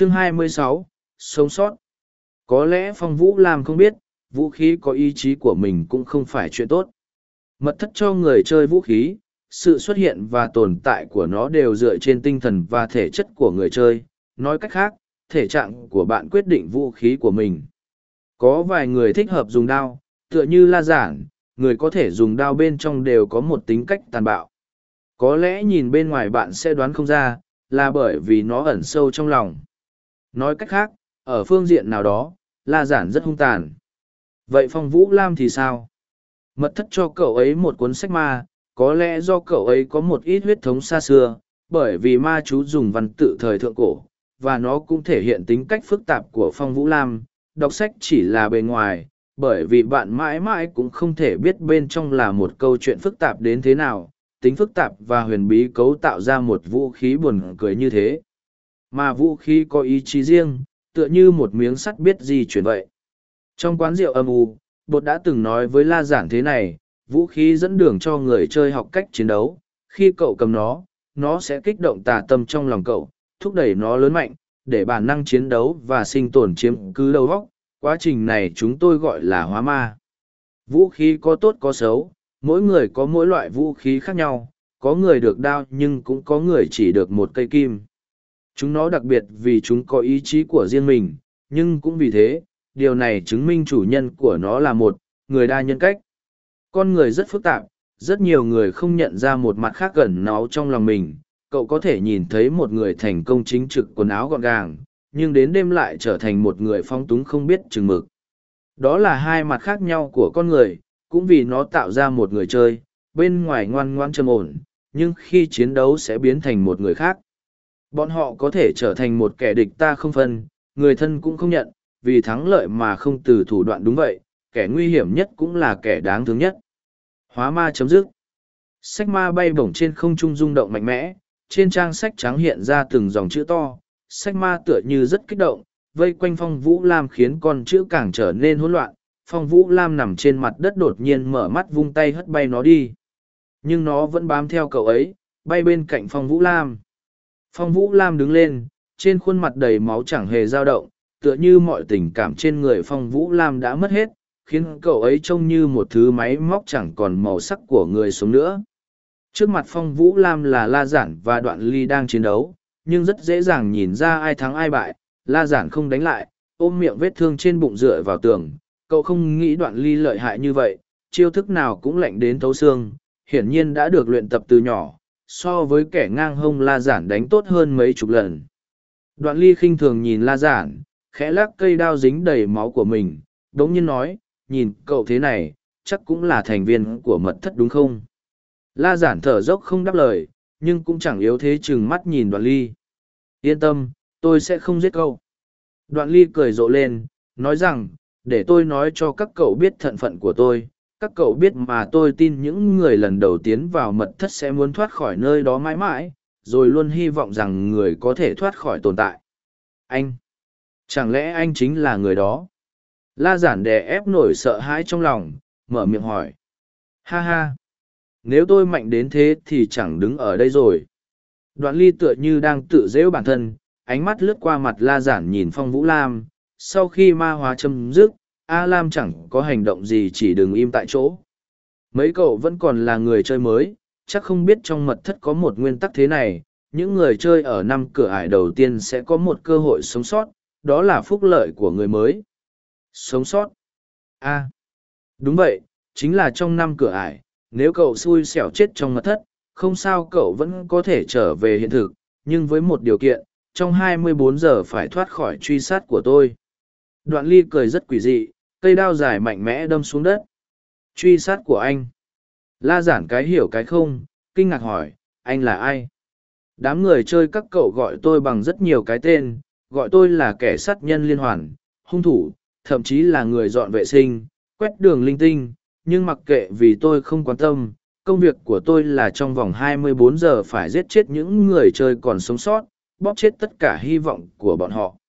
chương 26, sống sót. Có lẽ phong vũ lam không biết vũ khí có ý chí của mình cũng không phải chuyện tốt. Mật thất cho người chơi vũ khí sự xuất hiện và tồn tại của nó đều dựa trên tinh thần và thể chất của người chơi. Nói cách khác thể trạng của bạn quyết định vũ khí của mình. Có vài người thích hợp dùng đao tựa như la giản người có thể dùng đao bên trong đều có một tính cách tàn bạo. Có lẽ nhìn bên ngoài bạn sẽ đoán không ra là bởi vì nó ẩn sâu trong lòng nói cách khác, ở phương diện nào đó, la giản rất hung tàn. Vậy phong vũ lam thì sao? Mật thất cho cậu ấy một cuốn sách ma, có lẽ do cậu ấy có một ít huyết thống xa xưa, bởi vì ma chú dùng văn tự thời thượng cổ, và nó cũng thể hiện tính cách phức tạp của phong vũ lam. Đọc sách chỉ là bề ngoài, bởi vì bạn mãi mãi cũng không thể biết bên trong là một câu chuyện phức tạp đến thế nào, tính phức tạp và huyền bí cấu tạo ra một vũ khí buồn cười như thế mà vũ khí có ý chí riêng, tựa như một miếng sắt biết di chuyển vậy. Trong quán rượu âm u, bột đã từng nói với la giản thế này, vũ khí dẫn đường cho người chơi học cách chiến đấu, khi cậu cầm nó nó sẽ kích động tà tâm trong lòng cậu, thúc đẩy nó lớn mạnh, để bản năng chiến đấu và sinh tồn chiếm cứ đầu góc quá trình này chúng tôi gọi là hóa ma. Vũ khí có tốt có xấu, mỗi người có mỗi loại vũ khí khác nhau, có người được đao nhưng cũng có người chỉ được một cây kim chúng nó đặc biệt vì chúng có ý chí của riêng mình, nhưng cũng vì thế, điều này chứng minh chủ nhân của nó là một người đa nhân cách. Con người rất phức tạp, rất nhiều người không nhận ra một mặt khác gần nó trong lòng mình. Cậu có thể nhìn thấy một người thành công chính trực quần áo gọn gàng, nhưng đến đêm lại trở thành một người phong túng không biết chừng mực. Đó là hai mặt khác nhau của con người, cũng vì nó tạo ra một người chơi, bên ngoài ngoan ngoan trầm ổn, nhưng khi chiến đấu sẽ biến thành một người khác bọn họ có thể trở thành một kẻ địch ta không phân, người thân cũng không nhận, vì thắng lợi mà không từ thủ đoạn đúng vậy, kẻ nguy hiểm nhất cũng là kẻ đáng thương nhất. Hóa ma chấm dứt. Sách ma bay bổng trên không trung rung động mạnh mẽ, trên trang sách trắng hiện ra từng dòng chữ to, sách ma tựa như rất kích động, vây quanh phong vũ lam khiến con chữ càng trở nên hỗn loạn, phong vũ lam nằm trên mặt đất đột nhiên mở mắt vung tay hất bay nó đi. Nhưng nó vẫn bám theo cậu ấy, bay bên cạnh phong vũ lam phong vũ lam đứng lên, trên khuôn mặt đầy máu chẳng hề dao động, tựa như mọi tình cảm trên người phong vũ lam đã mất hết, khiến cậu ấy trông như một thứ máy móc chẳng còn màu sắc của người sống nữa. Trước mặt phong vũ lam là la giản và đoạn ly đang chiến đấu, nhưng rất dễ dàng nhìn ra ai thắng ai bại. La giản không đánh lại, ôm miệng vết thương trên bụng dựa vào tường. Cậu không nghĩ đoạn ly lợi hại như vậy, chiêu thức nào cũng lạnh đến thấu xương, hiển nhiên đã được luyện tập từ nhỏ so với kẻ ngang hông la giản đánh tốt hơn mấy chục lần. Đoạn ly khinh thường nhìn la giản, khẽ lắc cây đao dính đầy máu của mình đ ố n g nhiên nói, nhìn cậu thế này, chắc cũng là thành viên của mật thất đúng không? La giản thở dốc không đáp lời, nhưng cũng chẳng yếu thế chừng mắt nhìn đoạn ly. Yên tâm, tôi sẽ không giết cậu. Đoạn ly cười rộ lên, nói rằng, để tôi nói cho các cậu biết thận phận của tôi các cậu biết mà tôi tin những người lần đầu tiến vào mật thất sẽ muốn thoát khỏi nơi đó mãi mãi, rồi luôn hy vọng rằng người có thể thoát khỏi tồn tại. Anh, chẳng lẽ anh chính là người đó? La giản đè ép nổi sợ hãi trong lòng, mở miệng hỏi. Ha ha, nếu tôi mạnh đến thế thì chẳng đứng ở đây rồi. Đoạn ly tựa như đang tự dễu bản thân, ánh mắt lướt qua mặt la giản nhìn phong vũ lam, sau khi ma hóa châm dứt a lam chẳng có hành động gì chỉ đừng im tại chỗ. Mấy cậu vẫn còn là người chơi mới chắc không biết trong mật thất có một nguyên tắc thế này những người chơi ở năm cửa ải đầu tiên sẽ có một cơ hội sống sót đó là phúc lợi của người mới. Sống sót? A. Đúng vậy chính là trong năm cửa ải nếu cậu xui xẻo chết trong mật thất không sao cậu vẫn có thể trở về hiện thực nhưng với một điều kiện trong 24 giờ phải thoát khỏi truy sát của tôi. Đoạn ly cười rất quỷ dị, cây đao dài mạnh mẽ đâm xuống đất. Truy sát của anh. La giản cái hiểu cái không, kinh ngạc hỏi, anh là ai? Đám người chơi các cậu gọi tôi bằng rất nhiều cái tên, gọi tôi là kẻ sát nhân liên hoàn, hung thủ, thậm chí là người dọn vệ sinh, quét đường linh tinh, nhưng mặc kệ vì tôi không quan tâm, công việc của tôi là trong vòng 24 giờ phải giết chết những người chơi còn sống sót, bóp chết tất cả hy vọng của bọn họ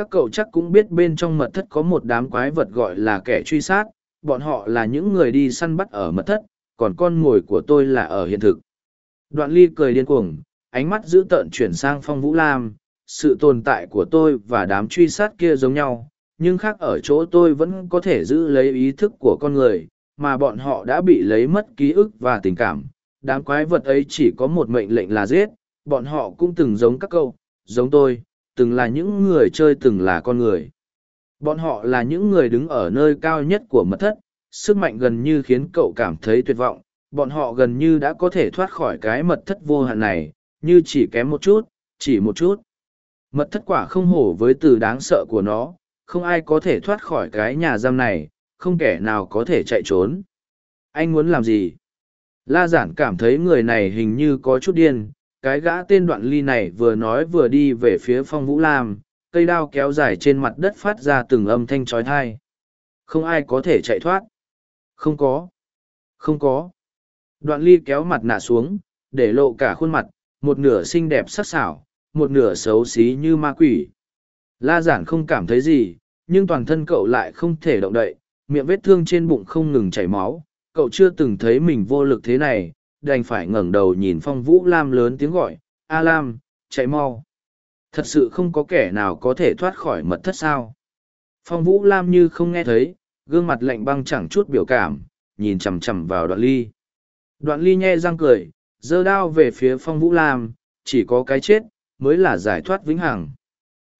các cậu chắc cũng biết bên trong mật thất có một đám quái vật gọi là kẻ truy sát. Bọn họ là những người đi săn bắt ở mật thất còn con mồi của tôi là ở hiện thực. Đoạn ly cười điên cuồng ánh mắt dữ tợn chuyển sang phong vũ lam. Sự tồn tại của tôi và đám truy sát kia giống nhau nhưng khác ở chỗ tôi vẫn có thể giữ lấy ý thức của con người mà bọn họ đã bị lấy mất ký ức và tình cảm. Đám quái vật ấy chỉ có một mệnh lệnh là giết bọn họ cũng từng giống các cậu, giống tôi từng là những người chơi từng là con người. Bọn họ là những người đứng ở nơi cao nhất của mật thất, sức mạnh gần như khiến cậu cảm thấy tuyệt vọng. Bọn họ gần như đã có thể thoát khỏi cái mật thất vô hạn này, như chỉ kém một chút, chỉ một chút. Mật thất quả không hổ với từ đáng sợ của nó, không ai có thể thoát khỏi cái nhà giam này, không kẻ nào có thể chạy trốn. Anh muốn làm gì? La giản cảm thấy người này hình như có chút điên cái gã tên đoạn ly này vừa nói vừa đi về phía phong vũ lam, cây đao kéo dài trên mặt đất phát ra từng âm thanh trói thai không ai có thể chạy thoát. Không có. Không có. Đoạn ly kéo mặt nạ xuống, để lộ cả khuôn mặt, một nửa xinh đẹp sắc sảo, một nửa xấu xí như ma quỷ. La giản không cảm thấy gì, nhưng toàn thân cậu lại không thể động đậy, miệng vết thương trên bụng không ngừng chảy máu. Cậu chưa từng thấy mình vô lực thế này đành phải ngẩng đầu nhìn phong vũ lam lớn tiếng gọi, a lam, chạy mau. Thật sự không có kẻ nào có thể thoát khỏi mật thất sao? Phong vũ lam như không nghe thấy, gương mặt lạnh băng chẳng chút biểu cảm, nhìn chằm chằm vào đoạn ly. Đoạn ly nhe răng cười, giơ đao về phía phong vũ lam, chỉ có cái chết, mới là giải thoát vĩnh hằng.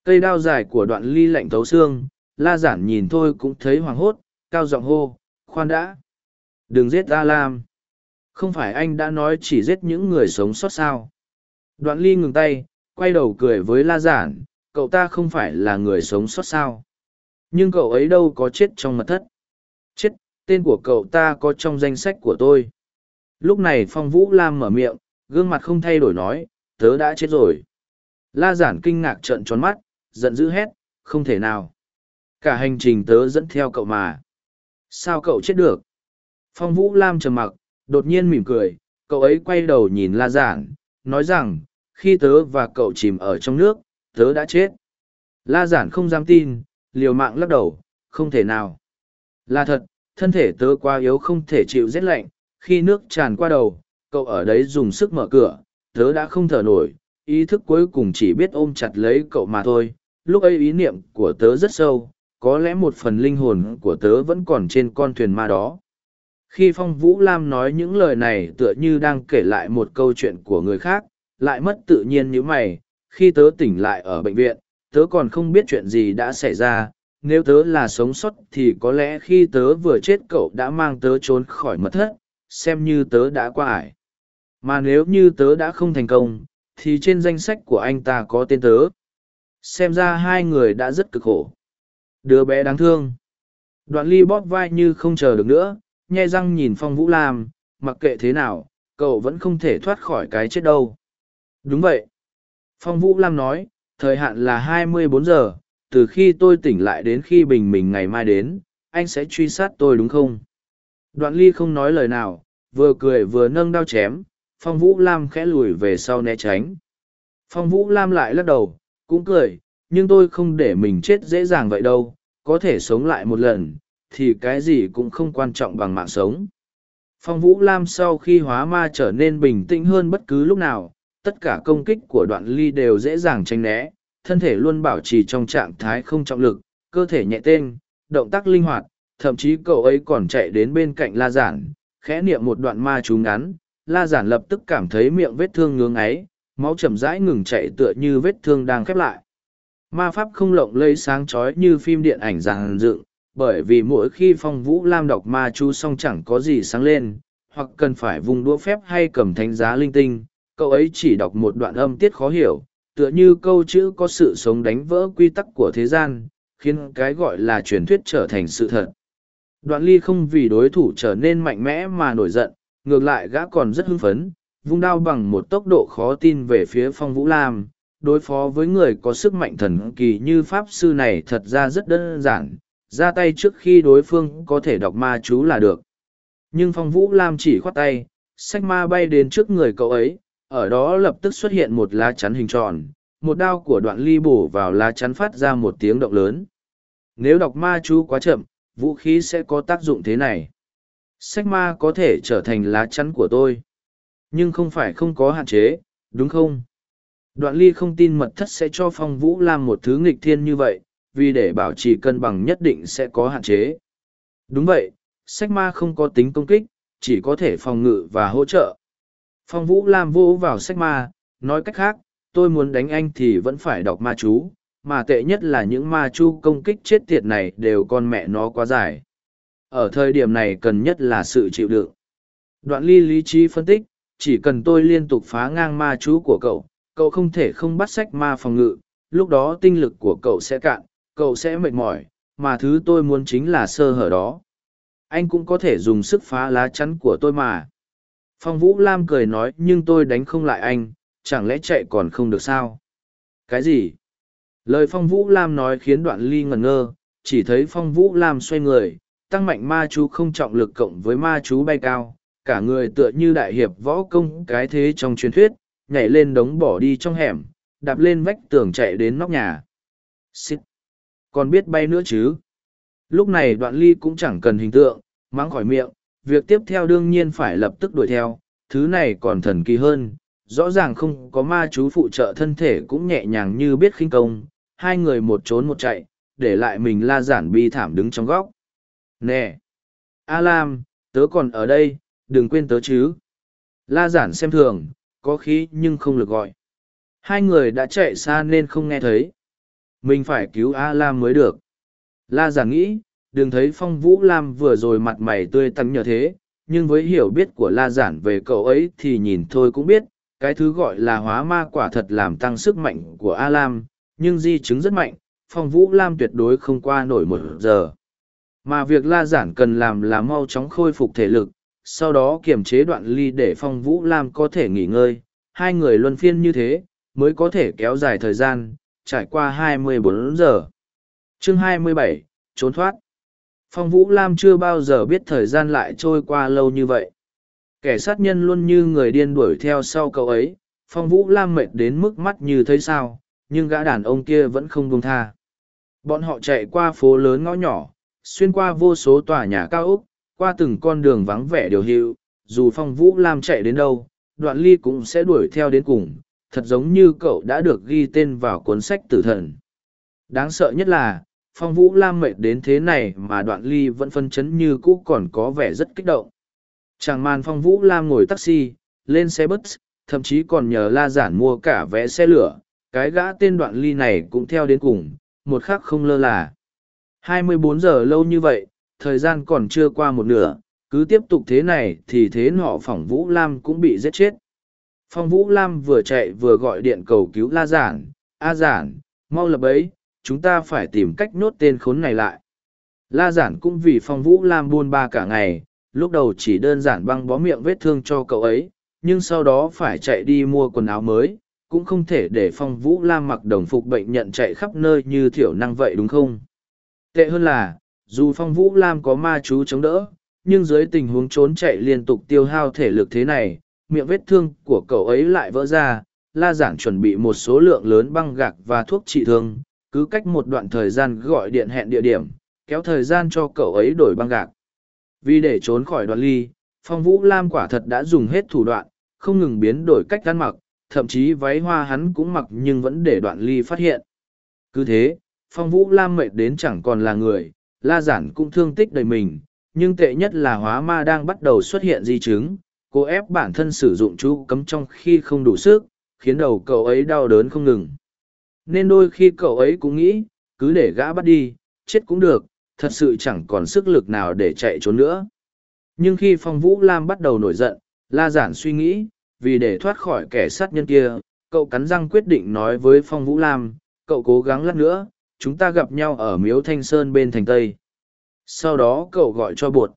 Cây đao dài của đoạn ly lạnh thấu xương, la giản nhìn thôi cũng thấy hoảng hốt, cao giọng hô, khoan đã. Đừng giết a lam không phải anh đã nói chỉ giết những người sống sót sao. Đoạn ly ngừng tay, quay đầu cười với la giản, cậu ta không phải là người sống sót sao. Nhưng cậu ấy đâu có chết trong mật thất. Chết, tên của cậu ta có trong danh sách của tôi. Lúc này phong vũ lam mở miệng, gương mặt không thay đổi nói, tớ đã chết rồi. La giản kinh ngạc trợn tròn mắt, giận dữ hét, không thể nào. Cả hành trình tớ dẫn theo cậu mà. Sao cậu chết được? Phong vũ lam trầm mặc đột nhiên mỉm cười, cậu ấy quay đầu nhìn la giản, nói rằng, khi tớ và cậu chìm ở trong nước, tớ đã chết. La giản không dám tin, liều mạng lắc đầu, không thể nào. Là thật, thân thể tớ quá yếu không thể chịu rét lạnh, khi nước tràn qua đầu, cậu ở đấy dùng sức mở cửa, tớ đã không thở nổi, ý thức cuối cùng chỉ biết ôm chặt lấy cậu mà thôi. Lúc ấy ý niệm của tớ rất sâu, có lẽ một phần linh hồn của tớ vẫn còn trên con thuyền ma đó khi phong vũ lam nói những lời này tựa như đang kể lại một câu chuyện của người khác, lại mất tự nhiên như mày. Khi tớ tỉnh lại ở bệnh viện, tớ còn không biết chuyện gì đã xảy ra. Nếu tớ là sống sót thì có lẽ khi tớ vừa chết cậu đã mang tớ trốn khỏi mật thất, xem như tớ đã qua ải. Mà nếu như tớ đã không thành công, thì trên danh sách của anh ta có tên tớ. Xem ra hai người đã rất cực khổ. Đứa bé đáng thương. Đoạn ly bóp vai như không chờ được nữa nhe răng nhìn phong vũ lam, mặc kệ thế nào, cậu vẫn không thể thoát khỏi cái chết đâu. Đúng vậy. Phong vũ lam nói, thời hạn là 24 giờ, từ khi tôi tỉnh lại đến khi bình mình ngày mai đến, anh sẽ truy sát tôi đúng không? Đoạn ly không nói lời nào, vừa cười vừa nâng đao chém, phong vũ lam khẽ lùi về sau né tránh. Phong vũ lam lại lắc đầu, cũng cười, nhưng tôi không để mình chết dễ dàng vậy đâu, có thể sống lại một lần thì cái gì cũng không quan trọng bằng mạng sống. Phong vũ lam sau khi hóa ma trở nên bình tĩnh hơn bất cứ lúc nào, tất cả công kích của đoạn ly đều dễ dàng tránh né, thân thể luôn bảo trì trong trạng thái không trọng lực, cơ thể nhẹ tên, động tác linh hoạt, thậm chí cậu ấy còn chạy đến bên cạnh la giản, khẽ niệm một đoạn ma chú ngắn, la giản lập tức cảm thấy miệng vết thương ngưỡng ấy máu chậm rãi ngừng chạy tựa như vết thương đang khép lại. Ma pháp không lộng lẫy sáng chói như phim điện ảnh giàn dựng bởi vì mỗi khi phong vũ lam đọc ma chú xong chẳng có gì sáng lên, hoặc cần phải vùng đũa phép hay cầm thánh giá linh tinh, cậu ấy chỉ đọc một đoạn âm tiết khó hiểu, tựa như câu chữ có sự sống đánh vỡ quy tắc của thế gian, khiến cái gọi là truyền thuyết trở thành sự thật. Đoạn ly không vì đối thủ trở nên mạnh mẽ mà nổi giận, ngược lại gã còn rất hưng phấn, vung đao bằng một tốc độ khó tin về phía phong vũ lam, đối phó với người có sức mạnh thần kỳ như pháp sư này thật ra rất đơn giản ra tay trước khi đối phương có thể đọc ma chú là được. Nhưng phong vũ lam chỉ khoát tay sách ma bay đến trước người cậu ấy ở đó lập tức xuất hiện một lá chắn hình tròn một đao của đoạn ly bổ vào lá chắn phát ra một tiếng động lớn. Nếu đọc ma chú quá chậm vũ khí sẽ có tác dụng thế này. Sách ma có thể trở thành lá chắn của tôi. Nhưng không phải không có hạn chế đúng không? Đoạn ly không tin mật thất sẽ cho phong vũ làm một thứ nghịch thiên như vậy, vì để bảo trì cân bằng nhất định sẽ có hạn chế. Đúng vậy, sách ma không có tính công kích, chỉ có thể phòng ngự và hỗ trợ. Phong vũ làm vô vào sách ma, nói cách khác, tôi muốn đánh anh thì vẫn phải đọc ma chú, mà tệ nhất là những ma chú công kích chết tiệt này đều con mẹ nó quá dài. Ở thời điểm này cần nhất là sự chịu đựng. Đoạn ly lý trí phân tích, chỉ cần tôi liên tục phá ngang ma chú của cậu, cậu không thể không bắt sách ma phòng ngự, lúc đó tinh lực của cậu sẽ cạn, cậu sẽ mệt mỏi, mà thứ tôi muốn chính là sơ hở đó. Anh cũng có thể dùng sức phá lá chắn của tôi mà. Phong Vũ Lam cười nói nhưng tôi đánh không lại anh, chẳng lẽ chạy còn không được sao? Cái gì? Lời Phong Vũ Lam nói khiến đoạn ly ngẩn ngơ, chỉ thấy Phong Vũ Lam xoay người, tăng mạnh ma chú không trọng lực cộng với ma chú bay cao, cả người tựa như đại hiệp võ công cái thế trong truyền thuyết, nhảy lên đống bỏ đi trong hẻm, đạp lên vách tường chạy đến nóc nhà. Xít! Còn biết bay nữa chứ? Lúc này đoạn ly cũng chẳng cần hình tượng, mắng khỏi miệng, việc tiếp theo đương nhiên phải lập tức đuổi theo, thứ này còn thần kỳ hơn. Rõ ràng không có ma chú phụ trợ thân thể cũng nhẹ nhàng như biết khinh công, hai người một trốn một chạy, để lại mình la giản bi thảm đứng trong góc. Nè! A Lam, tớ còn ở đây, đừng quên tớ chứ. La giản xem thường, có khí nhưng không lực gọi. Hai người đã chạy xa nên không nghe thấy. Mình phải cứu A Lam mới được. La giả nghĩ, đừng thấy phong vũ lam vừa rồi mặt mày tươi tắn nhờ thế, nhưng với hiểu biết của La giản về cậu ấy thì nhìn thôi cũng biết, cái thứ gọi là hóa ma quả thật làm tăng sức mạnh của A Lam, nhưng di chứng rất mạnh, phong vũ lam tuyệt đối không qua nổi một giờ. Mà việc La giản cần làm là mau chóng khôi phục thể lực, sau đó kiềm chế đoạn ly để phong vũ lam có thể nghỉ ngơi hai người luân phiên như thế mới có thể kéo dài thời gian trải qua 24 giờ. Chương 27, trốn thoát. Phong vũ lam chưa bao giờ biết thời gian lại trôi qua lâu như vậy. Kẻ sát nhân luôn như người điên đuổi theo sau cậu ấy phong vũ lam mệt đến mức mắt như thấy sao nhưng gã đàn ông kia vẫn không buông tha. Bọn họ chạy qua phố lớn ngõ nhỏ xuyên qua vô số tòa nhà cao ốc qua từng con đường vắng vẻ điều hiệu. dù phong vũ lam chạy đến đâu, đoạn ly cũng sẽ đuổi theo đến cùng, thật giống như cậu đã được ghi tên vào cuốn sách tử thần. Đáng sợ nhất là, phong vũ lam mệt đến thế này mà đoạn ly vẫn phân chấn như cũ còn có vẻ rất kích động. Chàng màn phong vũ lam ngồi taxi, lên xe bus, thậm chí còn nhờ la giản mua cả vé xe lửa, cái gã tên đoạn ly này cũng theo đến cùng, một khắc không lơ là. 24 giờ lâu như vậy, thời gian còn chưa qua một nửa, cứ tiếp tục thế này thì thế nọ phỏng Vũ Lam cũng bị giết chết. Phong Vũ Lam vừa chạy vừa gọi điện cầu cứu La Giản, A Giản, mau lập ấy, chúng ta phải tìm cách nhốt tên khốn này lại. La Giản cũng vì Phong Vũ Lam buôn ba cả ngày, lúc đầu chỉ đơn giản băng bó miệng vết thương cho cậu ấy, nhưng sau đó phải chạy đi mua quần áo mới, cũng không thể để Phong Vũ Lam mặc đồng phục bệnh nhận chạy khắp nơi như thiểu năng vậy đúng không? Tệ hơn là, dù phong vũ lam có ma chú chống đỡ nhưng dưới tình huống trốn chạy liên tục tiêu hao thể lực thế này miệng vết thương của cậu ấy lại vỡ ra la giảng chuẩn bị một số lượng lớn băng gạc và thuốc trị thương cứ cách một đoạn thời gian gọi điện hẹn địa điểm kéo thời gian cho cậu ấy đổi băng gạc. Vì để trốn khỏi đoạn ly phong vũ lam quả thật đã dùng hết thủ đoạn không ngừng biến đổi cách ăn mặc thậm chí váy hoa hắn cũng mặc nhưng vẫn để đoạn ly phát hiện. Cứ thế phong vũ lam mệt đến chẳng còn là người la giản cũng thương tích đầy mình, nhưng tệ nhất là hóa ma đang bắt đầu xuất hiện di chứng, cô ép bản thân sử dụng chú cấm trong khi không đủ sức, khiến đầu cậu ấy đau đớn không ngừng. Nên đôi khi cậu ấy cũng nghĩ, cứ để gã bắt đi, chết cũng được, thật sự chẳng còn sức lực nào để chạy trốn nữa. Nhưng khi Phong Vũ Lam bắt đầu nổi giận, La Giản suy nghĩ, vì để thoát khỏi kẻ sát nhân kia, cậu cắn răng quyết định nói với Phong Vũ Lam, cậu cố gắng lát nữa, chúng ta gặp nhau ở miếu thanh sơn bên thành tây sau đó cậu gọi cho bột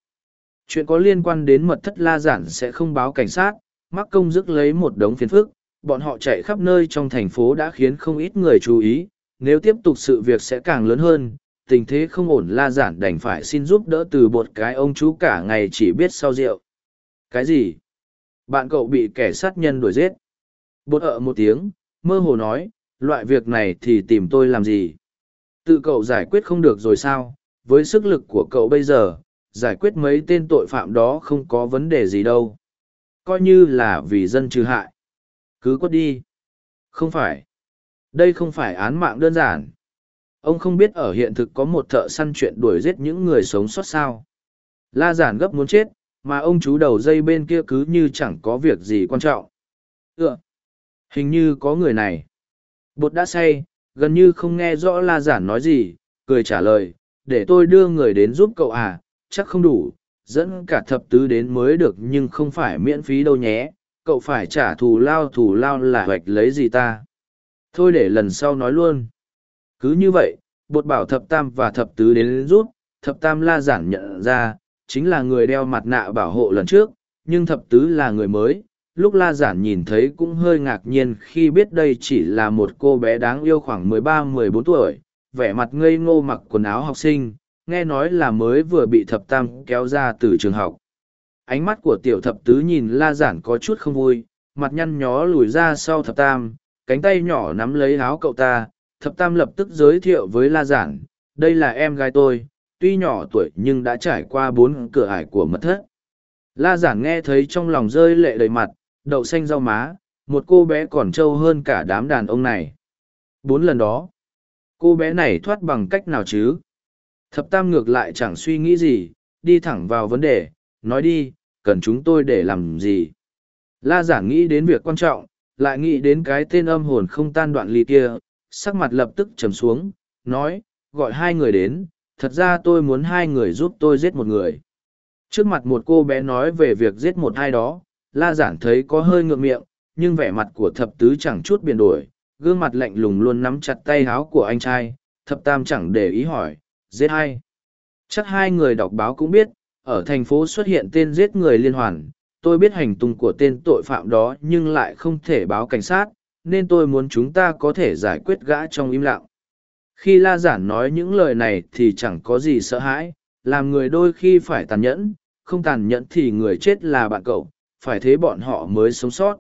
chuyện có liên quan đến mật thất la giản sẽ không báo cảnh sát mắc công dứt lấy một đống phiền phức bọn họ chạy khắp nơi trong thành phố đã khiến không ít người chú ý nếu tiếp tục sự việc sẽ càng lớn hơn tình thế không ổn la giản đành phải xin giúp đỡ từ bột cái ông chú cả ngày chỉ biết sau rượu. Cái gì? Bạn cậu bị kẻ sát nhân đuổi giết. Bột ợ một tiếng mơ hồ nói loại việc này thì tìm tôi làm gì? Tự cậu giải quyết không được rồi sao, với sức lực của cậu bây giờ, giải quyết mấy tên tội phạm đó không có vấn đề gì đâu. Coi như là vì dân trừ hại. Cứ quất đi. Không phải. Đây không phải án mạng đơn giản. Ông không biết ở hiện thực có một thợ săn chuyện đuổi giết những người sống sót sao. La giản gấp muốn chết, mà ông chú đầu dây bên kia cứ như chẳng có việc gì quan trọng. Ừ. Hình như có người này. Bột đã say, gần như không nghe rõ la giản nói gì, cười trả lời, để tôi đưa người đến giúp cậu à, chắc không đủ, dẫn cả thập tứ đến mới được nhưng không phải miễn phí đâu nhé, cậu phải trả thù lao thù lao là hoạch lấy gì ta. Thôi để lần sau nói luôn. Cứ như vậy, bột bảo thập tam và thập tứ đến rút, thập tam la giản nhận ra, chính là người đeo mặt nạ bảo hộ lần trước, nhưng thập tứ là người mới. Lúc la giản nhìn thấy cũng hơi ngạc nhiên khi biết đây chỉ là một cô bé đáng yêu khoảng 13-14 tuổi, vẻ mặt ngây ngô mặc quần áo học sinh, nghe nói là mới vừa bị thập tam kéo ra từ trường học. Ánh mắt của tiểu thập tứ nhìn la giản có chút không vui, mặt nhăn nhó lùi ra sau thập tam, cánh tay nhỏ nắm lấy áo cậu ta, thập tam lập tức giới thiệu với la giản, đây là em gái tôi, tuy nhỏ tuổi nhưng đã trải qua bốn cửa ải của mật thất. La giản nghe thấy trong lòng rơi lệ đầy mặt, đậu xanh rau má, một cô bé còn trâu hơn cả đám đàn ông này. Bốn lần đó, cô bé này thoát bằng cách nào chứ? Thập tam ngược lại chẳng suy nghĩ gì, đi thẳng vào vấn đề, nói đi, cần chúng tôi để làm gì? La giản nghĩ đến việc quan trọng, lại nghĩ đến cái tên âm hồn không tan đoạn ly kia, sắc mặt lập tức trầm xuống, nói, gọi hai người đến, thật ra tôi muốn hai người giúp tôi giết một người. Trước mặt một cô bé nói về việc giết một ai đó, la giản thấy có hơi ngượng miệng, nhưng vẻ mặt của thập tứ chẳng chút biến đổi, gương mặt lạnh lùng luôn nắm chặt tay háo của anh trai, thập tam chẳng để ý hỏi, giết hai. Chắc hai người đọc báo cũng biết, ở thành phố xuất hiện tên giết người liên hoàn, tôi biết hành tung của tên tội phạm đó nhưng lại không thể báo cảnh sát, nên tôi muốn chúng ta có thể giải quyết gã trong im lặng. Khi La Giản nói những lời này thì chẳng có gì sợ hãi, làm người đôi khi phải tàn nhẫn, không tàn nhẫn thì người chết là bạn cậu, phải thế bọn họ mới sống sót.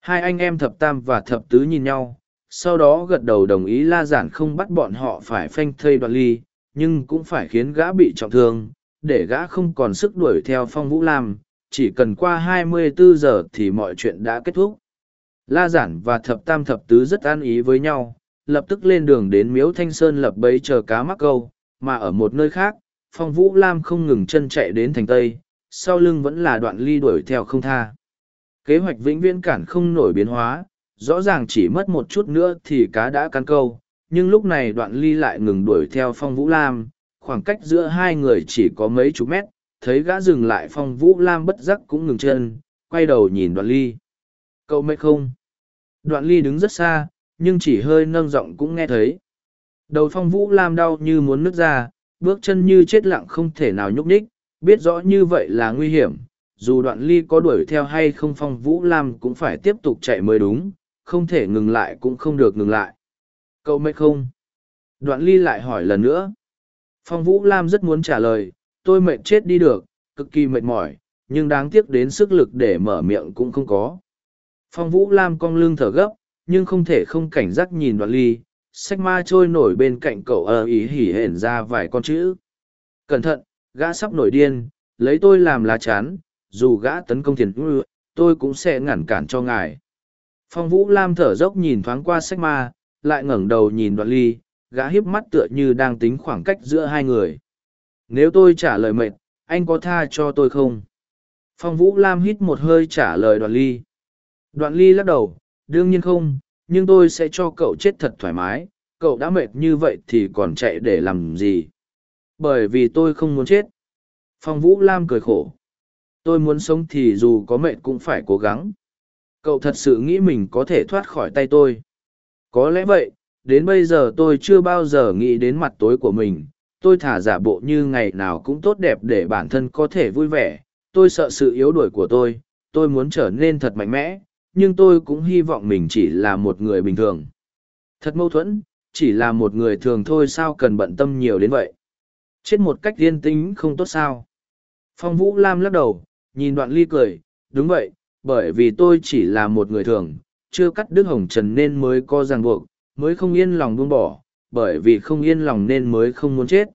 Hai anh em thập tam và thập tứ nhìn nhau, sau đó gật đầu đồng ý La Giản không bắt bọn họ phải phanh thây đoạn ly, nhưng cũng phải khiến gã bị trọng thương, để gã không còn sức đuổi theo phong vũ lam, chỉ cần qua 24 giờ thì mọi chuyện đã kết thúc. La Giản và thập tam thập tứ rất an ý với nhau, lập tức lên đường đến miếu thanh sơn lập bấy chờ cá mắc câu, mà ở một nơi khác, phong vũ lam không ngừng chân chạy đến thành Tây, sau lưng vẫn là đoạn ly đuổi theo không tha. Kế hoạch vĩnh viễn cản không nổi biến hóa, rõ ràng chỉ mất một chút nữa thì cá đã cắn câu, nhưng lúc này đoạn ly lại ngừng đuổi theo phong vũ lam, khoảng cách giữa hai người chỉ có mấy chục mét, thấy gã dừng lại phong vũ lam bất giác cũng ngừng chân, quay đầu nhìn đoạn ly. Cậu mệt không? Đoạn ly đứng rất xa, nhưng chỉ hơi nâng giọng cũng nghe thấy. Đầu phong vũ lam đau như muốn nứt ra, bước chân như chết lặng không thể nào nhúc nhích, biết rõ như vậy là nguy hiểm. Dù đoạn ly có đuổi theo hay không phong vũ lam cũng phải tiếp tục chạy mới đúng, không thể ngừng lại cũng không được ngừng lại. Cậu mệt không? Đoạn ly lại hỏi lần nữa. Phong vũ lam rất muốn trả lời, tôi mệt chết đi được, cực kỳ mệt mỏi, nhưng đáng tiếc đến sức lực để mở miệng cũng không có. Phong Vũ Lam cong lưng thở gấp, nhưng không thể không cảnh giác nhìn đoạn ly, sách ma trôi nổi bên cạnh cậu ờ ý hỉ hển ra vài con chữ. Cẩn thận, gã sắp nổi điên, lấy tôi làm lá chán, dù gã tấn công thiền tôi cũng sẽ ngăn cản cho ngài. Phong Vũ Lam thở dốc nhìn thoáng qua sách ma, lại ngẩng đầu nhìn đoạn ly, gã hiếp mắt tựa như đang tính khoảng cách giữa hai người. Nếu tôi trả lời mệt, anh có tha cho tôi không? Phong Vũ Lam hít một hơi trả lời đoạn ly. Đoạn ly lắc đầu, đương nhiên không, nhưng tôi sẽ cho cậu chết thật thoải mái, cậu đã mệt như vậy thì còn chạy để làm gì? Bởi vì tôi không muốn chết. Phong Vũ Lam cười khổ. Tôi muốn sống thì dù có mệt cũng phải cố gắng. Cậu thật sự nghĩ mình có thể thoát khỏi tay tôi. Có lẽ vậy, đến bây giờ tôi chưa bao giờ nghĩ đến mặt tối của mình. Tôi thả giả bộ như ngày nào cũng tốt đẹp để bản thân có thể vui vẻ. Tôi sợ sự yếu đuổi của tôi. Tôi muốn trở nên thật mạnh mẽ, nhưng tôi cũng hy vọng mình chỉ là một người bình thường. Thật mâu thuẫn, chỉ là một người thường thôi sao cần bận tâm nhiều đến vậy. Chết một cách yên tĩnh không tốt sao. Phong Vũ Lam lắc đầu, nhìn đoạn ly cười, đúng vậy, bởi vì tôi chỉ là một người thường, chưa cắt đứt hồng trần nên mới có ràng buộc, mới không yên lòng buông bỏ, bởi vì không yên lòng nên mới không muốn chết.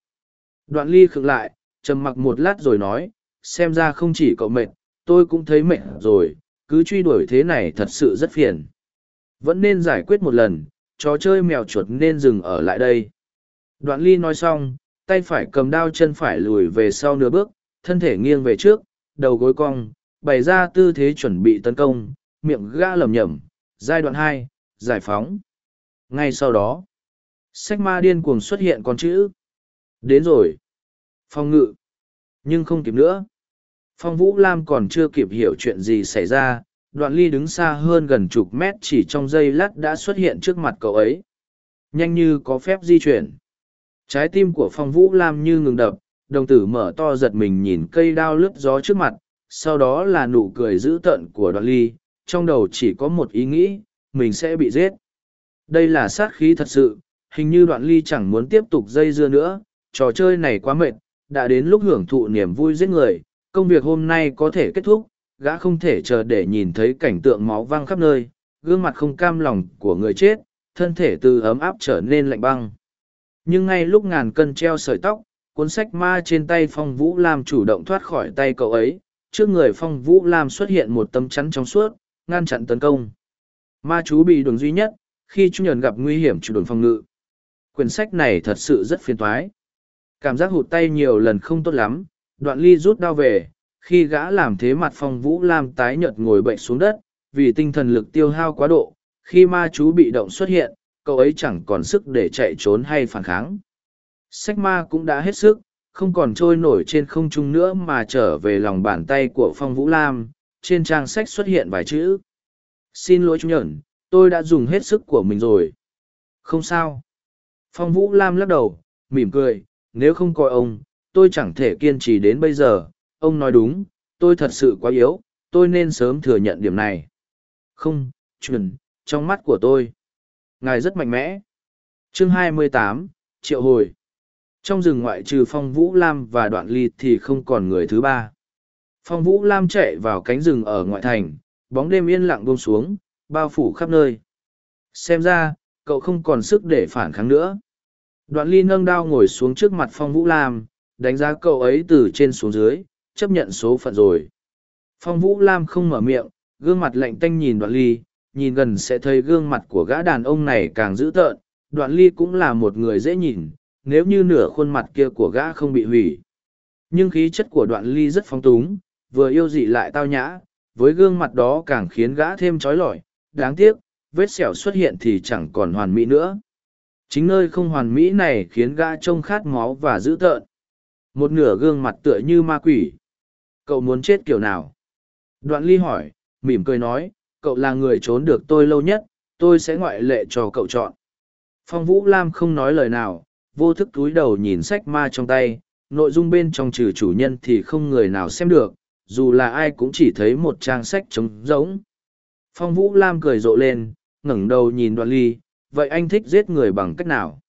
Đoạn ly khựng lại, trầm mặc một lát rồi nói, xem ra không chỉ cậu mệt, tôi cũng thấy mệt rồi, cứ truy đuổi thế này thật sự rất phiền. Vẫn nên giải quyết một lần, trò chơi mèo chuột nên dừng ở lại đây. Đoạn ly nói xong, tay phải cầm đao chân phải lùi về sau nửa bước, thân thể nghiêng về trước, đầu gối cong, bày ra tư thế chuẩn bị tấn công, miệng gã lầm nhầm, giai đoạn hai, giải phóng. Ngay sau đó, sách ma điên cuồng xuất hiện con chữ. Đến rồi. Phong ngự. Nhưng không kịp nữa. Phong Vũ Lam còn chưa kịp hiểu chuyện gì xảy ra, đoạn ly đứng xa hơn gần chục mét chỉ trong giây lát đã xuất hiện trước mặt cậu ấy. Nhanh như có phép di chuyển. Trái tim của Phong Vũ Lam như ngừng đập, đồng tử mở to giật mình nhìn cây đao lướt gió trước mặt, sau đó là nụ cười dữ tợn của đoạn ly, trong đầu chỉ có một ý nghĩ, mình sẽ bị giết. Đây là sát khí thật sự, hình như đoạn ly chẳng muốn tiếp tục dây dưa nữa, trò chơi này quá mệt, đã đến lúc hưởng thụ niềm vui giết người, công việc hôm nay có thể kết thúc, gã không thể chờ để nhìn thấy cảnh tượng máu văng khắp nơi, gương mặt không cam lòng của người chết, thân thể từ ấm áp trở nên lạnh băng. Nhưng ngay lúc ngàn cân treo sợi tóc, cuốn sách ma trên tay Phong Vũ Lam chủ động thoát khỏi tay cậu ấy, trước người Phong Vũ Lam xuất hiện một tấm chắn trong suốt, ngăn chặn tấn công. Ma chú bị đường duy nhất, khi chú nhận gặp nguy hiểm chủ đồn phòng ngự. Quyển sách này thật sự rất phiền toái. Cảm giác hụt tay nhiều lần không tốt lắm, đoạn ly rút đao về, khi gã làm thế mặt phong vũ lam tái nhợt ngồi bệnh xuống đất, vì tinh thần lực tiêu hao quá độ, khi ma chú bị động xuất hiện, cậu ấy chẳng còn sức để chạy trốn hay phản kháng. Sách ma cũng đã hết sức, không còn trôi nổi trên không trung nữa mà trở về lòng bàn tay của phong vũ lam, trên trang sách xuất hiện vài chữ. Xin lỗi chú nhẫn, tôi đã dùng hết sức của mình rồi. Không sao. Phong vũ lam lắc đầu, mỉm cười, nếu không coi ông, tôi chẳng thể kiên trì đến bây giờ, ông nói đúng, tôi thật sự quá yếu, tôi nên sớm thừa nhận điểm này. Không, chuẩn, trong mắt của tôi. Ngài rất mạnh mẽ. Chương 28, Triệu Hồi. Trong rừng ngoại trừ Phong Vũ Lam và Đoạn Ly thì không còn người thứ ba. Phong Vũ Lam chạy vào cánh rừng ở ngoại thành, bóng đêm yên lặng buông xuống, bao phủ khắp nơi. Xem ra, cậu không còn sức để phản kháng nữa. Đoạn Ly nâng đao ngồi xuống trước mặt Phong Vũ Lam, đánh giá cậu ấy từ trên xuống dưới, chấp nhận số phận rồi. Phong Vũ Lam không mở miệng, gương mặt lạnh tanh nhìn đoạn ly, nhìn gần sẽ thấy gương mặt của gã đàn ông này càng dữ tợn. Đoạn ly cũng là một người dễ nhìn, nếu như nửa khuôn mặt kia của gã không bị hủy. Nhưng khí chất của đoạn ly rất phong túng, vừa yêu dị lại tao nhã, với gương mặt đó càng khiến gã thêm trói lọi. Đáng tiếc, vết sẹo xuất hiện thì chẳng còn hoàn mỹ nữa. Chính nơi không hoàn mỹ này khiến gã trông khát máu và dữ tợn. Một nửa gương mặt tựa như ma quỷ cậu muốn chết kiểu nào đoạn ly hỏi mỉm cười nói cậu là người trốn được tôi lâu nhất tôi sẽ ngoại lệ cho cậu chọn phong vũ lam không nói lời nào vô thức túi đầu nhìn sách ma trong tay nội dung bên trong trừ chủ nhân thì không người nào xem được dù là ai cũng chỉ thấy một trang sách trống rỗng. Phong vũ lam cười rộ lên, ngẩng đầu nhìn đoạn ly, vậy anh thích giết người bằng cách nào?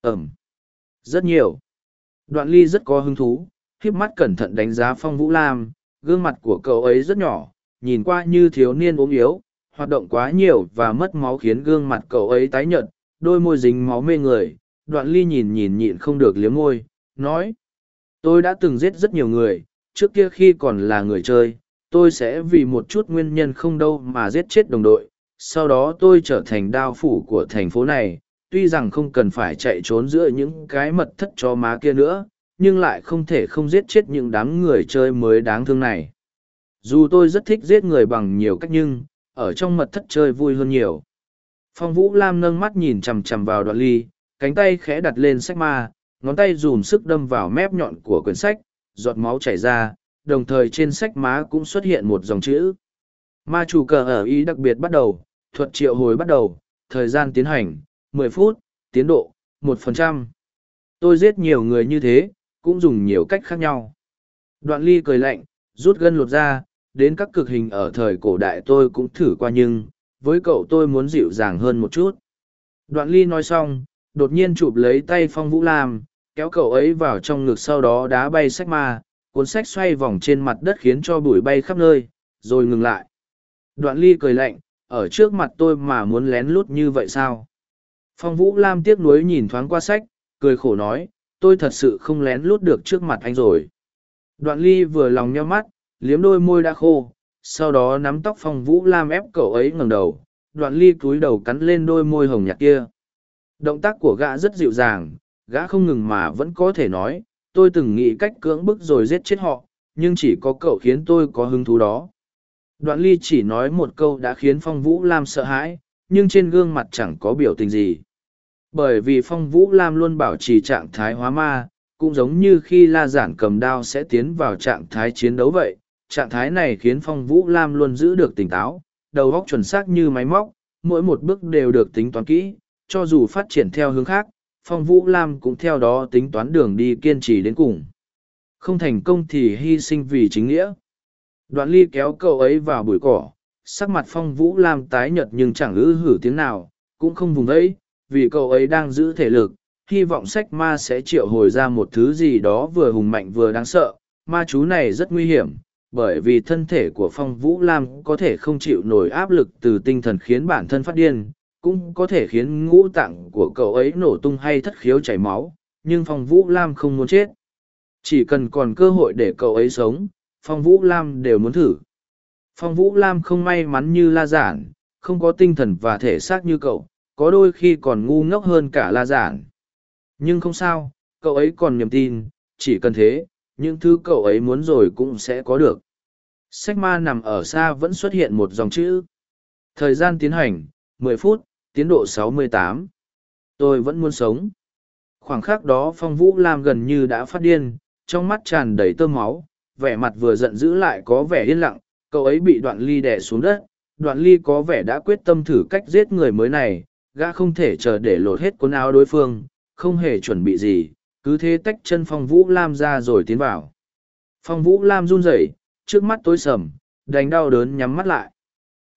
Ẩm rất nhiều. Đoạn ly rất có hứng thú khiếp mắt cẩn thận đánh giá phong vũ lam, gương mặt của cậu ấy rất nhỏ, nhìn qua như thiếu niên ốm yếu, hoạt động quá nhiều và mất máu khiến gương mặt cậu ấy tái nhợt, đôi môi dính máu mê người. Đoạn ly nhìn nhìn nhịn không được liếm môi, nói, tôi đã từng giết rất nhiều người trước kia khi còn là người chơi tôi sẽ vì một chút nguyên nhân không đâu mà giết chết đồng đội sau đó tôi trở thành đao phủ của thành phố này tuy rằng không cần phải chạy trốn giữa những cái mật thất cho má kia nữa nhưng lại không thể không giết chết những đám người chơi mới đáng thương này. Dù tôi rất thích giết người bằng nhiều cách nhưng, ở trong mật thất chơi vui hơn nhiều. Phong Vũ Lam nâng mắt nhìn chằm chằm vào đoạn ly, cánh tay khẽ đặt lên sách ma, ngón tay dùm sức đâm vào mép nhọn của quyển sách, giọt máu chảy ra, đồng thời trên sách má cũng xuất hiện một dòng chữ. Ma chủ cờ ở ý đặc biệt bắt đầu, thuật triệu hồi bắt đầu, thời gian tiến hành, 10 phút, tiến độ, 1%. Tôi giết nhiều người như thế, cũng dùng nhiều cách khác nhau. Đoạn ly cười lạnh, rút gân lột ra, đến các cực hình ở thời cổ đại tôi cũng thử qua nhưng, với cậu tôi muốn dịu dàng hơn một chút. Đoạn ly nói xong, đột nhiên chụp lấy tay Phong Vũ Lam, kéo cậu ấy vào trong ngực sau đó đá bay sách ma, cuốn sách xoay vòng trên mặt đất khiến cho bụi bay khắp nơi, rồi ngừng lại. Đoạn ly cười lạnh, ở trước mặt tôi mà muốn lén lút như vậy sao? Phong Vũ Lam tiếc nuối nhìn thoáng qua sách, cười khổ nói, tôi thật sự không lén lút được trước mặt anh rồi. Đoạn ly vừa lòng nheo mắt, liếm đôi môi đã khô, sau đó nắm tóc phong vũ lam ép cậu ấy ngẩng đầu, đoạn ly cúi đầu cắn lên đôi môi hồng nhạt kia. Động tác của gã rất dịu dàng, gã không ngừng mà vẫn có thể nói, tôi từng nghĩ cách cưỡng bức rồi giết chết họ, nhưng chỉ có cậu khiến tôi có hứng thú đó. Đoạn ly chỉ nói một câu đã khiến Phong Vũ Lam sợ hãi, nhưng trên gương mặt chẳng có biểu tình gì. Bởi vì Phong Vũ Lam luôn bảo trì trạng thái hóa ma, cũng giống như khi La Giản cầm đao sẽ tiến vào trạng thái chiến đấu vậy. Trạng thái này khiến Phong Vũ Lam luôn giữ được tỉnh táo, đầu óc chuẩn xác như máy móc, mỗi một bước đều được tính toán kỹ, cho dù phát triển theo hướng khác, Phong Vũ Lam cũng theo đó tính toán đường đi kiên trì đến cùng. Không thành công thì hy sinh vì chính nghĩa. Đoạn ly kéo cậu ấy vào bụi cỏ, sắc mặt Phong Vũ Lam tái nhợt nhưng chẳng ư hử tiếng nào, cũng không vùng ấy, vì cậu ấy đang giữ thể lực, hy vọng sách ma sẽ triệu hồi ra một thứ gì đó vừa hùng mạnh vừa đáng sợ. Ma chú này rất nguy hiểm, bởi vì thân thể của Phong Vũ Lam có thể không chịu nổi áp lực từ tinh thần khiến bản thân phát điên, cũng có thể khiến ngũ tạng của cậu ấy nổ tung hay thất khiếu chảy máu, nhưng Phong Vũ Lam không muốn chết. Chỉ cần còn cơ hội để cậu ấy sống, Phong Vũ Lam đều muốn thử. Phong Vũ Lam không may mắn như La Giản, không có tinh thần và thể xác như cậu, có đôi khi còn ngu ngốc hơn cả La Giản. Nhưng không sao, cậu ấy còn niềm tin, chỉ cần thế, những thứ cậu ấy muốn rồi cũng sẽ có được. Sách ma nằm ở xa vẫn xuất hiện một dòng chữ. Thời gian tiến hành, 10 phút, tiến độ 68. Tôi vẫn muốn sống. Khoảng khắc đó Phong Vũ Lam gần như đã phát điên, trong mắt tràn đầy tơ máu, vẻ mặt vừa giận dữ lại có vẻ yên lặng, cậu ấy bị đoạn ly đè xuống đất. Đoạn ly có vẻ đã quyết tâm thử cách giết người mới này, gã không thể chờ để lột hết quần áo đối phương, không hề chuẩn bị gì, cứ thế tách chân Phong Vũ Lam ra rồi tiến vào. Phong Vũ Lam run rẩy, trước mắt tối sầm, đánh đau đớn nhắm mắt lại.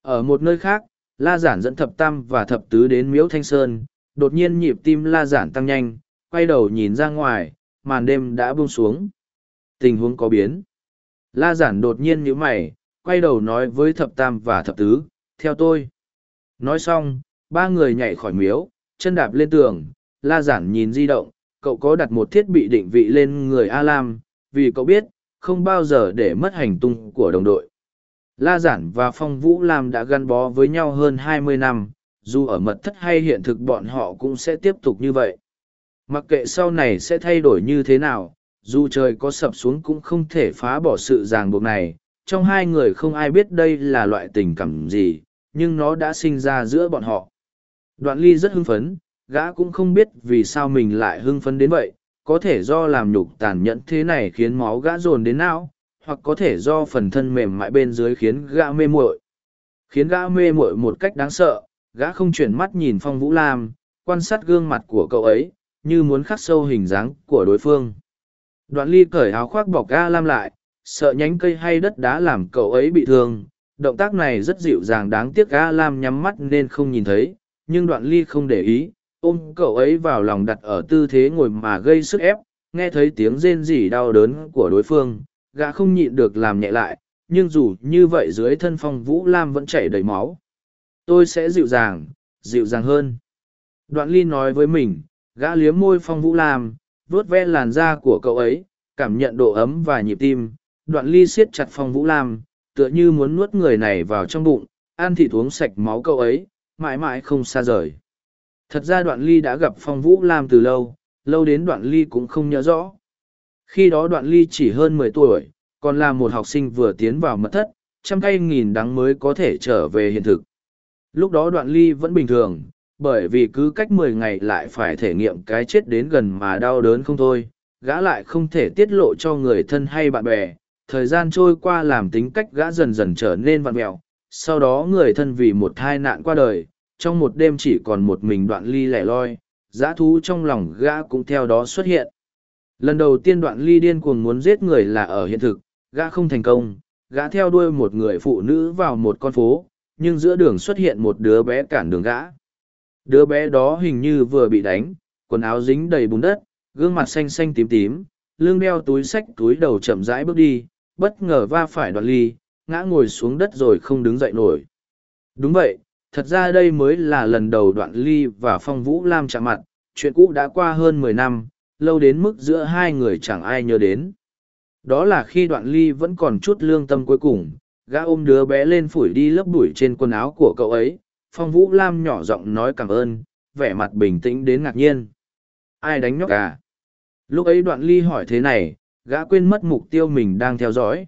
Ở một nơi khác, La Giản dẫn thập tam và thập tứ đến miếu Thanh Sơn, đột nhiên nhịp tim La Giản tăng nhanh, quay đầu nhìn ra ngoài, màn đêm đã buông xuống. Tình huống có biến. La Giản đột nhiên nhíu mày, quay đầu nói với thập tam và thập tứ, theo tôi. Nói xong, ba người nhảy khỏi miếu, chân đạp lên tường, La Giản nhìn di động, cậu có đặt một thiết bị định vị lên người A Lam, vì cậu biết, không bao giờ để mất hành tung của đồng đội. La Giản và Phong Vũ Lam đã gắn bó với nhau hơn hai mươi năm, dù ở mật thất hay hiện thực bọn họ cũng sẽ tiếp tục như vậy. Mặc kệ sau này sẽ thay đổi như thế nào, dù trời có sập xuống cũng không thể phá bỏ sự ràng buộc này. Trong hai người không ai biết đây là loại tình cảm gì, nhưng nó đã sinh ra giữa bọn họ. Đoạn ly rất hưng phấn, gã cũng không biết vì sao mình lại hưng phấn đến vậy, có thể do làm nhục tàn nhẫn thế này khiến máu gã dồn đến não, hoặc có thể do phần thân mềm mại bên dưới khiến gã mê muội. Khiến gã mê muội một cách đáng sợ, gã không chuyển mắt nhìn phong vũ lam, quan sát gương mặt của cậu ấy, như muốn khắc sâu hình dáng của đối phương. Đoạn ly cởi áo khoác bọc ga lam lại, sợ nhánh cây hay đất đá làm cậu ấy bị thương. Động tác này rất dịu dàng đáng tiếc ga lam nhắm mắt nên không nhìn thấy, nhưng đoạn ly không để ý, ôm cậu ấy vào lòng đặt ở tư thế ngồi mà gây sức ép, nghe thấy tiếng rên rỉ đau đớn của đối phương gã không nhịn được làm nhẹ lại, nhưng dù như vậy dưới thân phong Vũ Lam vẫn chảy đầy máu. Tôi sẽ dịu dàng, dịu dàng hơn. Đoạn ly nói với mình, gã liếm môi phong Vũ Lam, vuốt ve làn da của cậu ấy, cảm nhận độ ấm và nhịp tim. Đoạn ly siết chặt phong Vũ Lam, tựa như muốn nuốt người này vào trong bụng, ăn thịt uống sạch máu cậu ấy, mãi mãi không xa rời. Thật ra đoạn ly đã gặp phong Vũ Lam từ lâu, lâu đến đoạn ly cũng không nhớ rõ. Khi đó đoạn ly chỉ hơn mười tuổi, còn là một học sinh vừa tiến vào mật thất, trăm cây nghìn đắng mới có thể trở về hiện thực. Lúc đó đoạn ly vẫn bình thường, bởi vì cứ cách mười ngày lại phải thể nghiệm cái chết đến gần mà đau đớn không thôi, gã lại không thể tiết lộ cho người thân hay bạn bè. Thời gian trôi qua làm tính cách gã dần dần trở nên vặn mẹo, sau đó người thân vì một thai nạn qua đời, trong một đêm chỉ còn một mình đoạn ly lẻ loi, giã thú trong lòng gã cũng theo đó xuất hiện. Lần đầu tiên đoạn ly điên cuồng muốn giết người là ở hiện thực, gã không thành công, gã theo đuôi một người phụ nữ vào một con phố, nhưng giữa đường xuất hiện một đứa bé cản đường gã. Đứa bé đó hình như vừa bị đánh, quần áo dính đầy bùn đất, gương mặt xanh xanh tím tím, lưng đeo túi sách túi đầu chậm rãi bước đi, bất ngờ va phải đoạn ly, ngã ngồi xuống đất rồi không đứng dậy nổi. Đúng vậy, thật ra đây mới là lần đầu đoạn ly và phong vũ lam chạm mặt, chuyện cũ đã qua hơn mười năm, lâu đến mức giữa hai người chẳng ai nhớ đến. Đó là khi đoạn ly vẫn còn chút lương tâm cuối cùng, gã ôm đứa bé lên phủi đi lớp bụi trên quần áo của cậu ấy, phong vũ lam nhỏ giọng nói cảm ơn vẻ mặt bình tĩnh đến ngạc nhiên. Ai đánh nhóc à? Lúc ấy đoạn ly hỏi thế này gã quên mất mục tiêu mình đang theo dõi.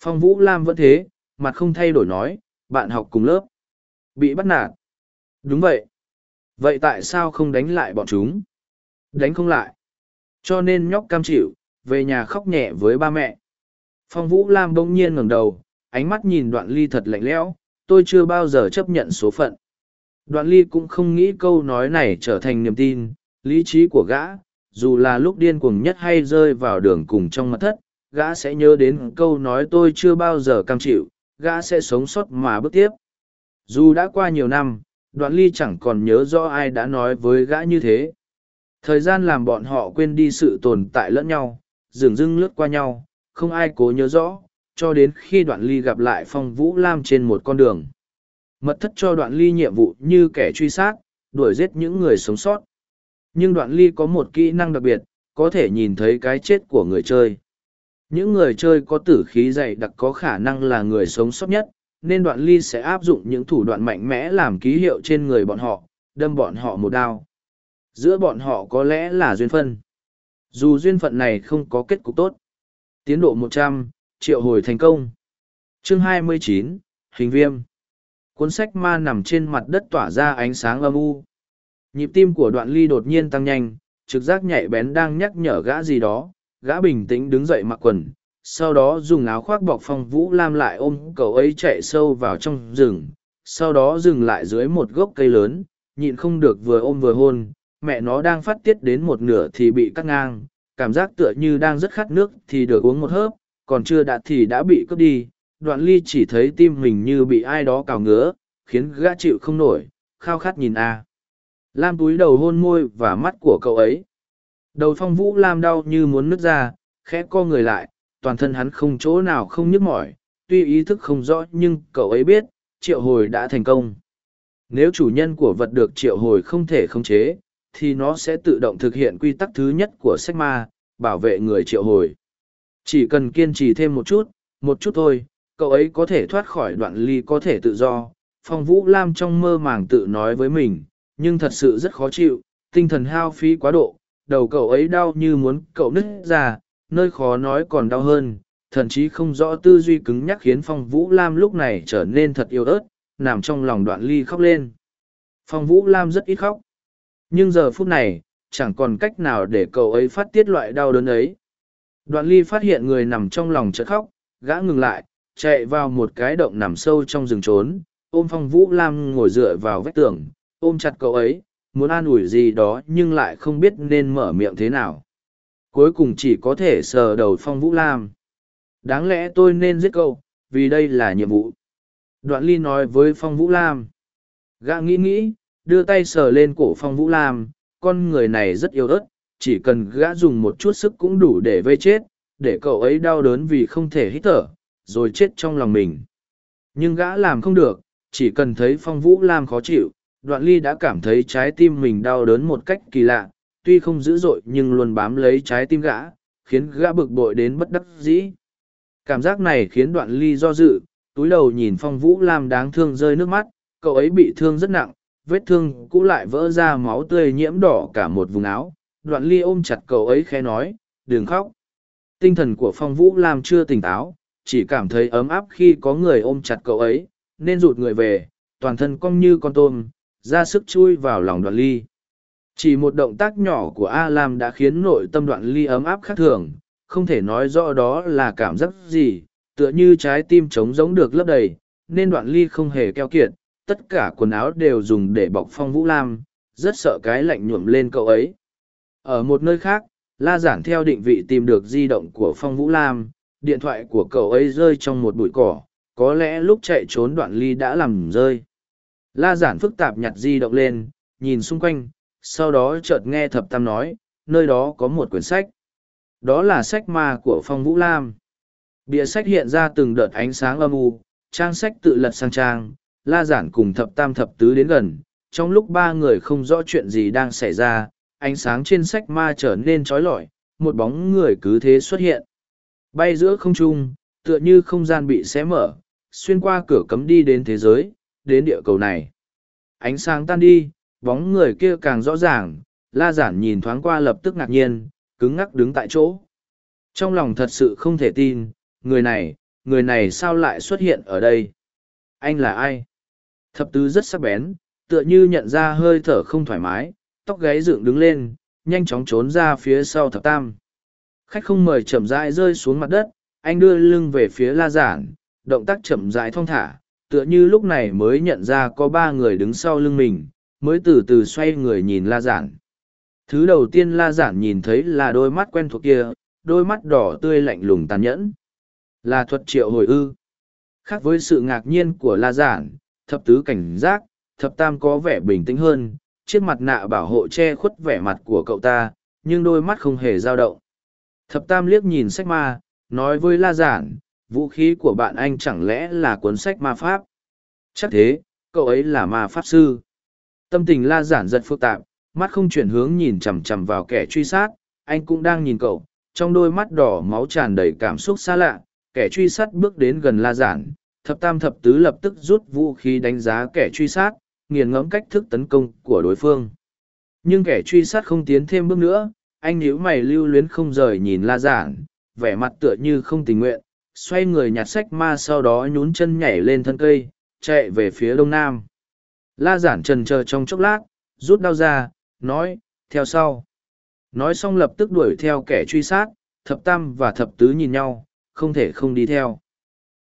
Phong vũ lam vẫn thế mặt không thay đổi nói bạn học cùng lớp. Bị bắt nạt. Đúng vậy. Vậy tại sao không đánh lại bọn chúng? Đánh không lại cho nên nhóc cam chịu, về nhà khóc nhẹ với ba mẹ. Phong vũ lam bỗng nhiên ngẩng đầu, ánh mắt nhìn đoạn ly thật lạnh lẽo, tôi chưa bao giờ chấp nhận số phận. Đoạn ly cũng không nghĩ câu nói này trở thành niềm tin, lý trí của gã, dù là lúc điên cuồng nhất hay rơi vào đường cùng trong mặt thất, gã sẽ nhớ đến câu nói tôi chưa bao giờ cam chịu, gã sẽ sống sót mà bước tiếp. Dù đã qua nhiều năm, đoạn ly chẳng còn nhớ rõ ai đã nói với gã như thế thời gian làm bọn họ quên đi sự tồn tại lẫn nhau dường dưng lướt qua nhau, không ai cố nhớ rõ, cho đến khi đoạn ly gặp lại phong vũ lam trên một con đường. Mật thất cho đoạn ly nhiệm vụ như kẻ truy sát, đuổi giết những người sống sót. Nhưng đoạn ly có một kỹ năng đặc biệt, có thể nhìn thấy cái chết của người chơi. Những người chơi có tử khí dày đặc có khả năng là người sống sót nhất, nên đoạn ly sẽ áp dụng những thủ đoạn mạnh mẽ làm ký hiệu trên người bọn họ, đâm bọn họ một đao giữa bọn họ có lẽ là duyên phân. Dù duyên phận này không có kết cục tốt. Tiến độ một trăm, triệu hồi thành công. Chương hai mươi chín, hình viêm. Cuốn sách ma nằm trên mặt đất tỏa ra ánh sáng âm u. Nhịp tim của đoạn ly đột nhiên tăng nhanh, trực giác nhạy bén đang nhắc nhở gã gì đó. Gã bình tĩnh đứng dậy mặc quần, sau đó dùng áo khoác bọc phong vũ lam lại ôm cậu ấy chạy sâu vào trong rừng. Sau đó dừng lại dưới một gốc cây lớn, nhịn không được vừa ôm vừa hôn mẹ nó đang phát tiết đến một nửa thì bị cắt ngang, cảm giác tựa như đang rất khát nước thì được uống một hớp, còn chưa đạt thì đã bị cướp đi, đoạn ly chỉ thấy tim mình như bị ai đó cào ngứa, khiến gã chịu không nổi, khao khát nhìn a. Lam túi đầu hôn môi và mắt của cậu ấy. Đầu phong vũ lam đau như muốn nứt ra, khẽ co người lại, toàn thân hắn không chỗ nào không nhức mỏi, tuy ý thức không rõ nhưng cậu ấy biết, triệu hồi đã thành công. Nếu chủ nhân của vật được triệu hồi không thể khống chế thì nó sẽ tự động thực hiện quy tắc thứ nhất của sách ma, bảo vệ người triệu hồi. Chỉ cần kiên trì thêm một chút một chút thôi, cậu ấy có thể thoát khỏi đoạn ly có thể tự do. Phong vũ lam trong mơ màng tự nói với mình, nhưng thật sự rất khó chịu, tinh thần hao phí quá độ, đầu cậu ấy đau như muốn cậu nứt ra, nơi khó nói còn đau hơn, thậm chí không rõ tư duy cứng nhắc khiến phong vũ lam lúc này trở nên thật yêu ớt, nằm trong lòng đoạn ly khóc lên. Phong vũ lam rất ít khóc nhưng giờ phút này, chẳng còn cách nào để cậu ấy phát tiết loại đau đớn ấy. Đoạn ly phát hiện người nằm trong lòng chợt khóc, gã ngừng lại, chạy vào một cái động nằm sâu trong rừng trốn, ôm phong vũ lam ngồi dựa vào vách tường, ôm chặt cậu ấy, muốn an ủi gì đó nhưng lại không biết nên mở miệng thế nào. Cuối cùng chỉ có thể sờ đầu phong vũ lam. Đáng lẽ tôi nên giết cậu, vì đây là nhiệm vụ. Đoạn ly nói với phong vũ lam. Gã nghĩ nghĩ đưa tay sờ lên cổ phong vũ lam, con người này rất yếu ớt, chỉ cần gã dùng một chút sức cũng đủ để vây chết, để cậu ấy đau đớn vì không thể hít thở, rồi chết trong lòng mình. Nhưng gã làm không được, chỉ cần thấy phong vũ lam khó chịu, đoạn ly đã cảm thấy trái tim mình đau đớn một cách kỳ lạ, tuy không dữ dội nhưng luôn bám lấy trái tim gã, khiến gã bực bội đến bất đắc dĩ. Cảm giác này khiến đoạn ly do dự, túi đầu nhìn phong vũ lam đáng thương rơi nước mắt, cậu ấy bị thương rất nặng vết thương cũ lại vỡ ra máu tươi nhiễm đỏ cả một vùng áo. Đoạn ly ôm chặt cậu ấy khẽ nói, đừng khóc. Tinh thần của phong vũ lam chưa tỉnh táo, chỉ cảm thấy ấm áp khi có người ôm chặt cậu ấy, nên rụt người về, toàn thân cong như con tôm, ra sức chui vào lòng đoạn ly. Chỉ một động tác nhỏ của a lam đã khiến nội tâm đoạn ly ấm áp khác thường, không thể nói rõ đó là cảm giác gì, tựa như trái tim trống giống được lấp đầy, nên đoạn ly không hề keo kiệt tất cả quần áo đều dùng để bọc phong vũ lam, rất sợ cái lạnh nhuộm lên cậu ấy. Ở một nơi khác, la giản theo định vị tìm được di động của phong vũ lam, điện thoại của cậu ấy rơi trong một bụi cỏ, có lẽ lúc chạy trốn đoạn ly đã làm rơi. La giản phức tạp nhặt di động lên, nhìn xung quanh, sau đó chợt nghe thập tam nói, nơi đó có một quyển sách. Đó là sách ma của phong vũ lam. Bìa sách hiện ra từng đợt ánh sáng âm u, trang sách tự lật sang trang la giản cùng thập tam thập tứ đến gần trong lúc ba người không rõ chuyện gì đang xảy ra ánh sáng trên sách ma trở nên trói lọi một bóng người cứ thế xuất hiện bay giữa không trung tựa như không gian bị xé mở xuyên qua cửa cấm đi đến thế giới đến địa cầu này Ánh sáng tan đi, bóng người kia càng rõ ràng, la giản nhìn thoáng qua lập tức ngạc nhiên, cứng ngắc đứng tại chỗ. Trong lòng thật sự không thể tin, người này, người này sao lại xuất hiện ở đây? Anh là ai? Thập tứ rất sắc bén, tựa như nhận ra hơi thở không thoải mái, tóc gáy dựng đứng lên, nhanh chóng trốn ra phía sau thập tam. Khách không mời chậm rãi rơi xuống mặt đất, anh đưa lưng về phía la giản, động tác chậm rãi thong thả, tựa như lúc này mới nhận ra có ba người đứng sau lưng mình, mới từ từ xoay người nhìn la giản. Thứ đầu tiên la giản nhìn thấy là đôi mắt quen thuộc kia, đôi mắt đỏ tươi lạnh lùng tàn nhẫn. Là thuật triệu hồi ư. Khác với sự ngạc nhiên của la giản, thập tứ cảnh giác, thập tam có vẻ bình tĩnh hơn, chiếc mặt nạ bảo hộ che khuất vẻ mặt của cậu ta, nhưng đôi mắt không hề dao động. Thập tam liếc nhìn sách ma, nói với la giản, vũ khí của bạn anh chẳng lẽ là cuốn sách ma pháp? Chắc thế, cậu ấy là ma pháp sư. Tâm tình la giản giật phức tạp, mắt không chuyển hướng nhìn chằm chằm vào kẻ truy sát, anh cũng đang nhìn cậu, trong đôi mắt đỏ máu tràn đầy cảm xúc xa lạ, kẻ truy sát bước đến gần la giản, thập tam thập tứ lập tức rút vũ khí đánh giá kẻ truy sát, nghiền ngẫm cách thức tấn công của đối phương. Nhưng kẻ truy sát không tiến thêm bước nữa, anh nhíu mày lưu luyến không rời nhìn la giản, vẻ mặt tựa như không tình nguyện, xoay người nhặt sách ma sau đó nhún chân nhảy lên thân cây, chạy về phía đông nam. La giản trần chờ trong chốc lát, rút đao ra, nói, theo sau. Nói xong lập tức đuổi theo kẻ truy sát, thập tam và thập tứ nhìn nhau, không thể không đi theo.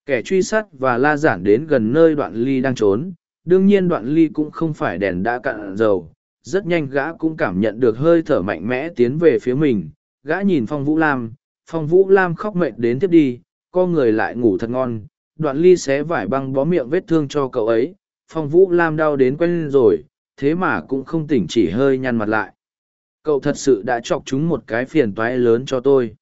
Kẻ truy sát và la giản đến gần nơi đoạn ly đang trốn, đương nhiên đoạn ly cũng không phải đèn đã cạn dầu. Rất nhanh gã cũng cảm nhận được hơi thở mạnh mẽ tiến về phía mình, gã nhìn phong vũ lam, phong vũ lam khóc mệt đến tiếp đi, co người lại ngủ thật ngon, đoạn ly xé vải băng bó miệng vết thương cho cậu ấy, phong vũ lam đau đến quen rồi, thế mà cũng không tỉnh chỉ hơi nhăn mặt lại. Cậu thật sự đã chọc chúng một cái phiền toái lớn cho tôi.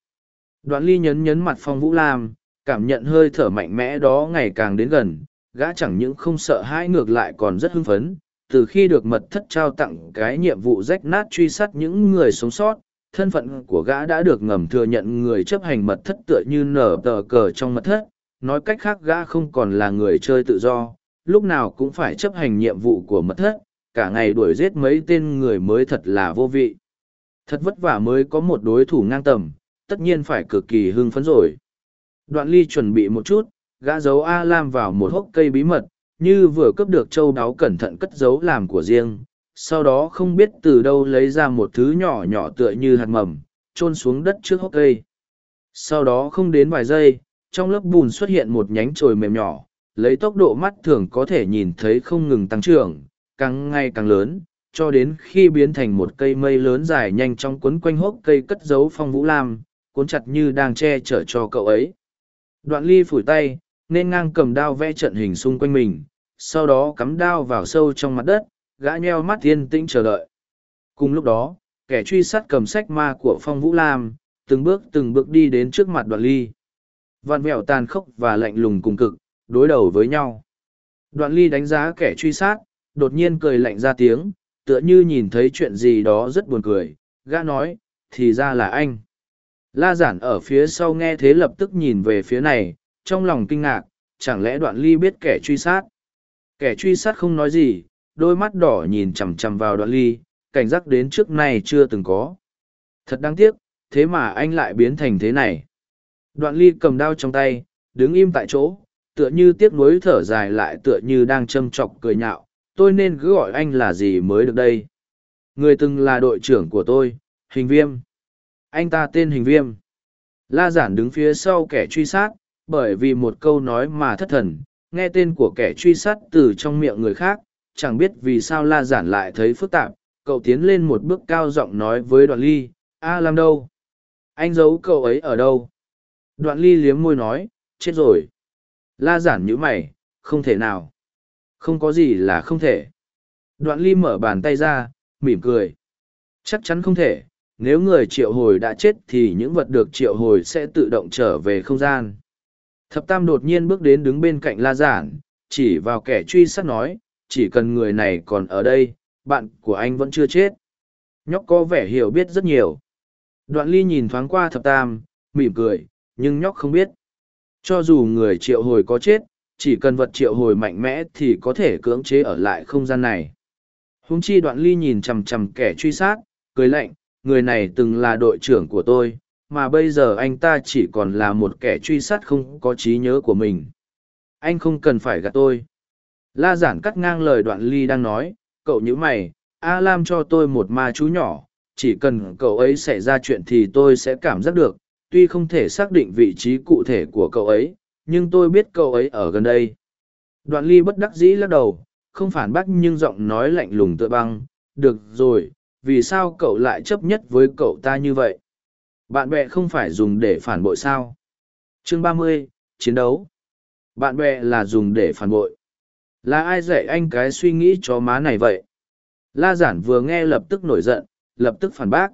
Đoạn ly nhấn nhấn mặt phong vũ lam, cảm nhận hơi thở mạnh mẽ đó ngày càng đến gần, gã chẳng những không sợ hãi ngược lại còn rất hưng phấn. Từ khi được mật thất trao tặng cái nhiệm vụ rách nát truy sát những người sống sót, thân phận của gã đã được ngầm thừa nhận người chấp hành mật thất tựa như nở tờ cờ trong mật thất. Nói cách khác gã không còn là người chơi tự do, lúc nào cũng phải chấp hành nhiệm vụ của mật thất, cả ngày đuổi giết mấy tên người mới thật là vô vị. Thật vất vả mới có một đối thủ ngang tầm, tất nhiên phải cực kỳ hưng phấn rồi. Đoạn ly chuẩn bị một chút, gã giấu A Lam vào một hốc cây bí mật, như vừa cướp được châu đáo cẩn thận cất giấu làm của riêng. Sau đó không biết từ đâu lấy ra một thứ nhỏ nhỏ tựa như hạt mầm, trôn xuống đất trước hốc cây. Sau đó không đến vài giây, trong lớp bùn xuất hiện một nhánh trồi mềm nhỏ, lấy tốc độ mắt thường có thể nhìn thấy không ngừng tăng trưởng, càng ngày càng lớn, cho đến khi biến thành một cây mây lớn dài nhanh trong quấn quanh hốc cây cất giấu phong vũ lam, cuốn chặt như đang che chở cho cậu ấy. Đoạn ly phủi tay, nên ngang cầm đao vẽ trận hình xung quanh mình, sau đó cắm đao vào sâu trong mặt đất, gã nheo mắt yên tĩnh chờ đợi. Cùng lúc đó, kẻ truy sát cầm sách ma của phong vũ lam, từng bước từng bước đi đến trước mặt đoạn ly. Vạn vẹo tàn khốc và lạnh lùng cùng cực, đối đầu với nhau. Đoạn ly đánh giá kẻ truy sát, đột nhiên cười lạnh ra tiếng, tựa như nhìn thấy chuyện gì đó rất buồn cười, gã nói, thì ra là anh. La giản ở phía sau nghe thế lập tức nhìn về phía này, trong lòng kinh ngạc, chẳng lẽ đoạn ly biết kẻ truy sát. Kẻ truy sát không nói gì, đôi mắt đỏ nhìn chằm chằm vào đoạn ly, cảnh giác đến trước này chưa từng có. Thật đáng tiếc, thế mà anh lại biến thành thế này. Đoạn ly cầm đao trong tay, đứng im tại chỗ, tựa như tiếc nuối thở dài lại tựa như đang châm chọc cười nhạo, tôi nên cứ gọi anh là gì mới được đây. Người từng là đội trưởng của tôi, hình viêm anh ta tên hình viêm. La giản đứng phía sau kẻ truy sát, bởi vì một câu nói mà thất thần, nghe tên của kẻ truy sát từ trong miệng người khác, chẳng biết vì sao la giản lại thấy phức tạp, cậu tiến lên một bước cao giọng nói với đoạn ly, a làm đâu? Anh giấu cậu ấy ở đâu? Đoạn ly liếm môi nói, chết rồi. La giản nhíu mày, không thể nào. Không có gì là không thể. Đoạn ly mở bàn tay ra, mỉm cười. Chắc chắn không thể nếu người triệu hồi đã chết thì những vật được triệu hồi sẽ tự động trở về không gian. Thập Tam đột nhiên bước đến đứng bên cạnh La Giản, chỉ vào kẻ truy sát nói, chỉ cần người này còn ở đây, bạn của anh vẫn chưa chết. Nhóc có vẻ hiểu biết rất nhiều. Đoạn ly nhìn thoáng qua Thập Tam, mỉm cười, nhưng nhóc không biết. Cho dù người triệu hồi có chết, chỉ cần vật triệu hồi mạnh mẽ thì có thể cưỡng chế ở lại không gian này. húng chi đoạn ly nhìn chằm chằm kẻ truy sát cười lạnh người này từng là đội trưởng của tôi, mà bây giờ anh ta chỉ còn là một kẻ truy sát không có trí nhớ của mình. Anh không cần phải gạt tôi. La giản cắt ngang lời đoạn ly đang nói, cậu nhữ mày a lam cho tôi một ma chú nhỏ, chỉ cần cậu ấy xảy ra chuyện thì tôi sẽ cảm giác được, tuy không thể xác định vị trí cụ thể của cậu ấy, nhưng tôi biết cậu ấy ở gần đây. Đoạn ly bất đắc dĩ lắc đầu, không phản bác nhưng giọng nói lạnh lùng tựa băng, được rồi vì sao cậu lại chấp nhất với cậu ta như vậy? Bạn bè không phải dùng để phản bội sao? Chương ba mươi, chiến đấu. Bạn bè là dùng để phản bội. Là ai dạy anh cái suy nghĩ cho má này vậy? La giản vừa nghe lập tức nổi giận, lập tức phản bác.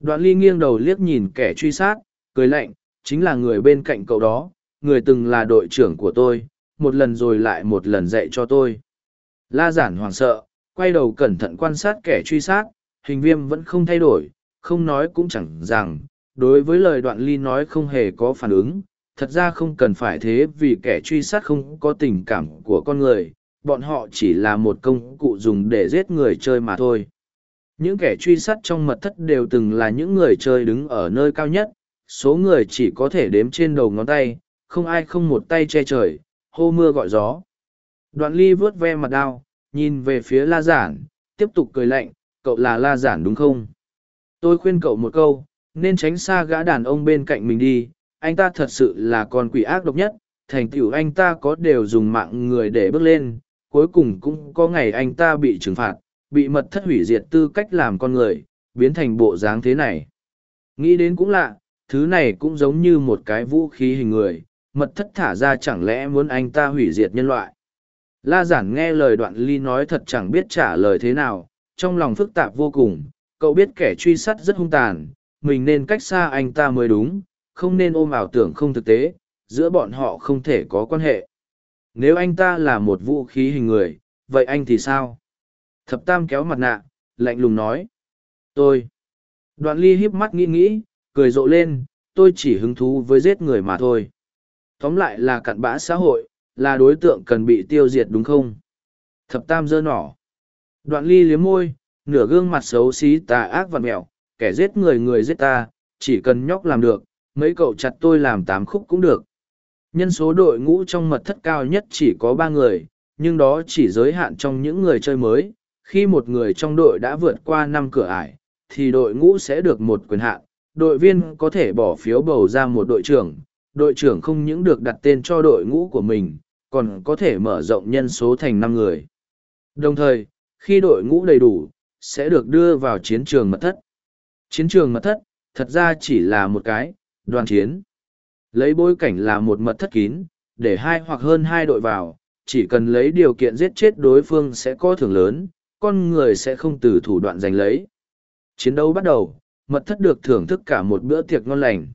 Đoạn ly nghiêng đầu liếc nhìn kẻ truy sát, cười lạnh, chính là người bên cạnh cậu đó, người từng là đội trưởng của tôi, một lần rồi lại một lần dạy cho tôi. La giản hoảng sợ, quay đầu cẩn thận quan sát kẻ truy sát hình viêm vẫn không thay đổi, không nói cũng chẳng rằng, đối với lời đoạn ly nói không hề có phản ứng, thật ra không cần phải thế vì kẻ truy sát không có tình cảm của con người, bọn họ chỉ là một công cụ dùng để giết người chơi mà thôi. Những kẻ truy sát trong mật thất đều từng là những người chơi đứng ở nơi cao nhất, số người chỉ có thể đếm trên đầu ngón tay, không ai không một tay che trời, hô mưa gọi gió. Đoạn ly vớt ve mặt đao, nhìn về phía la giản, tiếp tục cười lạnh cậu là la giản đúng không? Tôi khuyên cậu một câu, nên tránh xa gã đàn ông bên cạnh mình đi. Anh ta thật sự là con quỷ ác độc nhất. Thành tựu anh ta có đều dùng mạng người để bước lên. Cuối cùng cũng có ngày anh ta bị trừng phạt, bị mật thất hủy diệt tư cách làm con người, biến thành bộ dáng thế này. Nghĩ đến cũng lạ, thứ này cũng giống như một cái vũ khí hình người. Mật thất thả ra chẳng lẽ muốn anh ta hủy diệt nhân loại? La giản nghe lời đoạn ly nói thật chẳng biết trả lời thế nào trong lòng phức tạp vô cùng, cậu biết kẻ truy sát rất hung tàn, mình nên cách xa anh ta mới đúng, không nên ôm ảo tưởng không thực tế, giữa bọn họ không thể có quan hệ. Nếu anh ta là một vũ khí hình người, vậy anh thì sao? Thập tam kéo mặt nạ, lạnh lùng nói. Tôi. Đoạn ly híp mắt nghĩ nghĩ, cười rộ lên, tôi chỉ hứng thú với giết người mà thôi. Tóm lại là cặn bã xã hội, là đối tượng cần bị tiêu diệt đúng không? Thập tam dơ nỏ đoạn ly liếm môi, nửa gương mặt xấu xí tà ác và mẹo, kẻ giết người người giết ta, chỉ cần nhóc làm được, mấy cậu chặt tôi làm tám khúc cũng được. Nhân số đội ngũ trong mật thất cao nhất chỉ có ba người, nhưng đó chỉ giới hạn trong những người chơi mới. Khi một người trong đội đã vượt qua năm cửa ải, thì đội ngũ sẽ được một quyền hạn. Đội viên có thể bỏ phiếu bầu ra một đội trưởng. Đội trưởng không những được đặt tên cho đội ngũ của mình, còn có thể mở rộng nhân số thành năm người. Đồng thời khi đội ngũ đầy đủ, sẽ được đưa vào chiến trường mật thất. Chiến trường mật thất, thật ra chỉ là một cái, đoàn chiến. Lấy bối cảnh là một mật thất kín, để hai hoặc hơn hai đội vào, chỉ cần lấy điều kiện giết chết đối phương sẽ có thưởng lớn, con người sẽ không từ thủ đoạn giành lấy. Chiến đấu bắt đầu, mật thất được thưởng thức cả một bữa tiệc ngon lành.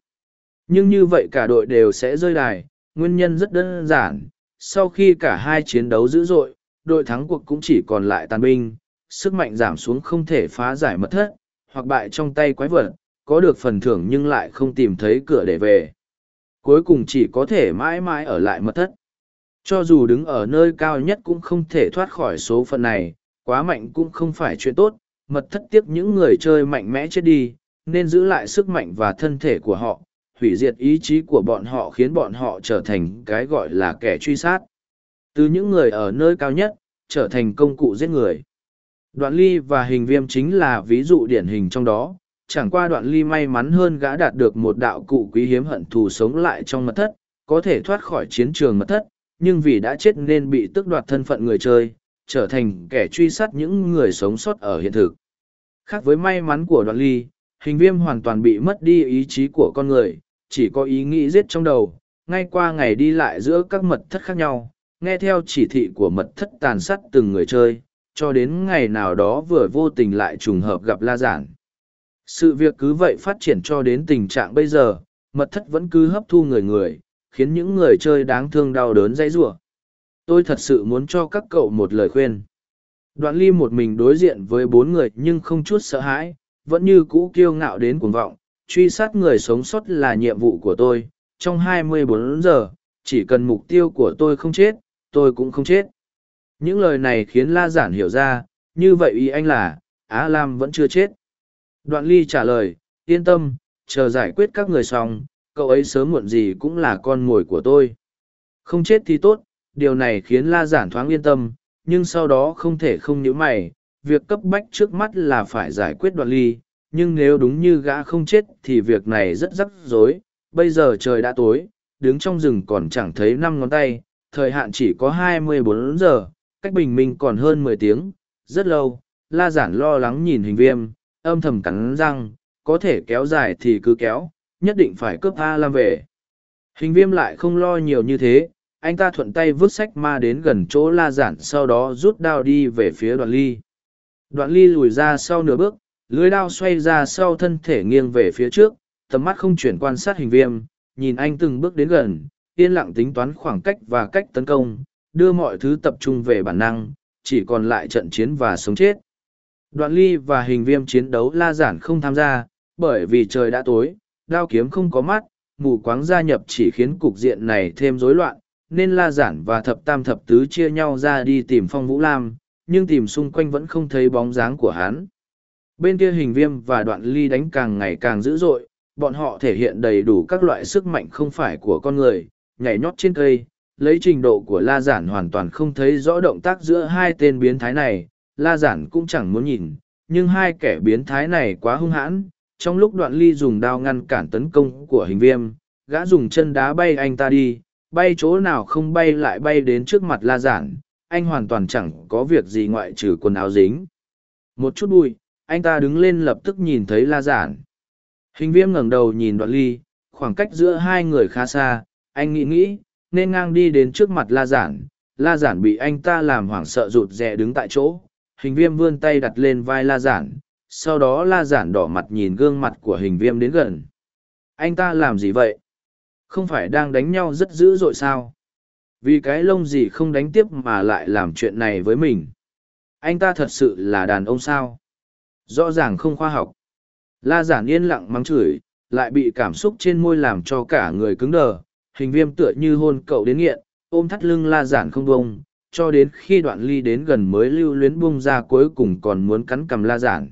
Nhưng như vậy cả đội đều sẽ rơi đài, nguyên nhân rất đơn giản, sau khi cả hai chiến đấu dữ dội đội thắng cuộc cũng chỉ còn lại tàn binh, sức mạnh giảm xuống không thể phá giải mật thất, hoặc bại trong tay quái vật, có được phần thưởng nhưng lại không tìm thấy cửa để về. Cuối cùng chỉ có thể mãi mãi ở lại mật thất. Cho dù đứng ở nơi cao nhất cũng không thể thoát khỏi số phận này, quá mạnh cũng không phải chuyện tốt, mật thất tiếp những người chơi mạnh mẽ chết đi, nên giữ lại sức mạnh và thân thể của họ, hủy diệt ý chí của bọn họ khiến bọn họ trở thành cái gọi là kẻ truy sát từ những người ở nơi cao nhất, trở thành công cụ giết người. Đoạn ly và hình viêm chính là ví dụ điển hình trong đó, chẳng qua đoạn ly may mắn hơn gã đạt được một đạo cụ quý hiếm hận thù sống lại trong mật thất, có thể thoát khỏi chiến trường mật thất, nhưng vì đã chết nên bị tước đoạt thân phận người chơi, trở thành kẻ truy sát những người sống sót ở hiện thực. Khác với may mắn của đoạn ly, hình viêm hoàn toàn bị mất đi ý chí của con người, chỉ có ý nghĩ giết trong đầu, ngay qua ngày đi lại giữa các mật thất khác nhau nghe theo chỉ thị của mật thất tàn sát từng người chơi, cho đến ngày nào đó vừa vô tình lại trùng hợp gặp la giản. Sự việc cứ vậy phát triển cho đến tình trạng bây giờ, mật thất vẫn cứ hấp thu người người, khiến những người chơi đáng thương đau đớn dãy rủa. Tôi thật sự muốn cho các cậu một lời khuyên. Đoạn ly một mình đối diện với bốn người nhưng không chút sợ hãi, vẫn như cũ kiêu ngạo đến cuồng vọng, truy sát người sống sót là nhiệm vụ của tôi. Trong 24 giờ, chỉ cần mục tiêu của tôi không chết tôi cũng không chết những lời này khiến la giản hiểu ra như vậy ý anh là, Á Lam vẫn chưa chết. Đoạn ly trả lời, yên tâm, chờ giải quyết các người xong, cậu ấy sớm muộn gì cũng là con mồi của tôi. Không chết thì tốt, điều này khiến La Giản thoáng yên tâm, nhưng sau đó không thể không nhíu mày, việc cấp bách trước mắt là phải giải quyết đoạn ly, nhưng nếu đúng như gã không chết thì việc này rất rắc rối, bây giờ trời đã tối, đứng trong rừng còn chẳng thấy năm ngón tay, thời hạn chỉ có 24 giờ, cách bình minh còn hơn 10 tiếng, rất lâu, La Giản lo lắng nhìn hình viêm, âm thầm cắn răng, có thể kéo dài thì cứ kéo, nhất định phải cướp A Lam về. Hình viêm lại không lo nhiều như thế, anh ta thuận tay vứt sách ma đến gần chỗ la giản sau đó rút đao đi về phía đoạn ly. Đoạn ly lùi ra sau nửa bước, lưới đao xoay ra sau thân thể nghiêng về phía trước, tầm mắt không chuyển quan sát hình viêm, nhìn anh từng bước đến gần, yên lặng tính toán khoảng cách và cách tấn công, đưa mọi thứ tập trung về bản năng, chỉ còn lại trận chiến và sống chết. Đoạn ly và hình viêm chiến đấu la giản không tham gia, bởi vì trời đã tối, đao kiếm không có mắt, mù quáng gia nhập chỉ khiến cục diện này thêm rối loạn, nên la giản và thập tam thập tứ chia nhau ra đi tìm phong vũ lam, nhưng tìm xung quanh vẫn không thấy bóng dáng của hắn. Bên kia hình viêm và đoạn ly đánh càng ngày càng dữ dội, bọn họ thể hiện đầy đủ các loại sức mạnh không phải của con người, nhảy nhót trên cây, lấy trình độ của la giản hoàn toàn không thấy rõ động tác giữa hai tên biến thái này, la giản cũng chẳng muốn nhìn, nhưng hai kẻ biến thái này quá hung hãn, trong lúc đoạn ly dùng đao ngăn cản tấn công của hình viêm, gã dùng chân đá bay anh ta đi, bay chỗ nào không bay lại bay đến trước mặt la giản, anh hoàn toàn chẳng có việc gì ngoại trừ quần áo dính. Một chút bụi, anh ta đứng lên lập tức nhìn thấy la giản. Hình viêm ngẩng đầu nhìn đoạn ly, khoảng cách giữa hai người khá xa, anh nghĩ nghĩ, nên ngang đi đến trước mặt la giản. La giản bị anh ta làm hoảng sợ rụt rè đứng tại chỗ, hình viêm vươn tay đặt lên vai la giản, sau đó la giản đỏ mặt nhìn gương mặt của hình viêm đến gần. Anh ta làm gì vậy? Không phải đang đánh nhau rất dữ dội sao? Vì cái lông gì không đánh tiếp mà lại làm chuyện này với mình? Anh ta thật sự là đàn ông sao? Rõ ràng không khoa học. La giản yên lặng mắng chửi, lại bị cảm xúc trên môi làm cho cả người cứng đờ, hình viêm tựa như hôn cậu đến nghiện, ôm thắt lưng la giản không bông, cho đến khi đoạn ly đến gần mới lưu luyến bung ra cuối cùng còn muốn cắn cầm la giản.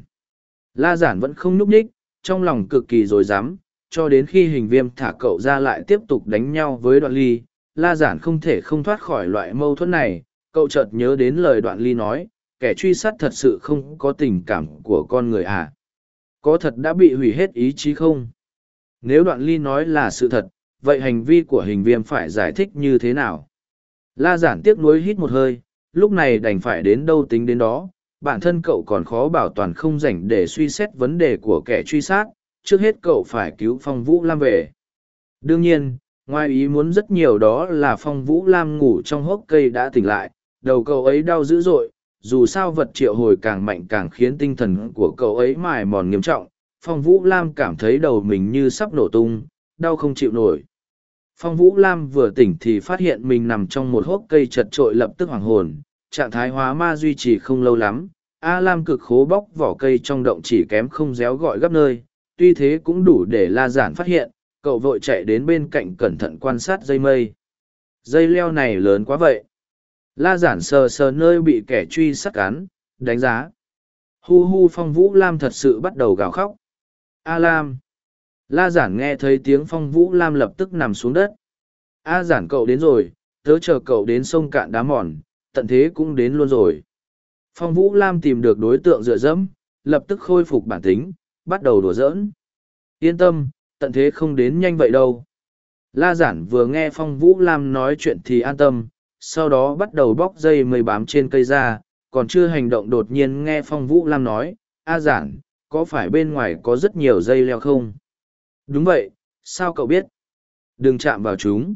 La giản vẫn không núp nhích, trong lòng cực kỳ dối dám, cho đến khi hình viêm thả cậu ra lại tiếp tục đánh nhau với đoạn ly. La giản không thể không thoát khỏi loại mâu thuẫn này, cậu chợt nhớ đến lời đoạn ly nói, kẻ truy sát thật sự không có tình cảm của con người à. Có thật đã bị hủy hết ý chí không? Nếu đoạn ly nói là sự thật, vậy hành vi của hình viêm phải giải thích như thế nào? La giản tiếc nuối hít một hơi, lúc này đành phải đến đâu tính đến đó, bản thân cậu còn khó bảo toàn không rảnh để suy xét vấn đề của kẻ truy sát, trước hết cậu phải cứu Phong Vũ Lam về. Đương nhiên, ngoài ý muốn rất nhiều đó là Phong Vũ Lam ngủ trong hốc cây đã tỉnh lại, đầu cậu ấy đau dữ dội, dù sao vật triệu hồi càng mạnh càng khiến tinh thần của cậu ấy mài mòn nghiêm trọng. Phong Vũ Lam cảm thấy đầu mình như sắp nổ tung, đau không chịu nổi. Phong Vũ Lam vừa tỉnh thì phát hiện mình nằm trong một hốc cây chật trội lập tức hoàng hồn, trạng thái hóa ma duy trì không lâu lắm. A Lam cực khố bóc vỏ cây trong động chỉ kém không réo gọi gấp nơi, tuy thế cũng đủ để la giản phát hiện, cậu vội chạy đến bên cạnh cẩn thận quan sát dây mây. Dây leo này lớn quá vậy. La giản sờ sờ nơi bị kẻ truy sát cắn, đánh giá. Hu hu phong vũ lam thật sự bắt đầu gào khóc. A Lam. La giản nghe thấy tiếng phong vũ lam lập tức nằm xuống đất. A giản cậu đến rồi, tớ chờ cậu đến sông cạn đá mòn, tận thế cũng đến luôn rồi. Phong vũ lam tìm được đối tượng dựa dẫm, lập tức khôi phục bản tính, bắt đầu đùa giỡn. Yên tâm, tận thế không đến nhanh vậy đâu. La giản vừa nghe Phong Vũ Lam nói chuyện thì an tâm, sau đó bắt đầu bóc dây mây bám trên cây ra, còn chưa hành động đột nhiên nghe Phong Vũ Lam nói, A giản, có phải bên ngoài có rất nhiều dây leo không? Đúng vậy, sao cậu biết? Đừng chạm vào chúng.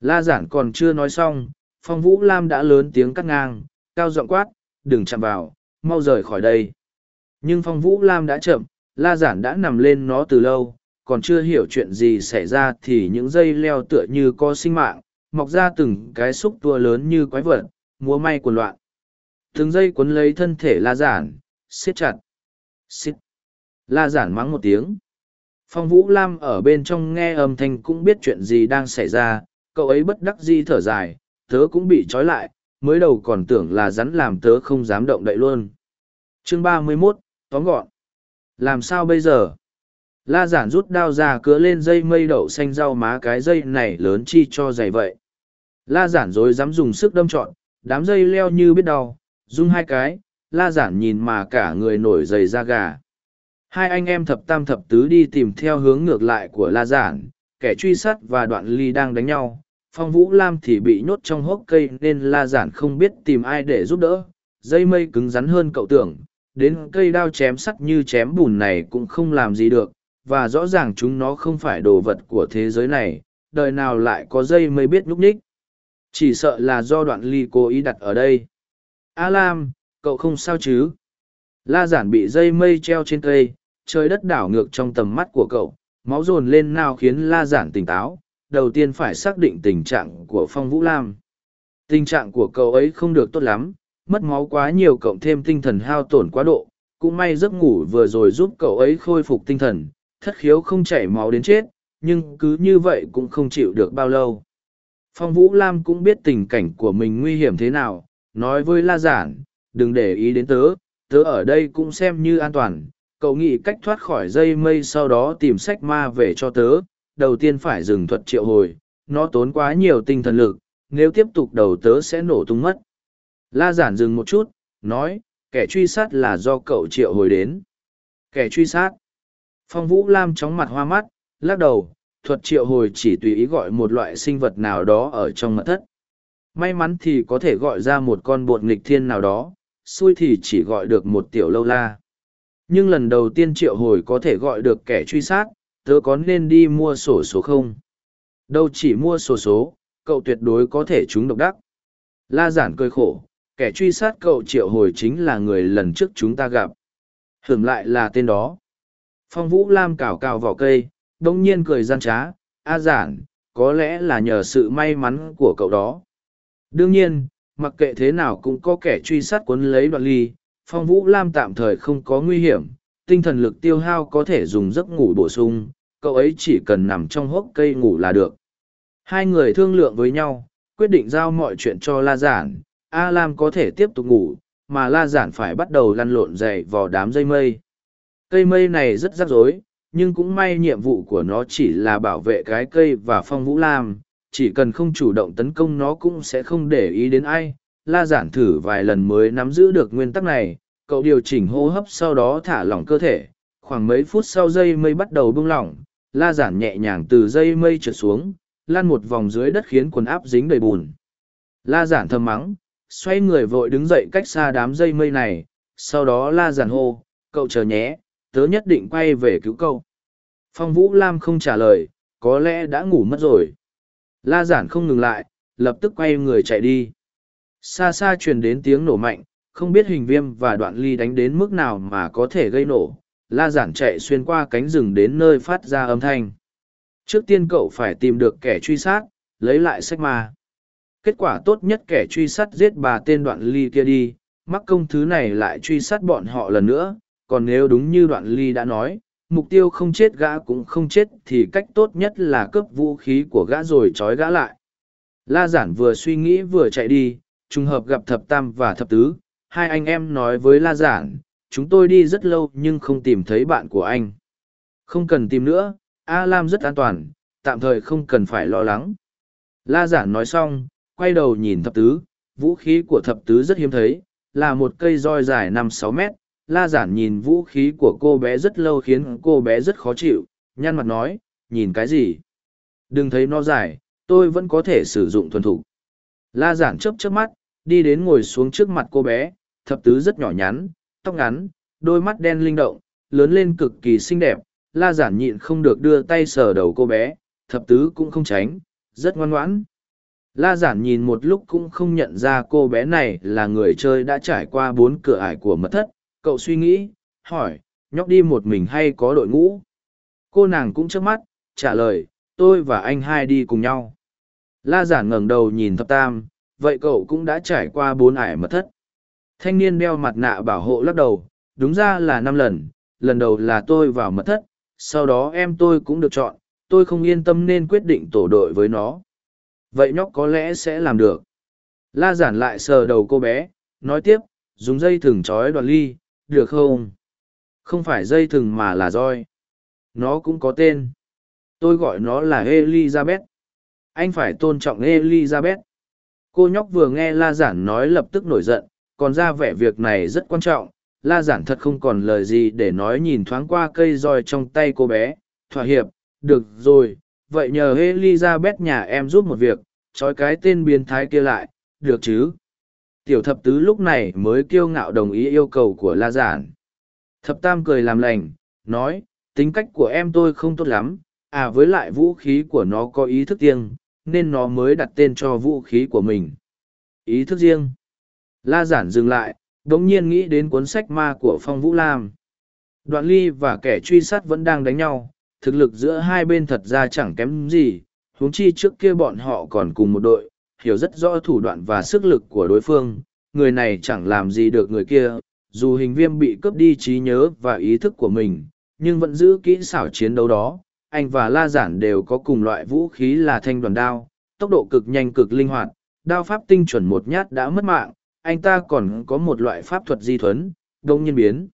La giản còn chưa nói xong, Phong Vũ Lam đã lớn tiếng cắt ngang, cao giọng quát, đừng chạm vào, mau rời khỏi đây. Nhưng Phong Vũ Lam đã chậm, La giản đã nằm lên nó từ lâu, còn chưa hiểu chuyện gì xảy ra thì những dây leo tựa như có sinh mạng, mọc ra từng cái xúc tua lớn như quái vật, múa may cuồng loạn. Từng dây cuốn lấy thân thể la giản, siết chặt. Xít. La giản mắng một tiếng. Phong Vũ Lam ở bên trong nghe âm thanh cũng biết chuyện gì đang xảy ra, cậu ấy bất đắc dĩ thở dài, tớ cũng bị trói lại, mới đầu còn tưởng là rắn làm tớ không dám động đậy luôn. chương ba mươi 31, tóm gọn. Làm sao bây giờ? La giản rút đao ra cứa lên dây mây đậu xanh rau má cái dây này lớn chi cho dày vậy. La giản rồi dám dùng sức đâm trọn, đám dây leo như biết đau, rung hai cái, la giản nhìn mà cả người nổi dày da gà. Hai anh em thập tam thập tứ đi tìm theo hướng ngược lại của la giản, kẻ truy sát và đoạn ly đang đánh nhau. Phong Vũ Lam thì bị nhốt trong hốc cây nên la giản không biết tìm ai để giúp đỡ. Dây mây cứng rắn hơn cậu tưởng, đến cây đao chém sắt như chém bùn này cũng không làm gì được, và rõ ràng chúng nó không phải đồ vật của thế giới này, đời nào lại có dây mây biết nhúc nhích. Chỉ sợ là do đoạn ly cố ý đặt ở đây. A Lam, cậu không sao chứ? La giản bị dây mây treo trên cây, trời đất đảo ngược trong tầm mắt của cậu, máu dồn lên nào khiến La giản tỉnh táo. Đầu tiên phải xác định tình trạng của Phong Vũ Lam. Tình trạng của cậu ấy không được tốt lắm, mất máu quá nhiều cộng thêm tinh thần hao tổn quá độ. Cũng may giấc ngủ vừa rồi giúp cậu ấy khôi phục tinh thần, thất khiếu không chảy máu đến chết, nhưng cứ như vậy cũng không chịu được bao lâu. Phong Vũ Lam cũng biết tình cảnh của mình nguy hiểm thế nào, nói với La Giản, đừng để ý đến tớ, tớ ở đây cũng xem như an toàn. Cậu nghĩ cách thoát khỏi dây mây sau đó tìm sách ma về cho tớ, đầu tiên phải dừng thuật triệu hồi, nó tốn quá nhiều tinh thần lực, nếu tiếp tục đầu tớ sẽ nổ tung mất. La Giản dừng một chút, nói, kẻ truy sát là do cậu triệu hồi đến. Kẻ truy sát. Phong Vũ Lam chóng mặt hoa mắt, lắc đầu, thuật triệu hồi chỉ tùy ý gọi một loại sinh vật nào đó ở trong mật thất. May mắn thì có thể gọi ra một con bột nghịch thiên nào đó, xui thì chỉ gọi được một tiểu lâu la. Nhưng lần đầu tiên triệu hồi có thể gọi được kẻ truy sát, tớ có nên đi mua sổ số không? Đâu chỉ mua sổ số, cậu tuyệt đối có thể chúng độc đắc. La giản cười khổ, kẻ truy sát cậu triệu hồi chính là người lần trước chúng ta gặp. Hưởng lại là tên đó. Phong Vũ Lam cào cào vào cây, đông nhiên cười gian trá, A giản, có lẽ là nhờ sự may mắn của cậu đó. Đương nhiên, mặc kệ thế nào cũng có kẻ truy sát cuốn lấy đoạn ly, Phong Vũ Lam tạm thời không có nguy hiểm, tinh thần lực tiêu hao có thể dùng giấc ngủ bổ sung, cậu ấy chỉ cần nằm trong hốc cây ngủ là được. Hai người thương lượng với nhau, quyết định giao mọi chuyện cho La Giản, A Lam có thể tiếp tục ngủ, mà La Giản phải bắt đầu lăn lộn dậy vào đám dây mây. Cây mây này rất rắc rối, nhưng cũng may nhiệm vụ của nó chỉ là bảo vệ cái cây và phong vũ lam, chỉ cần không chủ động tấn công nó cũng sẽ không để ý đến ai. La giản thử vài lần mới nắm giữ được nguyên tắc này, cậu điều chỉnh hô hấp sau đó thả lỏng cơ thể. Khoảng mấy phút sau dây mây bắt đầu bung lỏng, la giản nhẹ nhàng từ dây mây trượt xuống, lan một vòng dưới đất khiến quần áp dính đầy bùn. La giản thầm mắng, xoay người vội đứng dậy cách xa đám dây mây này, sau đó la giản hô, cậu chờ nhé, tớ nhất định quay về cứu cậu. Phong Vũ Lam không trả lời, có lẽ đã ngủ mất rồi. La giản không ngừng lại, lập tức quay người chạy đi. Xa xa truyền đến tiếng nổ mạnh, không biết hình viêm và đoạn ly đánh đến mức nào mà có thể gây nổ. La giản chạy xuyên qua cánh rừng đến nơi phát ra âm thanh. Trước tiên cậu phải tìm được kẻ truy sát, lấy lại sách ma. Kết quả tốt nhất kẻ truy sát giết bà tên đoạn ly kia đi, mắc công thứ này lại truy sát bọn họ lần nữa, còn nếu đúng như đoạn ly đã nói, mục tiêu không chết gã cũng không chết thì cách tốt nhất là cướp vũ khí của gã rồi trói gã lại. La giản vừa suy nghĩ vừa chạy đi, trùng hợp gặp thập tam và thập tứ, hai anh em nói với La giản, chúng tôi đi rất lâu nhưng không tìm thấy bạn của anh. Không cần tìm nữa, A Lam rất an toàn, tạm thời không cần phải lo lắng. La giản nói xong, quay đầu nhìn thập tứ, vũ khí của thập tứ rất hiếm thấy, là một cây roi dài năm sáu mét, la giản nhìn vũ khí của cô bé rất lâu khiến cô bé rất khó chịu nhăn mặt nói nhìn cái gì đừng thấy nó dài tôi vẫn có thể sử dụng thuần thục la giản chớp chớp mắt đi đến ngồi xuống trước mặt cô bé thập tứ rất nhỏ nhắn tóc ngắn đôi mắt đen linh động lớn lên cực kỳ xinh đẹp la giản nhịn không được đưa tay sờ đầu cô bé thập tứ cũng không tránh rất ngoan ngoãn la giản nhìn một lúc cũng không nhận ra cô bé này là người chơi đã trải qua bốn cửa ải của mật thất Cậu suy nghĩ, hỏi, nhóc đi một mình hay có đội ngũ? Cô nàng cũng trước mắt, trả lời, tôi và anh hai đi cùng nhau. La giản ngẩng đầu nhìn thập tam, vậy cậu cũng đã trải qua bốn ải mật thất. Thanh niên đeo mặt nạ bảo hộ lắc đầu, đúng ra là năm lần, lần đầu là tôi vào mật thất, sau đó em tôi cũng được chọn, tôi không yên tâm nên quyết định tổ đội với nó. Vậy nhóc có lẽ sẽ làm được. La giản lại sờ đầu cô bé, nói tiếp, dùng dây thừng trói đoạn ly, được không? Không phải dây thừng mà là roi. Nó cũng có tên. Tôi gọi nó là Elizabeth. Anh phải tôn trọng Elizabeth. Cô nhóc vừa nghe La Giản nói lập tức nổi giận, còn ra vẻ việc này rất quan trọng. La Giản thật không còn lời gì để nói nhìn thoáng qua cây roi trong tay cô bé. Thỏa hiệp, được rồi, vậy nhờ Elizabeth nhà em giúp một việc, trói cái tên biến thái kia lại, được chứ? Tiểu thập tứ lúc này mới kiêu ngạo đồng ý yêu cầu của La Giản. Thập tam cười làm lành, nói, tính cách của em tôi không tốt lắm, à với lại vũ khí của nó có ý thức riêng, nên nó mới đặt tên cho vũ khí của mình. Ý thức riêng. La Giản dừng lại, đống nhiên nghĩ đến cuốn sách ma của Phong Vũ Lam. Đoạn ly và kẻ truy sát vẫn đang đánh nhau, thực lực giữa hai bên thật ra chẳng kém gì, huống chi trước kia bọn họ còn cùng một đội, hiểu rất rõ thủ đoạn và sức lực của đối phương, người này chẳng làm gì được người kia, dù hình viêm bị cướp đi trí nhớ và ý thức của mình, nhưng vẫn giữ kỹ xảo chiến đấu đó. Anh và La Giản đều có cùng loại vũ khí là thanh đoàn đao, tốc độ cực nhanh cực linh hoạt, đao pháp tinh chuẩn một nhát đã mất mạng, anh ta còn có một loại pháp thuật di thuấn, đông nhiên biến.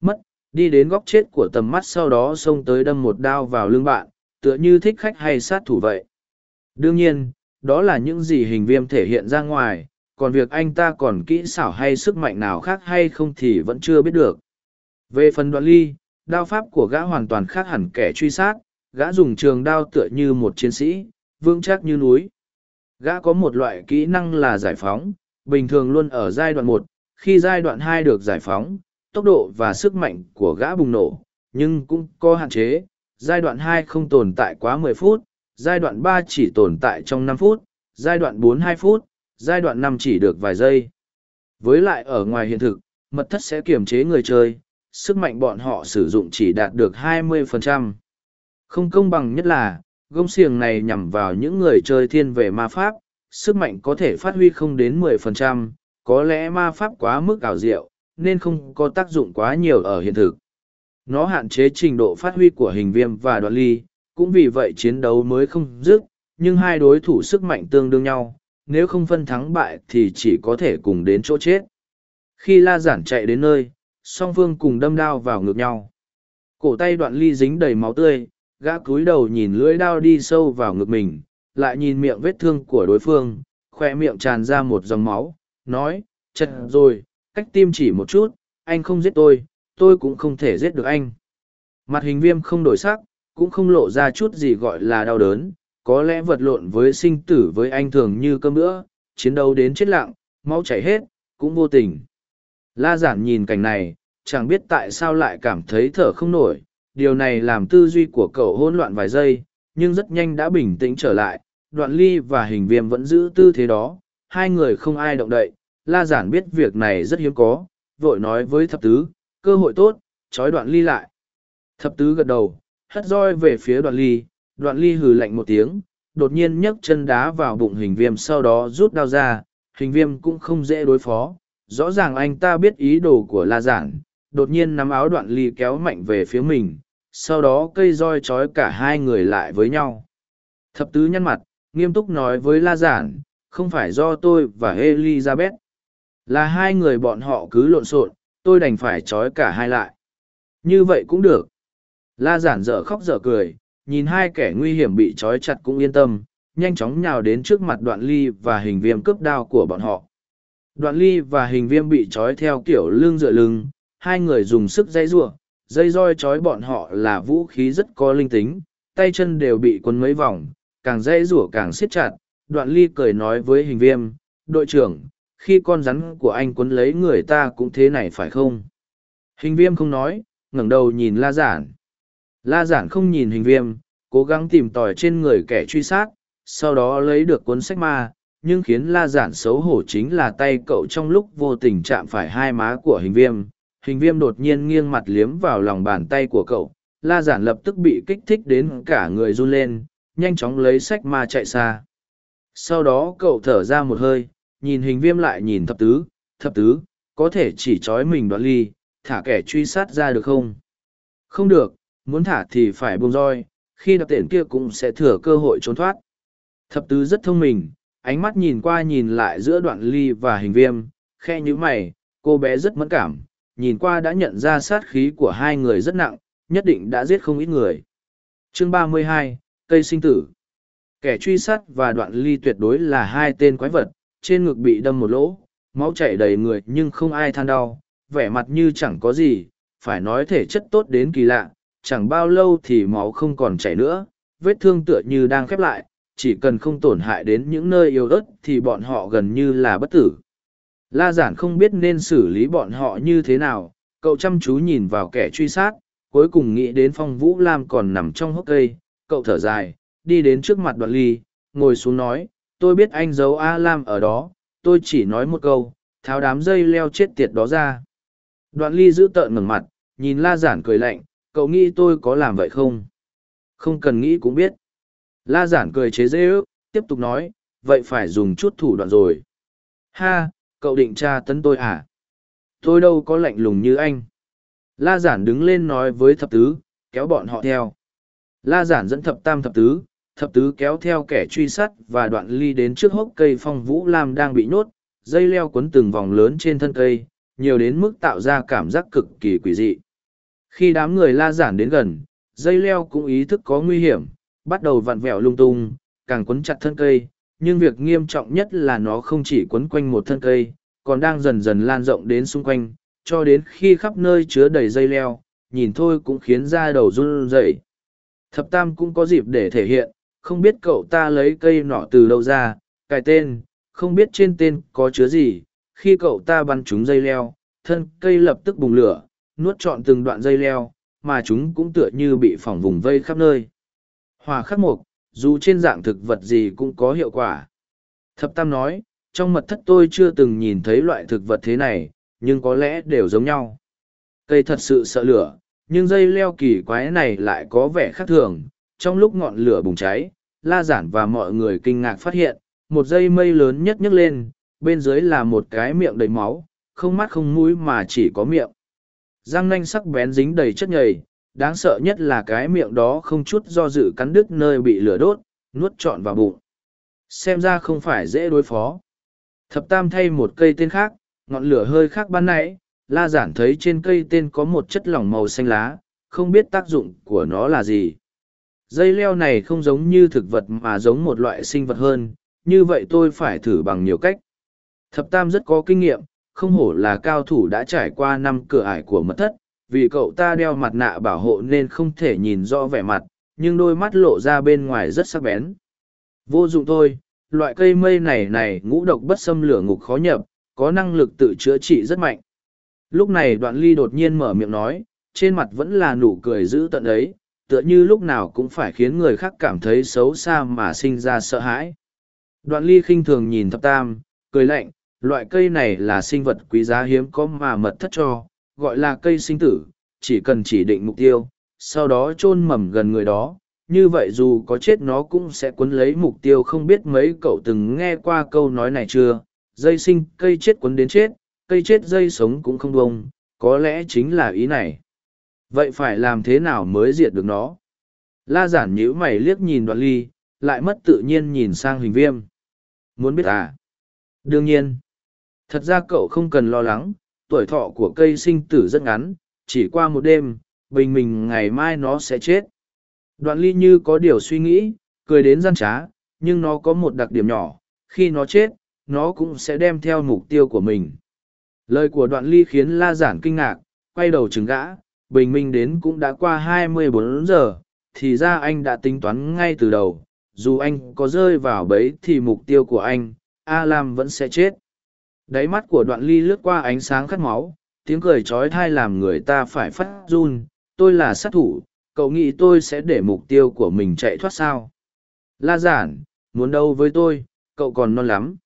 Mất, đi đến góc chết của tầm mắt sau đó xông tới đâm một đao vào lưng bạn, tựa như thích khách hay sát thủ vậy. Đương nhiên, đó là những gì hình viêm thể hiện ra ngoài, còn việc anh ta còn kỹ xảo hay sức mạnh nào khác hay không thì vẫn chưa biết được. Về phần đoạn ly, đao pháp của gã hoàn toàn khác hẳn kẻ truy sát, gã dùng trường đao tựa như một chiến sĩ, vững chắc như núi. Gã có một loại kỹ năng là giải phóng, bình thường luôn ở giai đoạn một, khi giai đoạn hai được giải phóng, tốc độ và sức mạnh của gã bùng nổ, nhưng cũng có hạn chế, giai đoạn hai không tồn tại quá mười phút, giai đoạn ba chỉ tồn tại trong năm phút, giai đoạn bốn hai phút, giai đoạn năm chỉ được vài giây. Với lại ở ngoài hiện thực, mật thất sẽ kiềm chế người chơi, sức mạnh bọn họ sử dụng chỉ đạt được 20%. Không công bằng nhất là, gông xiềng này nhằm vào những người chơi thiên về ma pháp, sức mạnh có thể phát huy không đến 10%, có lẽ ma pháp quá mức ảo diệu, nên không có tác dụng quá nhiều ở hiện thực. Nó hạn chế trình độ phát huy của hình viêm và đoạn ly, cũng vì vậy chiến đấu mới không dứt, nhưng hai đối thủ sức mạnh tương đương nhau, nếu không phân thắng bại thì chỉ có thể cùng đến chỗ chết. Khi la giản chạy đến nơi, song phương cùng đâm đao vào ngược nhau. Cổ tay đoạn ly dính đầy máu tươi, gã cúi đầu nhìn lưỡi đao đi sâu vào ngực mình, lại nhìn miệng vết thương của đối phương, khoe miệng tràn ra một dòng máu, nói, chật rồi, cách tim chỉ một chút, anh không giết tôi, tôi cũng không thể giết được anh. Mặt hình viêm không đổi sắc, cũng không lộ ra chút gì gọi là đau đớn, có lẽ vật lộn với sinh tử với anh thường như cơm bữa, chiến đấu đến chết lặng, máu chảy hết, cũng vô tình. La giản nhìn cảnh này, chẳng biết tại sao lại cảm thấy thở không nổi, điều này làm tư duy của cậu hỗn loạn vài giây, nhưng rất nhanh đã bình tĩnh trở lại, đoạn ly và hình viêm vẫn giữ tư thế đó, hai người không ai động đậy, la giản biết việc này rất hiếm có, vội nói với thập tứ, cơ hội tốt, trói đoạn ly lại. Thập tứ gật đầu, hất roi về phía đoạn ly, đoạn ly hừ lạnh một tiếng, đột nhiên nhấc chân đá vào bụng hình viêm sau đó rút đao ra, hình viêm cũng không dễ đối phó. Rõ ràng anh ta biết ý đồ của la giản, đột nhiên nắm áo đoạn ly kéo mạnh về phía mình, sau đó cây roi trói cả hai người lại với nhau. Thập tứ nhăn mặt, nghiêm túc nói với la giản, không phải do tôi và Elizabeth. Là hai người bọn họ cứ lộn xộn, tôi đành phải trói cả hai lại. Như vậy cũng được. La giản dở khóc dở cười, nhìn hai kẻ nguy hiểm bị trói chặt cũng yên tâm, nhanh chóng nhào đến trước mặt đoạn ly và hình viêm cướp đao của bọn họ. Đoạn ly và hình viêm bị trói theo kiểu lưng dựa lưng, hai người dùng sức dây rua, dây roi trói bọn họ là vũ khí rất có linh tính, tay chân đều bị quấn mấy vòng, càng dây rủa càng siết chặt. Đoạn ly cười nói với hình viêm, đội trưởng, khi con rắn của anh quấn lấy người ta cũng thế này phải không? Hình viêm không nói, ngẩng đầu nhìn la giản. La giản không nhìn hình viêm, cố gắng tìm tòi trên người kẻ truy sát, sau đó lấy được cuốn sách ma, nhưng khiến la giản xấu hổ chính là tay cậu trong lúc vô tình chạm phải hai má của hình viêm. Hình viêm đột nhiên nghiêng mặt liếm vào lòng bàn tay của cậu, la giản lập tức bị kích thích đến cả người run lên, nhanh chóng lấy sách ma chạy xa. Sau đó cậu thở ra một hơi, nhìn hình viêm lại nhìn thập tứ, thập tứ, có thể chỉ trói mình đoạn ly, thả kẻ truy sát ra được không? Không được, muốn thả thì phải buông roi, khi đặc tiện kia cũng sẽ thừa cơ hội trốn thoát. Thập tứ rất thông minh, ánh mắt nhìn qua nhìn lại giữa đoạn ly và hình viêm, khe như mày, cô bé rất mẫn cảm, nhìn qua đã nhận ra sát khí của hai người rất nặng, nhất định đã giết không ít người. Chương ba mươi hai Cây sinh tử Kẻ truy sát và đoạn ly tuyệt đối là hai tên quái vật, trên ngực bị đâm một lỗ, máu chảy đầy người nhưng không ai than đau, vẻ mặt như chẳng có gì, phải nói thể chất tốt đến kỳ lạ, chẳng bao lâu thì máu không còn chảy nữa, vết thương tựa như đang khép lại, chỉ cần không tổn hại đến những nơi yếu ớt thì bọn họ gần như là bất tử. La giản không biết nên xử lý bọn họ như thế nào, cậu chăm chú nhìn vào kẻ truy sát, cuối cùng nghĩ đến phong vũ lam còn nằm trong hốc cây, cậu thở dài, đi đến trước mặt đoạn ly, ngồi xuống nói, tôi biết anh giấu A Lam ở đó, tôi chỉ nói một câu, tháo đám dây leo chết tiệt đó ra. Đoạn ly giữ tợn ngẩng mặt, nhìn la giản cười lạnh, cậu nghĩ tôi có làm vậy không? Không cần nghĩ cũng biết. La giản cười chế dễ ước, tiếp tục nói, vậy phải dùng chút thủ đoạn rồi. Ha, cậu định tra tấn tôi à? Tôi đâu có lạnh lùng như anh. La giản đứng lên nói với thập tứ, kéo bọn họ theo. La giản dẫn thập tam thập tứ, thập tứ kéo theo kẻ truy sát và đoạn ly đến trước hốc cây phong vũ lam đang bị nhốt, dây leo quấn từng vòng lớn trên thân cây, nhiều đến mức tạo ra cảm giác cực kỳ quỷ dị. Khi đám người la giản đến gần, dây leo cũng ý thức có nguy hiểm, bắt đầu vặn vẹo lung tung, càng quấn chặt thân cây, nhưng việc nghiêm trọng nhất là nó không chỉ quấn quanh một thân cây, còn đang dần dần lan rộng đến xung quanh, cho đến khi khắp nơi chứa đầy dây leo, nhìn thôi cũng khiến da đầu run rẩy. Thập Tam cũng có dịp để thể hiện, không biết cậu ta lấy cây nọ từ đâu ra, cài tên, không biết trên tên có chứa gì, khi cậu ta bắn trúng dây leo, thân cây lập tức bùng lửa, nuốt trọn từng đoạn dây leo, mà chúng cũng tựa như bị phỏng vùng vây khắp nơi. Hòa khắc mục, dù trên dạng thực vật gì cũng có hiệu quả. Thập Tam nói, trong mật thất tôi chưa từng nhìn thấy loại thực vật thế này, nhưng có lẽ đều giống nhau. Cây thật sự sợ lửa, nhưng dây leo kỳ quái này lại có vẻ khác thường. Trong lúc ngọn lửa bùng cháy, La Giản và mọi người kinh ngạc phát hiện, một dây mây lớn nhất nhấc lên, bên dưới là một cái miệng đầy máu, không mắt không mũi mà chỉ có miệng. Răng nanh sắc bén dính đầy chất nhầy, đáng sợ nhất là cái miệng đó không chút do dự cắn đứt nơi bị lửa đốt, nuốt trọn vào bụng. Xem ra không phải dễ đối phó. Thập tam thay một cây tên khác, ngọn lửa hơi khác ban nãy, la giản thấy trên cây tên có một chất lỏng màu xanh lá, không biết tác dụng của nó là gì. Dây leo này không giống như thực vật mà giống một loại sinh vật hơn, như vậy tôi phải thử bằng nhiều cách. Thập Tam rất có kinh nghiệm, không hổ là cao thủ đã trải qua năm cửa ải của mật thất, vì cậu ta đeo mặt nạ bảo hộ nên không thể nhìn rõ vẻ mặt, nhưng đôi mắt lộ ra bên ngoài rất sắc bén. Vô dụng thôi, loại cây mây này này ngũ độc bất xâm lửa ngục khó nhập, có năng lực tự chữa trị rất mạnh. Lúc này đoạn ly đột nhiên mở miệng nói, trên mặt vẫn là nụ cười giữ tận ấy, tựa như lúc nào cũng phải khiến người khác cảm thấy xấu xa mà sinh ra sợ hãi. Đoạn ly khinh thường nhìn thập tam, cười lạnh, loại cây này là sinh vật quý giá hiếm có mà mật thất cho, gọi là cây sinh tử, chỉ cần chỉ định mục tiêu, sau đó chôn mầm gần người đó. Như vậy dù có chết nó cũng sẽ cuốn lấy mục tiêu không biết mấy cậu từng nghe qua câu nói này chưa, dây sinh cây chết cuốn đến chết, cây chết dây sống cũng không bông, có lẽ chính là ý này. Vậy phải làm thế nào mới diệt được nó? La giản nhíu mày liếc nhìn đoạn ly, lại mất tự nhiên nhìn sang hình viêm. Muốn biết à? Đương nhiên. Thật ra cậu không cần lo lắng, tuổi thọ của cây sinh tử rất ngắn, chỉ qua một đêm, bình mình ngày mai nó sẽ chết. Đoạn ly như có điều suy nghĩ, cười đến gian trá, nhưng nó có một đặc điểm nhỏ, khi nó chết, nó cũng sẽ đem theo mục tiêu của mình. Lời của đoạn ly khiến la giản kinh ngạc, quay đầu trứng gã, bình minh đến cũng đã qua 24 giờ, thì ra anh đã tính toán ngay từ đầu, dù anh có rơi vào bẫy thì mục tiêu của anh, A Lam vẫn sẽ chết. Đáy mắt của đoạn ly lướt qua ánh sáng khát máu, tiếng cười trói thai làm người ta phải phát run, tôi là sát thủ, cậu nghĩ tôi sẽ để mục tiêu của mình chạy thoát sao? La giản, muốn đâu với tôi, cậu còn non lắm.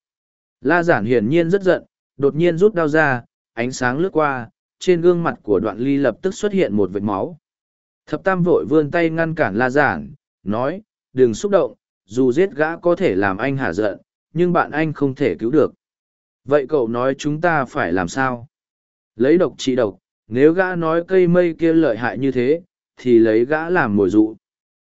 La giản hiển nhiên rất giận, đột nhiên rút đao ra, ánh sáng lướt qua, trên gương mặt của đoạn ly lập tức xuất hiện một vệt máu. Thập tam vội vươn tay ngăn cản la giản, nói, đừng xúc động, dù giết gã có thể làm anh hả giận, nhưng bạn anh không thể cứu được. Vậy cậu nói chúng ta phải làm sao? Lấy độc trị độc, nếu gã nói cây mây kia lợi hại như thế, thì lấy gã làm mồi dụ.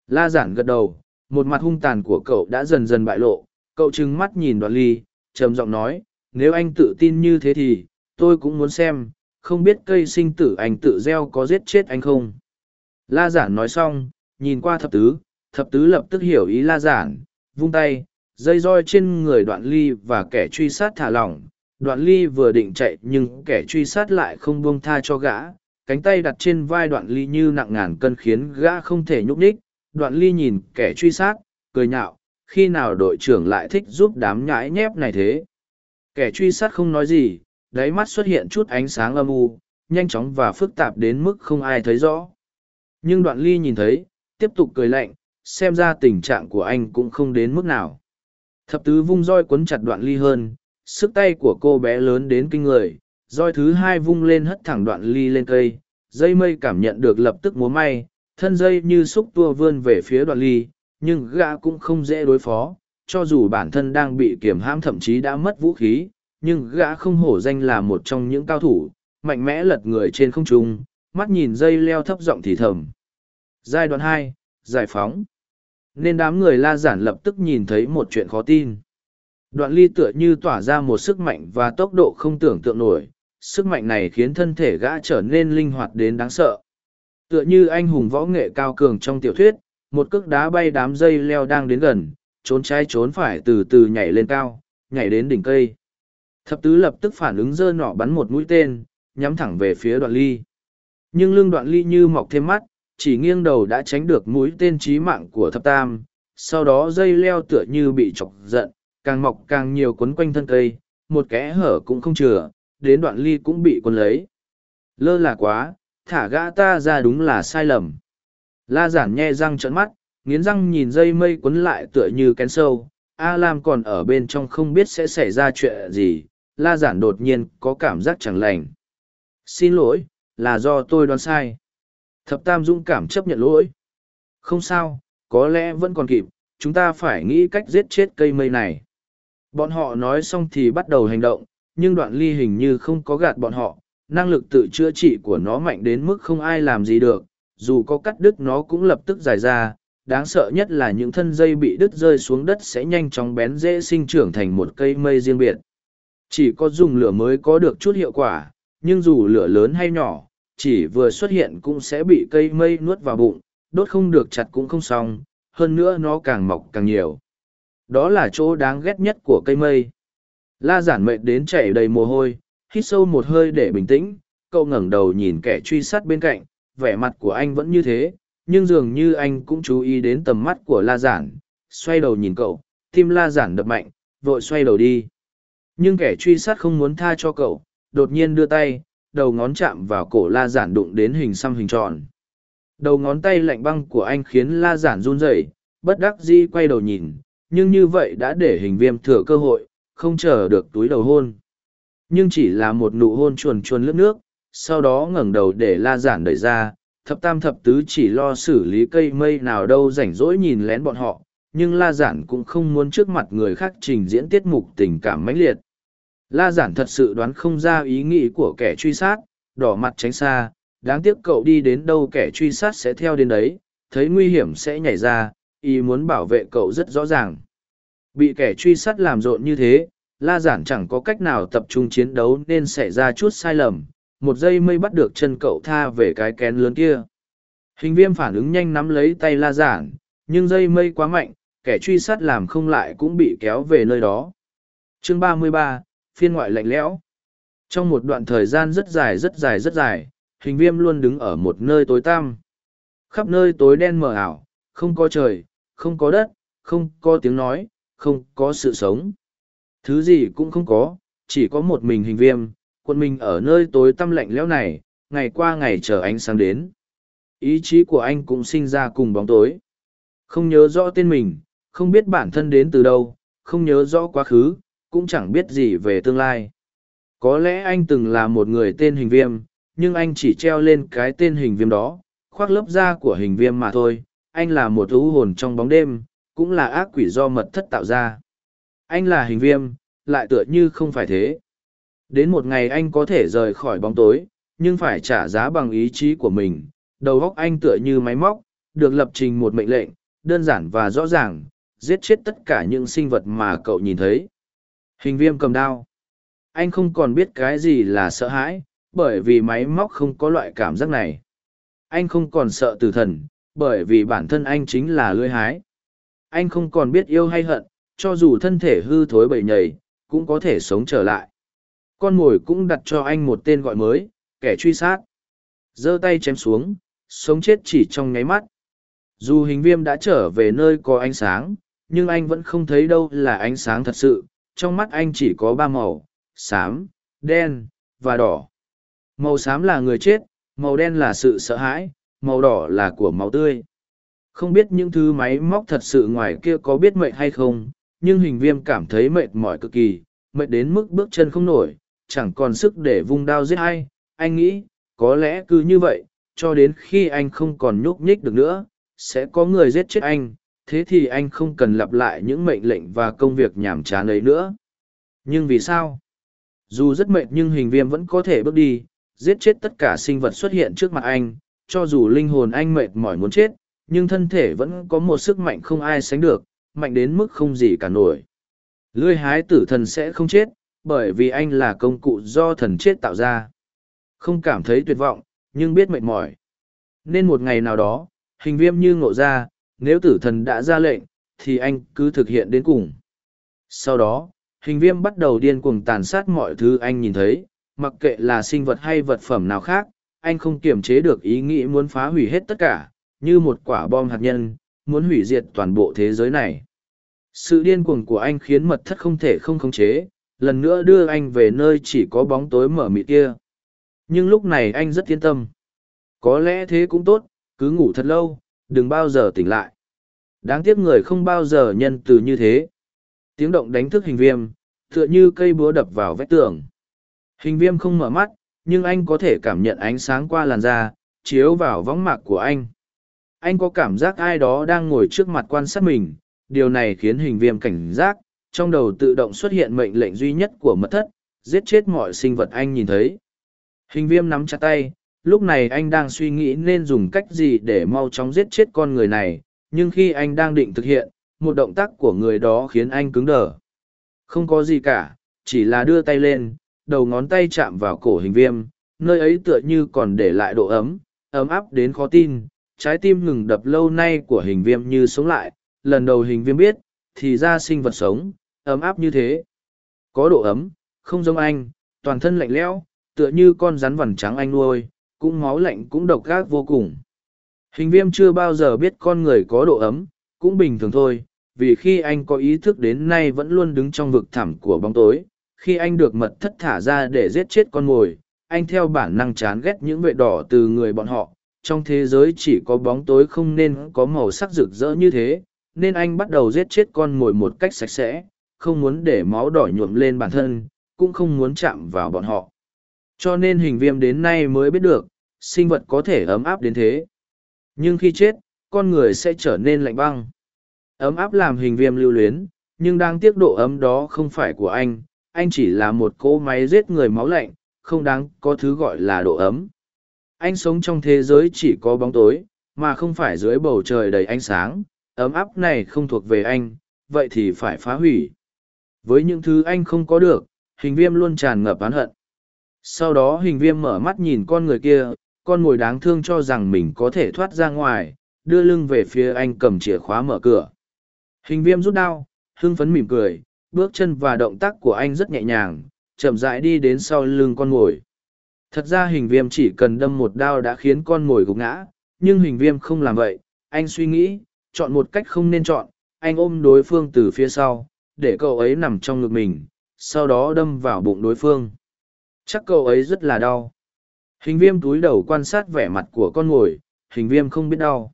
La giản gật đầu, một mặt hung tàn của cậu đã dần dần bại lộ, cậu trừng mắt nhìn đoạn ly, trầm giọng nói, nếu anh tự tin như thế thì, tôi cũng muốn xem, không biết cây sinh tử anh tự gieo có giết chết anh không. La giản nói xong, nhìn qua thập tứ, thập tứ lập tức hiểu ý la giản, vung tay, dây roi trên người đoạn ly và kẻ truy sát thả lỏng. Đoạn ly vừa định chạy nhưng kẻ truy sát lại không buông tha cho gã, cánh tay đặt trên vai đoạn ly như nặng ngàn cân khiến gã không thể nhúc nhích. Đoạn ly nhìn kẻ truy sát, cười nhạo, khi nào đội trưởng lại thích giúp đám nhãi nhép này thế. Kẻ truy sát không nói gì, đáy mắt xuất hiện chút ánh sáng âm u, nhanh chóng và phức tạp đến mức không ai thấy rõ. Nhưng đoạn ly nhìn thấy, tiếp tục cười lạnh, xem ra tình trạng của anh cũng không đến mức nào. Thập tứ vung roi quấn chặt đoạn ly hơn, sức tay của cô bé lớn đến kinh người, roi thứ hai vung lên hất thẳng đoạn ly lên cây, dây mây cảm nhận được lập tức múa may, thân dây như xúc tua vươn về phía đoạn ly, nhưng gã cũng không dễ đối phó, cho dù bản thân đang bị kiểm hãm thậm chí đã mất vũ khí, nhưng gã không hổ danh là một trong những cao thủ, mạnh mẽ lật người trên không trung, mắt nhìn dây leo thấp giọng thì thầm. Giai đoạn hai, giải phóng. Nên đám người la giản lập tức nhìn thấy một chuyện khó tin. Đoạn ly tựa như tỏa ra một sức mạnh và tốc độ không tưởng tượng nổi, sức mạnh này khiến thân thể gã trở nên linh hoạt đến đáng sợ. Tựa như anh hùng võ nghệ cao cường trong tiểu thuyết, một cước đá bay đám dây leo đang đến gần, trốn trái trốn phải từ từ nhảy lên cao, nhảy đến đỉnh cây. Thập tứ lập tức phản ứng dơ nọ bắn một mũi tên, nhắm thẳng về phía đoạn ly. Nhưng lưng đoạn ly như mọc thêm mắt, chỉ nghiêng đầu đã tránh được mũi tên trí mạng của thập tam. Sau đó dây leo tựa như bị chọc giận, càng mọc càng nhiều quấn quanh thân cây, một kẽ hở cũng không chừa, đến đoạn ly cũng bị quấn lấy. Lơ là quá, thả gã ta ra đúng là sai lầm. La giản nhe răng trợn mắt, nghiến răng nhìn dây mây quấn lại tựa như kén sâu. A Lam còn ở bên trong không biết sẽ xảy ra chuyện gì, la giản đột nhiên có cảm giác chẳng lành. Xin lỗi, là do tôi đoán sai. Thập Tam dũng cảm chấp nhận lỗi. Không sao, có lẽ vẫn còn kịp, chúng ta phải nghĩ cách giết chết cây mây này. Bọn họ nói xong thì bắt đầu hành động, nhưng đoạn ly hình như không có gạt bọn họ, năng lực tự chữa trị của nó mạnh đến mức không ai làm gì được, dù có cắt đứt nó cũng lập tức dài ra. Đáng sợ nhất là những thân dây bị đứt rơi xuống đất sẽ nhanh chóng bén dễ sinh trưởng thành một cây mây riêng biệt. Chỉ có dùng lửa mới có được chút hiệu quả, nhưng dù lửa lớn hay nhỏ, chỉ vừa xuất hiện cũng sẽ bị cây mây nuốt vào bụng, đốt không được chặt cũng không xong, hơn nữa nó càng mọc càng nhiều. Đó là chỗ đáng ghét nhất của cây mây. La giản mệt đến chảy đầy mồ hôi, hít sâu một hơi để bình tĩnh, cậu ngẩng đầu nhìn kẻ truy sát bên cạnh, vẻ mặt của anh vẫn như thế, nhưng dường như anh cũng chú ý đến tầm mắt của La giản, xoay đầu nhìn cậu, tim La giản đập mạnh, vội xoay đầu đi. Nhưng kẻ truy sát không muốn tha cho cậu, đột nhiên đưa tay, đầu ngón chạm vào cổ la giản đụng đến hình xăm hình tròn. Đầu ngón tay lạnh băng của anh khiến la giản run rẩy, bất đắc dĩ quay đầu nhìn, nhưng như vậy đã để hình viêm thừa cơ hội, không chờ được túi đầu hôn. Nhưng chỉ là một nụ hôn chuồn chuồn lướt nước, sau đó ngẩng đầu để la giản đẩy ra, thập tam thập tứ chỉ lo xử lý cây mây nào đâu rảnh rỗi nhìn lén bọn họ, nhưng la giản cũng không muốn trước mặt người khác trình diễn tiết mục tình cảm mãnh liệt. La giản thật sự đoán không ra ý nghĩ của kẻ truy sát, đỏ mặt tránh xa, đáng tiếc cậu đi đến đâu kẻ truy sát sẽ theo đến đấy, thấy nguy hiểm sẽ nhảy ra, ý muốn bảo vệ cậu rất rõ ràng. Bị kẻ truy sát làm rộn như thế, la giản chẳng có cách nào tập trung chiến đấu nên xảy ra chút sai lầm, một giây mây bắt được chân cậu tha về cái kén lớn kia. Hình viêm phản ứng nhanh nắm lấy tay la giản, nhưng dây mây quá mạnh, kẻ truy sát làm không lại cũng bị kéo về nơi đó. Chương 33, phiên ngoại lạnh lẽo. Trong một đoạn thời gian rất dài rất dài rất dài, hình viêm luôn đứng ở một nơi tối tăm. Khắp nơi tối đen mờ ảo, không có trời, không có đất, không có tiếng nói, không có sự sống. Thứ gì cũng không có, chỉ có một mình hình viêm, quân mình ở nơi tối tăm lạnh lẽo này, ngày qua ngày chờ ánh sáng đến. Ý chí của anh cũng sinh ra cùng bóng tối. Không nhớ rõ tên mình, không biết bản thân đến từ đâu, không nhớ rõ quá khứ, cũng chẳng biết gì về tương lai. Có lẽ anh từng là một người tên hình viêm, nhưng anh chỉ treo lên cái tên hình viêm đó, khoác lớp da của hình viêm mà thôi. Anh là một ưu hồn trong bóng đêm, cũng là ác quỷ do mật thất tạo ra. Anh là hình viêm, lại tựa như không phải thế. Đến một ngày anh có thể rời khỏi bóng tối, nhưng phải trả giá bằng ý chí của mình. Đầu óc anh tựa như máy móc, được lập trình một mệnh lệnh, đơn giản và rõ ràng, giết chết tất cả những sinh vật mà cậu nhìn thấy. Hình viêm cầm đao. Anh không còn biết cái gì là sợ hãi, bởi vì máy móc không có loại cảm giác này. Anh không còn sợ tử thần, bởi vì bản thân anh chính là lưỡi hái. Anh không còn biết yêu hay hận, cho dù thân thể hư thối bầy nhầy, cũng có thể sống trở lại. Con mồi cũng đặt cho anh một tên gọi mới, kẻ truy sát. giơ tay chém xuống, sống chết chỉ trong nháy mắt. Dù hình viêm đã trở về nơi có ánh sáng, nhưng anh vẫn không thấy đâu là ánh sáng thật sự. Trong mắt anh chỉ có ba màu, xám, đen, và đỏ. Màu xám là người chết, màu đen là sự sợ hãi, màu đỏ là của máu tươi. Không biết những thứ máy móc thật sự ngoài kia có biết mệt hay không, nhưng hình viêm cảm thấy mệt mỏi cực kỳ, mệt đến mức bước chân không nổi, chẳng còn sức để vung đao giết ai. Anh nghĩ, có lẽ cứ như vậy, cho đến khi anh không còn nhúc nhích được nữa, sẽ có người giết chết anh, thế thì anh không cần lặp lại những mệnh lệnh và công việc nhảm chán ấy nữa. Nhưng vì sao? Dù rất mệt nhưng hình viêm vẫn có thể bước đi, giết chết tất cả sinh vật xuất hiện trước mặt anh, cho dù linh hồn anh mệt mỏi muốn chết, nhưng thân thể vẫn có một sức mạnh không ai sánh được, mạnh đến mức không gì cả nổi. lưới hái tử thần sẽ không chết, bởi vì anh là công cụ do thần chết tạo ra. Không cảm thấy tuyệt vọng, nhưng biết mệt mỏi. Nên một ngày nào đó, hình viêm như ngộ ra, nếu tử thần đã ra lệnh, thì anh cứ thực hiện đến cùng. Sau đó, hình viêm bắt đầu điên cuồng tàn sát mọi thứ anh nhìn thấy, mặc kệ là sinh vật hay vật phẩm nào khác, anh không kiềm chế được ý nghĩ muốn phá hủy hết tất cả, như một quả bom hạt nhân, muốn hủy diệt toàn bộ thế giới này. Sự điên cuồng của anh khiến mật thất không thể không khống chế, lần nữa đưa anh về nơi chỉ có bóng tối mở mịt kia. Nhưng lúc này anh rất yên tâm. Có lẽ thế cũng tốt, cứ ngủ thật lâu, đừng bao giờ tỉnh lại. Đáng tiếc người không bao giờ nhân từ như thế. Tiếng động đánh thức hình viêm, tựa như cây búa đập vào vách tường. Hình viêm không mở mắt, nhưng anh có thể cảm nhận ánh sáng qua làn da, chiếu vào võng mạc của anh. Anh có cảm giác ai đó đang ngồi trước mặt quan sát mình, điều này khiến hình viêm cảnh giác, trong đầu tự động xuất hiện mệnh lệnh duy nhất của mật thất, giết chết mọi sinh vật anh nhìn thấy. Hình viêm nắm chặt tay, lúc này anh đang suy nghĩ nên dùng cách gì để mau chóng giết chết con người này, nhưng khi anh đang định thực hiện, một động tác của người đó khiến anh cứng đờ. Không có gì cả, chỉ là đưa tay lên, đầu ngón tay chạm vào cổ hình viêm, nơi ấy tựa như còn để lại độ ấm, ấm áp đến khó tin, trái tim ngừng đập lâu nay của hình viêm như sống lại, lần đầu hình viêm biết, thì ra sinh vật sống, ấm áp như thế. Có độ ấm, không giống anh, toàn thân lạnh lẽo, tựa như con rắn vằn trắng anh nuôi, cũng máu lạnh cũng độc gác vô cùng. Hình viêm chưa bao giờ biết con người có độ ấm, cũng bình thường thôi, vì khi anh có ý thức đến nay vẫn luôn đứng trong vực thẳm của bóng tối, khi anh được mật thất thả ra để giết chết con mồi, anh theo bản năng chán ghét những vệ đỏ từ người bọn họ. Trong thế giới chỉ có bóng tối không nên có màu sắc rực rỡ như thế, nên anh bắt đầu giết chết con mồi một cách sạch sẽ, không muốn để máu đỏ nhuộm lên bản thân, cũng không muốn chạm vào bọn họ. Cho nên hình viêm đến nay mới biết được, sinh vật có thể ấm áp đến thế. Nhưng khi chết, con người sẽ trở nên lạnh băng. Ấm áp làm hình viêm lưu luyến, nhưng đang tiếc độ ấm đó không phải của anh, anh chỉ là một cỗ máy giết người máu lạnh, không đáng có thứ gọi là độ ấm. Anh sống trong thế giới chỉ có bóng tối, mà không phải dưới bầu trời đầy ánh sáng, ấm áp này không thuộc về anh, vậy thì phải phá hủy. Với những thứ anh không có được, hình viêm luôn tràn ngập oán hận. Sau đó hình viêm mở mắt nhìn con người kia, con mồi đáng thương cho rằng mình có thể thoát ra ngoài, đưa lưng về phía anh cầm chìa khóa mở cửa. Hình viêm rút đao, hưng phấn mỉm cười, bước chân và động tác của anh rất nhẹ nhàng, chậm rãi đi đến sau lưng con mồi. Thật ra hình viêm chỉ cần đâm một đao đã khiến con mồi gục ngã, nhưng hình viêm không làm vậy, anh suy nghĩ, chọn một cách không nên chọn, anh ôm đối phương từ phía sau, để cậu ấy nằm trong ngực mình, sau đó đâm vào bụng đối phương. Chắc cậu ấy rất là đau. Hình viêm túi đầu quan sát vẻ mặt của con ngồi, hình viêm không biết đau.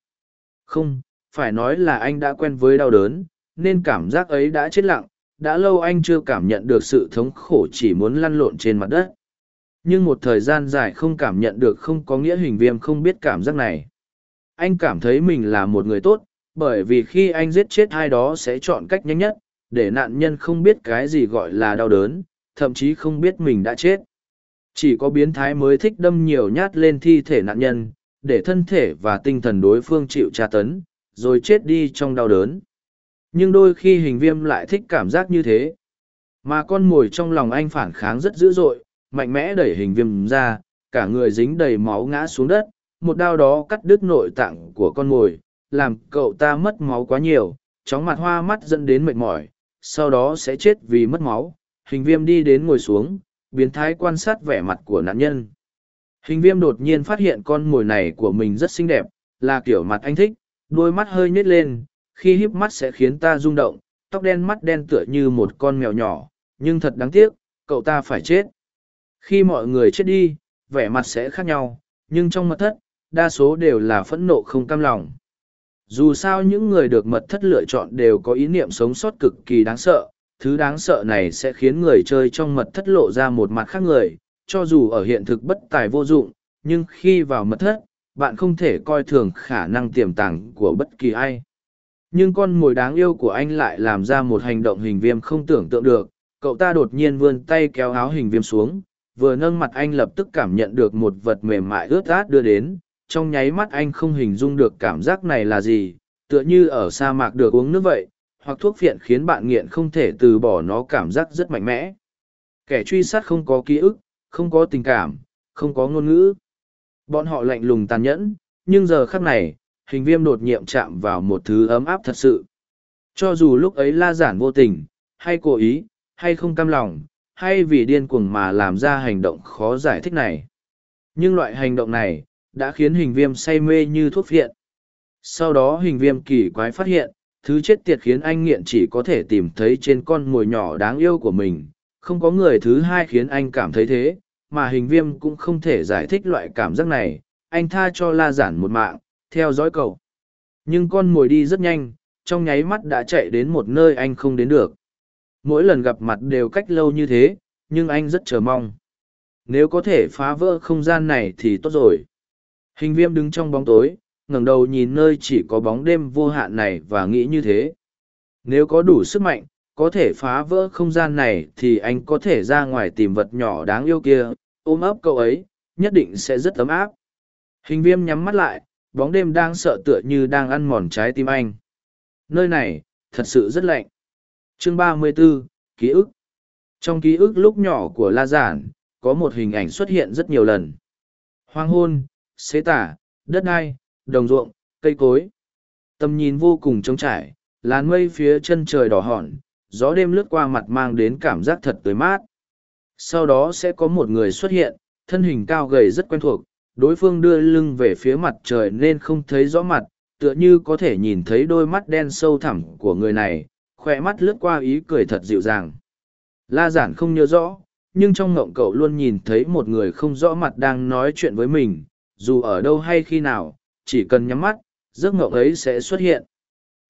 Không, phải nói là anh đã quen với đau đớn, nên cảm giác ấy đã chết lặng, đã lâu anh chưa cảm nhận được sự thống khổ chỉ muốn lăn lộn trên mặt đất. Nhưng một thời gian dài không cảm nhận được không có nghĩa hình viêm không biết cảm giác này. Anh cảm thấy mình là một người tốt, bởi vì khi anh giết chết ai đó sẽ chọn cách nhanh nhất, để nạn nhân không biết cái gì gọi là đau đớn, thậm chí không biết mình đã chết. Chỉ có biến thái mới thích đâm nhiều nhát lên thi thể nạn nhân, để thân thể và tinh thần đối phương chịu tra tấn, rồi chết đi trong đau đớn. Nhưng đôi khi hình viêm lại thích cảm giác như thế. Mà con mồi trong lòng anh phản kháng rất dữ dội, mạnh mẽ đẩy hình viêm ra, cả người dính đầy máu ngã xuống đất, một đao đó cắt đứt nội tạng của con mồi, làm cậu ta mất máu quá nhiều, chóng mặt hoa mắt dẫn đến mệt mỏi, sau đó sẽ chết vì mất máu. Hình viêm đi đến ngồi xuống, biến thái quan sát vẻ mặt của nạn nhân. Hình viêm đột nhiên phát hiện con mồi này của mình rất xinh đẹp, là kiểu mặt anh thích, đôi mắt hơi nhếch lên, khi híp mắt sẽ khiến ta rung động, tóc đen mắt đen tựa như một con mèo nhỏ, nhưng thật đáng tiếc, cậu ta phải chết. Khi mọi người chết đi, vẻ mặt sẽ khác nhau, nhưng trong mật thất, đa số đều là phẫn nộ không cam lòng. Dù sao những người được mật thất lựa chọn đều có ý niệm sống sót cực kỳ đáng sợ, thứ đáng sợ này sẽ khiến người chơi trong mật thất lộ ra một mặt khác người, cho dù ở hiện thực bất tài vô dụng, nhưng khi vào mật thất, bạn không thể coi thường khả năng tiềm tàng của bất kỳ ai. Nhưng con mồi đáng yêu của anh lại làm ra một hành động hình viêm không tưởng tượng được, cậu ta đột nhiên vươn tay kéo áo hình viêm xuống, vừa nâng mặt anh lập tức cảm nhận được một vật mềm mại ướt át đưa đến, trong nháy mắt anh không hình dung được cảm giác này là gì, tựa như ở sa mạc được uống nước vậy, hoặc thuốc phiện khiến bạn nghiện không thể từ bỏ nó cảm giác rất mạnh mẽ. Kẻ truy sát không có ký ức, không có tình cảm, không có ngôn ngữ. Bọn họ lạnh lùng tàn nhẫn, nhưng giờ khắc này, hình viêm đột nhiệm chạm vào một thứ ấm áp thật sự. Cho dù lúc ấy la giản vô tình, hay cố ý, hay không cam lòng, hay vì điên cuồng mà làm ra hành động khó giải thích này. Nhưng loại hành động này, đã khiến hình viêm say mê như thuốc phiện. Sau đó hình viêm kỳ quái phát hiện, thứ chết tiệt khiến anh nghiện chỉ có thể tìm thấy trên con mồi nhỏ đáng yêu của mình. Không có người thứ hai khiến anh cảm thấy thế, mà hình viêm cũng không thể giải thích loại cảm giác này. Anh tha cho la giản một mạng, theo dõi cậu. Nhưng con mồi đi rất nhanh, trong nháy mắt đã chạy đến một nơi anh không đến được. Mỗi lần gặp mặt đều cách lâu như thế, nhưng anh rất chờ mong. Nếu có thể phá vỡ không gian này thì tốt rồi. Hình viêm đứng trong bóng tối, ngẩng đầu nhìn nơi chỉ có bóng đêm vô hạn này và nghĩ như thế. Nếu có đủ sức mạnh, có thể phá vỡ không gian này thì anh có thể ra ngoài tìm vật nhỏ đáng yêu kia, ôm ấp cậu ấy, nhất định sẽ rất ấm áp. Hình viêm nhắm mắt lại, bóng đêm đang sợ tựa như đang ăn mòn trái tim anh. Nơi này, thật sự rất lạnh. Chương 34, Ký ức Trong ký ức lúc nhỏ của La Giản, có một hình ảnh xuất hiện rất nhiều lần. Hoang hôn, xế tả, đất đai, đồng ruộng, cây cối. Tầm nhìn vô cùng trống trải, làn mây phía chân trời đỏ hòn, gió đêm lướt qua mặt mang đến cảm giác thật tươi mát. Sau đó sẽ có một người xuất hiện, thân hình cao gầy rất quen thuộc, đối phương đưa lưng về phía mặt trời nên không thấy rõ mặt, tựa như có thể nhìn thấy đôi mắt đen sâu thẳm của người này, khỏe mắt lướt qua ý cười thật dịu dàng. La giản không nhớ rõ, nhưng trong ngộng cậu luôn nhìn thấy một người không rõ mặt đang nói chuyện với mình, dù ở đâu hay khi nào, chỉ cần nhắm mắt, giấc ngộng ấy sẽ xuất hiện.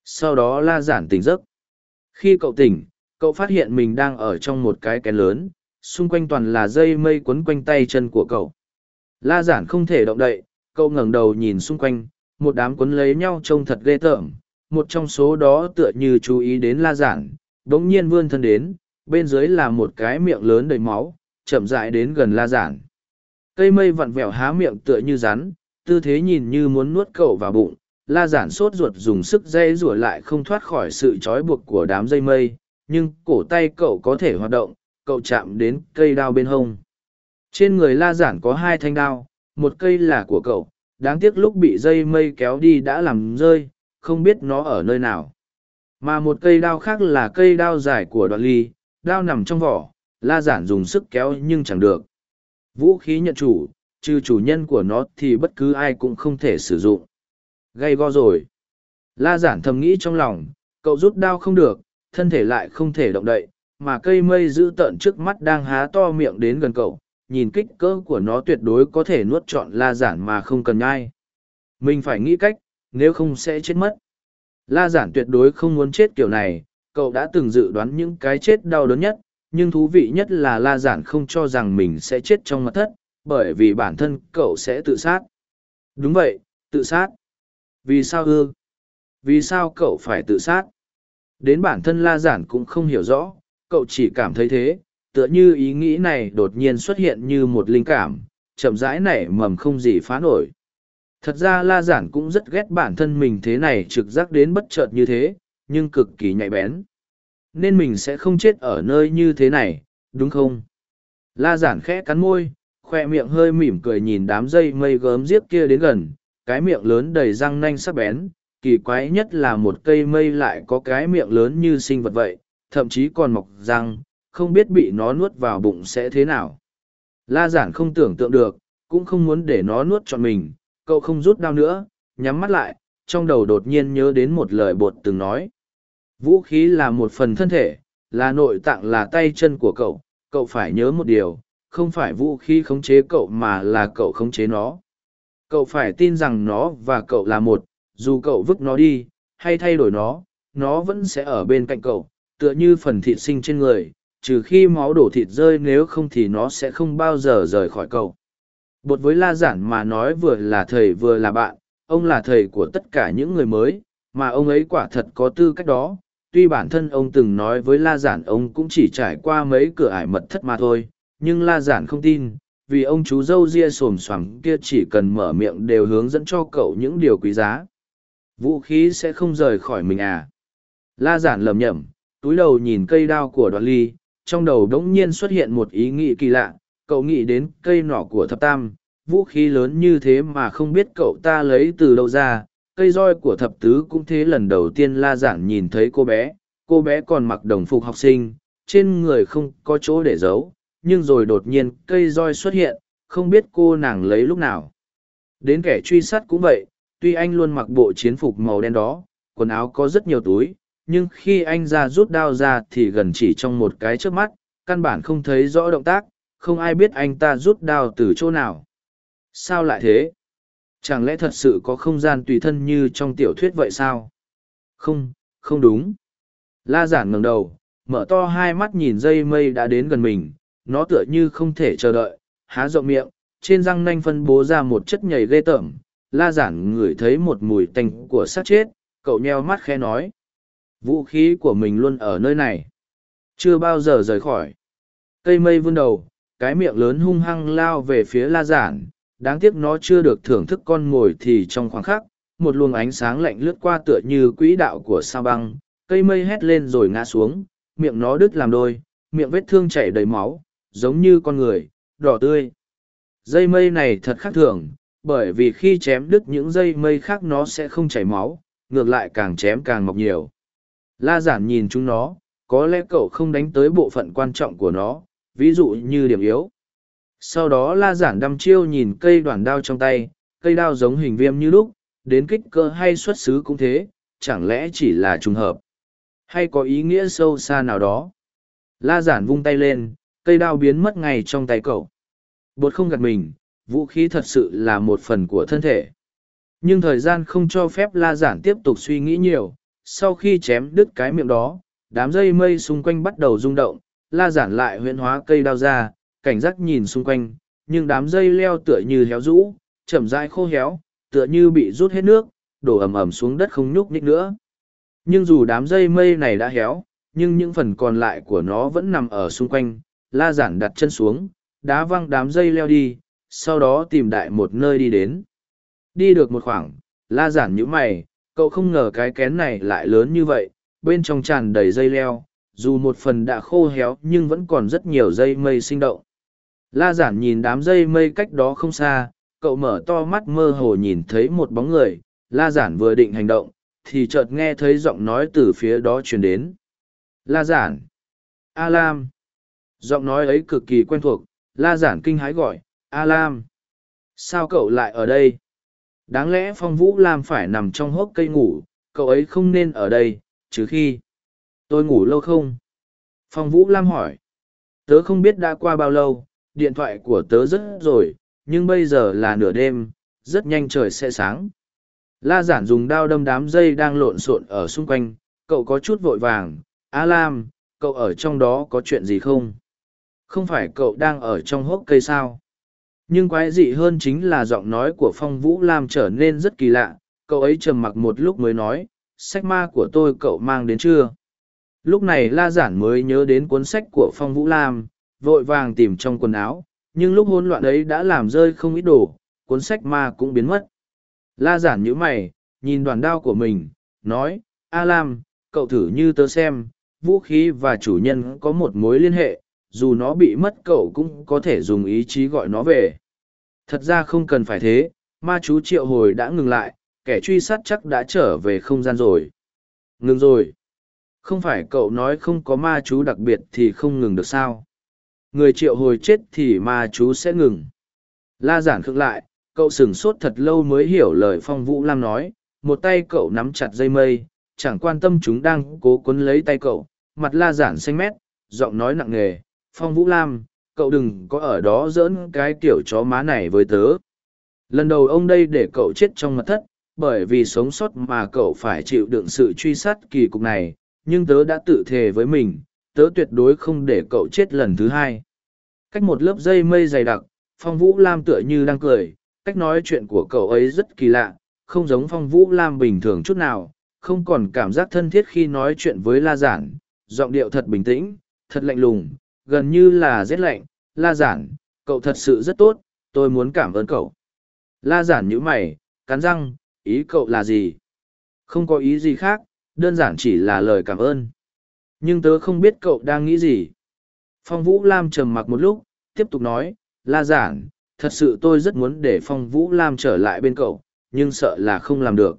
Sau đó la giản tỉnh giấc. Khi cậu tỉnh, cậu phát hiện mình đang ở trong một cái kén lớn, xung quanh toàn là dây mây quấn quanh tay chân của cậu. La giản không thể động đậy, cậu ngẩng đầu nhìn xung quanh, một đám quấn lấy nhau trông thật ghê tởm. Một trong số đó tựa như chú ý đến la giản, đống nhiên vươn thân đến, bên dưới là một cái miệng lớn đầy máu, chậm rãi đến gần la giản. Cây mây vặn vẹo há miệng tựa như rắn, tư thế nhìn như muốn nuốt cậu vào bụng, la giản sốt ruột dùng sức dây rủa lại không thoát khỏi sự trói buộc của đám dây mây, nhưng cổ tay cậu có thể hoạt động, cậu chạm đến cây đao bên hông. Trên người la giản có hai thanh đao, một cây là của cậu, đáng tiếc lúc bị dây mây kéo đi đã làm rơi, không biết nó ở nơi nào. Mà một cây đao khác là cây đao dài của đoạn ly, đao nằm trong vỏ, la giản dùng sức kéo nhưng chẳng được. Vũ khí nhận chủ, trừ chủ nhân của nó thì bất cứ ai cũng không thể sử dụng. Gây go rồi. La giản thầm nghĩ trong lòng, cậu rút đao không được, thân thể lại không thể động đậy, mà cây mây giữ tợn trước mắt đang há to miệng đến gần cậu, nhìn kích cỡ của nó tuyệt đối có thể nuốt trọn la giản mà không cần nhai. Mình phải nghĩ cách, nếu không sẽ chết mất. La giản tuyệt đối không muốn chết kiểu này, cậu đã từng dự đoán những cái chết đau đớn nhất, nhưng thú vị nhất là la giản không cho rằng mình sẽ chết trong mặt thất, bởi vì bản thân cậu sẽ tự sát. Đúng vậy, tự sát. Vì sao ư? Vì sao cậu phải tự sát? Đến bản thân la giản cũng không hiểu rõ, cậu chỉ cảm thấy thế, tựa như ý nghĩ này đột nhiên xuất hiện như một linh cảm, chậm rãi nảy mầm không gì phá nổi. Thật ra la giản cũng rất ghét bản thân mình thế này trực giác đến bất chợt như thế, nhưng cực kỳ nhạy bén. Nên mình sẽ không chết ở nơi như thế này, đúng không? La giản khẽ cắn môi, khoe miệng hơi mỉm cười nhìn đám dây mây gớm giết kia đến gần, cái miệng lớn đầy răng nanh sắc bén, kỳ quái nhất là một cây mây lại có cái miệng lớn như sinh vật vậy, thậm chí còn mọc răng, không biết bị nó nuốt vào bụng sẽ thế nào. La giản không tưởng tượng được, cũng không muốn để nó nuốt trọn mình, cậu không rút đau nữa, nhắm mắt lại, trong đầu đột nhiên nhớ đến một lời bột từng nói. Vũ khí là một phần thân thể, là nội tạng là tay chân của cậu, cậu phải nhớ một điều, không phải vũ khí khống chế cậu mà là cậu khống chế nó. Cậu phải tin rằng nó và cậu là một, dù cậu vứt nó đi, hay thay đổi nó, nó vẫn sẽ ở bên cạnh cậu, tựa như phần thịt sinh trên người, trừ khi máu đổ thịt rơi nếu không thì nó sẽ không bao giờ rời khỏi cậu. Bột với La Giản mà nói vừa là thầy vừa là bạn, ông là thầy của tất cả những người mới, mà ông ấy quả thật có tư cách đó. Tuy bản thân ông từng nói với La Giản ông cũng chỉ trải qua mấy cửa ải mật thất mà thôi, nhưng La Giản không tin, vì ông chú dâu ria xồm xoàm kia chỉ cần mở miệng đều hướng dẫn cho cậu những điều quý giá. Vũ khí sẽ không rời khỏi mình à? La Giản lầm nhầm, túi đầu nhìn cây đao của đoạn ly, trong đầu đống nhiên xuất hiện một ý nghĩ kỳ lạ, cậu nghĩ đến cây nỏ của thập tam, vũ khí lớn như thế mà không biết cậu ta lấy từ đâu ra, cây roi của thập tứ cũng thế lần đầu tiên la giản nhìn thấy cô bé, cô bé còn mặc đồng phục học sinh, trên người không có chỗ để giấu, nhưng rồi đột nhiên cây roi xuất hiện, không biết cô nàng lấy lúc nào. Đến kẻ truy sát cũng vậy, tuy anh luôn mặc bộ chiến phục màu đen đó, quần áo có rất nhiều túi, nhưng khi anh ra rút đao ra thì gần chỉ trong một cái trước mắt, căn bản không thấy rõ động tác, không ai biết anh ta rút đao từ chỗ nào. Sao lại thế? Chẳng lẽ thật sự có không gian tùy thân như trong tiểu thuyết vậy sao? Không, không đúng. La giản ngẩng đầu, mở to hai mắt nhìn dây mây đã đến gần mình, nó tựa như không thể chờ đợi, há rộng miệng, trên răng nanh phân bố ra một chất nhầy ghê tởm. La giản ngửi thấy một mùi tanh của xác chết, cậu nheo mắt khẽ nói. Vũ khí của mình luôn ở nơi này. Chưa bao giờ rời khỏi. Cây mây vươn đầu, cái miệng lớn hung hăng lao về phía la giản, đáng tiếc nó chưa được thưởng thức con mồi thì trong khoảng khắc, một luồng ánh sáng lạnh lướt qua tựa như quỹ đạo của sao băng, cây mây hét lên rồi ngã xuống, miệng nó đứt làm đôi, miệng vết thương chảy đầy máu, giống như con người, đỏ tươi. Dây mây này thật khác thường, bởi vì khi chém đứt những dây mây khác nó sẽ không chảy máu, ngược lại càng chém càng mọc nhiều. La giản nhìn chúng nó, có lẽ cậu không đánh tới bộ phận quan trọng của nó, ví dụ như điểm yếu. Sau đó la giản đăm chiêu nhìn cây đoàn đao trong tay, cây đao giống hình viêm như lúc, đến kích cỡ hay xuất xứ cũng thế, chẳng lẽ chỉ là trùng hợp. Hay có ý nghĩa sâu xa nào đó. La giản vung tay lên, cây đao biến mất ngay trong tay cậu. Bột không gạt mình, vũ khí thật sự là một phần của thân thể. Nhưng thời gian không cho phép la giản tiếp tục suy nghĩ nhiều, sau khi chém đứt cái miệng đó, đám dây mây xung quanh bắt đầu rung động, la giản lại huyễn hóa cây đao ra, cảnh giác nhìn xung quanh, nhưng đám dây leo tựa như héo rũ, chậm rãi khô héo, tựa như bị rút hết nước, đổ ẩm ẩm xuống đất không nhúc nhích nữa. Nhưng dù đám dây mây này đã héo, nhưng những phần còn lại của nó vẫn nằm ở xung quanh, la giản đặt chân xuống, đá văng đám dây leo đi, sau đó tìm đại một nơi đi đến. Đi được một khoảng, la giản nhíu mày, cậu không ngờ cái kén này lại lớn như vậy, bên trong tràn đầy dây leo, dù một phần đã khô héo nhưng vẫn còn rất nhiều dây mây sinh động. La giản nhìn đám dây mây cách đó không xa, cậu mở to mắt mơ hồ nhìn thấy một bóng người, la giản vừa định hành động, thì chợt nghe thấy giọng nói từ phía đó truyền đến. La giản! A Lam! Giọng nói ấy cực kỳ quen thuộc, la giản kinh hái gọi, A Lam! Sao cậu lại ở đây? Đáng lẽ Phong Vũ Lam phải nằm trong hốc cây ngủ, cậu ấy không nên ở đây, chứ khi... Tôi ngủ lâu không? Phong Vũ Lam hỏi. Tớ không biết đã qua bao lâu, điện thoại của tớ rất rồi, nhưng bây giờ là nửa đêm, rất nhanh trời sẽ sáng. La giản dùng đao đâm đám dây đang lộn xộn ở xung quanh, cậu có chút vội vàng. A Lam, cậu ở trong đó có chuyện gì không? Không phải cậu đang ở trong hốc cây sao? Nhưng quái dị hơn chính là giọng nói của Phong Vũ Lam trở nên rất kỳ lạ, cậu ấy trầm mặc một lúc mới nói, sách ma của tôi cậu mang đến chưa? Lúc này La Giản mới nhớ đến cuốn sách của Phong Vũ Lam, vội vàng tìm trong quần áo, nhưng lúc hỗn loạn ấy đã làm rơi không ít đồ, cuốn sách ma cũng biến mất. La Giản nhíu mày, nhìn đoàn đao của mình, nói, A Lam, cậu thử như tớ xem, vũ khí và chủ nhân có một mối liên hệ, dù nó bị mất cậu cũng có thể dùng ý chí gọi nó về. Thật ra không cần phải thế, ma chú triệu hồi đã ngừng lại, kẻ truy sát chắc đã trở về không gian rồi. Ngừng rồi. Không phải cậu nói không có ma chú đặc biệt thì không ngừng được sao? Người triệu hồi chết thì ma chú sẽ ngừng. La giản khựng lại, cậu sửng sốt thật lâu mới hiểu lời phong vũ lam nói, một tay cậu nắm chặt dây mây, chẳng quan tâm chúng đang cố quấn lấy tay cậu, mặt la giản xanh mét, giọng nói nặng nề, phong vũ lam, cậu đừng có ở đó giỡn cái kiểu chó má này với tớ. Lần đầu ông đây để cậu chết trong mật thất, bởi vì sống sót mà cậu phải chịu đựng sự truy sát kỳ cục này, nhưng tớ đã tự thề với mình, tớ tuyệt đối không để cậu chết lần thứ hai. Cách một lớp dây mây dày đặc, Phong Vũ Lam tựa như đang cười, cách nói chuyện của cậu ấy rất kỳ lạ, không giống Phong Vũ Lam bình thường chút nào, không còn cảm giác thân thiết khi nói chuyện với La Giản, giọng điệu thật bình tĩnh, thật lạnh lùng, gần như là rét lạnh. La Giản, cậu thật sự rất tốt, tôi muốn cảm ơn cậu. La Giản nhíu mày, cắn răng, ý cậu là gì? Không có ý gì khác, đơn giản chỉ là lời cảm ơn. Nhưng tớ không biết cậu đang nghĩ gì. Phong Vũ Lam trầm mặc một lúc, tiếp tục nói, La Giản, thật sự tôi rất muốn để Phong Vũ Lam trở lại bên cậu, nhưng sợ là không làm được.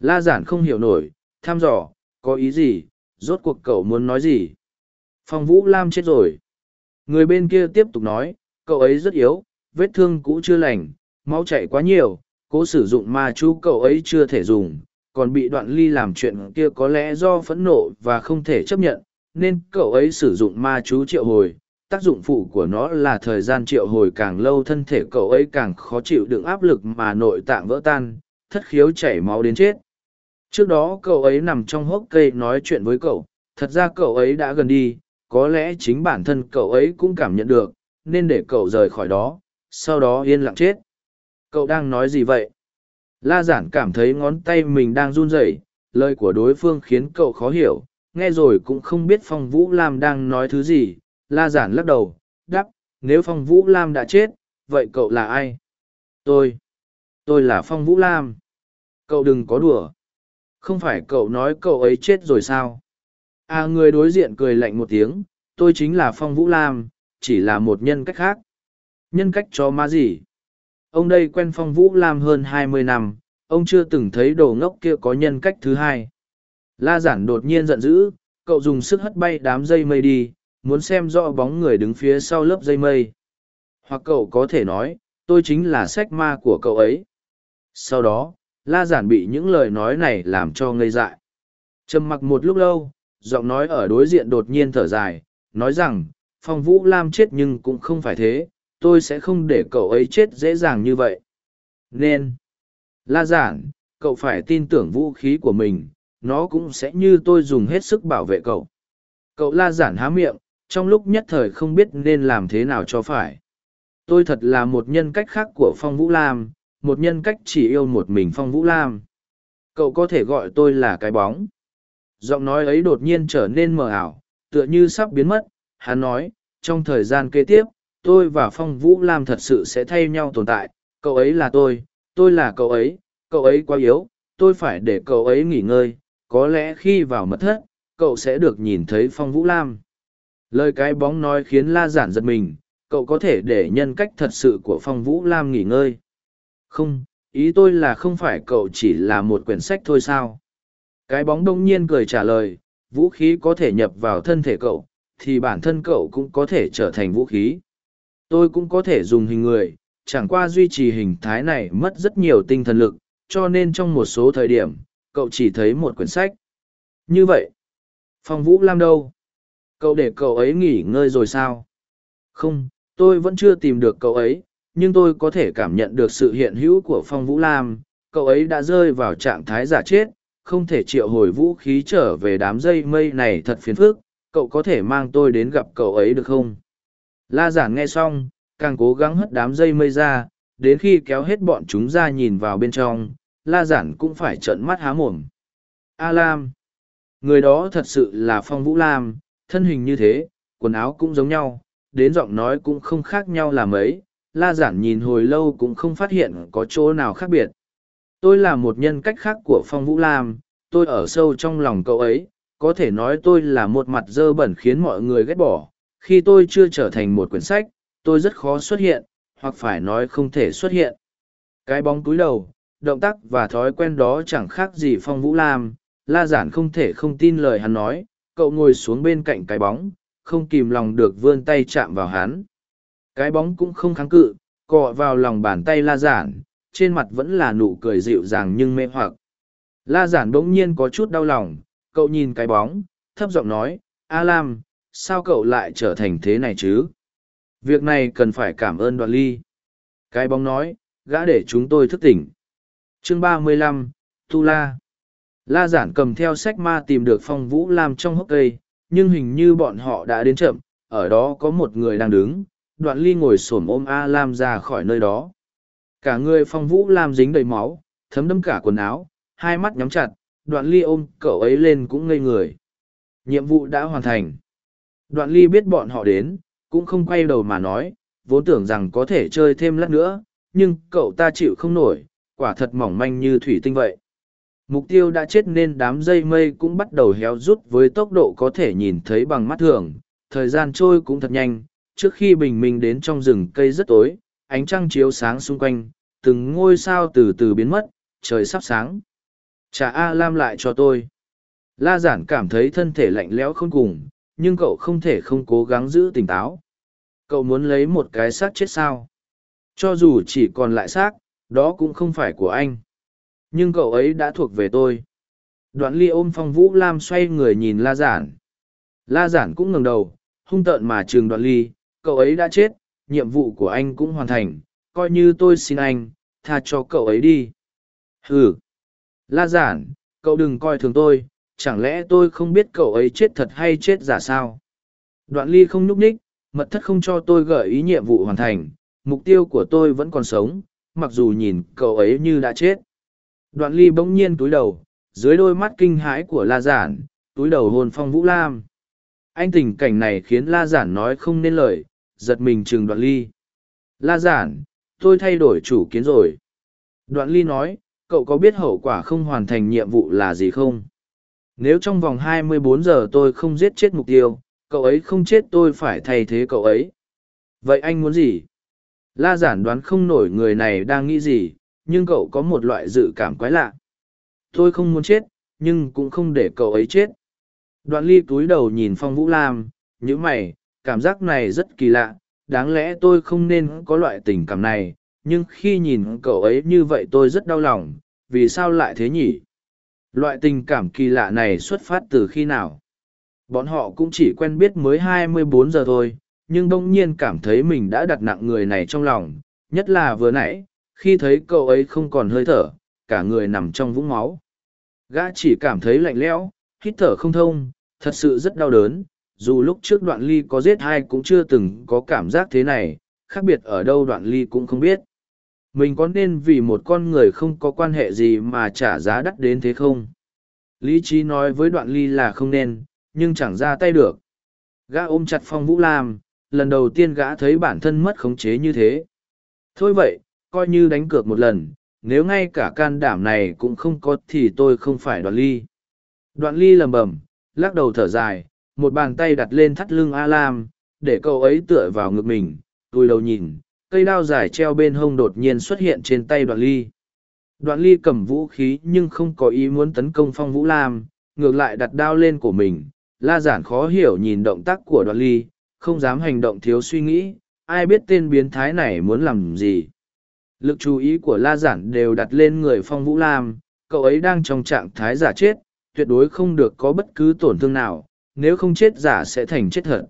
La Giản không hiểu nổi, tham dò, có ý gì, rốt cuộc cậu muốn nói gì. Phong Vũ Lam chết rồi. Người bên kia tiếp tục nói, cậu ấy rất yếu, vết thương cũ chưa lành, máu chảy quá nhiều, cố sử dụng ma chú cậu ấy chưa thể dùng, còn bị đoạn ly làm chuyện kia có lẽ do phẫn nộ và không thể chấp nhận, nên cậu ấy sử dụng ma chú triệu hồi. Tác dụng phụ của nó là thời gian triệu hồi càng lâu thân thể cậu ấy càng khó chịu đựng áp lực mà nội tạng vỡ tan, thất khiếu chảy máu đến chết. Trước đó cậu ấy nằm trong hốc cây nói chuyện với cậu, thật ra cậu ấy đã gần đi, có lẽ chính bản thân cậu ấy cũng cảm nhận được, nên để cậu rời khỏi đó, sau đó yên lặng chết. Cậu đang nói gì vậy? La giản cảm thấy ngón tay mình đang run rẩy, lời của đối phương khiến cậu khó hiểu, nghe rồi cũng không biết Phong Vũ Lam đang nói thứ gì. La giản lắc đầu, đáp, nếu Phong Vũ Lam đã chết, vậy cậu là ai? Tôi. Tôi là Phong Vũ Lam. Cậu đừng có đùa. Không phải cậu nói cậu ấy chết rồi sao? À người đối diện cười lạnh một tiếng, tôi chính là Phong Vũ Lam, chỉ là một nhân cách khác. Nhân cách cho ma gì? ông đây quen phong vũ lam hơn hai mươi năm ông chưa từng thấy đồ ngốc kia có nhân cách thứ hai la giản đột nhiên giận dữ cậu dùng sức hất bay đám dây mây đi muốn xem rõ bóng người đứng phía sau lớp dây mây hoặc cậu có thể nói tôi chính là sách ma của cậu ấy sau đó la giản bị những lời nói này làm cho ngây dại trầm mặc một lúc lâu giọng nói ở đối diện đột nhiên thở dài, nói rằng, phong vũ lam chết nhưng cũng không phải thế, tôi sẽ không để cậu ấy chết dễ dàng như vậy. Nên, la giản, cậu phải tin tưởng vũ khí của mình, nó cũng sẽ như tôi dùng hết sức bảo vệ cậu. Cậu la giản há miệng, trong lúc nhất thời không biết nên làm thế nào cho phải. Tôi thật là một nhân cách khác của phong vũ lam, một nhân cách chỉ yêu một mình phong vũ lam. Cậu có thể gọi tôi là cái bóng giọng nói ấy đột nhiên trở nên mờ ảo, tựa như sắp biến mất. Hắn nói, trong thời gian kế tiếp, tôi và phong vũ lam thật sự sẽ thay nhau tồn tại. Cậu ấy là tôi tôi là cậu ấy cậu ấy quá yếu, tôi phải để cậu ấy nghỉ ngơi. Có lẽ khi vào mật thất, cậu sẽ được nhìn thấy phong vũ lam. Lời cái bóng nói khiến la giản giật mình, cậu có thể để nhân cách thật sự của phong vũ lam nghỉ ngơi. Không, ý tôi là không phải cậu chỉ là một quyển sách thôi sao? Cái bóng đông nhiên cười trả lời, vũ khí có thể nhập vào thân thể cậu, thì bản thân cậu cũng có thể trở thành vũ khí. Tôi cũng có thể dùng hình người, chẳng qua duy trì hình thái này mất rất nhiều tinh thần lực, cho nên trong một số thời điểm, cậu chỉ thấy một quyển sách. Như vậy, phong vũ lam đâu? Cậu để cậu ấy nghỉ ngơi rồi sao? Không, tôi vẫn chưa tìm được cậu ấy, nhưng tôi có thể cảm nhận được sự hiện hữu của phong vũ lam. Cậu ấy đã rơi vào trạng thái giả chết không thể triệu hồi vũ khí trở về đám dây mây này thật phiền phức cậu có thể mang tôi đến gặp cậu ấy được không La giản nghe xong, càng cố gắng hất đám dây mây ra, đến khi kéo hết bọn chúng ra nhìn vào bên trong, la giản cũng phải trợn mắt há mồm. A Lam. Người đó thật sự là Phong Vũ Lam, thân hình như thế, quần áo cũng giống nhau, đến giọng nói cũng không khác nhau là mấy. La giản nhìn hồi lâu cũng không phát hiện có chỗ nào khác biệt. Tôi là một nhân cách khác của Phong Vũ Lam, tôi ở sâu trong lòng cậu ấy, có thể nói tôi là một mặt dơ bẩn khiến mọi người ghét bỏ, khi tôi chưa trở thành một quyển sách tôi rất khó xuất hiện hoặc phải nói không thể xuất hiện. Cái bóng túi đầu động tác và thói quen đó chẳng khác gì phong vũ lam. La giản không thể không tin lời hắn nói cậu ngồi xuống bên cạnh cái bóng không kìm lòng được vươn tay chạm vào hắn. Cái bóng cũng không kháng cự cọ vào lòng bàn tay la giản trên mặt vẫn là nụ cười dịu dàng nhưng mê hoặc. La giản bỗng nhiên có chút đau lòng, cậu nhìn cái bóng, thấp giọng nói a lam sao cậu lại trở thành thế này chứ? Việc này cần phải cảm ơn đoạn ly. Cái bóng nói, gã để chúng tôi thức tỉnh. Chương ba mươi lăm, tu la. La giản cầm theo sách ma tìm được phong vũ lam trong hốc cây, nhưng hình như bọn họ đã đến chậm, ở đó có một người đang đứng. Đoạn ly ngồi xổm ôm a lam ra khỏi nơi đó cả người phong vũ làm dính đầy máu, thấm đâm cả quần áo, hai mắt nhắm chặt, đoạn ly ôm cậu ấy lên cũng ngây người. Nhiệm vụ đã hoàn thành. Đoạn ly biết bọn họ đến, cũng không quay đầu mà nói, vốn tưởng rằng có thể chơi thêm lát nữa, nhưng cậu ta chịu không nổi, quả thật mỏng manh như thủy tinh vậy. Mục tiêu đã chết nên đám dây mây cũng bắt đầu héo rút với tốc độ có thể nhìn thấy bằng mắt thường, thời gian trôi cũng thật nhanh, trước khi bình minh đến trong rừng cây rất tối ánh trăng chiếu sáng xung quanh, từng ngôi sao từ từ biến mất, trời sắp sáng. Trả a lam lại cho tôi. La giản cảm thấy thân thể lạnh lẽo không cùng, nhưng cậu không thể không cố gắng giữ tỉnh táo. Cậu muốn lấy một cái xác chết sao? Cho dù chỉ còn lại xác, đó cũng không phải của anh. Nhưng cậu ấy đã thuộc về tôi. Đoạn ly ôm phong vũ lam xoay người nhìn la giản. La giản cũng ngừng đầu, hung tợn mà trường đoạn ly, cậu ấy đã chết nhiệm vụ của anh cũng hoàn thành, coi như tôi xin anh, tha cho cậu ấy đi. Ừ la giản, cậu đừng coi thường tôi, chẳng lẽ tôi không biết cậu ấy chết thật hay chết giả sao? Đoạn ly không nhúc ních mật thất không cho tôi gợi ý nhiệm vụ hoàn thành, mục tiêu của tôi vẫn còn sống, mặc dù nhìn cậu ấy như đã chết. Đoạn ly bỗng nhiên túi đầu, dưới đôi mắt kinh hãi của la giản, túi đầu hôn phong vũ lam. Anh tình cảnh này khiến la giản nói không nên lời giật mình chừng đoạn ly. La giản, tôi thay đổi chủ kiến rồi. Đoạn ly nói, cậu có biết hậu quả không hoàn thành nhiệm vụ là gì không? Nếu trong vòng 24 giờ tôi không giết chết mục tiêu, cậu ấy không chết tôi phải thay thế cậu ấy. Vậy anh muốn gì? La giản đoán không nổi người này đang nghĩ gì, nhưng cậu có một loại dự cảm quái lạ. Tôi không muốn chết, nhưng cũng không để cậu ấy chết. Đoạn ly túi đầu nhìn phong vũ lam nhữ mày cảm giác này rất kỳ lạ, đáng lẽ tôi không nên có loại tình cảm này, nhưng khi nhìn cậu ấy như vậy tôi rất đau lòng, vì sao lại thế nhỉ? Loại tình cảm kỳ lạ này xuất phát từ khi nào? Bọn họ cũng chỉ quen biết mới 24 giờ thôi, nhưng đông nhiên cảm thấy mình đã đặt nặng người này trong lòng, nhất là vừa nãy, khi thấy cậu ấy không còn hơi thở, cả người nằm trong vũng máu. Gã chỉ cảm thấy lạnh lẽo, hít thở không thông, thật sự rất đau đớn dù lúc trước đoạn ly có giết hai cũng chưa từng có cảm giác thế này, khác biệt ở đâu đoạn ly cũng không biết. Mình có nên vì một con người không có quan hệ gì mà trả giá đắt đến thế không? Lý trí nói với đoạn ly là không nên, nhưng chẳng ra tay được. Gã ôm chặt phong vũ lam, lần đầu tiên gã thấy bản thân mất khống chế như thế. Thôi vậy, coi như đánh cược một lần, nếu ngay cả can đảm này cũng không có thì tôi không phải đoạn ly. Đoạn ly lầm bầm, lắc đầu thở dài một bàn tay đặt lên thắt lưng a lam, để cậu ấy tựa vào ngực mình tôi đầu nhìn, cây đao dài treo bên hông đột nhiên xuất hiện trên tay đoạn ly. Đoạn ly cầm vũ khí nhưng không có ý muốn tấn công phong vũ lam, ngược lại đặt đao lên của mình, la giản khó hiểu nhìn động tác của đoạn ly, không dám hành động thiếu suy nghĩ, ai biết tên biến thái này muốn làm gì. Lực chú ý của la giản đều đặt lên người phong vũ lam, cậu ấy đang trong trạng thái giả chết, tuyệt đối không được có bất cứ tổn thương nào nếu không chết giả sẽ thành chết thật.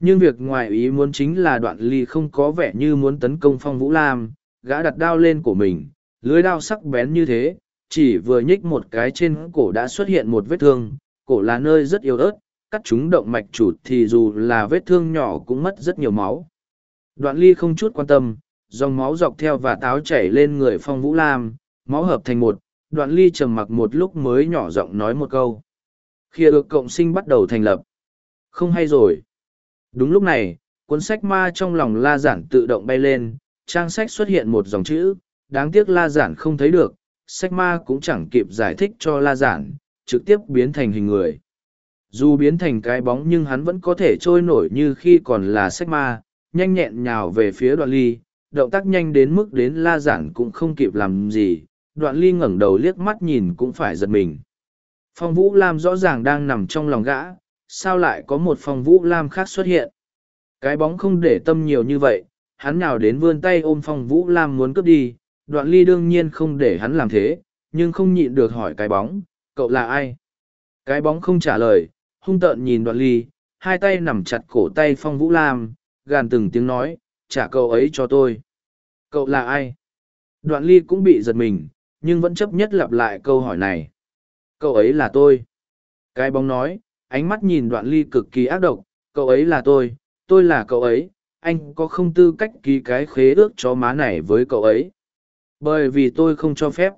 Nhưng việc ngoài ý muốn chính là đoạn ly không có vẻ như muốn tấn công phong vũ lam, gã đặt đao lên của mình, lưới đao sắc bén như thế, chỉ vừa nhích một cái trên cổ đã xuất hiện một vết thương, cổ là nơi rất yếu ớt, cắt chúng động mạch chủ thì dù là vết thương nhỏ cũng mất rất nhiều máu. Đoạn ly không chút quan tâm, dòng máu dọc theo và táo chảy lên người phong vũ lam, máu hợp thành một, đoạn ly trầm mặc một lúc mới nhỏ giọng nói một câu khi ước cộng sinh bắt đầu thành lập. Không hay rồi. Đúng lúc này cuốn sách ma trong lòng la giản tự động bay lên trang sách xuất hiện một dòng chữ đáng tiếc la giản không thấy được sách ma cũng chẳng kịp giải thích cho la giản trực tiếp biến thành hình người. Dù biến thành cái bóng nhưng hắn vẫn có thể trôi nổi như khi còn là sách ma, nhanh nhẹn nhào về phía đoạn ly, động tác nhanh đến mức đến la giản cũng không kịp làm gì, đoạn ly ngẩng đầu liếc mắt nhìn cũng phải giật mình. Phong Vũ Lam rõ ràng đang nằm trong lòng gã, sao lại có một phong Vũ Lam khác xuất hiện? Cái bóng không để tâm nhiều như vậy, hắn nào đến vươn tay ôm phong Vũ Lam muốn cướp đi, đoạn ly đương nhiên không để hắn làm thế, nhưng không nhịn được hỏi cái bóng, cậu là ai? Cái bóng không trả lời, hung tợn nhìn đoạn ly, hai tay nằm chặt cổ tay phong Vũ Lam, gàn từng tiếng nói, trả cậu ấy cho tôi. Cậu là ai? Đoạn ly cũng bị giật mình, nhưng vẫn chấp nhất lặp lại câu hỏi này. Cậu ấy là tôi. Cái bóng nói, ánh mắt nhìn đoạn ly cực kỳ ác độc, cậu ấy là tôi, tôi là cậu ấy, anh có không tư cách ký cái khế ước cho má này với cậu ấy. Bởi vì tôi không cho phép.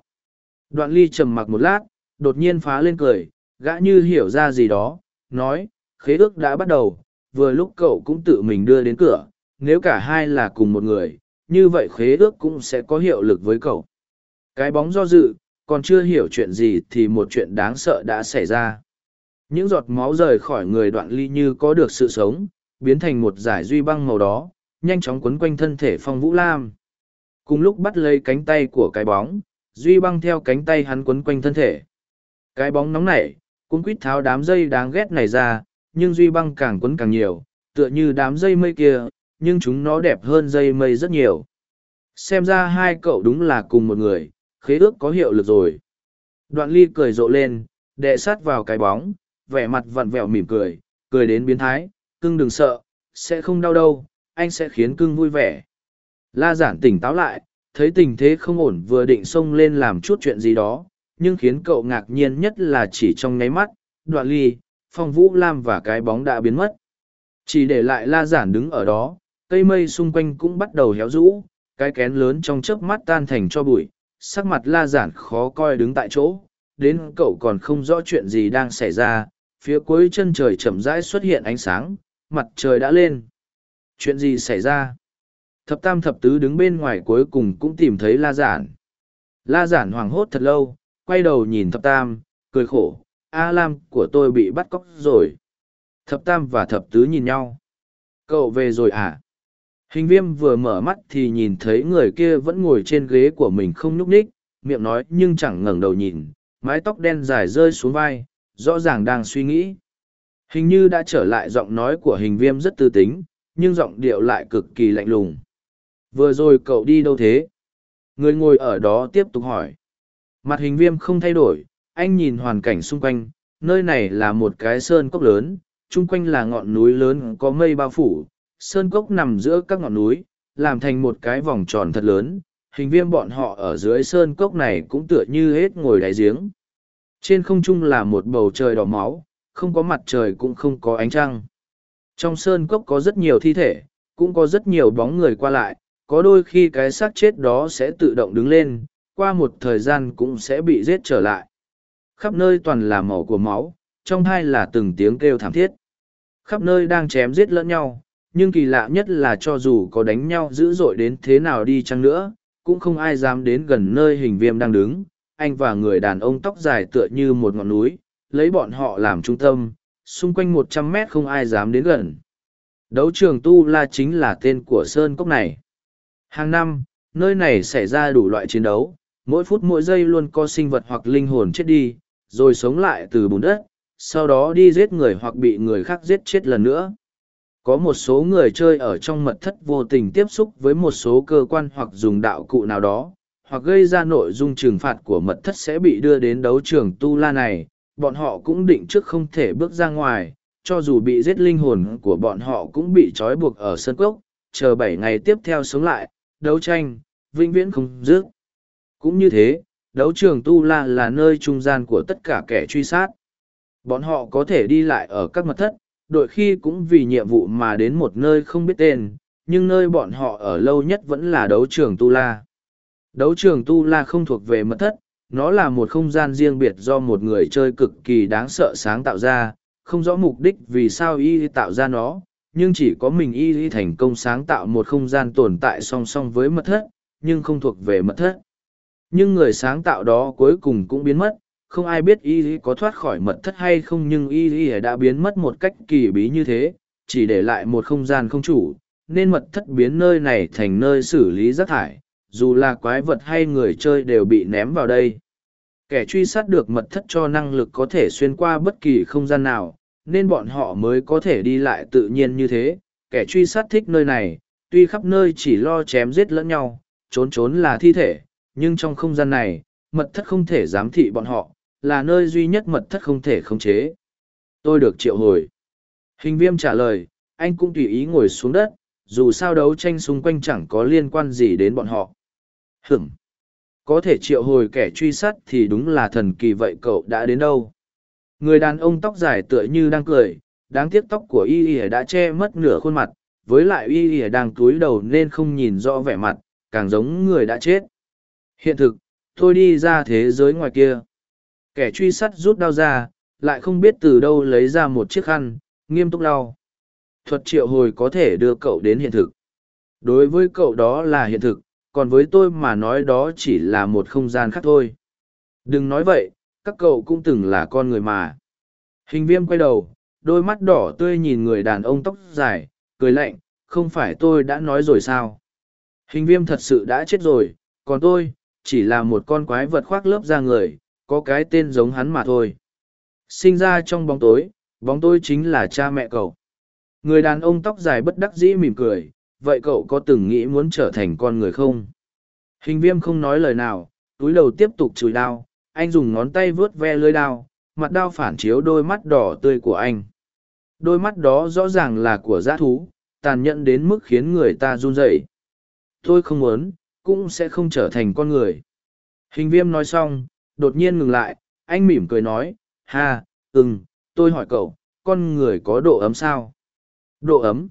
Đoạn ly trầm mặc một lát, đột nhiên phá lên cười, gã như hiểu ra gì đó, nói, khế ước đã bắt đầu, vừa lúc cậu cũng tự mình đưa đến cửa, nếu cả hai là cùng một người, như vậy khế ước cũng sẽ có hiệu lực với cậu. Cái bóng do dự, còn chưa hiểu chuyện gì thì một chuyện đáng sợ đã xảy ra. Những giọt máu rời khỏi người đoạn ly như có được sự sống, biến thành một giải duy băng màu đó, nhanh chóng quấn quanh thân thể phong vũ lam. Cùng lúc bắt lấy cánh tay của cái bóng, duy băng theo cánh tay hắn quấn quanh thân thể. Cái bóng nóng nảy, cũng quít tháo đám dây đáng ghét này ra, nhưng duy băng càng quấn càng nhiều, tựa như đám dây mây kia, nhưng chúng nó đẹp hơn dây mây rất nhiều. Xem ra hai cậu đúng là cùng một người, khế ước có hiệu lực rồi. Đoạn ly cười rộ lên, đệ sát vào cái bóng, vẻ mặt vặn vẹo mỉm cười, cười đến biến thái, cưng đừng sợ, sẽ không đau đâu, anh sẽ khiến cưng vui vẻ. La giản tỉnh táo lại, thấy tình thế không ổn vừa định xông lên làm chút chuyện gì đó, nhưng khiến cậu ngạc nhiên nhất là chỉ trong nháy mắt, đoạn ly, phong vũ lam và cái bóng đã biến mất. Chỉ để lại la giản đứng ở đó, cây mây xung quanh cũng bắt đầu héo rũ, cái kén lớn trong chớp mắt tan thành cho bụi, sắc mặt la giản khó coi đứng tại chỗ, đến cậu còn không rõ chuyện gì đang xảy ra, phía cuối chân trời chậm rãi xuất hiện ánh sáng, mặt trời đã lên. Chuyện gì xảy ra? Thập tam thập tứ đứng bên ngoài cuối cùng cũng tìm thấy la giản. La giản hoảng hốt thật lâu, quay đầu nhìn thập tam, cười khổ, A Lam của tôi bị bắt cóc rồi. Thập tam và thập tứ nhìn nhau. Cậu về rồi à? Hình viêm vừa mở mắt thì nhìn thấy người kia vẫn ngồi trên ghế của mình không nhúc nhích, miệng nói nhưng chẳng ngẩng đầu nhìn, mái tóc đen dài rơi xuống vai, rõ ràng đang suy nghĩ. Hình như đã trở lại giọng nói của hình viêm rất tư tính, nhưng giọng điệu lại cực kỳ lạnh lùng. Vừa rồi cậu đi đâu thế? Người ngồi ở đó tiếp tục hỏi. Mặt hình viêm không thay đổi, anh nhìn hoàn cảnh xung quanh, nơi này là một cái sơn cốc lớn, chung quanh là ngọn núi lớn có mây bao phủ, sơn cốc nằm giữa các ngọn núi, làm thành một cái vòng tròn thật lớn, hình viêm bọn họ ở dưới sơn cốc này cũng tựa như hết ngồi đáy giếng. Trên không trung là một bầu trời đỏ máu, không có mặt trời cũng không có ánh trăng. Trong sơn cốc có rất nhiều thi thể, cũng có rất nhiều bóng người qua lại, có đôi khi cái xác chết đó sẽ tự động đứng lên, qua một thời gian cũng sẽ bị giết trở lại. Khắp nơi toàn là màu của máu, trong hai là từng tiếng kêu thảm thiết. Khắp nơi đang chém giết lẫn nhau, nhưng kỳ lạ nhất là cho dù có đánh nhau dữ dội đến thế nào đi chăng nữa, cũng không ai dám đến gần nơi hình viêm đang đứng. Anh và người đàn ông tóc dài tựa như một ngọn núi, lấy bọn họ làm trung tâm, xung quanh một trăm mét không ai dám đến gần. Đấu trường Tu La chính là tên của Sơn Cốc này. Hàng năm, nơi này xảy ra đủ loại chiến đấu, mỗi phút mỗi giây luôn có sinh vật hoặc linh hồn chết đi, rồi sống lại từ bùn đất, sau đó đi giết người hoặc bị người khác giết chết lần nữa. Có một số người chơi ở trong mật thất vô tình tiếp xúc với một số cơ quan hoặc dùng đạo cụ nào đó, hoặc gây ra nội dung trừng phạt của mật thất sẽ bị đưa đến đấu trường tu la này, bọn họ cũng định trước không thể bước ra ngoài, cho dù bị giết linh hồn của bọn họ cũng bị trói buộc ở sân cốc, chờ bảy ngày tiếp theo sống lại, đấu tranh, vĩnh viễn không dứt. Cũng như thế, đấu trường Tu La là nơi trung gian của tất cả kẻ truy sát. Bọn họ có thể đi lại ở các mật thất, đội khi cũng vì nhiệm vụ mà đến một nơi không biết tên, nhưng nơi bọn họ ở lâu nhất vẫn là đấu trường Tu La. Đấu trường Tu La không thuộc về mật thất, nó là một không gian riêng biệt do một người chơi cực kỳ đáng sợ sáng tạo ra, không rõ mục đích vì sao y tạo ra nó, nhưng chỉ có mình y thành công sáng tạo một không gian tồn tại song song với mật thất, nhưng không thuộc về mật thất. Nhưng người sáng tạo đó cuối cùng cũng biến mất, không ai biết y có thoát khỏi mật thất hay không nhưng y đã biến mất một cách kỳ bí như thế, chỉ để lại một không gian không chủ, nên mật thất biến nơi này thành nơi xử lý rác thải, dù là quái vật hay người chơi đều bị ném vào đây. Kẻ truy sát được mật thất cho năng lực có thể xuyên qua bất kỳ không gian nào, nên bọn họ mới có thể đi lại tự nhiên như thế. Kẻ truy sát thích nơi này, tuy khắp nơi chỉ lo chém giết lẫn nhau, trốn trốn là thi thể, nhưng trong không gian này, mật thất không thể giám thị bọn họ là nơi duy nhất mật thất không thể khống chế. Tôi được triệu hồi. Hình viêm trả lời, anh cũng tùy ý ngồi xuống đất, dù sao đấu tranh xung quanh chẳng có liên quan gì đến bọn họ. Hửng có thể triệu hồi kẻ truy sát thì đúng là thần kỳ vậy cậu đã đến đâu? Người đàn ông tóc dài tựa như đang cười, đáng tiếc tóc của y Y đã che mất nửa khuôn mặt, với lại y Y đang cúi đầu nên không nhìn rõ vẻ mặt, càng giống người đã chết. Hiện thực, tôi đi ra thế giới ngoài kia kẻ truy sát rút đao ra, lại không biết từ đâu lấy ra một chiếc khăn, nghiêm túc lau. Thuật triệu hồi có thể đưa cậu đến hiện thực. Đối với cậu đó là hiện thực, còn với tôi mà nói đó chỉ là một không gian khác thôi. Đừng nói vậy, các cậu cũng từng là con người mà. Hình viêm quay đầu, đôi mắt đỏ tươi nhìn người đàn ông tóc dài, cười lạnh, không phải tôi đã nói rồi sao? Hình viêm thật sự đã chết rồi, còn tôi, chỉ là một con quái vật khoác lớp da người có cái tên giống hắn mà thôi. Sinh ra trong bóng tối bóng tối chính là cha mẹ cậu. Người đàn ông tóc dài bất đắc dĩ mỉm cười, vậy cậu có từng nghĩ muốn trở thành con người không? Hình viêm không nói lời nào, túi đầu tiếp tục chùi đao, anh dùng ngón tay vướt ve lưới đao, mặt đao phản chiếu đôi mắt đỏ tươi của anh. Đôi mắt đó rõ ràng là của giã thú, tàn nhẫn đến mức khiến người ta run rẩy. Tôi không muốn, cũng sẽ không trở thành con người. Hình viêm nói xong đột nhiên ngừng lại, anh mỉm cười nói, ha, ừm, tôi hỏi cậu, con người có độ ấm sao? Độ ấm?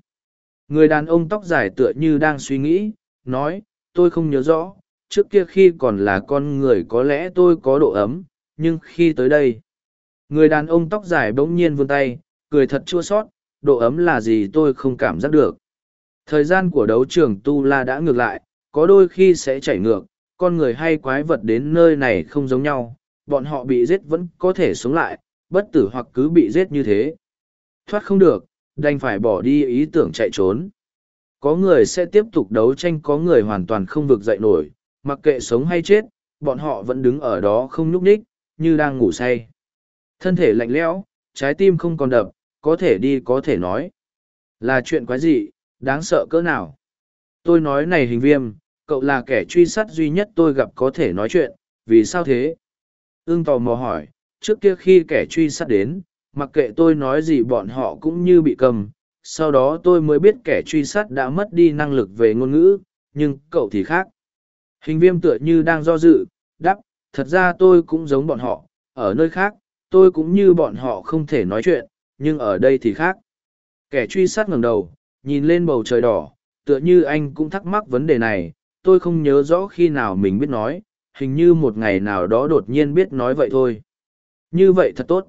Người đàn ông tóc dài tựa như đang suy nghĩ, nói, tôi không nhớ rõ, trước kia khi còn là con người có lẽ tôi có độ ấm, nhưng khi tới đây. Người đàn ông tóc dài bỗng nhiên vươn tay, cười thật chua sót độ ấm là gì tôi không cảm giác được. Thời gian của đấu trường tu la đã ngược lại, có đôi khi sẽ chảy ngược con người hay quái vật đến nơi này không giống nhau bọn họ bị giết vẫn có thể sống lại bất tử hoặc cứ bị giết như thế. Thoát không được đành phải bỏ đi ý tưởng chạy trốn. Có người sẽ tiếp tục đấu tranh có người hoàn toàn không vực dậy nổi mặc kệ sống hay chết bọn họ vẫn đứng ở đó không nhúc nhích, như đang ngủ say. Thân thể lạnh lẽo trái tim không còn đập có thể đi có thể nói. Là chuyện quái gì đáng sợ cỡ nào. Tôi nói này hình viêm cậu là kẻ truy sát duy nhất tôi gặp có thể nói chuyện, vì sao thế? Ương tò mò hỏi, trước kia khi kẻ truy sát đến, mặc kệ tôi nói gì bọn họ cũng như bị cầm, sau đó tôi mới biết kẻ truy sát đã mất đi năng lực về ngôn ngữ, nhưng cậu thì khác. Hình viêm tựa như đang do dự đắp thật ra tôi cũng giống bọn họ, ở nơi khác, tôi cũng như bọn họ không thể nói chuyện, nhưng ở đây thì khác. Kẻ truy sát ngẩng đầu, nhìn lên bầu trời đỏ, tựa như anh cũng thắc mắc vấn đề này tôi không nhớ rõ khi nào mình biết nói, hình như một ngày nào đó đột nhiên biết nói vậy thôi. Như vậy thật tốt.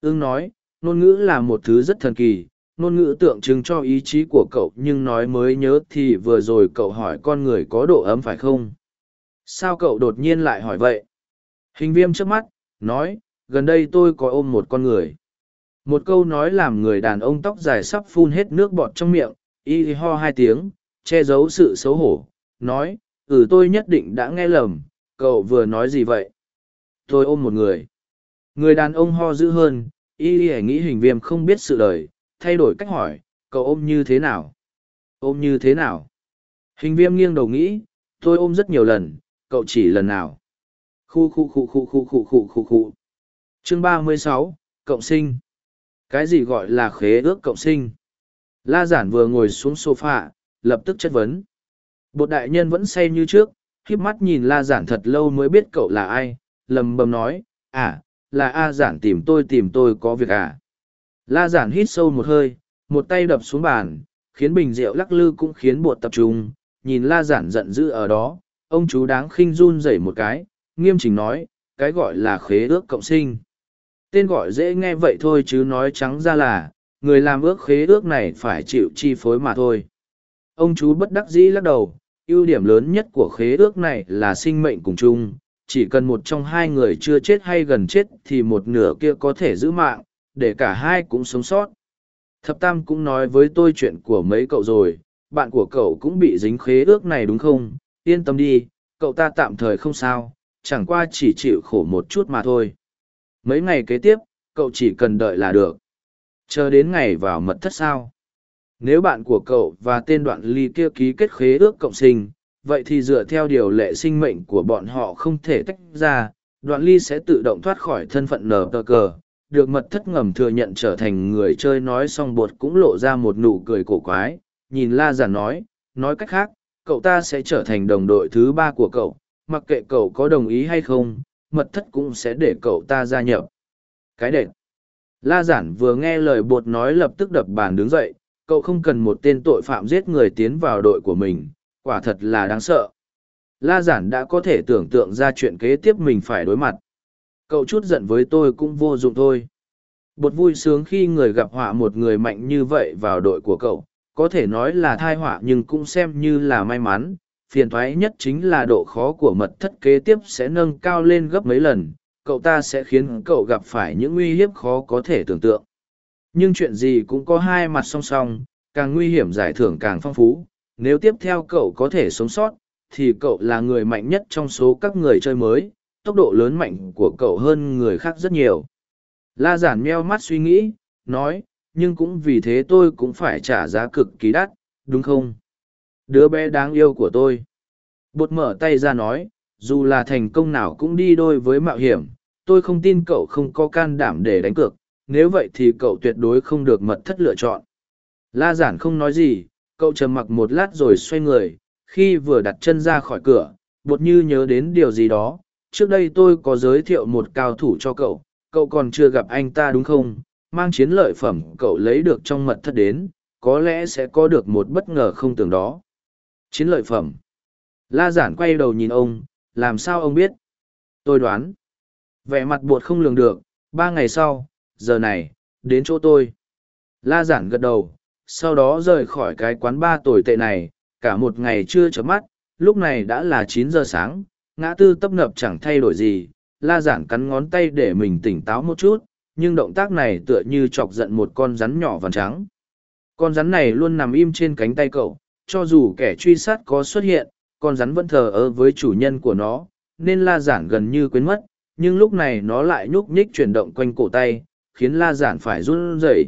Ương nói, ngôn ngữ là một thứ rất thần kỳ, ngôn ngữ tượng trưng cho ý chí của cậu, nhưng nói mới nhớ thì vừa rồi cậu hỏi con người có độ ấm phải không? Sao cậu đột nhiên lại hỏi vậy? Hình viêm trước mắt, nói, gần đây tôi có ôm một con người. Một câu nói làm người đàn ông tóc dài sắp phun hết nước bọt trong miệng y ho hai tiếng, che giấu sự xấu hổ nói ừ tôi nhất định đã nghe lầm, cậu vừa nói gì vậy? Tôi ôm một người. Người đàn ông ho dữ hơn, y y nghĩ hình viêm không biết sự đời, thay đổi cách hỏi, cậu ôm như thế nào? Ôm như thế nào? Hình viêm nghiêng đầu nghĩ, tôi ôm rất nhiều lần, cậu chỉ lần nào? Khu khu khu khu khu khu khu khu khu. Chương ba mươi sáu, cộng sinh. Cái gì gọi là khế ước cộng sinh? La giản vừa ngồi xuống sofa, lập tức chất vấn bột đại nhân vẫn say như trước khiếp mắt nhìn la giản thật lâu mới biết cậu là ai, lầm bầm nói à là a giản tìm tôi tìm tôi có việc à? La giản hít sâu một hơi, một tay đập xuống bàn, khiến bình rượu lắc lư cũng khiến bột tập trung. Nhìn la giản giận dữ ở đó, ông chú đáng khinh run rẩy một cái, nghiêm chỉnh nói, cái gọi là khế ước cộng sinh. Tên gọi dễ nghe vậy thôi chứ nói trắng ra là, người làm ước khế ước này phải chịu chi phối mà thôi. Ông chú bất đắc dĩ lắc đầu ưu điểm lớn nhất của khế ước này là sinh mệnh cùng chung chỉ cần một trong hai người chưa chết hay gần chết thì một nửa kia có thể giữ mạng, để cả hai cũng sống sót. Thập Tam cũng nói với tôi chuyện của mấy cậu rồi, bạn của cậu cũng bị dính khế ước này đúng không? Yên tâm đi, cậu ta tạm thời không sao, chẳng qua chỉ chịu khổ một chút mà thôi. Mấy ngày kế tiếp, cậu chỉ cần đợi là được. Chờ đến ngày vào mật thất sao. Nếu bạn của cậu và tên đoạn ly kia ký kết khế ước cộng sinh, vậy thì dựa theo điều lệ sinh mệnh của bọn họ không thể tách ra, đoạn ly sẽ tự động thoát khỏi thân phận nở tờ cờ. Được mật thất ngầm thừa nhận trở thành người chơi nói xong bột cũng lộ ra một nụ cười cổ quái, nhìn la giản nói, nói cách khác, cậu ta sẽ trở thành đồng đội thứ ba của cậu, mặc kệ cậu có đồng ý hay không, mật thất cũng sẽ để cậu ta gia nhập. Cái đệt. La giản vừa nghe lời bột nói lập tức đập bàn đứng dậy, cậu không cần một tên tội phạm giết người tiến vào đội của mình, quả thật là đáng sợ. La giản đã có thể tưởng tượng ra chuyện kế tiếp mình phải đối mặt. Cậu chút giận với tôi cũng vô dụng thôi. Bột vui sướng khi người gặp họa một người mạnh như vậy vào đội của cậu, có thể nói là thai họa nhưng cũng xem như là may mắn. Phiền thoái nhất chính là độ khó của mật thất kế tiếp sẽ nâng cao lên gấp mấy lần, cậu ta sẽ khiến cậu gặp phải những uy hiếp khó có thể tưởng tượng. Nhưng chuyện gì cũng có hai mặt song song, càng nguy hiểm giải thưởng càng phong phú. Nếu tiếp theo cậu có thể sống sót, thì cậu là người mạnh nhất trong số các người chơi mới, tốc độ lớn mạnh của cậu hơn người khác rất nhiều. La giản meo mắt suy nghĩ, nói, nhưng cũng vì thế tôi cũng phải trả giá cực kỳ đắt, đúng không? Đứa bé đáng yêu của tôi. Bột mở tay ra nói, dù là thành công nào cũng đi đôi với mạo hiểm, tôi không tin cậu không có can đảm để đánh cược, nếu vậy thì cậu tuyệt đối không được mật thất lựa chọn. La giản không nói gì, cậu trầm mặc một lát rồi xoay người, khi vừa đặt chân ra khỏi cửa, bột như nhớ đến điều gì đó. Trước đây tôi có giới thiệu một cao thủ cho cậu, cậu còn chưa gặp anh ta đúng không? Mang chiến lợi phẩm cậu lấy được trong mật thất đến, có lẽ sẽ có được một bất ngờ không tưởng đó. Chiến lợi phẩm. La giản quay đầu nhìn ông, làm sao ông biết? Tôi đoán. Vẻ mặt bột không lường được, ba ngày sau, giờ này, đến chỗ tôi. La giản gật đầu, sau đó rời khỏi cái quán ba tồi tệ này, cả một ngày chưa chớp mắt, lúc này đã là chín giờ sáng, ngã tư tấp nập chẳng thay đổi gì, la giản cắn ngón tay để mình tỉnh táo một chút, nhưng động tác này tựa như chọc giận một con rắn nhỏ vàng trắng. Con rắn này luôn nằm im trên cánh tay cậu, cho dù kẻ truy sát có xuất hiện, con rắn vẫn thờ ơ với chủ nhân của nó, nên la giản gần như quên mất, nhưng lúc này nó lại nhúc nhích chuyển động quanh cổ tay, khiến la giản phải run rẩy.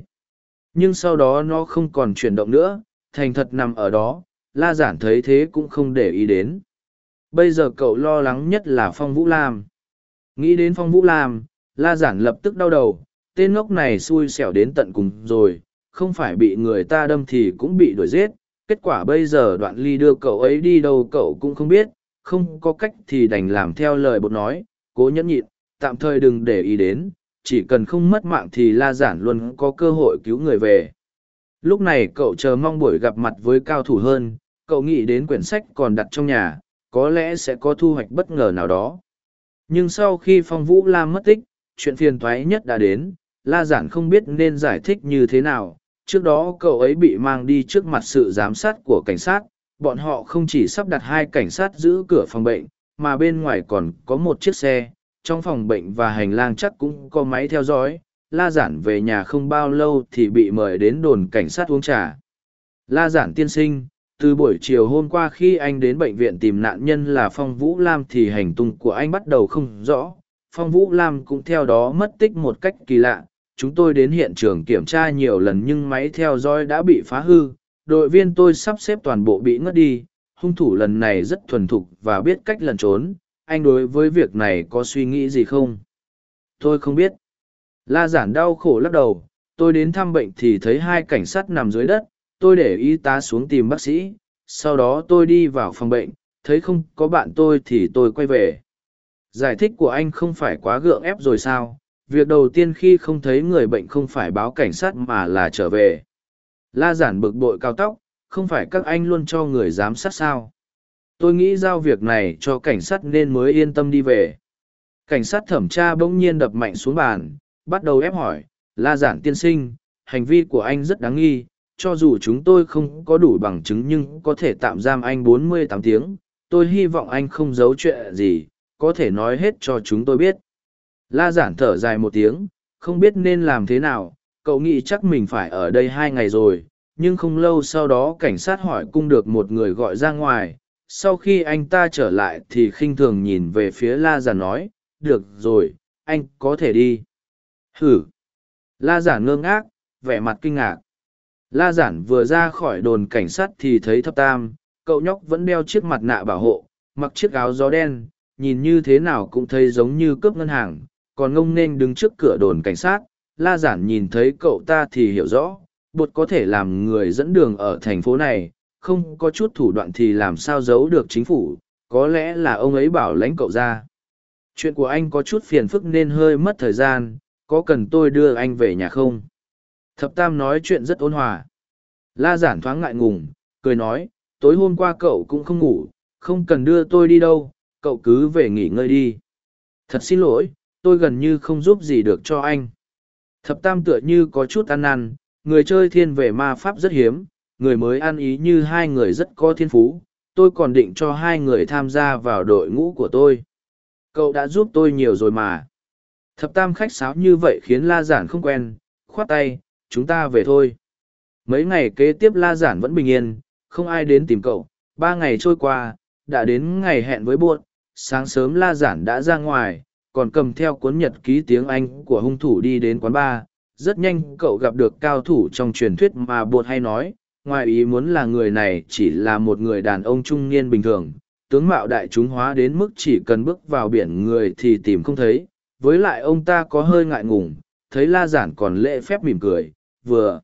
Nhưng sau đó nó không còn chuyển động nữa, thành thật nằm ở đó, la giản thấy thế cũng không để ý đến. Bây giờ cậu lo lắng nhất là Phong Vũ Lam. Nghĩ đến Phong Vũ Lam, la giản lập tức đau đầu, tên ngốc này xui xẻo đến tận cùng rồi, không phải bị người ta đâm thì cũng bị đuổi giết. Kết quả bây giờ đoạn ly đưa cậu ấy đi đâu cậu cũng không biết, không có cách thì đành làm theo lời bột nói, cố nhẫn nhịn, tạm thời đừng để ý đến, chỉ cần không mất mạng thì la giản luôn có cơ hội cứu người về. Lúc này cậu chờ mong buổi gặp mặt với cao thủ hơn, cậu nghĩ đến quyển sách còn đặt trong nhà, có lẽ sẽ có thu hoạch bất ngờ nào đó. Nhưng sau khi Phong Vũ Lam mất tích, chuyện phiền toái nhất đã đến, La Giản không biết nên giải thích như thế nào. Trước đó cậu ấy bị mang đi trước mặt sự giám sát của cảnh sát, bọn họ không chỉ sắp đặt hai cảnh sát giữ cửa phòng bệnh, mà bên ngoài còn có một chiếc xe, trong phòng bệnh và hành lang chắc cũng có máy theo dõi. La Giản về nhà không bao lâu thì bị mời đến đồn cảnh sát uống trà. La Giản tiên sinh, từ buổi chiều hôm qua khi anh đến bệnh viện tìm nạn nhân là Phong Vũ Lam thì hành tung của anh bắt đầu không rõ. Phong Vũ Lam cũng theo đó mất tích một cách kỳ lạ. Chúng tôi đến hiện trường kiểm tra nhiều lần nhưng máy theo dõi đã bị phá hư. Đội viên tôi sắp xếp toàn bộ bị ngất đi. Hung thủ lần này rất thuần thục và biết cách lẩn trốn anh đối với việc này có suy nghĩ gì không? Tôi không biết. La giản đau khổ lắc đầu, tôi đến thăm bệnh thì thấy hai cảnh sát nằm dưới đất, tôi để y tá xuống tìm bác sĩ, sau đó tôi đi vào phòng bệnh, thấy không có bạn tôi thì tôi quay về. Giải thích của anh không phải quá gượng ép rồi sao? Việc đầu tiên khi không thấy người bệnh không phải báo cảnh sát mà là trở về. La giản bực bội cao tóc, không phải các anh luôn cho người giám sát sao? Tôi nghĩ giao việc này cho cảnh sát nên mới yên tâm đi về cảnh sát thẩm tra bỗng nhiên đập mạnh xuống bàn bắt đầu ép hỏi la giản tiên sinh hành vi của anh rất đáng nghi cho dù chúng tôi không có đủ bằng chứng nhưng có thể tạm giam anh 48 tiếng tôi hy vọng anh không giấu chuyện gì có thể nói hết cho chúng tôi biết. La giản thở dài một tiếng, không biết nên làm thế nào, cậu nghĩ chắc mình phải ở đây hai ngày rồi, nhưng không lâu sau đó cảnh sát hỏi cung được một người gọi ra ngoài. Sau khi anh ta trở lại thì khinh thường nhìn về phía La giản nói, được rồi, anh có thể đi. Hử! La giản ngơ ngác, vẻ mặt kinh ngạc. La giản vừa ra khỏi đồn cảnh sát thì thấy thập tam, cậu nhóc vẫn đeo chiếc mặt nạ bảo hộ, mặc chiếc áo gió đen, nhìn như thế nào cũng thấy giống như cướp ngân hàng, còn ngông nên đứng trước cửa đồn cảnh sát. La giản nhìn thấy cậu ta thì hiểu rõ, bột có thể làm người dẫn đường ở thành phố này, không có chút thủ đoạn thì làm sao giấu được chính phủ, có lẽ là ông ấy bảo lãnh cậu ra. Chuyện của anh có chút phiền phức nên hơi mất thời gian, có cần tôi đưa anh về nhà không? Thập Tam nói chuyện rất ôn hòa. La giản thoáng ngại ngùng, cười nói, tối hôm qua cậu cũng không ngủ, không cần đưa tôi đi đâu, cậu cứ về nghỉ ngơi đi. Thật xin lỗi, tôi gần như không giúp gì được cho anh. Thập Tam tựa như có chút ăn năn, người chơi thiên về ma pháp rất hiếm, người mới ăn ý như hai người rất có thiên phú, tôi còn định cho hai người tham gia vào đội ngũ của tôi. Cậu đã giúp tôi nhiều rồi mà. Thập Tam khách sáo như vậy khiến La Giản không quen, khoát tay, chúng ta về thôi. Mấy ngày kế tiếp La Giản vẫn bình yên, không ai đến tìm cậu. Ba ngày trôi qua, đã đến ngày hẹn với buộc, sáng sớm La Giản đã ra ngoài, còn cầm theo cuốn nhật ký tiếng Anh của hung thủ đi đến quán bar. Rất nhanh cậu gặp được cao thủ trong truyền thuyết mà buộc hay nói, ngoài ý muốn là người này chỉ là một người đàn ông trung niên bình thường, tướng mạo đại chúng hóa đến mức chỉ cần bước vào biển người thì tìm không thấy. Với lại ông ta có hơi ngại ngùng, thấy La Giản còn lễ phép mỉm cười, vừa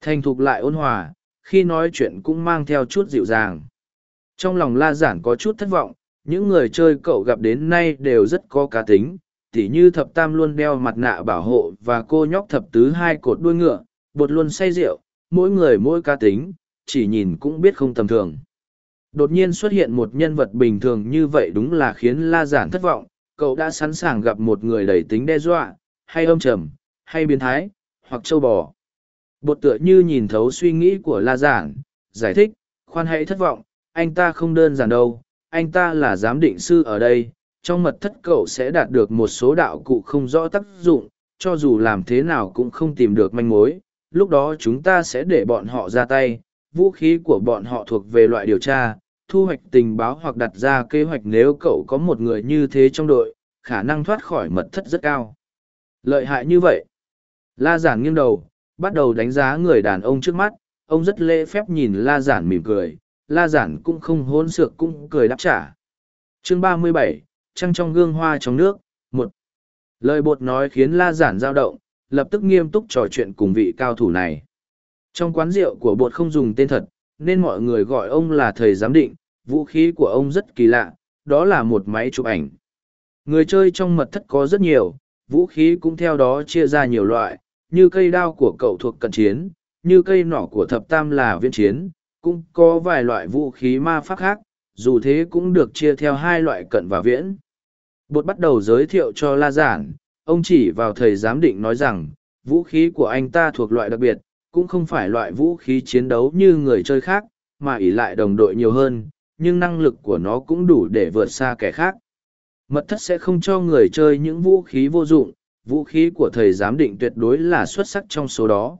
thành thục lại ôn hòa, khi nói chuyện cũng mang theo chút dịu dàng. Trong lòng La Giản có chút thất vọng, những người chơi cậu gặp đến nay đều rất có cá tính, tỉ như thập tam luôn đeo mặt nạ bảo hộ và cô nhóc thập tứ hai cột đuôi ngựa, bột luôn say rượu, mỗi người mỗi ca tính, chỉ nhìn cũng biết không tầm thường. Đột nhiên xuất hiện một nhân vật bình thường như vậy đúng là khiến La Giản thất vọng, cậu đã sẵn sàng gặp một người đầy tính đe dọa, hay âm trầm, hay biến thái, hoặc châu bò. Bột tựa như nhìn thấu suy nghĩ của La Giản, giải thích, khoan hãy thất vọng, anh ta không đơn giản đâu, anh ta là giám định sư ở đây, trong mật thất cậu sẽ đạt được một số đạo cụ không rõ tác dụng, cho dù làm thế nào cũng không tìm được manh mối, lúc đó chúng ta sẽ để bọn họ ra tay, vũ khí của bọn họ thuộc về loại điều tra, thu hoạch tình báo hoặc đặt ra kế hoạch nếu cậu có một người như thế trong đội, khả năng thoát khỏi mật thất rất cao. Lợi hại như vậy. La giản nghiêng đầu, bắt đầu đánh giá người đàn ông trước mắt, ông rất lễ phép nhìn La giản mỉm cười, La giản cũng không hôn sược cũng cười đáp trả. Chương ba mươi bảy, trăng trong gương hoa trong nước, một. Lời bột nói khiến La giản dao động, lập tức nghiêm túc trò chuyện cùng vị cao thủ này. Trong quán rượu của bột không dùng tên thật, nên mọi người gọi ông là thầy giám định, vũ khí của ông rất kỳ lạ, đó là một máy chụp ảnh. Người chơi trong mật thất có rất nhiều, vũ khí cũng theo đó chia ra nhiều loại, như cây đao của cậu thuộc cận chiến, như cây nỏ của thập tam là viên chiến, cũng có vài loại vũ khí ma pháp khác, dù thế cũng được chia theo hai loại cận và viễn. Bột bắt đầu giới thiệu cho La Giản, ông chỉ vào thầy giám định nói rằng, vũ khí của anh ta thuộc loại đặc biệt, cũng không phải loại vũ khí chiến đấu như người chơi khác, mà ỷ lại đồng đội nhiều hơn, nhưng năng lực của nó cũng đủ để vượt xa kẻ khác. Mật thất sẽ không cho người chơi những vũ khí vô dụng, vũ khí của thầy giám định tuyệt đối là xuất sắc trong số đó.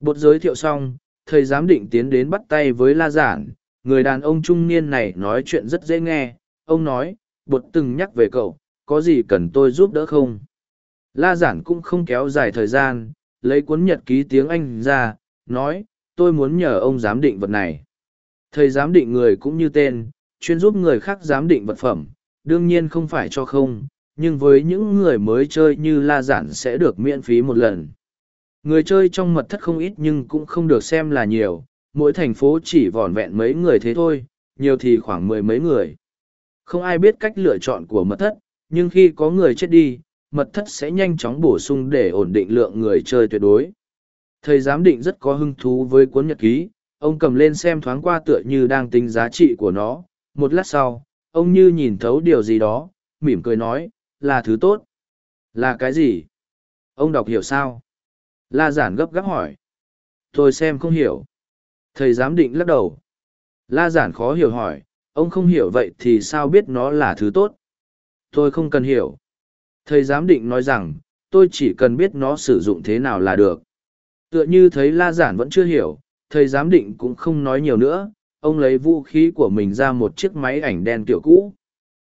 Bột giới thiệu xong, thầy giám định tiến đến bắt tay với La Giản, người đàn ông trung niên này nói chuyện rất dễ nghe, ông nói, bột từng nhắc về cậu, có gì cần tôi giúp đỡ không? La Giản cũng không kéo dài thời gian, lấy cuốn nhật ký tiếng Anh ra, nói, tôi muốn nhờ ông giám định vật này. Thầy giám định người cũng như tên, chuyên giúp người khác giám định vật phẩm, đương nhiên không phải cho không, nhưng với những người mới chơi như La Giản sẽ được miễn phí một lần. Người chơi trong mật thất không ít nhưng cũng không được xem là nhiều, mỗi thành phố chỉ vỏn vẹn mấy người thế thôi, nhiều thì khoảng mười mấy người. Không ai biết cách lựa chọn của mật thất, nhưng khi có người chết đi, mật thất sẽ nhanh chóng bổ sung để ổn định lượng người chơi tuyệt đối. Thầy giám định rất có hứng thú với cuốn nhật ký, ông cầm lên xem thoáng qua tựa như đang tính giá trị của nó. Một lát sau, ông như nhìn thấu điều gì đó, mỉm cười nói, là thứ tốt. Là cái gì? Ông đọc hiểu sao? La giản gấp gáp hỏi. Tôi xem không hiểu. Thầy giám định lắc đầu. La giản khó hiểu hỏi, ông không hiểu vậy thì sao biết nó là thứ tốt? tôi không cần hiểu thầy giám định nói rằng, tôi chỉ cần biết nó sử dụng thế nào là được. Tựa như thấy la giản vẫn chưa hiểu, thầy giám định cũng không nói nhiều nữa, ông lấy vũ khí của mình ra một chiếc máy ảnh đen kiểu cũ.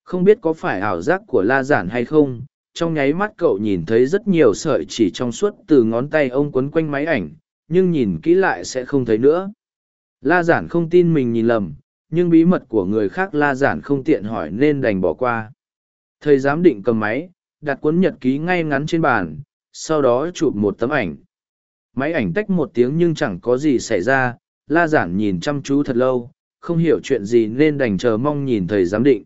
Không biết có phải ảo giác của la giản hay không, trong nháy mắt cậu nhìn thấy rất nhiều sợi chỉ trong suốt từ ngón tay ông quấn quanh máy ảnh, nhưng nhìn kỹ lại sẽ không thấy nữa. La giản không tin mình nhìn lầm, nhưng bí mật của người khác la giản không tiện hỏi nên đành bỏ qua. Thầy giám định cầm máy đặt cuốn nhật ký ngay ngắn trên bàn, sau đó chụp một tấm ảnh. Máy ảnh tách một tiếng nhưng chẳng có gì xảy ra, la giản nhìn chăm chú thật lâu, không hiểu chuyện gì nên đành chờ mong nhìn thầy giám định.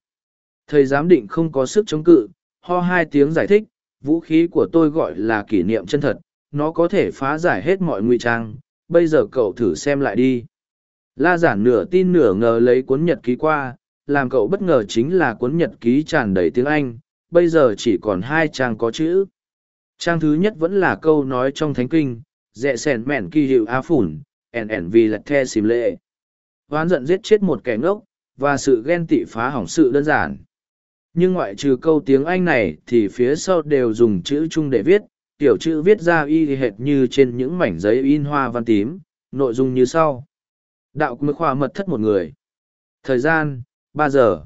Thầy giám định không có sức chống cự, ho hai tiếng giải thích, vũ khí của tôi gọi là kỷ niệm chân thật, nó có thể phá giải hết mọi ngụy trang, bây giờ cậu thử xem lại đi. La giản nửa tin nửa ngờ lấy cuốn nhật ký qua, làm cậu bất ngờ chính là cuốn nhật ký tràn đầy tiếng anh bây giờ chỉ còn hai trang có chữ. Trang thứ nhất vẫn là câu nói trong thánh kinh, dẹ sèn mẹn kỳ hiệu á phủn, ẻn ẻn vì lật the xìm lệ. Oán giận giết chết một kẻ ngốc, và sự ghen tị phá hỏng sự đơn giản. Nhưng ngoại trừ câu tiếng anh này thì phía sau đều dùng chữ chung để viết, tiểu chữ viết ra y hệt như trên những mảnh giấy in hoa văn tím, nội dung như sau. Đạo mới khoa mật thất một người. Thời gian, ba giờ.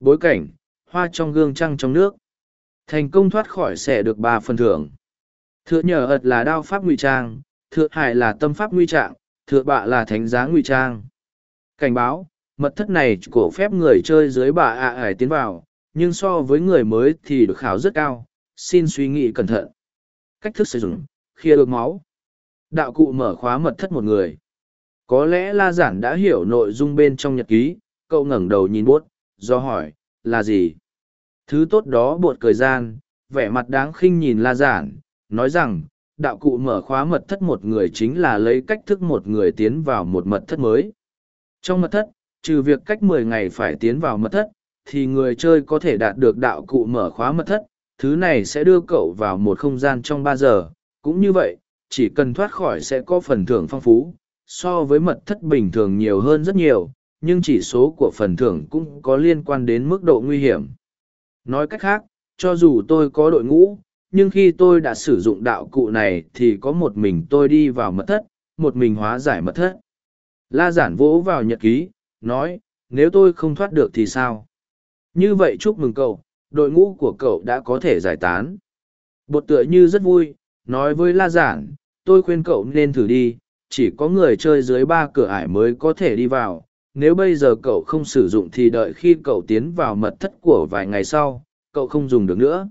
Bối cảnh hoa trong gương trăng trong nước. Thành công thoát khỏi sẽ được ba phần thưởng. Thượng nhờ ật là đao pháp ngụy trang, thượng hải là tâm pháp nguy trạng, thượng bạ là thánh giá ngụy trang. Cảnh báo, mật thất này cổ phép người chơi dưới bà ạ ải tiến vào, nhưng so với người mới thì được khảo rất cao, xin suy nghĩ cẩn thận. Cách thức sử dụng, khia được máu. Đạo cụ mở khóa mật thất một người. Có lẽ la giản đã hiểu nội dung bên trong nhật ký, cậu ngẩng đầu nhìn buốt do hỏi là gì? Thứ tốt đó bột cười gian, vẻ mặt đáng khinh nhìn la giản, nói rằng, đạo cụ mở khóa mật thất một người chính là lấy cách thức một người tiến vào một mật thất mới. Trong mật thất, trừ việc cách mười ngày phải tiến vào mật thất, thì người chơi có thể đạt được đạo cụ mở khóa mật thất, thứ này sẽ đưa cậu vào một không gian trong ba giờ. Cũng như vậy, chỉ cần thoát khỏi sẽ có phần thưởng phong phú, so với mật thất bình thường nhiều hơn rất nhiều nhưng chỉ số của phần thưởng cũng có liên quan đến mức độ nguy hiểm. Nói cách khác, cho dù tôi có đội ngũ, nhưng khi tôi đã sử dụng đạo cụ này thì có một mình tôi đi vào mật thất, một mình hóa giải mật thất. La giản vỗ vào nhật ký, nói, nếu tôi không thoát được thì sao? Như vậy chúc mừng cậu, đội ngũ của cậu đã có thể giải tán. Bột tựa như rất vui, nói với la giản, tôi khuyên cậu nên thử đi, chỉ có người chơi dưới ba cửa ải mới có thể đi vào nếu bây giờ cậu không sử dụng thì đợi khi cậu tiến vào mật thất của vài ngày sau, cậu không dùng được nữa.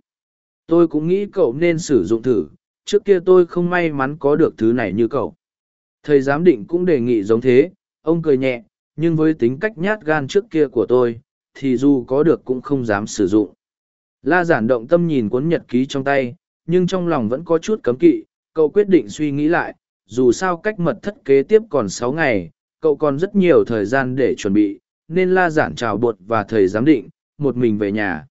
Tôi cũng nghĩ cậu nên sử dụng thử, trước kia tôi không may mắn có được thứ này như cậu. Thầy giám định cũng đề nghị giống thế, ông cười nhẹ, nhưng với tính cách nhát gan trước kia của tôi, thì dù có được cũng không dám sử dụng. La giản động tâm nhìn cuốn nhật ký trong tay, nhưng trong lòng vẫn có chút cấm kỵ, cậu quyết định suy nghĩ lại, dù sao cách mật thất kế tiếp còn sáu ngày cậu còn rất nhiều thời gian để chuẩn bị, nên la giản chào bột và thầy giám định, một mình về nhà.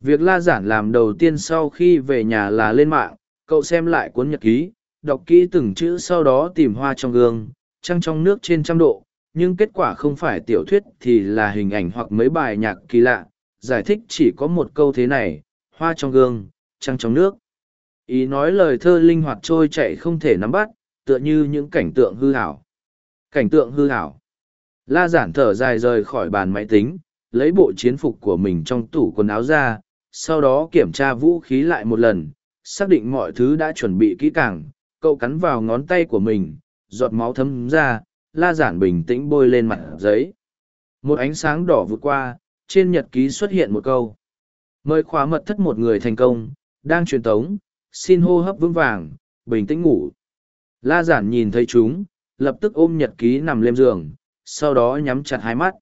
Việc la giản làm đầu tiên sau khi về nhà là lên mạng, cậu xem lại cuốn nhật ký, đọc kỹ từng chữ sau đó tìm hoa trong gương, trăng trong nước trên trăm độ, nhưng kết quả không phải tiểu thuyết thì là hình ảnh hoặc mấy bài nhạc kỳ lạ, giải thích chỉ có một câu thế này, hoa trong gương, trăng trong nước. Ý nói lời thơ linh hoạt trôi chạy không thể nắm bắt, tựa như những cảnh tượng hư hảo cảnh tượng hư hảo. La giản thở dài rời khỏi bàn máy tính, lấy bộ chiến phục của mình trong tủ quần áo ra, sau đó kiểm tra vũ khí lại một lần, xác định mọi thứ đã chuẩn bị kỹ càng, cậu cắn vào ngón tay của mình, giọt máu thấm ra, la giản bình tĩnh bôi lên mặt giấy. Một ánh sáng đỏ vượt qua, trên nhật ký xuất hiện một câu. Mời khóa mật thất một người thành công, đang truyền tống, xin hô hấp vững vàng, bình tĩnh ngủ. La giản nhìn thấy chúng lập tức ôm nhật ký nằm lên giường, sau đó nhắm chặt hai mắt.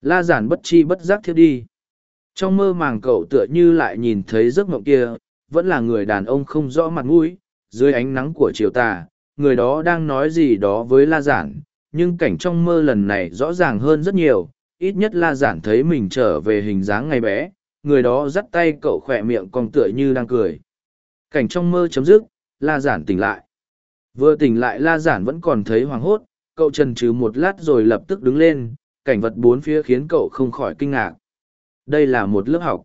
La giản bất chi bất giác thiết đi. Trong mơ màng cậu tựa như lại nhìn thấy giấc mộng kia, vẫn là người đàn ông không rõ mặt mũi, dưới ánh nắng của chiều tà, người đó đang nói gì đó với la giản, nhưng cảnh trong mơ lần này rõ ràng hơn rất nhiều, ít nhất la giản thấy mình trở về hình dáng ngày bé, người đó dắt tay cậu khỏe miệng cong tựa như đang cười. Cảnh trong mơ chấm dứt, la giản tỉnh lại vừa tỉnh lại la giản vẫn còn thấy hoàng hốt cậu trần trừ một lát rồi lập tức đứng lên cảnh vật bốn phía khiến cậu không khỏi kinh ngạc đây là một lớp học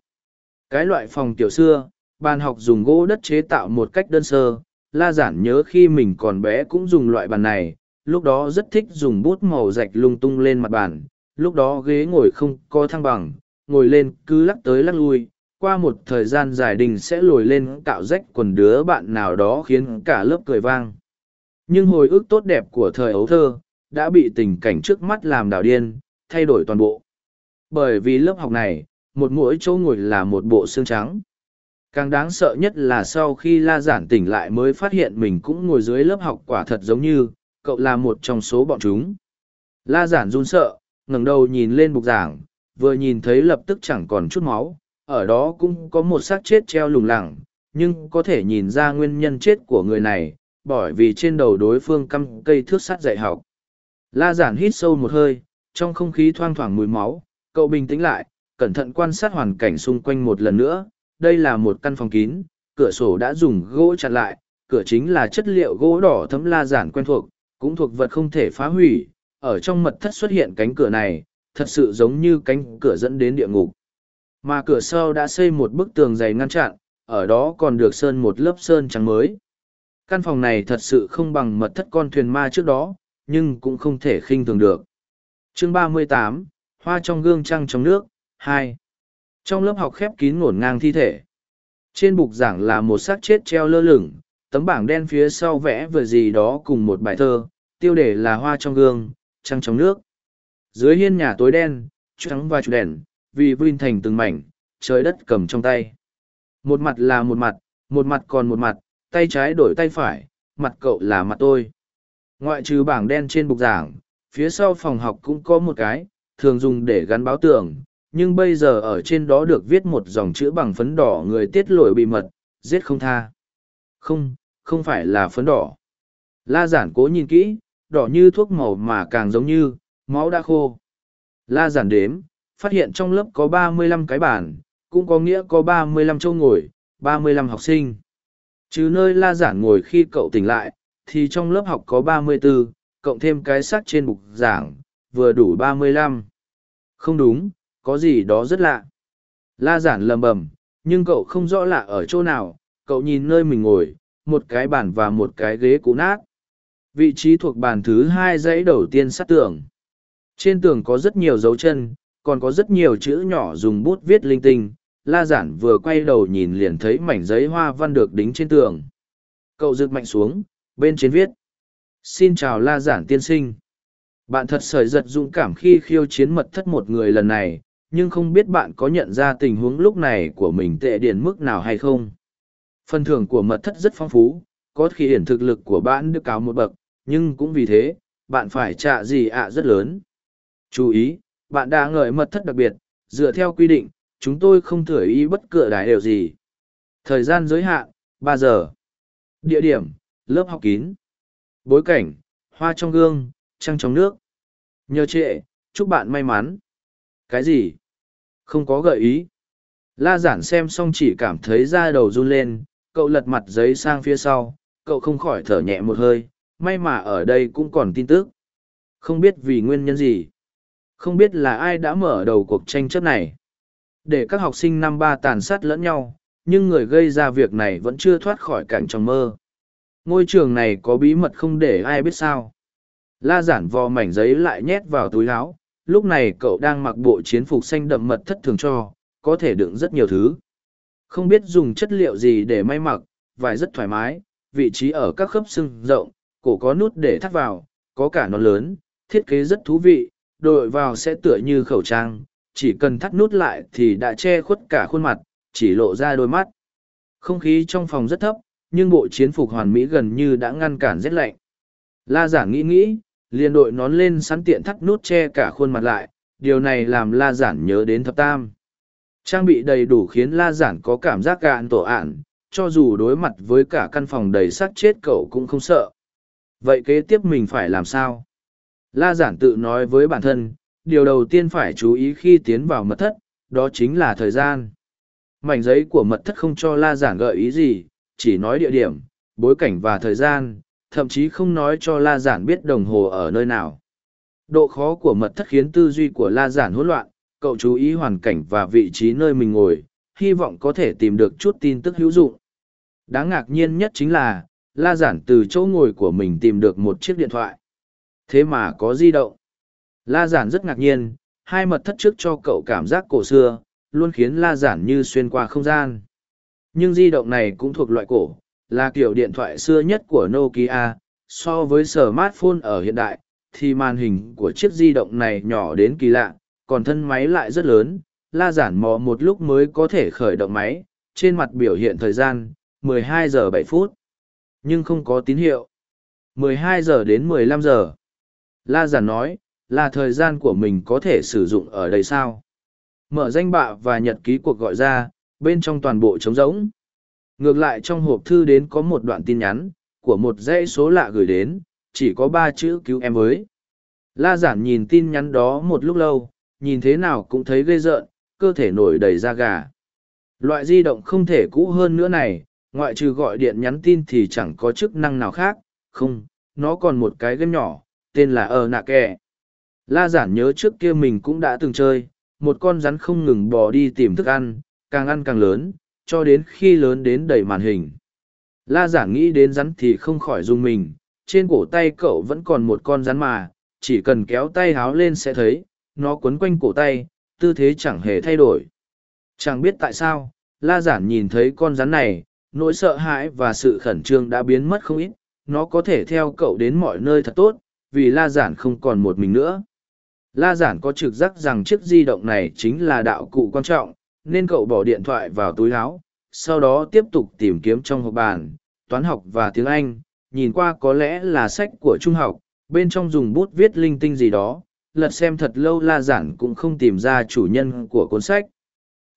Cái loại phòng tiểu xưa, bàn học dùng gỗ đất chế tạo một cách đơn sơ, la giản nhớ khi mình còn bé cũng dùng loại bàn này, lúc đó rất thích dùng bút màu rạch lung tung lên mặt bàn, lúc đó ghế ngồi không có thăng bằng, ngồi lên cứ lắc tới lắc lui, qua một thời gian dài đình sẽ lồi lên cạo rách quần đứa bạn nào đó khiến cả lớp cười vang. Nhưng hồi ức tốt đẹp của thời ấu thơ, đã bị tình cảnh trước mắt làm đảo điên, thay đổi toàn bộ. Bởi vì lớp học này, một mỗi chỗ ngồi là một bộ xương trắng. Càng đáng sợ nhất là sau khi La Giản tỉnh lại mới phát hiện mình cũng ngồi dưới lớp học quả thật giống như, cậu là một trong số bọn chúng. La Giản run sợ, ngẩng đầu nhìn lên bục giảng, vừa nhìn thấy lập tức chẳng còn chút máu, ở đó cũng có một xác chết treo lủng lẳng, nhưng có thể nhìn ra nguyên nhân chết của người này, bởi vì trên đầu đối phương căm cây thước sắt dạy học. La Giản hít sâu một hơi, trong không khí thoang thoảng mùi máu, cậu bình tĩnh lại, cẩn thận quan sát hoàn cảnh xung quanh một lần nữa. Đây là một căn phòng kín, cửa sổ đã dùng gỗ chặn lại, cửa chính là chất liệu gỗ đỏ thấm la giản quen thuộc, cũng thuộc vật không thể phá hủy. Ở trong mật thất xuất hiện cánh cửa này, thật sự giống như cánh cửa dẫn đến địa ngục. Mà cửa sau đã xây một bức tường dày ngăn chặn, ở đó còn được sơn một lớp sơn trắng mới. Căn phòng này thật sự không bằng mật thất con thuyền ma trước đó, nhưng cũng không thể khinh thường được. Chương 38, Hoa trong gương trăng trong nước, hai Trong lớp học khép kín ngổn ngang thi thể. Trên bục giảng là một xác chết treo lơ lửng, tấm bảng đen phía sau vẽ vừa gì đó cùng một bài thơ, tiêu đề là Hoa trong gương, trăng trong nước. Dưới hiên nhà tối đen, trắng và trụ đèn, vì vinh thành từng mảnh, trời đất cầm trong tay. Một mặt là một mặt, một mặt còn một mặt, tay trái đổi tay phải, mặt cậu là mặt tôi. Ngoại trừ bảng đen trên bục giảng, phía sau phòng học cũng có một cái, thường dùng để gắn báo tường, nhưng bây giờ ở trên đó được viết một dòng chữ bằng phấn đỏ người tiết lỗi bị mật, giết không tha. Không, không phải là phấn đỏ. La giản cố nhìn kỹ, đỏ như thuốc màu mà càng giống như, máu đã khô. La giản đếm, phát hiện trong lớp có ba mươi lăm cái bàn, cũng có nghĩa có ba mươi lăm chỗ ngồi, ba mươi lăm học sinh. Chứ nơi la giản ngồi khi cậu tỉnh lại, thì trong lớp học có ba mươi 34, cộng thêm cái sắc trên bục giảng, vừa đủ ba mươi lăm. Không đúng, có gì đó rất lạ. La giản lầm bầm, nhưng cậu không rõ lạ ở chỗ nào, cậu nhìn nơi mình ngồi, một cái bàn và một cái ghế cũ nát. Vị trí thuộc bàn thứ hai dãy đầu tiên sát tường. Trên tường có rất nhiều dấu chân, còn có rất nhiều chữ nhỏ dùng bút viết linh tinh. La giản vừa quay đầu nhìn liền thấy mảnh giấy hoa văn được đính trên tường. Cậu rực mạnh xuống, bên trên viết. Xin chào La giản tiên sinh. Bạn thật sởi giật dũng cảm khi khiêu chiến mật thất một người lần này, nhưng không biết bạn có nhận ra tình huống lúc này của mình tệ điển mức nào hay không. Phần thưởng của mật thất rất phong phú, có khi hiển thực lực của bạn được cao một bậc, nhưng cũng vì thế, bạn phải trả gì ạ rất lớn. Chú ý, bạn đã ngợi mật thất đặc biệt, dựa theo quy định, chúng tôi không thừa ý bất cứ đài đều gì. Thời gian giới hạn, ba giờ. Địa điểm, lớp học kín. Bối cảnh, hoa trong gương, trăng trong nước. Nhờ trệ, chúc bạn may mắn. Cái gì? Không có gợi ý. La giản xem xong chỉ cảm thấy da đầu run lên, cậu lật mặt giấy sang phía sau, cậu không khỏi thở nhẹ một hơi, may mà ở đây cũng còn tin tức. Không biết vì nguyên nhân gì. Không biết là ai đã mở đầu cuộc tranh chấp này. Để các học sinh năm ba tàn sát lẫn nhau, nhưng người gây ra việc này vẫn chưa thoát khỏi cảnh trong mơ. Ngôi trường này có bí mật không để ai biết sao. La giản vò mảnh giấy lại nhét vào túi áo, lúc này cậu đang mặc bộ chiến phục xanh đậm mật thất thường cho, có thể đựng rất nhiều thứ. Không biết dùng chất liệu gì để may mặc, vải rất thoải mái, vị trí ở các khớp xương rộng, cổ có nút để thắt vào, có cả nó lớn, thiết kế rất thú vị, đội vào sẽ tựa như khẩu trang, chỉ cần thắt nút lại thì đã che khuất cả khuôn mặt, chỉ lộ ra đôi mắt. Không khí trong phòng rất thấp, nhưng bộ chiến phục hoàn mỹ gần như đã ngăn cản rét lạnh. La giản nghĩ nghĩ, liền đội nón lên sẵn tiện thắt nút che cả khuôn mặt lại, điều này làm la giản nhớ đến thập tam. Trang bị đầy đủ khiến la giản có cảm giác cạn tổ ản, cho dù đối mặt với cả căn phòng đầy xác chết cậu cũng không sợ. Vậy kế tiếp mình phải làm sao? La giản tự nói với bản thân, điều đầu tiên phải chú ý khi tiến vào mật thất, đó chính là thời gian. Mảnh giấy của mật thất không cho la giản gợi ý gì, chỉ nói địa điểm, bối cảnh và thời gian, thậm chí không nói cho la giản biết đồng hồ ở nơi nào. Độ khó của mật thất khiến tư duy của la giản hỗn loạn, cậu chú ý hoàn cảnh và vị trí nơi mình ngồi, hy vọng có thể tìm được chút tin tức hữu dụng. Đáng ngạc nhiên nhất chính là, La Giản từ chỗ ngồi của mình tìm được một chiếc điện thoại. Thế mà có di động. La Giản rất ngạc nhiên, hai mật thất trước cho cậu cảm giác cổ xưa, luôn khiến La Giản như xuyên qua không gian. Nhưng di động này cũng thuộc loại cổ, là kiểu điện thoại xưa nhất của Nokia, so với smartphone ở hiện đại, thì màn hình của chiếc di động này nhỏ đến kỳ lạ, còn thân máy lại rất lớn. La Giản mò một lúc mới có thể khởi động máy, trên mặt biểu hiện thời gian, 12 giờ 7 phút. Nhưng không có tín hiệu. 12 giờ đến 15 giờ. La Giản nói, là thời gian của mình có thể sử dụng ở đây sao? Mở danh bạ và nhật ký cuộc gọi ra, bên trong toàn bộ trống rỗng. Ngược lại trong hộp thư đến có một đoạn tin nhắn, của một dãy số lạ gửi đến, chỉ có ba chữ cứu em với. La giản nhìn tin nhắn đó một lúc lâu, nhìn thế nào cũng thấy ghê rợn, cơ thể nổi đầy da gà. Loại di động không thể cũ hơn nữa này, ngoại trừ gọi điện nhắn tin thì chẳng có chức năng nào khác, không, nó còn một cái game nhỏ, tên là ờ Nạ Kè. La giản nhớ trước kia mình cũng đã từng chơi, một con rắn không ngừng bò đi tìm thức ăn, càng ăn càng lớn, cho đến khi lớn đến đầy màn hình. La giản nghĩ đến rắn thì không khỏi rung mình, trên cổ tay cậu vẫn còn một con rắn mà, chỉ cần kéo tay háo lên sẽ thấy, nó quấn quanh cổ tay, tư thế chẳng hề thay đổi. Chẳng biết tại sao, la giản nhìn thấy con rắn này, nỗi sợ hãi và sự khẩn trương đã biến mất không ít, nó có thể theo cậu đến mọi nơi thật tốt, vì la giản không còn một mình nữa. La giản có trực giác rằng chiếc di động này chính là đạo cụ quan trọng, nên cậu bỏ điện thoại vào túi áo, sau đó tiếp tục tìm kiếm trong hộp bàn, toán học và tiếng Anh, nhìn qua có lẽ là sách của trung học, bên trong dùng bút viết linh tinh gì đó, lật xem thật lâu la giản cũng không tìm ra chủ nhân của cuốn sách.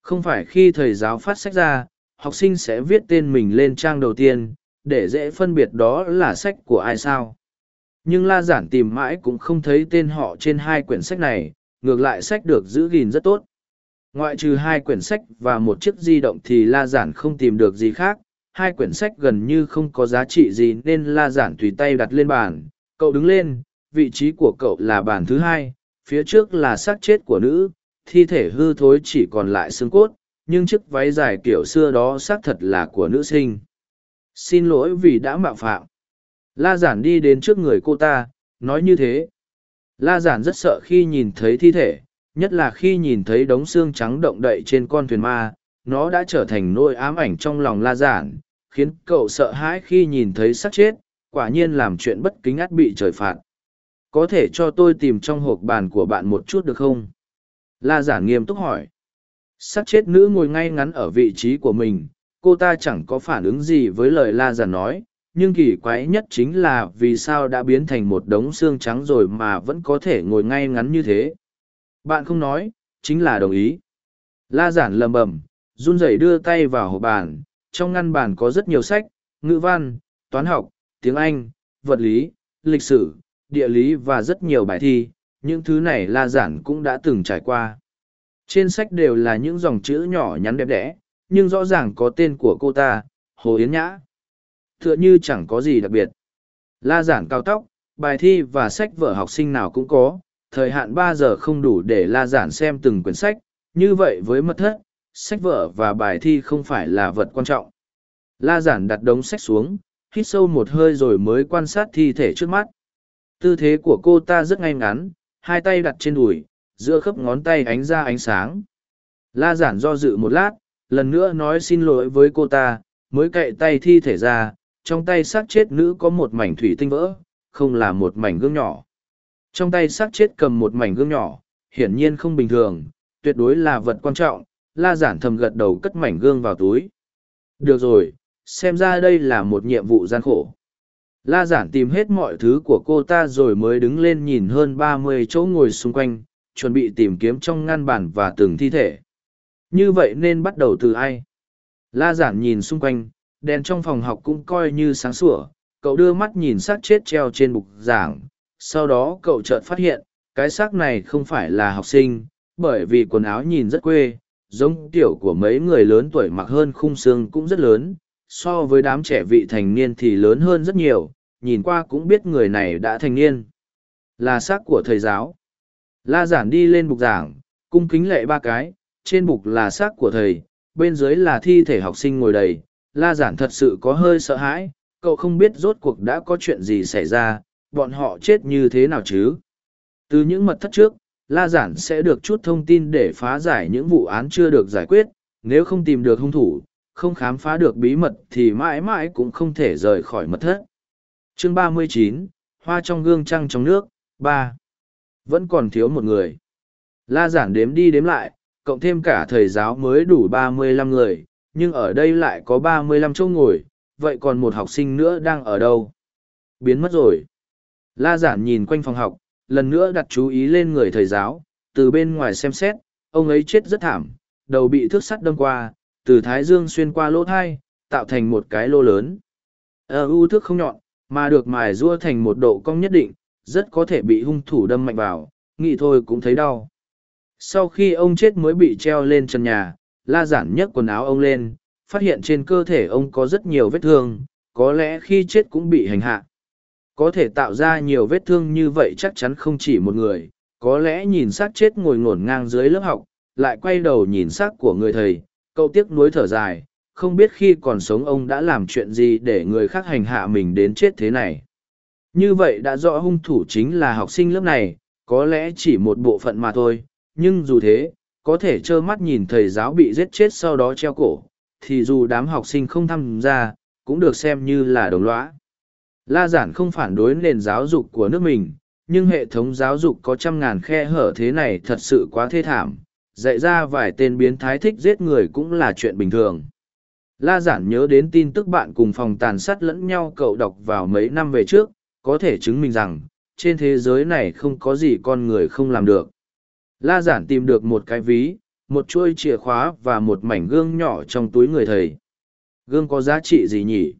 Không phải khi thầy giáo phát sách ra, học sinh sẽ viết tên mình lên trang đầu tiên, để dễ phân biệt đó là sách của ai sao. Nhưng la giản tìm mãi cũng không thấy tên họ trên hai quyển sách này, ngược lại sách được giữ gìn rất tốt. Ngoại trừ hai quyển sách và một chiếc di động thì la giản không tìm được gì khác, hai quyển sách gần như không có giá trị gì nên la giản tùy tay đặt lên bàn. Cậu đứng lên, vị trí của cậu là bàn thứ hai, phía trước là xác chết của nữ, thi thể hư thối chỉ còn lại xương cốt, nhưng chiếc váy dài kiểu xưa đó xác thật là của nữ sinh. Xin lỗi vì đã mạo phạm. La giản đi đến trước người cô ta, nói như thế. La giản rất sợ khi nhìn thấy thi thể, nhất là khi nhìn thấy đống xương trắng động đậy trên con thuyền ma, nó đã trở thành nỗi ám ảnh trong lòng la giản, khiến cậu sợ hãi khi nhìn thấy xác chết, quả nhiên làm chuyện bất kính át bị trời phạt. Có thể cho tôi tìm trong hộp bàn của bạn một chút được không? La giản nghiêm túc hỏi. Xác chết nữ ngồi ngay ngắn ở vị trí của mình, cô ta chẳng có phản ứng gì với lời la giản nói, nhưng kỳ quái nhất chính là vì sao đã biến thành một đống xương trắng rồi mà vẫn có thể ngồi ngay ngắn như thế. Bạn không nói, chính là đồng ý. La giản lầm bầm, run rẩy đưa tay vào hộp bàn, trong ngăn bàn có rất nhiều sách, ngữ văn, toán học, tiếng Anh, vật lý, lịch sử, địa lý và rất nhiều bài thi, những thứ này La giản cũng đã từng trải qua. Trên sách đều là những dòng chữ nhỏ nhắn đẹp đẽ, nhưng rõ ràng có tên của cô ta, Hồ Yến Nhã. Tựa như chẳng có gì đặc biệt. La giản cao tóc, bài thi và sách vở học sinh nào cũng có, thời hạn ba giờ không đủ để la giản xem từng quyển sách, như vậy với mật thất, sách vở và bài thi không phải là vật quan trọng. La giản đặt đống sách xuống, hít sâu một hơi rồi mới quan sát thi thể trước mắt. Tư thế của cô ta rất ngay ngắn, hai tay đặt trên đùi, giữa khớp ngón tay ánh ra ánh sáng. La giản do dự một lát, lần nữa nói xin lỗi với cô ta, mới cậy tay thi thể ra, trong tay xác chết nữ có một mảnh thủy tinh vỡ, không là một mảnh gương nhỏ. Trong tay xác chết cầm một mảnh gương nhỏ, hiển nhiên không bình thường, tuyệt đối là vật quan trọng, la giản thầm gật đầu cất mảnh gương vào túi. Được rồi, xem ra đây là một nhiệm vụ gian khổ. La giản tìm hết mọi thứ của cô ta rồi mới đứng lên nhìn hơn ba mươi chỗ ngồi xung quanh, chuẩn bị tìm kiếm trong ngăn bàn và từng thi thể. Như vậy nên bắt đầu từ ai? La giản nhìn xung quanh, đèn trong phòng học cũng coi như sáng sủa, cậu đưa mắt nhìn xác chết treo trên bục giảng, sau đó cậu chợt phát hiện cái xác này không phải là học sinh bởi vì quần áo nhìn rất quê giống kiểu của mấy người lớn tuổi mặc hơn khung xương cũng rất lớn. So với đám trẻ vị thành niên thì lớn hơn rất nhiều nhìn qua cũng biết người này đã thành niên. Là xác của thầy giáo. La giản đi lên bục giảng cung kính lệ ba cái trên bục là xác của thầy bên dưới là thi thể học sinh ngồi đầy, la giản thật sự có hơi sợ hãi, cậu không biết rốt cuộc đã có chuyện gì xảy ra, bọn họ chết như thế nào chứ. Từ những mật thất trước, la giản sẽ được chút thông tin để phá giải những vụ án chưa được giải quyết, nếu không tìm được hung thủ, không khám phá được bí mật thì mãi mãi cũng không thể rời khỏi mật thất. Chương 39, Hoa trong gương trăng trong nước, 3. Vẫn còn thiếu một người. La giản đếm đi đếm lại, cộng thêm cả thầy giáo mới đủ ba mươi lăm người, nhưng ở đây lại có ba mươi lăm chỗ ngồi, vậy còn một học sinh nữa đang ở đâu? Biến mất rồi. La giản nhìn quanh phòng học, lần nữa đặt chú ý lên người thầy giáo, từ bên ngoài xem xét, ông ấy chết rất thảm, đầu bị thước sắt đâm qua, từ thái dương xuyên qua lỗ thai, tạo thành một cái lô lớn. Ờ u thước không nhọn, mà được mài rua thành một độ cong nhất định, rất có thể bị hung thủ đâm mạnh vào, nghĩ thôi cũng thấy đau. Sau khi ông chết mới bị treo lên trần nhà, la giản nhấc quần áo ông lên, phát hiện trên cơ thể ông có rất nhiều vết thương, có lẽ khi chết cũng bị hành hạ. Có thể tạo ra nhiều vết thương như vậy chắc chắn không chỉ một người, có lẽ nhìn xác chết ngồi ngổn ngang dưới lớp học, lại quay đầu nhìn xác của người thầy, cậu tiếc nuối thở dài, không biết khi còn sống ông đã làm chuyện gì để người khác hành hạ mình đến chết thế này. Như vậy đã rõ hung thủ chính là học sinh lớp này, có lẽ chỉ một bộ phận mà thôi, nhưng dù thế, có thể trơ mắt nhìn thầy giáo bị giết chết sau đó treo cổ, thì dù đám học sinh không tham gia, cũng được xem như là đồng lõa. La giản không phản đối nền giáo dục của nước mình, nhưng hệ thống giáo dục có trăm ngàn khe hở thế này thật sự quá thê thảm, dạy ra vài tên biến thái thích giết người cũng là chuyện bình thường. La giản nhớ đến tin tức bạn cùng phòng tàn sát lẫn nhau cậu đọc vào mấy năm về trước, có thể chứng minh rằng, trên thế giới này không có gì con người không làm được. La giản tìm được một cái ví, một chuôi chìa khóa và một mảnh gương nhỏ trong túi người thầy. Gương có giá trị gì nhỉ?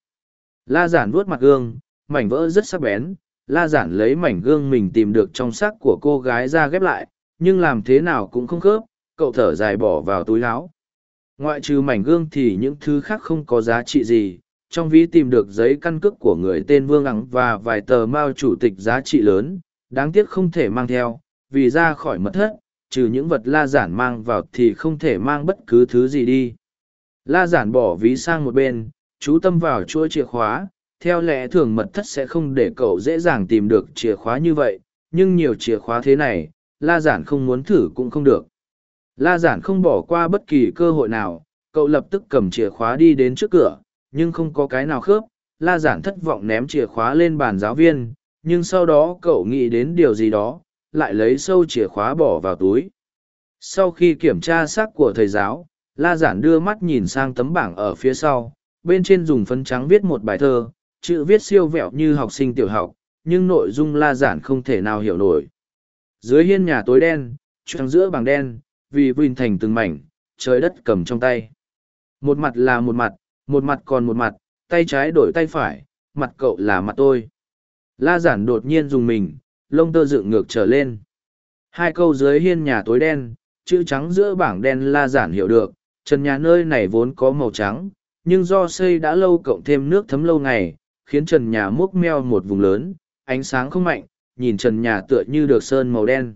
La giản vuốt mặt gương, mảnh vỡ rất sắc bén. La giản lấy mảnh gương mình tìm được trong xác của cô gái ra ghép lại, nhưng làm thế nào cũng không khớp, cậu thở dài bỏ vào túi áo. Ngoại trừ mảnh gương thì những thứ khác không có giá trị gì. Trong ví tìm được giấy căn cước của người tên Vương Ắng và vài tờ mao chủ tịch giá trị lớn, đáng tiếc không thể mang theo, vì ra khỏi mật thất, trừ những vật la giản mang vào thì không thể mang bất cứ thứ gì đi. La giản bỏ ví sang một bên, chú tâm vào chuỗi chìa khóa, theo lẽ thường mật thất sẽ không để cậu dễ dàng tìm được chìa khóa như vậy, nhưng nhiều chìa khóa thế này, la giản không muốn thử cũng không được. La giản không bỏ qua bất kỳ cơ hội nào, cậu lập tức cầm chìa khóa đi đến trước cửa, nhưng không có cái nào khớp, la giản thất vọng ném chìa khóa lên bàn giáo viên, nhưng sau đó cậu nghĩ đến điều gì đó, lại lấy sâu chìa khóa bỏ vào túi. Sau khi kiểm tra xác của thầy giáo, La Giản đưa mắt nhìn sang tấm bảng ở phía sau, bên trên dùng phấn trắng viết một bài thơ, chữ viết siêu vẹo như học sinh tiểu học, nhưng nội dung La Giản không thể nào hiểu nổi. Dưới hiên nhà tối đen, trăng giữa bảng đen, vì vinh thành từng mảnh, trời đất cầm trong tay. Một mặt là một mặt, một mặt còn một mặt, tay trái đổi tay phải, mặt cậu là mặt tôi. La Giản đột nhiên dùng mình, lông tơ dựng ngược trở lên. Hai câu dưới hiên nhà tối đen, chữ trắng giữa bảng đen la giản hiểu được, trần nhà nơi này vốn có màu trắng, nhưng do xây đã lâu cộng thêm nước thấm lâu ngày, khiến trần nhà múc meo một vùng lớn, ánh sáng không mạnh, nhìn trần nhà tựa như được sơn màu đen.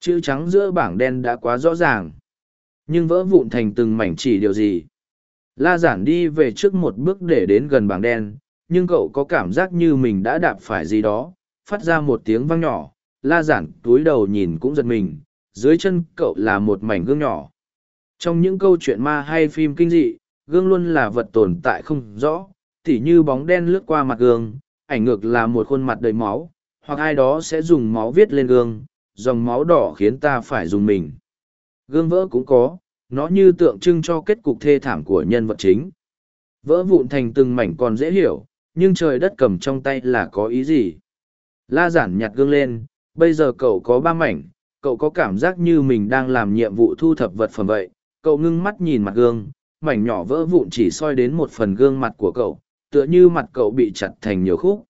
Chữ trắng giữa bảng đen đã quá rõ ràng, nhưng vỡ vụn thành từng mảnh chỉ điều gì. La giản đi về trước một bước để đến gần bảng đen, nhưng cậu có cảm giác như mình đã đạp phải gì đó, phát ra một tiếng vang nhỏ, la giản túi đầu nhìn cũng giật mình, dưới chân cậu là một mảnh gương nhỏ. Trong những câu chuyện ma hay phim kinh dị, gương luôn là vật tồn tại không rõ, tỉ như bóng đen lướt qua mặt gương, ảnh ngược là một khuôn mặt đầy máu, hoặc ai đó sẽ dùng máu viết lên gương, dòng máu đỏ khiến ta phải dùng mình. Gương vỡ cũng có, nó như tượng trưng cho kết cục thê thảm của nhân vật chính. Vỡ vụn thành từng mảnh còn dễ hiểu, nhưng trời đất cầm trong tay là có ý gì? La giản nhặt gương lên, bây giờ cậu có ba mảnh, cậu có cảm giác như mình đang làm nhiệm vụ thu thập vật phẩm vậy. Cậu ngưng mắt nhìn mặt gương, mảnh nhỏ vỡ vụn chỉ soi đến một phần gương mặt của cậu, tựa như mặt cậu bị chặt thành nhiều khúc.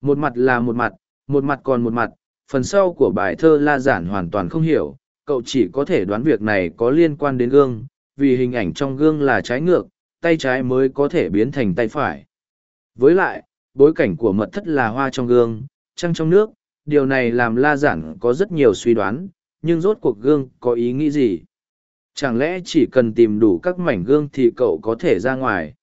Một mặt là một mặt, một mặt còn một mặt, phần sau của bài thơ la giản hoàn toàn không hiểu, cậu chỉ có thể đoán việc này có liên quan đến gương, vì hình ảnh trong gương là trái ngược, tay trái mới có thể biến thành tay phải. Với lại, bối cảnh của mật thất là hoa trong gương, trăng trong nước, điều này làm la giản có rất nhiều suy đoán, nhưng rốt cuộc gương có ý nghĩ gì? Chẳng lẽ chỉ cần tìm đủ các mảnh gương thì cậu có thể ra ngoài?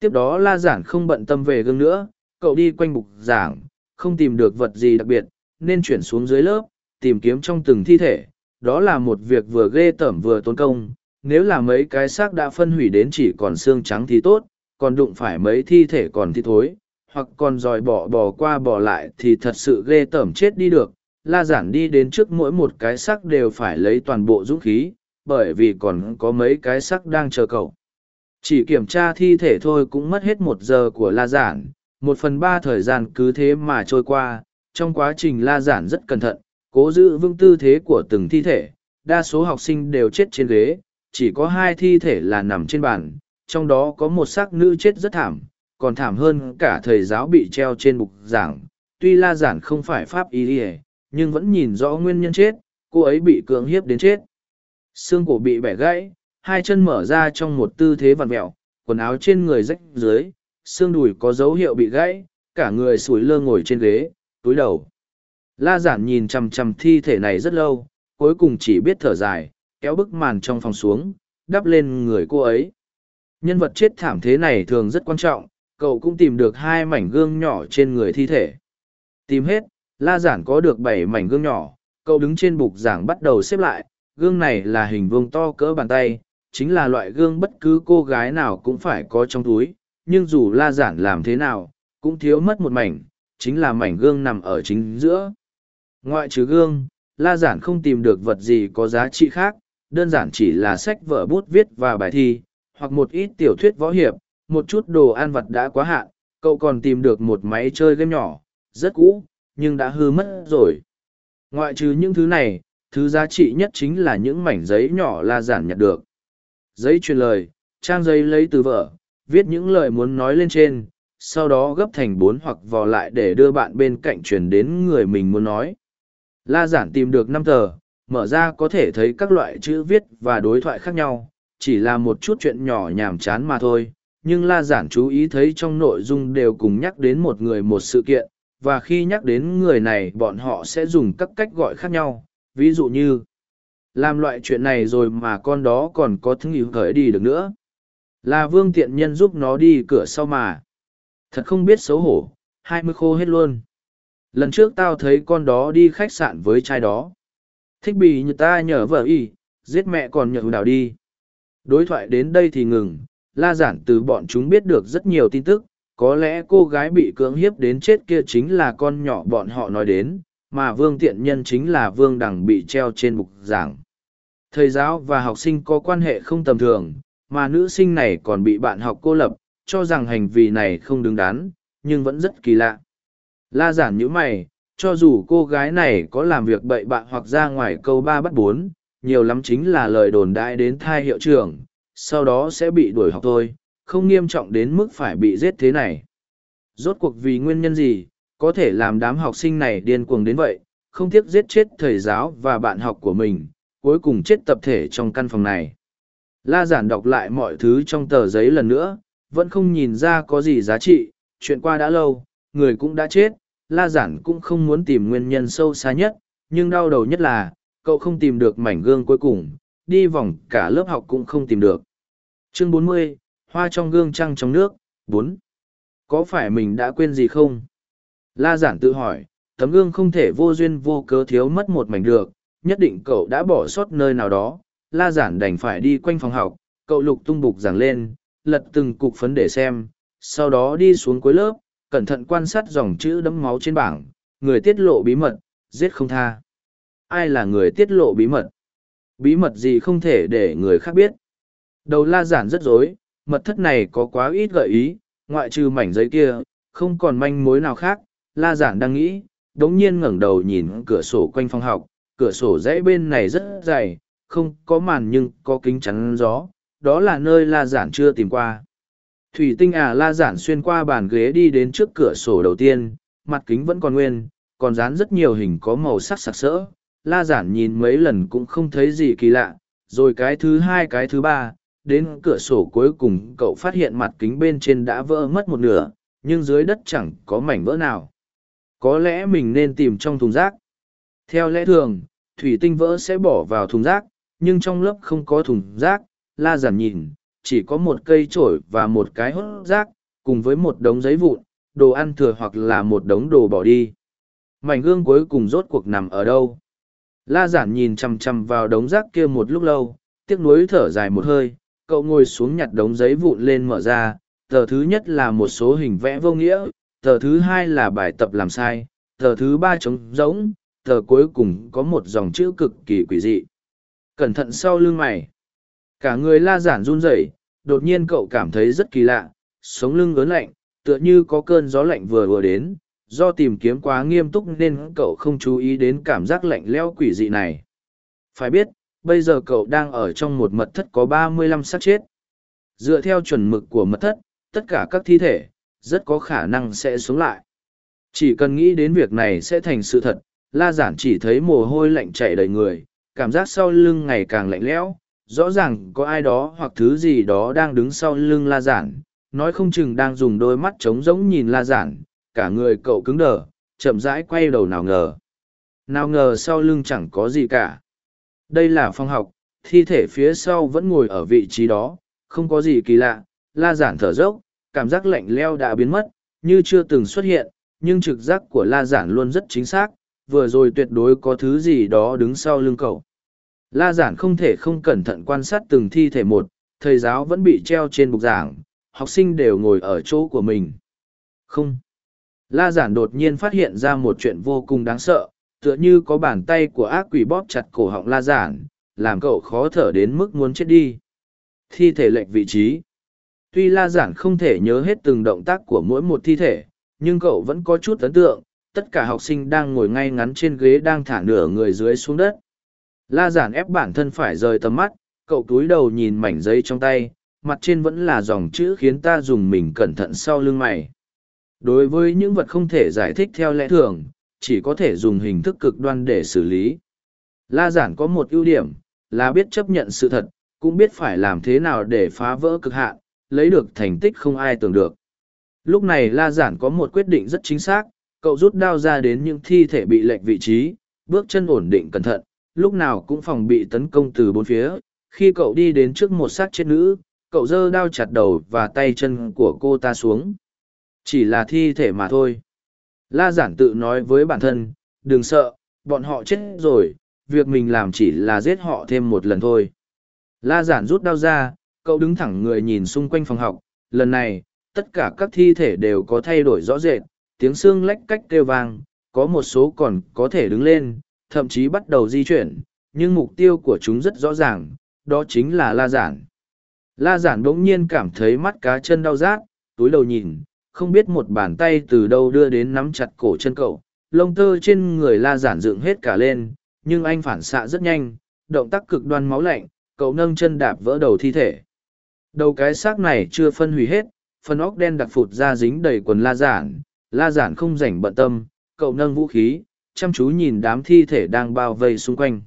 Tiếp đó la giản không bận tâm về gương nữa, cậu đi quanh bục giảng, không tìm được vật gì đặc biệt, nên chuyển xuống dưới lớp, tìm kiếm trong từng thi thể. Đó là một việc vừa ghê tởm vừa tốn công, nếu là mấy cái xác đã phân hủy đến chỉ còn xương trắng thì tốt, còn đụng phải mấy thi thể còn thi thối, hoặc còn dòi bỏ bỏ qua bỏ lại thì thật sự ghê tởm chết đi được. La giản đi đến trước mỗi một cái xác đều phải lấy toàn bộ dũng khí, bởi vì còn có mấy cái xác đang chờ cậu. Chỉ kiểm tra thi thể thôi cũng mất hết một giờ của La giản, một phần ba thời gian cứ thế mà trôi qua, trong quá trình La giản rất cẩn thận, cố giữ vững tư thế của từng thi thể, đa số học sinh đều chết trên ghế, chỉ có hai thi thể là nằm trên bàn, trong đó có một xác nữ chết rất thảm, còn thảm hơn cả thầy giáo bị treo trên bục giảng. Tuy la giản không phải pháp y đi nhưng vẫn nhìn rõ nguyên nhân chết, cô ấy bị cưỡng hiếp đến chết. Xương cổ bị bẻ gãy, hai chân mở ra trong một tư thế vặn mẹo, quần áo trên người rách dưới, xương đùi có dấu hiệu bị gãy, cả người sủi lơ ngồi trên ghế, túi đầu. La giản nhìn chằm chằm thi thể này rất lâu, cuối cùng chỉ biết thở dài, kéo bức màn trong phòng xuống, đắp lên người cô ấy. Nhân vật chết thảm thế này thường rất quan trọng, cậu cũng tìm được hai mảnh gương nhỏ trên người thi thể. Tìm hết, la giản có được bảy mảnh gương nhỏ, cậu đứng trên bục giảng bắt đầu xếp lại, gương này là hình vuông to cỡ bàn tay, chính là loại gương bất cứ cô gái nào cũng phải có trong túi, nhưng dù la giản làm thế nào, cũng thiếu mất một mảnh, chính là mảnh gương nằm ở chính giữa. Ngoại trừ gương, la giản không tìm được vật gì có giá trị khác, đơn giản chỉ là sách vở bút viết và bài thi, hoặc một ít tiểu thuyết võ hiệp, một chút đồ ăn vặt đã quá hạn, cậu còn tìm được một máy chơi game nhỏ, rất cũ, nhưng đã hư mất rồi. Ngoại trừ những thứ này, thứ giá trị nhất chính là những mảnh giấy nhỏ la giản nhặt được. Giấy truyền lời, trang giấy lấy từ vợ, viết những lời muốn nói lên trên, sau đó gấp thành bốn hoặc vò lại để đưa bạn bên cạnh truyền đến người mình muốn nói. La giản tìm được năm tờ, mở ra có thể thấy các loại chữ viết và đối thoại khác nhau, chỉ là một chút chuyện nhỏ nhàm chán mà thôi. Nhưng La Giản chú ý thấy trong nội dung đều cùng nhắc đến một người một sự kiện, và khi nhắc đến người này bọn họ sẽ dùng các cách gọi khác nhau, ví dụ như làm loại chuyện này rồi mà con đó còn có thứ nghỉ khởi đi được nữa. Là vương tiện nhân giúp nó đi cửa sau mà. Thật không biết xấu hổ, hai mươi khô hết luôn. Lần trước tao thấy con đó đi khách sạn với trai đó. Thích bị như ta nhờ vợ y, giết mẹ còn nhờ đào đi. Đối thoại đến đây thì ngừng, la giản từ bọn chúng biết được rất nhiều tin tức, có lẽ cô gái bị cưỡng hiếp đến chết kia chính là con nhỏ bọn họ nói đến, mà vương tiện nhân chính là vương đằng bị treo trên bục giảng. Thầy giáo và học sinh có quan hệ không tầm thường, mà nữ sinh này còn bị bạn học cô lập, cho rằng hành vi này không đứng đắn, nhưng vẫn rất kỳ lạ. La giản như mày, cho dù cô gái này có làm việc bậy bạ hoặc ra ngoài câu ba bắt bốn, nhiều lắm chính là lời đồn đại đến thai hiệu trưởng, sau đó sẽ bị đuổi học thôi, không nghiêm trọng đến mức phải bị giết thế này. Rốt cuộc vì nguyên nhân gì, có thể làm đám học sinh này điên cuồng đến vậy, không tiếc giết chết thầy giáo và bạn học của mình, cuối cùng chết tập thể trong căn phòng này. La giản đọc lại mọi thứ trong tờ giấy lần nữa, vẫn không nhìn ra có gì giá trị, chuyện qua đã lâu, người cũng đã chết, La giản cũng không muốn tìm nguyên nhân sâu xa nhất, nhưng đau đầu nhất là, cậu không tìm được mảnh gương cuối cùng, đi vòng cả lớp học cũng không tìm được. Chương 40, Hoa trong gương trăng trong nước, 4. Có phải mình đã quên gì không? La giản tự hỏi, tấm gương không thể vô duyên vô cớ thiếu mất một mảnh được, nhất định cậu đã bỏ sót nơi nào đó. La giản đành phải đi quanh phòng học, cậu lục tung bục giảng lên, lật từng cục phấn để xem, sau đó đi xuống cuối lớp, cẩn thận quan sát dòng chữ đẫm máu trên bảng, người tiết lộ bí mật, giết không tha ai là người tiết lộ bí mật bí mật gì không thể để người khác biết đầu la giản rất dối mật thất này có quá ít gợi ý ngoại trừ mảnh giấy kia không còn manh mối nào khác la giản đang nghĩ đ ố n g nhiên ngẩng đầu nhìn cửa sổ quanh phòng học cửa sổ dãy bên này rất dày không có màn nhưng có kính chắn gió đó là nơi la giản chưa tìm qua. Thủy tinh à la giản xuyên qua bàn ghế đi đến trước cửa sổ đầu tiên mặt kính vẫn còn nguyên còn dán rất nhiều hình có màu sắc sặc sỡ la giản nhìn mấy lần cũng không thấy gì kỳ lạ, rồi cái thứ hai cái thứ ba, đến cửa sổ cuối cùng cậu phát hiện mặt kính bên trên đã vỡ mất một nửa, nhưng dưới đất chẳng có mảnh vỡ nào. Có lẽ mình nên tìm trong thùng rác. Theo lẽ thường, thủy tinh vỡ sẽ bỏ vào thùng rác, nhưng trong lớp không có thùng rác, la giản nhìn, chỉ có một cây trổi và một cái hốt rác, cùng với một đống giấy vụn, đồ ăn thừa hoặc là một đống đồ bỏ đi. Mảnh gương cuối cùng rốt cuộc nằm ở đâu? La giản nhìn chằm chằm vào đống rác kia một lúc lâu, tiếc nuối thở dài một hơi, cậu ngồi xuống nhặt đống giấy vụn lên mở ra, tờ thứ nhất là một số hình vẽ vô nghĩa, tờ thứ hai là bài tập làm sai, tờ thứ ba trống rỗng, tờ cuối cùng có một dòng chữ cực kỳ quỷ dị. Cẩn thận sau lưng mày. Cả người la giản run rẩy, đột nhiên cậu cảm thấy rất kỳ lạ, sống lưng ớn lạnh, tựa như có cơn gió lạnh vừa vừa đến, do tìm kiếm quá nghiêm túc nên cậu không chú ý đến cảm giác lạnh leo quỷ dị này. Phải biết, bây giờ cậu đang ở trong một mật thất có ba mươi lăm xác chết. Dựa theo chuẩn mực của mật thất, tất cả các thi thể, rất có khả năng sẽ sống lại. Chỉ cần nghĩ đến việc này sẽ thành sự thật, la giản chỉ thấy mồ hôi lạnh chảy đầy người, cảm giác sau lưng ngày càng lạnh lẽo, rõ ràng có ai đó hoặc thứ gì đó đang đứng sau lưng la giản, nói không chừng đang dùng đôi mắt trống rỗng nhìn la giản, cả người cậu cứng đờ, chậm rãi quay đầu nào ngờ. Nào ngờ sau lưng chẳng có gì cả. Đây là phòng học, thi thể phía sau vẫn ngồi ở vị trí đó, không có gì kỳ lạ, la giản thở dốc, cảm giác lạnh leo đã biến mất, như chưa từng xuất hiện, nhưng trực giác của la giản luôn rất chính xác, vừa rồi tuyệt đối có thứ gì đó đứng sau lưng cậu. La giản không thể không cẩn thận quan sát từng thi thể một, thầy giáo vẫn bị treo trên bục giảng, học sinh đều ngồi ở chỗ của mình. Không. La giản đột nhiên phát hiện ra một chuyện vô cùng đáng sợ, tựa như có bàn tay của ác quỷ bóp chặt cổ họng la giản, làm cậu khó thở đến mức muốn chết đi. Thi thể lệch vị trí. Tuy la giản không thể nhớ hết từng động tác của mỗi một thi thể, nhưng cậu vẫn có chút ấn tượng, tất cả học sinh đang ngồi ngay ngắn trên ghế đang thả nửa người dưới xuống đất. La giản ép bản thân phải rời tầm mắt, cậu túi đầu nhìn mảnh giấy trong tay, mặt trên vẫn là dòng chữ khiến ta dùng mình cẩn thận sau lưng mày. Đối với những vật không thể giải thích theo lẽ thường, chỉ có thể dùng hình thức cực đoan để xử lý. La giản có một ưu điểm, là biết chấp nhận sự thật, cũng biết phải làm thế nào để phá vỡ cực hạn, lấy được thành tích không ai tưởng được. Lúc này La giản có một quyết định rất chính xác, cậu rút đao ra đến những thi thể bị lệch vị trí, bước chân ổn định cẩn thận, lúc nào cũng phòng bị tấn công từ bốn phía. Khi cậu đi đến trước một xác chết nữ, cậu giơ đao chặt đầu và tay chân của cô ta xuống. Chỉ là thi thể mà thôi. La giản tự nói với bản thân, đừng sợ, bọn họ chết rồi, việc mình làm chỉ là giết họ thêm một lần thôi. La giản rút đao ra, cậu đứng thẳng người nhìn xung quanh phòng học, lần này, tất cả các thi thể đều có thay đổi rõ rệt, tiếng xương lách cách kêu vang, có một số còn có thể đứng lên, thậm chí bắt đầu di chuyển, nhưng mục tiêu của chúng rất rõ ràng, đó chính là la giản. La giản đống nhiên cảm thấy mắt cá chân đau rát, túi đầu nhìn, không biết một bàn tay từ đâu đưa đến nắm chặt cổ chân cậu, lông tơ trên người la giản dựng hết cả lên, nhưng anh phản xạ rất nhanh, động tác cực đoan máu lạnh, cậu nâng chân đạp vỡ đầu thi thể. Đầu cái xác này chưa phân hủy hết, phần óc đen đặc phụt ra dính đầy quần la giản, la giản không rảnh bận tâm, cậu nâng vũ khí, chăm chú nhìn đám thi thể đang bao vây xung quanh.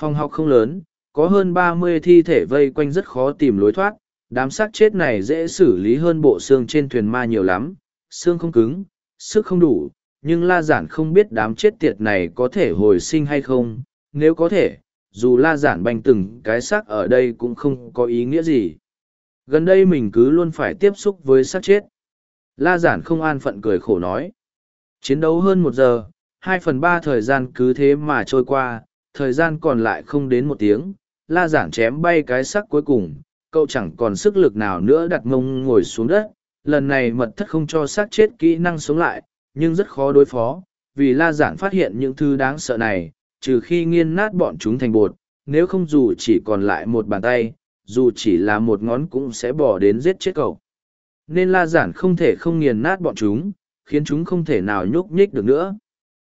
Phòng học không lớn, có hơn ba mươi thi thể vây quanh rất khó tìm lối thoát, đám xác chết này dễ xử lý hơn bộ xương trên thuyền ma nhiều lắm, xương không cứng, sức không đủ, nhưng la giản không biết đám chết tiệt này có thể hồi sinh hay không, nếu có thể, dù la giản banh từng cái xác ở đây cũng không có ý nghĩa gì. Gần đây mình cứ luôn phải tiếp xúc với xác chết. La giản không an phận cười khổ nói. Chiến đấu hơn một giờ, hai phần ba thời gian cứ thế mà trôi qua, thời gian còn lại không đến một tiếng, la giản chém bay cái xác cuối cùng, cậu chẳng còn sức lực nào nữa đặt mông ngồi xuống đất, lần này mật thất không cho xác chết kỹ năng sống lại, nhưng rất khó đối phó, vì la giản phát hiện những thứ đáng sợ này, trừ khi nghiên nát bọn chúng thành bột, nếu không dù chỉ còn lại một bàn tay, dù chỉ là một ngón cũng sẽ bỏ đến giết chết cậu. Nên la giản không thể không nghiền nát bọn chúng, khiến chúng không thể nào nhúc nhích được nữa.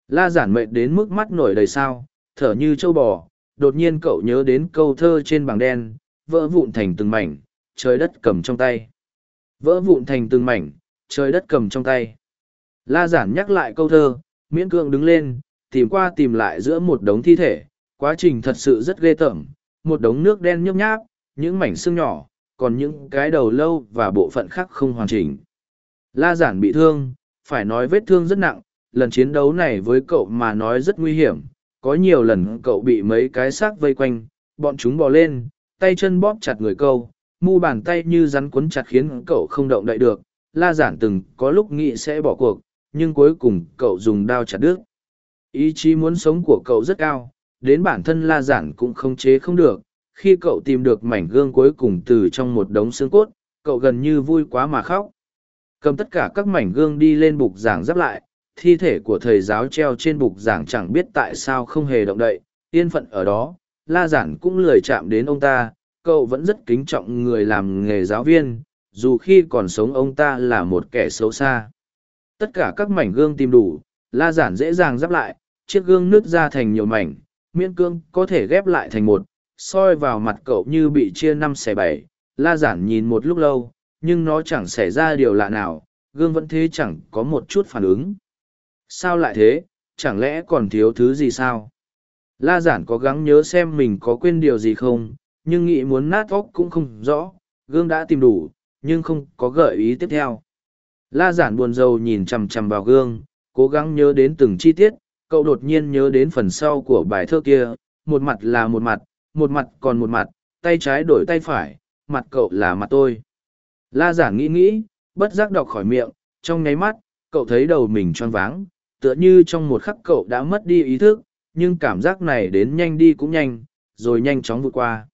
La giản mệt đến mức mắt nổi đầy sao, thở như trâu bò, đột nhiên cậu nhớ đến câu thơ trên bảng đen, vỡ vụn thành từng mảnh, trời đất cầm trong tay. Vỡ vụn thành từng mảnh, trời đất cầm trong tay. La giản nhắc lại câu thơ, miễn cưỡng đứng lên, tìm qua tìm lại giữa một đống thi thể, quá trình thật sự rất ghê tởm, một đống nước đen nhấp nháp, những mảnh xương nhỏ, còn những cái đầu lâu và bộ phận khác không hoàn chỉnh. La giản bị thương, phải nói vết thương rất nặng, lần chiến đấu này với cậu mà nói rất nguy hiểm, có nhiều lần cậu bị mấy cái xác vây quanh, bọn chúng bò lên, tay chân bóp chặt người câu, mu bàn tay như rắn cuốn chặt khiến cậu không động đậy được. La giản từng có lúc nghĩ sẽ bỏ cuộc, nhưng cuối cùng cậu dùng đao chặt đứt. Ý chí muốn sống của cậu rất cao, đến bản thân la giản cũng không chế không được. Khi cậu tìm được mảnh gương cuối cùng từ trong một đống xương cốt, cậu gần như vui quá mà khóc. Cầm tất cả các mảnh gương đi lên bục giảng giáp lại, thi thể của thầy giáo treo trên bục giảng chẳng biết tại sao không hề động đậy, yên phận ở đó, la giản cũng lười chạm đến ông ta, cậu vẫn rất kính trọng người làm nghề giáo viên, dù khi còn sống ông ta là một kẻ xấu xa. Tất cả các mảnh gương tìm đủ, la giản dễ dàng giáp lại, chiếc gương nứt ra thành nhiều mảnh, miễn cương có thể ghép lại thành một, soi vào mặt cậu như bị chia năm xẻ bảy. La giản nhìn một lúc lâu, nhưng nó chẳng xảy ra điều lạ nào, gương vẫn thế chẳng có một chút phản ứng. Sao lại thế, chẳng lẽ còn thiếu thứ gì sao? La giản có gắng nhớ xem mình có quên điều gì không, nhưng nghĩ muốn nát óc cũng không rõ, gương đã tìm đủ, nhưng không có gợi ý tiếp theo. La giản buồn rầu nhìn chằm chằm vào gương, cố gắng nhớ đến từng chi tiết, cậu đột nhiên nhớ đến phần sau của bài thơ kia, một mặt là một mặt, một mặt còn một mặt, tay trái đổi tay phải, mặt cậu là mặt tôi. La giản nghĩ nghĩ, bất giác đọc khỏi miệng, trong nháy mắt, cậu thấy đầu mình choáng váng, tựa như trong một khắc cậu đã mất đi ý thức, nhưng cảm giác này đến nhanh đi cũng nhanh, rồi nhanh chóng vượt qua.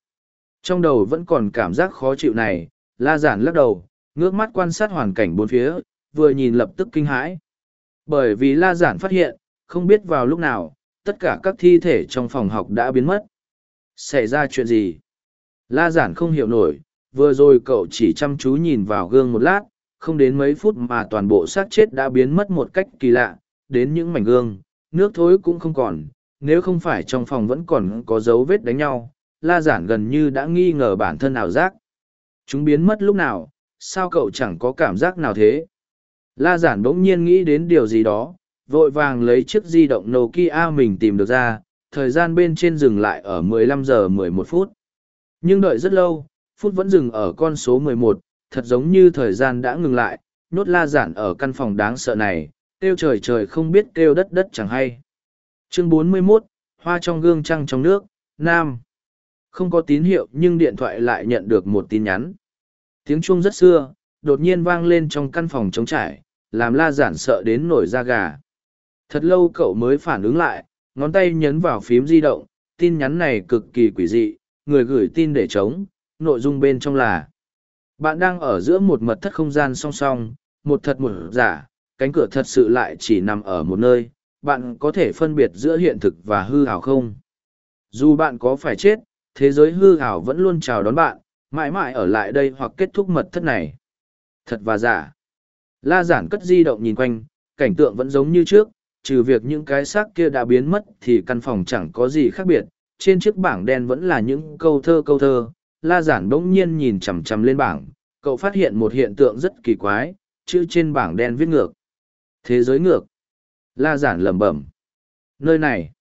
Trong đầu vẫn còn cảm giác khó chịu này, la giản lắc đầu, ngước mắt quan sát hoàn cảnh bốn phía, vừa nhìn lập tức kinh hãi. Bởi vì la giản phát hiện, không biết vào lúc nào, tất cả các thi thể trong phòng học đã biến mất. Xảy ra chuyện gì? La giản không hiểu nổi, vừa rồi cậu chỉ chăm chú nhìn vào gương một lát, không đến mấy phút mà toàn bộ xác chết đã biến mất một cách kỳ lạ, đến những mảnh gương, nước thối cũng không còn, nếu không phải trong phòng vẫn còn có dấu vết đánh nhau, la giản gần như đã nghi ngờ bản thân ảo giác. Chúng biến mất lúc nào, sao cậu chẳng có cảm giác nào thế? La giản bỗng nhiên nghĩ đến điều gì đó, vội vàng lấy chiếc di động Nokia mình tìm được ra, thời gian bên trên dừng lại ở 15 giờ 11 phút. Nhưng đợi rất lâu, phút vẫn dừng ở con số 11, thật giống như thời gian đã ngừng lại, nốt la giản ở căn phòng đáng sợ này, kêu trời trời không biết kêu đất đất chẳng hay. Chương 41, Hoa trong gương trăng trong nước, Nam. Không có tín hiệu nhưng điện thoại lại nhận được một tin nhắn. Tiếng chuông rất xưa, đột nhiên vang lên trong căn phòng trống trải, làm la giản sợ đến nổi da gà. Thật lâu cậu mới phản ứng lại, ngón tay nhấn vào phím di động, tin nhắn này cực kỳ quỷ dị, người gửi tin để chống, nội dung bên trong là Bạn đang ở giữa một mật thất không gian song song, một thật một giả, cánh cửa thật sự lại chỉ nằm ở một nơi, bạn có thể phân biệt giữa hiện thực và hư ảo không? Dù bạn có phải chết, thế giới hư ảo vẫn luôn chào đón bạn, mãi mãi ở lại đây hoặc kết thúc mật thất này. Thật và giả. La giản cất di động nhìn quanh, cảnh tượng vẫn giống như trước, trừ việc những cái xác kia đã biến mất thì căn phòng chẳng có gì khác biệt. Trên chiếc bảng đen vẫn là những câu thơ câu thơ. La giản bỗng nhiên nhìn chằm chằm lên bảng, cậu phát hiện một hiện tượng rất kỳ quái, chữ trên bảng đen viết ngược. Thế giới ngược. La giản lẩm bẩm. Nơi này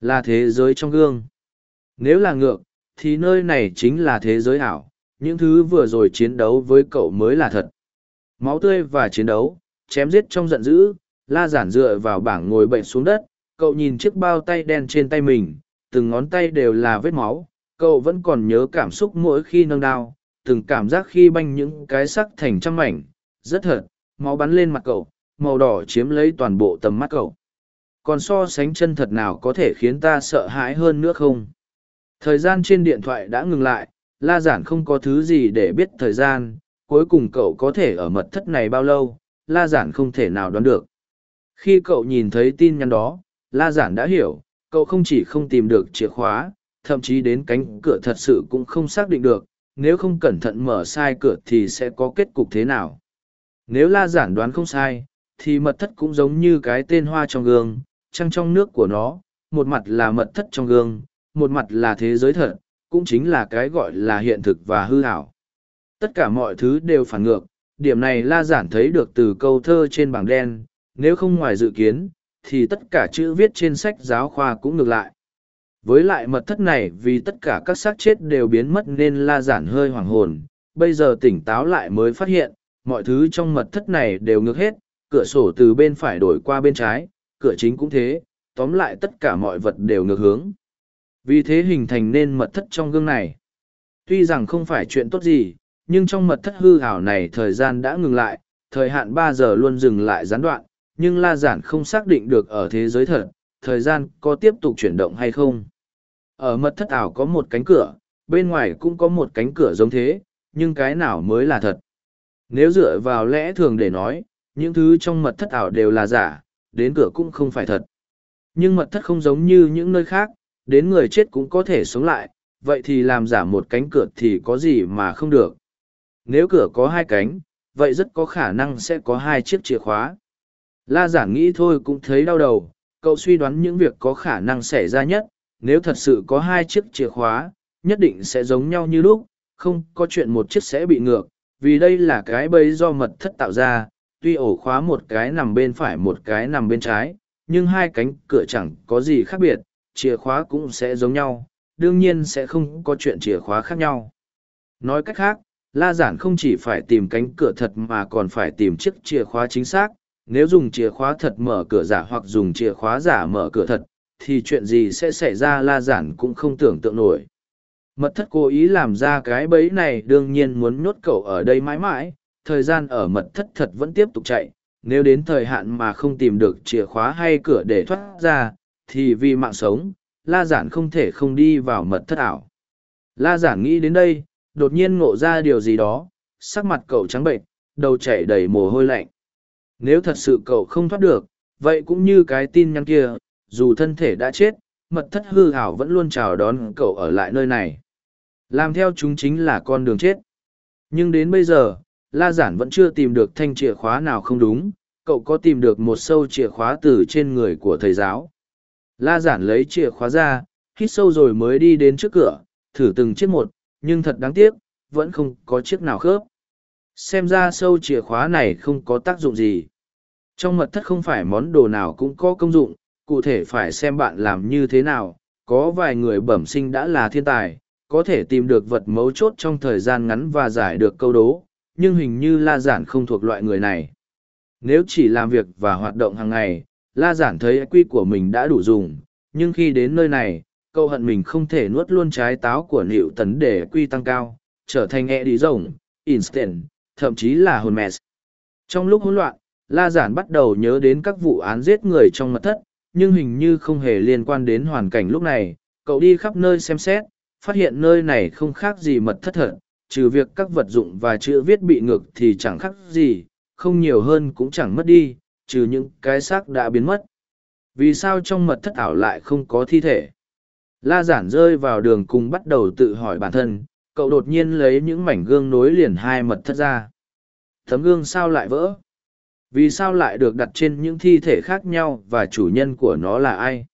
là thế giới trong gương. Nếu là ngược, thì nơi này chính là thế giới ảo. Những thứ vừa rồi chiến đấu với cậu mới là thật. Máu tươi và chiến đấu, chém giết trong giận dữ, la giản dựa vào bảng ngồi bệnh xuống đất, cậu nhìn chiếc bao tay đen trên tay mình, từng ngón tay đều là vết máu, cậu vẫn còn nhớ cảm xúc mỗi khi nâng đao, từng cảm giác khi banh những cái sắc thành trăm mảnh, rất thật, máu bắn lên mặt cậu, màu đỏ chiếm lấy toàn bộ tầm mắt cậu. Còn so sánh chân thật nào có thể khiến ta sợ hãi hơn nữa không? Thời gian trên điện thoại đã ngừng lại, la giản không có thứ gì để biết thời gian, cuối cùng cậu có thể ở mật thất này bao lâu, la giản không thể nào đoán được. Khi cậu nhìn thấy tin nhắn đó, la giản đã hiểu, cậu không chỉ không tìm được chìa khóa, thậm chí đến cánh cửa thật sự cũng không xác định được, nếu không cẩn thận mở sai cửa thì sẽ có kết cục thế nào. Nếu la giản đoán không sai, thì mật thất cũng giống như cái tên hoa trong gương, trăng trong nước của nó, một mặt là mật thất trong gương, một mặt là thế giới thật, cũng chính là cái gọi là hiện thực và hư ảo. Tất cả mọi thứ đều phản ngược, điểm này la giản thấy được từ câu thơ trên bảng đen, nếu không ngoài dự kiến, thì tất cả chữ viết trên sách giáo khoa cũng ngược lại. Với lại mật thất này vì tất cả các xác chết đều biến mất nên la giản hơi hoảng hồn, bây giờ tỉnh táo lại mới phát hiện, mọi thứ trong mật thất này đều ngược hết, cửa sổ từ bên phải đổi qua bên trái, cửa chính cũng thế, tóm lại tất cả mọi vật đều ngược hướng. Vì thế hình thành nên mật thất trong gương này. Tuy rằng không phải chuyện tốt gì, nhưng trong mật thất hư ảo này thời gian đã ngừng lại, thời hạn ba giờ luôn dừng lại gián đoạn, nhưng La Giản không xác định được ở thế giới thật, thời gian có tiếp tục chuyển động hay không. Ở mật thất ảo có một cánh cửa, bên ngoài cũng có một cánh cửa giống thế, nhưng cái nào mới là thật. Nếu dựa vào lẽ thường để nói, những thứ trong mật thất ảo đều là giả, đến cửa cũng không phải thật. Nhưng mật thất không giống như những nơi khác, đến người chết cũng có thể sống lại, vậy thì làm giả một cánh cửa thì có gì mà không được. Nếu cửa có hai cánh, vậy rất có khả năng sẽ có hai chiếc chìa khóa. La giản nghĩ thôi cũng thấy đau đầu, cậu suy đoán những việc có khả năng xảy ra nhất, nếu thật sự có hai chiếc chìa khóa, nhất định sẽ giống nhau như lúc, không có chuyện một chiếc sẽ bị ngược, vì đây là cái bẫy do mật thất tạo ra, tuy ổ khóa một cái nằm bên phải một cái nằm bên trái, nhưng hai cánh cửa chẳng có gì khác biệt, chìa khóa cũng sẽ giống nhau, đương nhiên sẽ không có chuyện chìa khóa khác nhau. Nói cách khác, La Giản không chỉ phải tìm cánh cửa thật mà còn phải tìm chiếc chìa khóa chính xác, nếu dùng chìa khóa thật mở cửa giả hoặc dùng chìa khóa giả mở cửa thật, thì chuyện gì sẽ xảy ra La Giản cũng không tưởng tượng nổi. Mật thất cố ý làm ra cái bẫy này đương nhiên muốn nhốt cậu ở đây mãi mãi, thời gian ở mật thất thật vẫn tiếp tục chạy, nếu đến thời hạn mà không tìm được chìa khóa hay cửa để thoát ra, thì vì mạng sống, La Giản không thể không đi vào mật thất ảo. La Giản nghĩ đến đây, đột nhiên ngộ ra điều gì đó, sắc mặt cậu trắng bệnh, đầu chảy đầy mồ hôi lạnh. Nếu thật sự cậu không thoát được, vậy cũng như cái tin nhắn kia, dù thân thể đã chết, mật thất hư ảo vẫn luôn chào đón cậu ở lại nơi này. Làm theo chúng chính là con đường chết. Nhưng đến bây giờ, La Giản vẫn chưa tìm được thanh chìa khóa nào không đúng, cậu có tìm được một sâu chìa khóa từ trên người của thầy giáo. La Giản lấy chìa khóa ra, hít sâu rồi mới đi đến trước cửa, thử từng chiếc một, nhưng thật đáng tiếc, vẫn không có chiếc nào khớp. Xem ra sâu chìa khóa này không có tác dụng gì. Trong mật thất không phải món đồ nào cũng có công dụng, cụ thể phải xem bạn làm như thế nào. Có vài người bẩm sinh đã là thiên tài, có thể tìm được vật mấu chốt trong thời gian ngắn và giải được câu đố, nhưng hình như La Giản không thuộc loại người này. Nếu chỉ làm việc và hoạt động hàng ngày, La Giản thấy quy của mình đã đủ dùng, nhưng khi đến nơi này, cậu hận mình không thể nuốt luôn trái táo của nịu tấn để quy tăng cao, trở thành e đi rồng, instant, thậm chí là hồn mess. Trong lúc hỗn loạn, La Giản bắt đầu nhớ đến các vụ án giết người trong mật thất, nhưng hình như không hề liên quan đến hoàn cảnh lúc này. Cậu đi khắp nơi xem xét, phát hiện nơi này không khác gì mật thất thật, trừ việc các vật dụng và chữ viết bị ngược thì chẳng khác gì, không nhiều hơn cũng chẳng mất đi, trừ những cái xác đã biến mất. Vì sao trong mật thất ảo lại không có thi thể? La giản rơi vào đường cùng bắt đầu tự hỏi bản thân, cậu đột nhiên lấy những mảnh gương nối liền hai mật thất ra. Tấm gương sao lại vỡ? Vì sao lại được đặt trên những thi thể khác nhau và chủ nhân của nó là ai?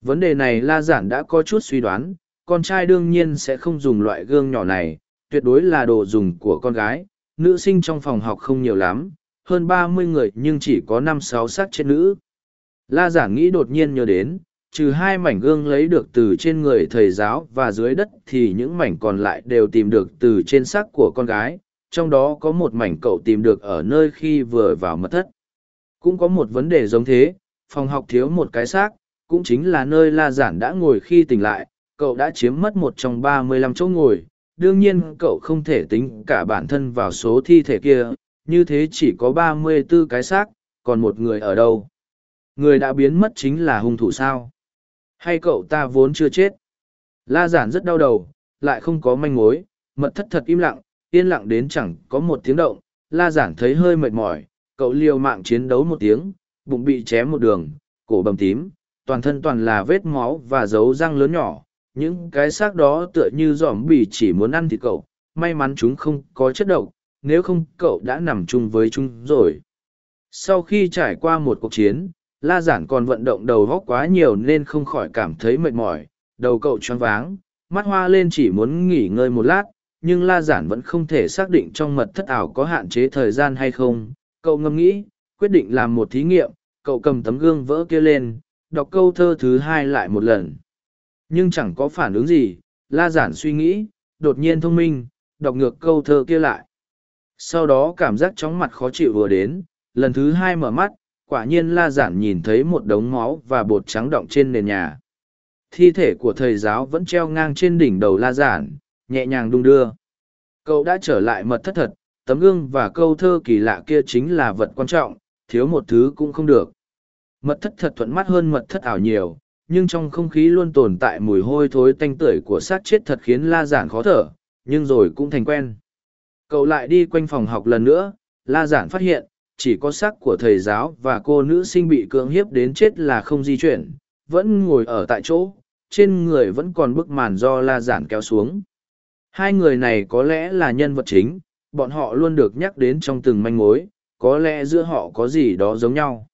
Vấn đề này La giản đã có chút suy đoán, con trai đương nhiên sẽ không dùng loại gương nhỏ này, tuyệt đối là đồ dùng của con gái. Nữ sinh trong phòng học không nhiều lắm, hơn ba mươi người nhưng chỉ có năm sáu xác chết nữ. La giản nghĩ đột nhiên nhớ đến, trừ hai mảnh gương lấy được từ trên người thầy giáo và dưới đất thì những mảnh còn lại đều tìm được từ trên xác của con gái, trong đó có một mảnh cậu tìm được ở nơi khi vừa vào mật thất. Cũng có một vấn đề giống thế, phòng học thiếu một cái xác, cũng chính là nơi La Giản đã ngồi khi tỉnh lại, cậu đã chiếm mất một trong ba mươi lăm chỗ ngồi, đương nhiên cậu không thể tính cả bản thân vào số thi thể kia, như thế chỉ có ba mươi 34 cái xác, còn một người ở đâu? Người đã biến mất chính là hung thủ sao? Hay cậu ta vốn chưa chết? La giản rất đau đầu, lại không có manh mối, mật thất thật im lặng, yên lặng đến chẳng có một tiếng động. La giản thấy hơi mệt mỏi, cậu liều mạng chiến đấu một tiếng, bụng bị chém một đường, cổ bầm tím, toàn thân toàn là vết máu và dấu răng lớn nhỏ. Những cái xác đó tựa như giỏm bì chỉ muốn ăn thịt cậu, may mắn chúng không có chất độc, nếu không cậu đã nằm chung với chúng rồi. Sau khi trải qua một cuộc chiến, la giản còn vận động đầu góc quá nhiều nên không khỏi cảm thấy mệt mỏi, đầu cậu choáng váng, mắt hoa lên chỉ muốn nghỉ ngơi một lát, nhưng la giản vẫn không thể xác định trong mật thất ảo có hạn chế thời gian hay không. Cậu ngâm nghĩ, quyết định làm một thí nghiệm, cậu cầm tấm gương vỡ kia lên, đọc câu thơ thứ hai lại một lần. Nhưng chẳng có phản ứng gì, la giản suy nghĩ, đột nhiên thông minh, đọc ngược câu thơ kia lại. Sau đó cảm giác chóng mặt khó chịu vừa đến, lần thứ hai mở mắt, quả nhiên la giản nhìn thấy một đống máu và bột trắng động trên nền nhà. thi thể của thầy giáo vẫn treo ngang trên đỉnh đầu la giản nhẹ nhàng đung đưa cậu đã trở lại mật thất thật tấm gương và câu thơ kỳ lạ kia chính là vật quan trọng thiếu một thứ cũng không được mật thất thật thuận mắt hơn mật thất ảo nhiều nhưng trong không khí luôn tồn tại mùi hôi thối tanh tưởi của xác chết thật khiến la giản khó thở, nhưng rồi cũng thành quen. Cậu lại đi quanh phòng học lần nữa, la giản phát hiện, chỉ có xác của thầy giáo và cô nữ sinh bị cưỡng hiếp đến chết là không di chuyển, vẫn ngồi ở tại chỗ, trên người vẫn còn bức màn do la giản kéo xuống. Hai người này có lẽ là nhân vật chính, bọn họ luôn được nhắc đến trong từng manh mối, có lẽ giữa họ có gì đó giống nhau.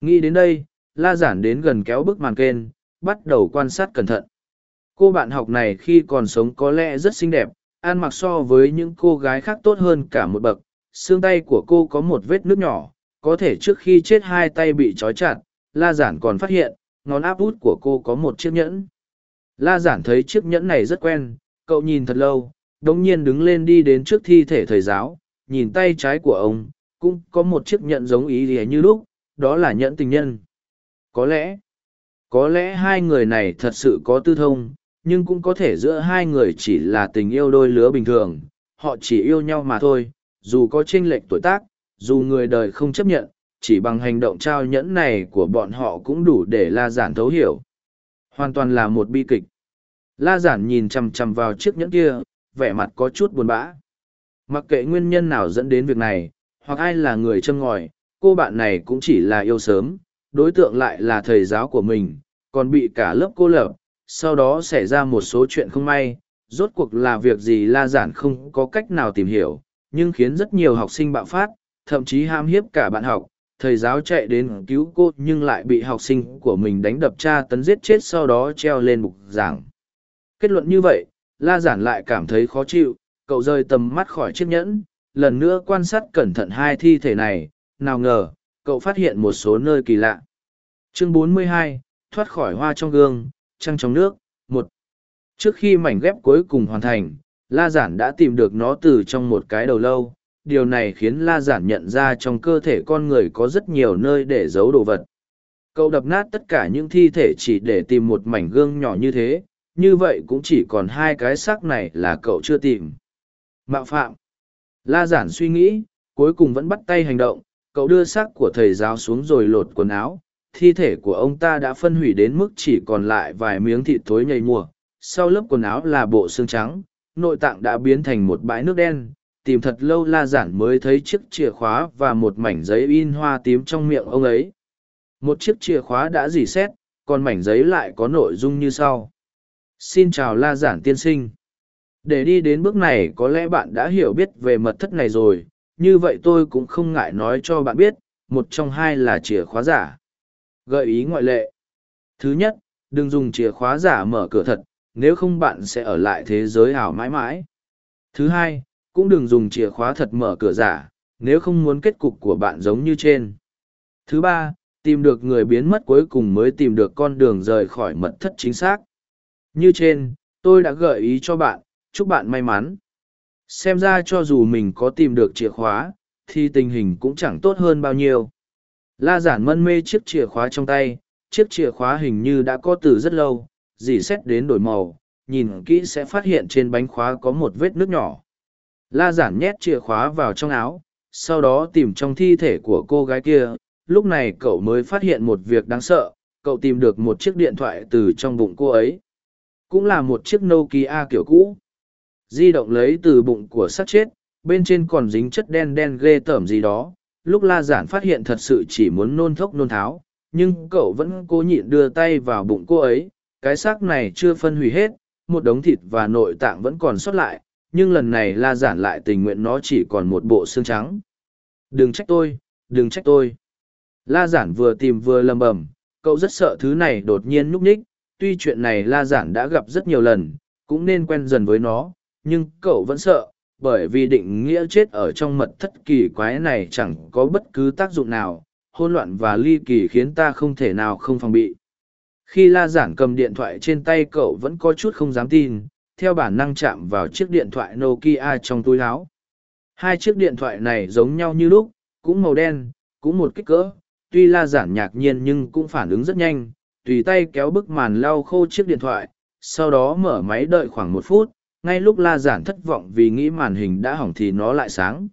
Nghĩ đến đây la giản đến gần kéo bức màn kênh, bắt đầu quan sát cẩn thận. Cô bạn học này khi còn sống có lẽ rất xinh đẹp ăn mặc so với những cô gái khác tốt hơn cả một bậc xương tay của cô có một vết nước nhỏ có thể trước khi chết hai tay bị trói chặt la giản còn phát hiện ngón áp út của cô có một chiếc nhẫn. La giản thấy chiếc nhẫn này rất quen cậu nhìn thật lâu đ ỗ n g nhiên đứng lên đi đến trước thi thể thầy giáo nhìn tay trái của ông cũng có một chiếc nhẫn giống ý ỉa như lúc đó là nhẫn tình nhân có lẽ có lẽ hai người này thật sự có tư thông nhưng cũng có thể giữa hai người chỉ là tình yêu đôi lứa bình thường họ chỉ yêu nhau mà thôi dù có chênh lệch tuổi tác, dù người đời không chấp nhận, chỉ bằng hành động trao nhẫn này của bọn họ cũng đủ để La Giản thấu hiểu. Hoàn toàn là một bi kịch. La Giản nhìn chằm chằm vào chiếc nhẫn kia, vẻ mặt có chút buồn bã. Mặc kệ nguyên nhân nào dẫn đến việc này, hoặc ai là người châm ngòi, cô bạn này cũng chỉ là yêu sớm, đối tượng lại là thầy giáo của mình, còn bị cả lớp cô lập, sau đó xảy ra một số chuyện không may, rốt cuộc là việc gì La Giản không có cách nào tìm hiểu, nhưng khiến rất nhiều học sinh bạo phát, thậm chí ham hiếp cả bạn học. Thầy giáo chạy đến cứu cô nhưng lại bị học sinh của mình đánh đập tra tấn giết chết sau đó treo lên bục giảng. Kết luận như vậy, La Giản lại cảm thấy khó chịu, cậu rơi tầm mắt khỏi chiếc nhẫn, lần nữa quan sát cẩn thận hai thi thể này, nào ngờ, cậu phát hiện một số nơi kỳ lạ. Chương 42, thoát khỏi hoa trong gương, trăng trong nước, một. Trước khi mảnh ghép cuối cùng hoàn thành, La Giản đã tìm được nó từ trong một cái đầu lâu, điều này khiến La Giản nhận ra trong cơ thể con người có rất nhiều nơi để giấu đồ vật. Cậu đập nát tất cả những thi thể chỉ để tìm một mảnh gương nhỏ như thế, như vậy cũng chỉ còn hai cái xác này là cậu chưa tìm. Mạo phạm. La Giản suy nghĩ, cuối cùng vẫn bắt tay hành động, cậu đưa xác của thầy giáo xuống rồi lột quần áo. Thi thể của ông ta đã phân hủy đến mức chỉ còn lại vài miếng thịt thối nhầy mùa, sau lớp quần áo là bộ xương trắng, nội tạng đã biến thành một bãi nước đen. Tìm thật lâu la giản mới thấy chiếc chìa khóa và một mảnh giấy in hoa tím trong miệng ông ấy. Một chiếc chìa khóa đã dỉ xét còn mảnh giấy lại có nội dung như sau. Xin chào la giản tiên sinh. Để đi đến bước này có lẽ bạn đã hiểu biết về mật thất này rồi như vậy tôi cũng không ngại nói cho bạn biết một trong hai là chìa khóa giả gợi ý ngoại lệ thứ nhất đừng dùng chìa khóa giả mở cửa thật nếu không bạn sẽ ở lại thế giới ảo mãi mãi. Thứ hai, cũng đừng dùng chìa khóa thật mở cửa giả, nếu không muốn kết cục của bạn giống như trên. Thứ ba, tìm được người biến mất cuối cùng mới tìm được con đường rời khỏi mật thất chính xác. Như trên, tôi đã gợi ý cho bạn, chúc bạn may mắn. Xem ra cho dù mình có tìm được chìa khóa, thì tình hình cũng chẳng tốt hơn bao nhiêu. La giản mân mê chiếc chìa khóa trong tay, chiếc chìa khóa hình như đã có từ rất lâu, dì xét đến đổi màu, nhìn kỹ sẽ phát hiện trên bánh khóa có một vết nước nhỏ. La giản nhét chìa khóa vào trong áo, sau đó tìm trong thi thể của cô gái kia, lúc này cậu mới phát hiện một việc đáng sợ, cậu tìm được một chiếc điện thoại từ trong bụng cô ấy. Cũng là một chiếc Nokia kiểu cũ. Di động lấy từ bụng của xác chết, bên trên còn dính chất đen đen ghê tởm gì đó. Lúc la giản phát hiện thật sự chỉ muốn nôn thốc nôn tháo, nhưng cậu vẫn cố nhịn đưa tay vào bụng cô ấy, cái xác này chưa phân hủy hết, một đống thịt và nội tạng vẫn còn sót lại, nhưng lần này la giản lại tình nguyện nó chỉ còn một bộ xương trắng. Đừng trách tôi, đừng trách tôi. La giản vừa tìm vừa lầm bầm, cậu rất sợ thứ này đột nhiên núp ních, tuy chuyện này la giản đã gặp rất nhiều lần, cũng nên quen dần với nó, nhưng cậu vẫn sợ, bởi vì định nghĩa chết ở trong mật thất kỳ quái này chẳng có bất cứ tác dụng nào, hôn loạn và ly kỳ khiến ta không thể nào không phòng bị. Khi la giản cầm điện thoại trên tay cậu vẫn có chút không dám tin theo bản năng chạm vào chiếc điện thoại nokia trong túi áo. Hai chiếc điện thoại này giống nhau như lúc cũng màu đen cũng một kích cỡ tuy la giản nhạc nhiên nhưng cũng phản ứng rất nhanh tùy tay kéo bức màn lau khô chiếc điện thoại, sau đó mở máy đợi khoảng một phút, ngay lúc la giản thất vọng vì nghĩ màn hình đã hỏng thì nó lại sáng.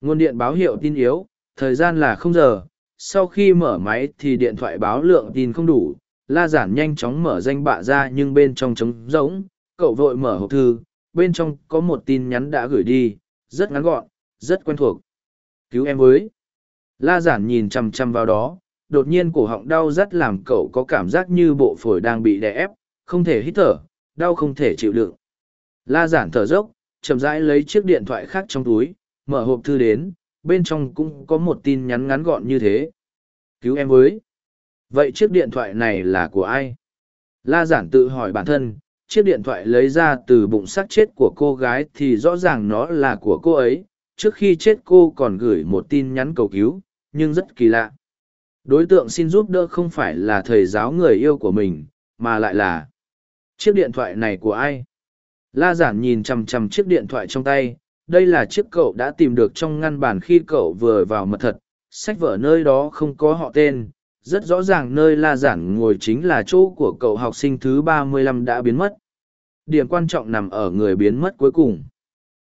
Nguồn điện báo hiệu tin yếu, thời gian là không giờ, sau khi mở máy thì điện thoại báo lượng tin không đủ, la giản nhanh chóng mở danh bạ ra nhưng bên trong trống rỗng, cậu vội mở hộp thư, bên trong có một tin nhắn đã gửi đi, rất ngắn gọn, rất quen thuộc. Cứu em với. La giản nhìn chằm chằm vào đó, đột nhiên cổ họng đau rất làm cậu có cảm giác như bộ phổi đang bị đè ép, không thể hít thở, đau không thể chịu đựng. La giản thở dốc, chậm rãi lấy chiếc điện thoại khác trong túi, mở hộp thư đến, bên trong cũng có một tin nhắn ngắn gọn như thế. Cứu em với. Vậy chiếc điện thoại này là của ai? La giản tự hỏi bản thân, chiếc điện thoại lấy ra từ bụng xác chết của cô gái thì rõ ràng nó là của cô ấy. Trước khi chết cô còn gửi một tin nhắn cầu cứu, nhưng rất kỳ lạ. Đối tượng xin giúp đỡ không phải là thầy giáo người yêu của mình, mà lại là chiếc điện thoại này của ai? La giản nhìn chằm chằm chiếc điện thoại trong tay, đây là chiếc cậu đã tìm được trong ngăn bàn khi cậu vừa vào mật thật, sách vở nơi đó không có họ tên, rất rõ ràng nơi la giản ngồi chính là chỗ của cậu học sinh thứ ba mươi lăm đã biến mất. Điểm quan trọng nằm ở người biến mất cuối cùng.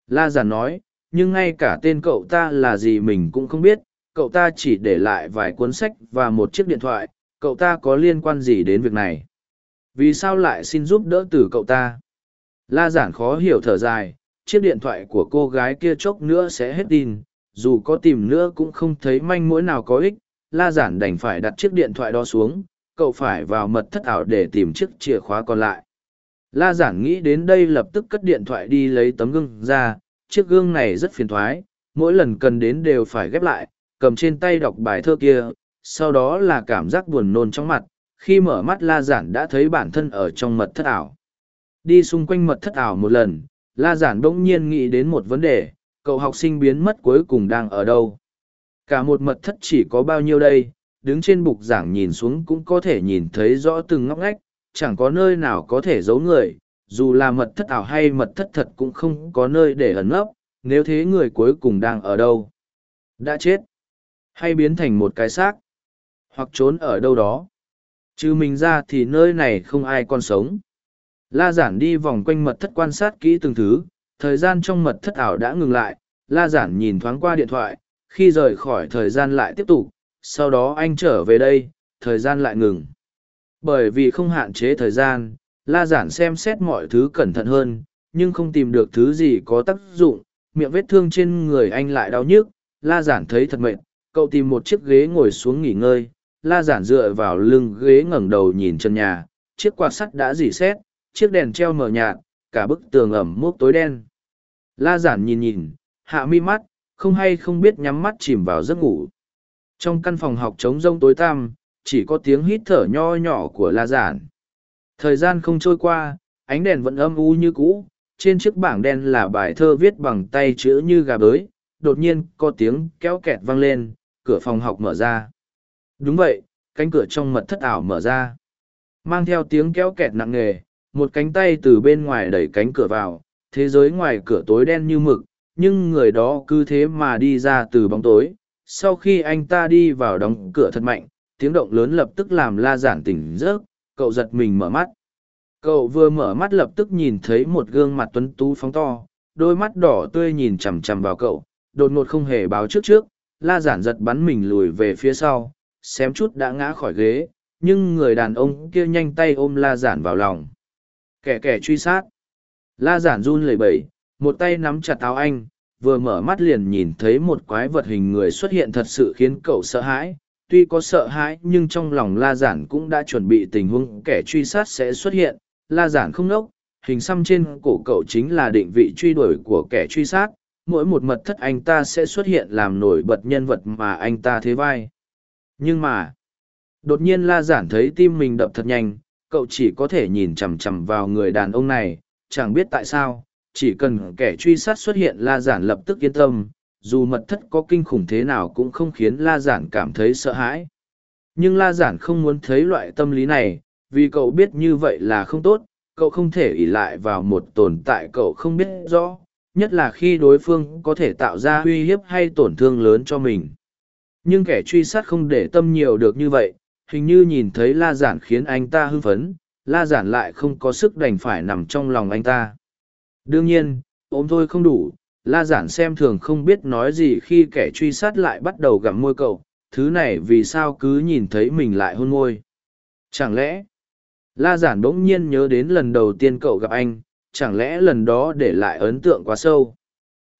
La giản nói, nhưng ngay cả tên cậu ta là gì mình cũng không biết, cậu ta chỉ để lại vài cuốn sách và một chiếc điện thoại, cậu ta có liên quan gì đến việc này? Vì sao lại xin giúp đỡ từ cậu ta? La giản khó hiểu thở dài, chiếc điện thoại của cô gái kia chốc nữa sẽ hết tin, dù có tìm nữa cũng không thấy manh mối nào có ích, la giản đành phải đặt chiếc điện thoại đó xuống, cậu phải vào mật thất ảo để tìm chiếc chìa khóa còn lại. La giản nghĩ đến đây lập tức cất điện thoại đi lấy tấm gương ra, chiếc gương này rất phiền thoái, mỗi lần cần đến đều phải ghép lại, cầm trên tay đọc bài thơ kia, sau đó là cảm giác buồn nôn trong mặt, khi mở mắt la giản đã thấy bản thân ở trong mật thất ảo. Đi xung quanh mật thất ảo một lần, la giản bỗng nhiên nghĩ đến một vấn đề, cậu học sinh biến mất cuối cùng đang ở đâu? Cả một mật thất chỉ có bao nhiêu đây, đứng trên bục giảng nhìn xuống cũng có thể nhìn thấy rõ từng ngóc ngách, chẳng có nơi nào có thể giấu người, dù là mật thất ảo hay mật thất thật cũng không có nơi để ẩn nấp, nếu thế người cuối cùng đang ở đâu? Đã chết? Hay biến thành một cái xác? Hoặc trốn ở đâu đó? Trừ mình ra thì nơi này không ai còn sống. La giản đi vòng quanh mật thất quan sát kỹ từng thứ, thời gian trong mật thất ảo đã ngừng lại, la giản nhìn thoáng qua điện thoại, khi rời khỏi thời gian lại tiếp tục, sau đó anh trở về đây, thời gian lại ngừng. Bởi vì không hạn chế thời gian, la giản xem xét mọi thứ cẩn thận hơn, nhưng không tìm được thứ gì có tác dụng, miệng vết thương trên người anh lại đau nhức, la giản thấy thật mệt, cậu tìm một chiếc ghế ngồi xuống nghỉ ngơi, la giản dựa vào lưng ghế ngẩng đầu nhìn chân nhà, chiếc quạt sắt đã dỉ xét, chiếc đèn treo mờ nhạt, cả bức tường ẩm mốc tối đen. La giản nhìn nhìn, hạ mi mắt, không hay không biết nhắm mắt chìm vào giấc ngủ. Trong căn phòng học trống rông tối tăm, chỉ có tiếng hít thở nho nhỏ của la giản. Thời gian không trôi qua, ánh đèn vẫn âm u như cũ, trên chiếc bảng đen là bài thơ viết bằng tay chữ như gà bới, đột nhiên có tiếng kéo kẹt vang lên, cửa phòng học mở ra. Đúng vậy, cánh cửa trong mật thất ảo mở ra. Mang theo tiếng kéo kẹt nặng nề, một cánh tay từ bên ngoài đẩy cánh cửa vào, thế giới ngoài cửa tối đen như mực, nhưng người đó cứ thế mà đi ra từ bóng tối. Sau khi anh ta đi vào đóng cửa thật mạnh, tiếng động lớn lập tức làm la giản tỉnh giấc, cậu giật mình mở mắt. Cậu vừa mở mắt lập tức nhìn thấy một gương mặt tuấn tú phóng to, đôi mắt đỏ tươi nhìn chằm chằm vào cậu, đột ngột không hề báo trước trước, la giản giật bắn mình lùi về phía sau, xém chút đã ngã khỏi ghế, nhưng người đàn ông kia nhanh tay ôm la giản vào lòng. Kẻ kẻ truy sát. La giản run lẩy bẩy, một tay nắm chặt áo anh, vừa mở mắt liền nhìn thấy một quái vật hình người xuất hiện thật sự khiến cậu sợ hãi. Tuy có sợ hãi nhưng trong lòng la giản cũng đã chuẩn bị tình huống kẻ truy sát sẽ xuất hiện. La giản không nốc, hình xăm trên cổ cậu chính là định vị truy đuổi của kẻ truy sát. Mỗi một mật thất anh ta sẽ xuất hiện làm nổi bật nhân vật mà anh ta thế vai. Nhưng mà, đột nhiên la giản thấy tim mình đập thật nhanh, cậu chỉ có thể nhìn chằm chằm vào người đàn ông này, chẳng biết tại sao, chỉ cần kẻ truy sát xuất hiện la giản lập tức yên tâm, dù mật thất có kinh khủng thế nào cũng không khiến la giản cảm thấy sợ hãi. Nhưng la giản không muốn thấy loại tâm lý này, vì cậu biết như vậy là không tốt, cậu không thể ỷ lại vào một tồn tại cậu không biết rõ, nhất là khi đối phương có thể tạo ra uy hiếp hay tổn thương lớn cho mình. Nhưng kẻ truy sát không để tâm nhiều được như vậy, hình như nhìn thấy la giản khiến anh ta hưng phấn, la giản lại không có sức đành phải nằm trong lòng anh ta. Đương nhiên, ôm thôi không đủ, la giản xem thường không biết nói gì khi kẻ truy sát lại bắt đầu gặm môi cậu, thứ này vì sao cứ nhìn thấy mình lại hôn môi. Chẳng lẽ, la giản bỗng nhiên nhớ đến lần đầu tiên cậu gặp anh, chẳng lẽ lần đó để lại ấn tượng quá sâu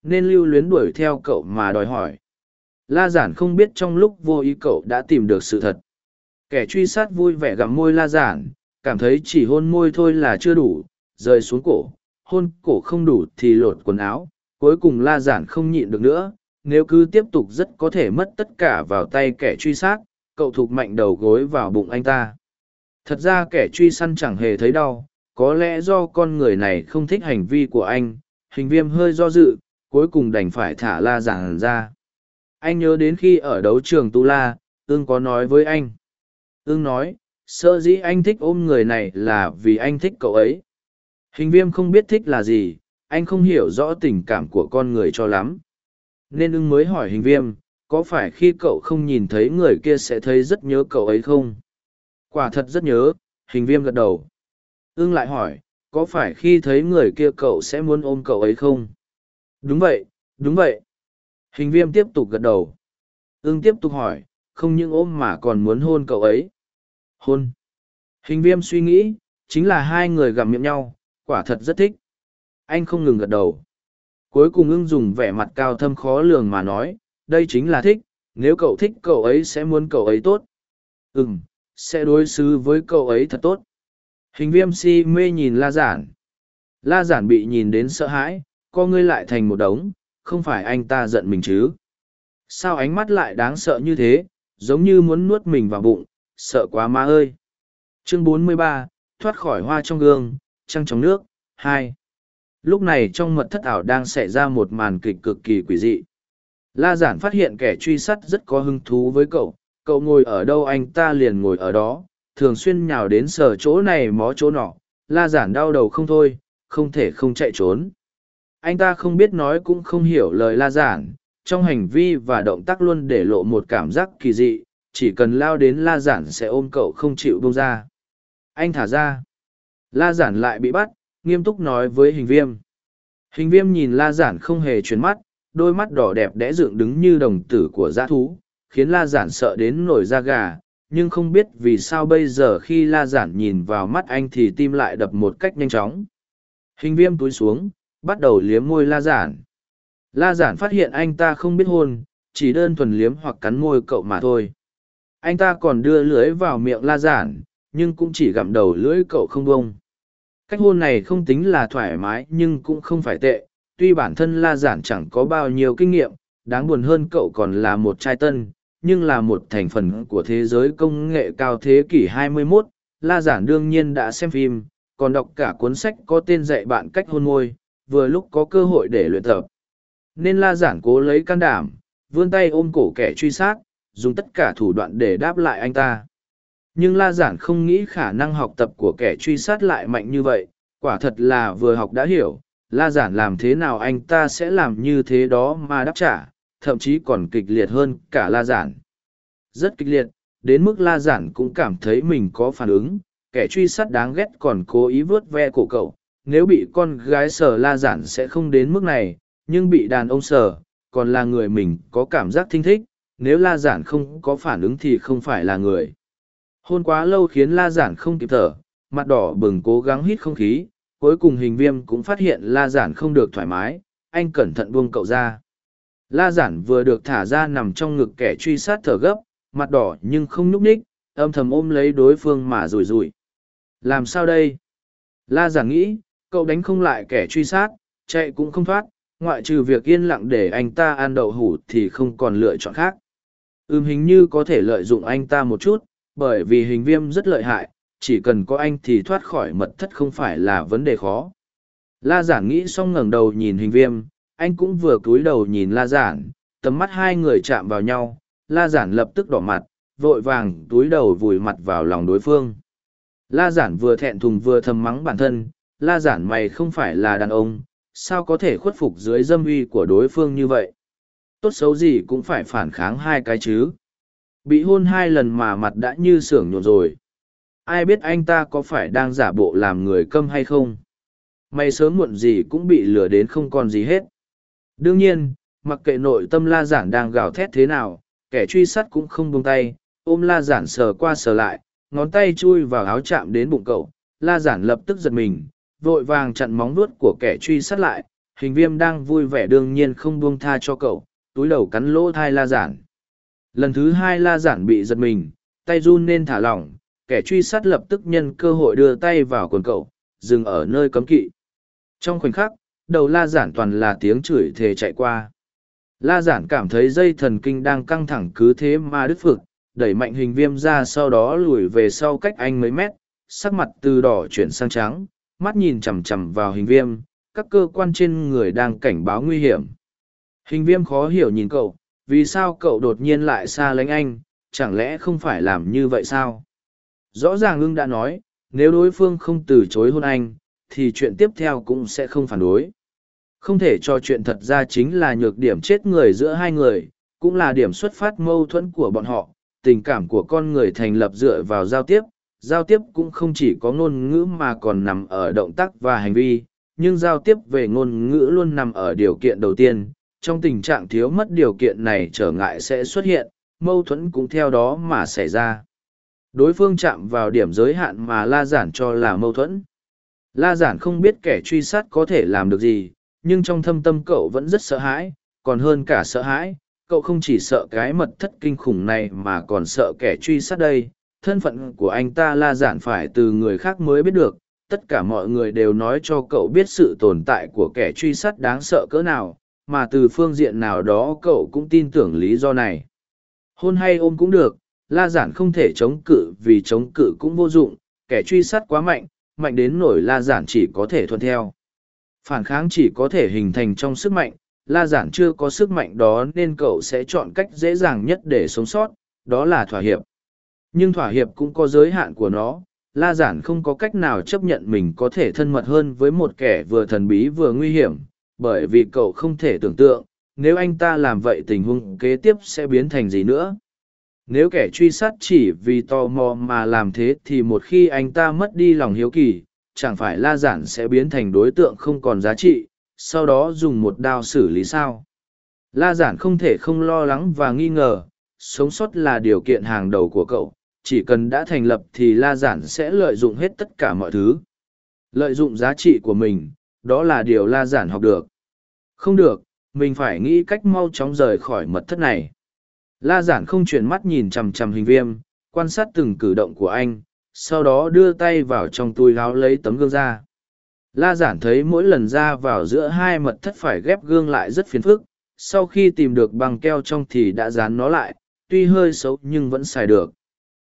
nên lưu luyến đuổi theo cậu mà đòi hỏi la giản không biết trong lúc vô ý cậu đã tìm được sự thật kẻ truy sát vui vẻ gặm môi la giản, cảm thấy chỉ hôn môi thôi là chưa đủ, rời xuống cổ, hôn cổ không đủ thì lột quần áo, cuối cùng la giản không nhịn được nữa, nếu cứ tiếp tục rất có thể mất tất cả vào tay kẻ truy sát, cậu thục mạnh đầu gối vào bụng anh ta. Thật ra kẻ truy săn chẳng hề thấy đau, có lẽ do con người này không thích hành vi của anh, hình viêm hơi do dự, cuối cùng đành phải thả la giản ra. Anh nhớ đến khi ở đấu trường tu la, ương có nói với anh ương nói sợ dĩ anh thích ôm người này là vì anh thích cậu ấy. Hình viêm không biết thích là gì, anh không hiểu rõ tình cảm của con người cho lắm. Nên ưng mới hỏi hình viêm, có phải khi cậu không nhìn thấy người kia sẽ thấy rất nhớ cậu ấy không? Quả thật rất nhớ, hình viêm gật đầu. Ưng lại hỏi, có phải khi thấy người kia cậu sẽ muốn ôm cậu ấy không? Đúng vậy đúng vậy. Hình viêm tiếp tục gật đầu. Ưng tiếp tục hỏi, không những ôm mà còn muốn hôn cậu ấy hôn. Hình viêm suy nghĩ chính là hai người gặm miệng nhau quả thật rất thích. Anh không ngừng gật đầu. Cuối cùng ưng dùng vẻ mặt cao thâm khó lường mà nói đây chính là thích nếu cậu thích cậu ấy sẽ muốn cậu ấy tốt. Ừm, sẽ đối xử với cậu ấy thật tốt. Hình viêm si mê nhìn la giản. La giản bị nhìn đến sợ hãi co ngươi lại thành một đống không phải anh ta giận mình chứ? Sao ánh mắt lại đáng sợ như thế giống như muốn nuốt mình vào bụng sợ quá ma ơi. Chương 43, thoát khỏi hoa trong gương trăng trong nước hai. Lúc này trong mật thất ảo đang xảy ra một màn kịch cực kỳ quỷ dị. La giản phát hiện kẻ truy sát rất có hứng thú với cậu. Cậu ngồi ở đâu anh ta liền ngồi ở đó thường xuyên nhào đến sờ chỗ này mó chỗ nọ. La giản đau đầu không thôi không thể không chạy trốn. Anh ta không biết nói cũng không hiểu lời la giản. Trong hành vi và động tác luôn để lộ một cảm giác kỳ dị chỉ cần lao đến la giản sẽ ôm cậu không chịu bông ra anh thả ra la giản lại bị bắt nghiêm túc nói với hình viêm hình viêm nhìn la giản không hề chuyển mắt đôi mắt đỏ đẹp đẽ dựng đứng như đồng tử của dã thú khiến la giản sợ đến nổi da gà nhưng không biết vì sao bây giờ khi la giản nhìn vào mắt anh thì tim lại đập một cách nhanh chóng hình viêm túi xuống bắt đầu liếm môi la giản. La giản phát hiện anh ta không biết hôn, chỉ đơn thuần liếm hoặc cắn môi cậu mà thôi. Anh ta còn đưa lưới vào miệng la giản, nhưng cũng chỉ gặm đầu lưỡi cậu không bông. Cách hôn này không tính là thoải mái nhưng cũng không phải tệ, tuy bản thân la giản chẳng có bao nhiêu kinh nghiệm, đáng buồn hơn cậu còn là một trai tân, nhưng là một thành phần của thế giới công nghệ cao thế kỷ 21, la giản đương nhiên đã xem phim, còn đọc cả cuốn sách có tên dạy bạn cách hôn môi, vừa lúc có cơ hội để luyện tập. Nên la giản cố lấy can đảm, vươn tay ôm cổ kẻ truy sát, dùng tất cả thủ đoạn để đáp lại anh ta. Nhưng la giản không nghĩ khả năng học tập của kẻ truy sát lại mạnh như vậy, quả thật là vừa học đã hiểu, la giản làm thế nào anh ta sẽ làm như thế đó mà đáp trả, thậm chí còn kịch liệt hơn cả la giản. Rất kịch liệt, đến mức la giản cũng cảm thấy mình có phản ứng, kẻ truy sát đáng ghét còn cố ý vớt ve cổ cậu, nếu bị con gái sờ la giản sẽ không đến mức này, nhưng bị đàn ông sờ, còn là người mình có cảm giác thinh thích, nếu la giản không có phản ứng thì không phải là người. Hôn quá lâu khiến la giản không kịp thở, mặt đỏ bừng cố gắng hít không khí, cuối cùng hình viêm cũng phát hiện la giản không được thoải mái, anh cẩn thận buông cậu ra. La giản vừa được thả ra nằm trong ngực kẻ truy sát thở gấp, mặt đỏ nhưng không nhúc ních, âm thầm ôm lấy đối phương mà rủi rủi. Làm sao đây? La giản nghĩ, cậu đánh không lại kẻ truy sát, chạy cũng không thoát, ngoại trừ việc yên lặng để anh ta ăn đậu hủ thì không còn lựa chọn khác. Ừm hình như có thể lợi dụng anh ta một chút, bởi vì hình viêm rất lợi hại, chỉ cần có anh thì thoát khỏi mật thất không phải là vấn đề khó. La giản nghĩ xong ngẩng đầu nhìn hình viêm, anh cũng vừa cúi đầu nhìn la giản, tầm mắt hai người chạm vào nhau, la giản lập tức đỏ mặt, vội vàng túi đầu vùi mặt vào lòng đối phương. La giản vừa thẹn thùng vừa thầm mắng bản thân, la giản mày không phải là đàn ông, sao có thể khuất phục dưới dâm uy của đối phương như vậy? Tốt xấu gì cũng phải phản kháng hai cái chứ. bị hôn hai lần mà mặt đã như sưởng nhột rồi. Ai biết anh ta có phải đang giả bộ làm người câm hay không? May sớm muộn gì cũng bị lừa đến không còn gì hết. Đương nhiên, mặc kệ nội tâm la giản đang gào thét thế nào, kẻ truy sát cũng không buông tay, ôm la giản sờ qua sờ lại, ngón tay chui vào áo chạm đến bụng cậu. La giản lập tức giật mình, vội vàng chặn móng vuốt của kẻ truy sát lại, hình viêm đang vui vẻ đương nhiên không buông tha cho cậu túi đầu cắn lỗ thai la giản. Lần thứ hai la giản bị giật mình, tay run nên thả lỏng, kẻ truy sát lập tức nhân cơ hội đưa tay vào quần cậu, dừng ở nơi cấm kỵ. Trong khoảnh khắc, đầu la giản toàn là tiếng chửi thề chạy qua. La giản cảm thấy dây thần kinh đang căng thẳng cứ thế mà đứt phực đẩy mạnh hình viêm ra sau đó lùi về sau cách anh mấy mét, sắc mặt từ đỏ chuyển sang trắng, mắt nhìn chằm chằm vào hình viêm, các cơ quan trên người đang cảnh báo nguy hiểm hình viêm khó hiểu nhìn cậu, vì sao cậu đột nhiên lại xa lánh anh, chẳng lẽ không phải làm như vậy sao? Rõ ràng ưng đã nói, nếu đối phương không từ chối hôn anh, thì chuyện tiếp theo cũng sẽ không phản đối. Không thể cho chuyện thật ra chính là nhược điểm chết người giữa hai người, cũng là điểm xuất phát mâu thuẫn của bọn họ, tình cảm của con người thành lập dựa vào giao tiếp giao tiếp cũng không chỉ có ngôn ngữ mà còn nằm ở động tác và hành vi, nhưng giao tiếp về ngôn ngữ luôn nằm ở điều kiện đầu tiên trong tình trạng thiếu mất điều kiện này trở ngại sẽ xuất hiện, mâu thuẫn cũng theo đó mà xảy ra. Đối phương chạm vào điểm giới hạn mà la giản cho là mâu thuẫn. La giản không biết kẻ truy sát có thể làm được gì, nhưng trong thâm tâm cậu vẫn rất sợ hãi, còn hơn cả sợ hãi, cậu không chỉ sợ cái mật thất kinh khủng này mà còn sợ kẻ truy sát đây. Thân phận của anh ta la giản phải từ người khác mới biết được, tất cả mọi người đều nói cho cậu biết sự tồn tại của kẻ truy sát đáng sợ cỡ nào mà từ phương diện nào đó cậu cũng tin tưởng lý do này. Hôn hay ôm cũng được, la giản không thể chống cự vì chống cự cũng vô dụng, kẻ truy sát quá mạnh mạnh đến nổi la giản chỉ có thể thuận theo. Phản kháng chỉ có thể hình thành trong sức mạnh, la giản chưa có sức mạnh đó nên cậu sẽ chọn cách dễ dàng nhất để sống sót, đó là thỏa hiệp. Nhưng thỏa hiệp cũng có giới hạn của nó, la giản không có cách nào chấp nhận mình có thể thân mật hơn với một kẻ vừa thần bí vừa nguy hiểm bởi vì cậu không thể tưởng tượng, nếu anh ta làm vậy tình huống kế tiếp sẽ biến thành gì nữa. Nếu kẻ truy sát chỉ vì tò mò mà làm thế thì một khi anh ta mất đi lòng hiếu kỳ, chẳng phải la giản sẽ biến thành đối tượng không còn giá trị, sau đó dùng một đao xử lý sao? La giản không thể không lo lắng và nghi ngờ, sống sót là điều kiện hàng đầu của cậu, chỉ cần đã thành lập thì la giản sẽ lợi dụng hết tất cả mọi thứ. Lợi dụng giá trị của mình đó là điều la giản học được. Không được, mình phải nghĩ cách mau chóng rời khỏi mật thất này. La giản không chuyển mắt nhìn chằm chằm hình viêm, quan sát từng cử động của anh, sau đó đưa tay vào trong túi láo lấy tấm gương ra. La giản thấy mỗi lần ra vào giữa hai mật thất phải ghép gương lại rất phiền phức, sau khi tìm được băng keo trong thì đã dán nó lại, tuy hơi xấu nhưng vẫn xài được.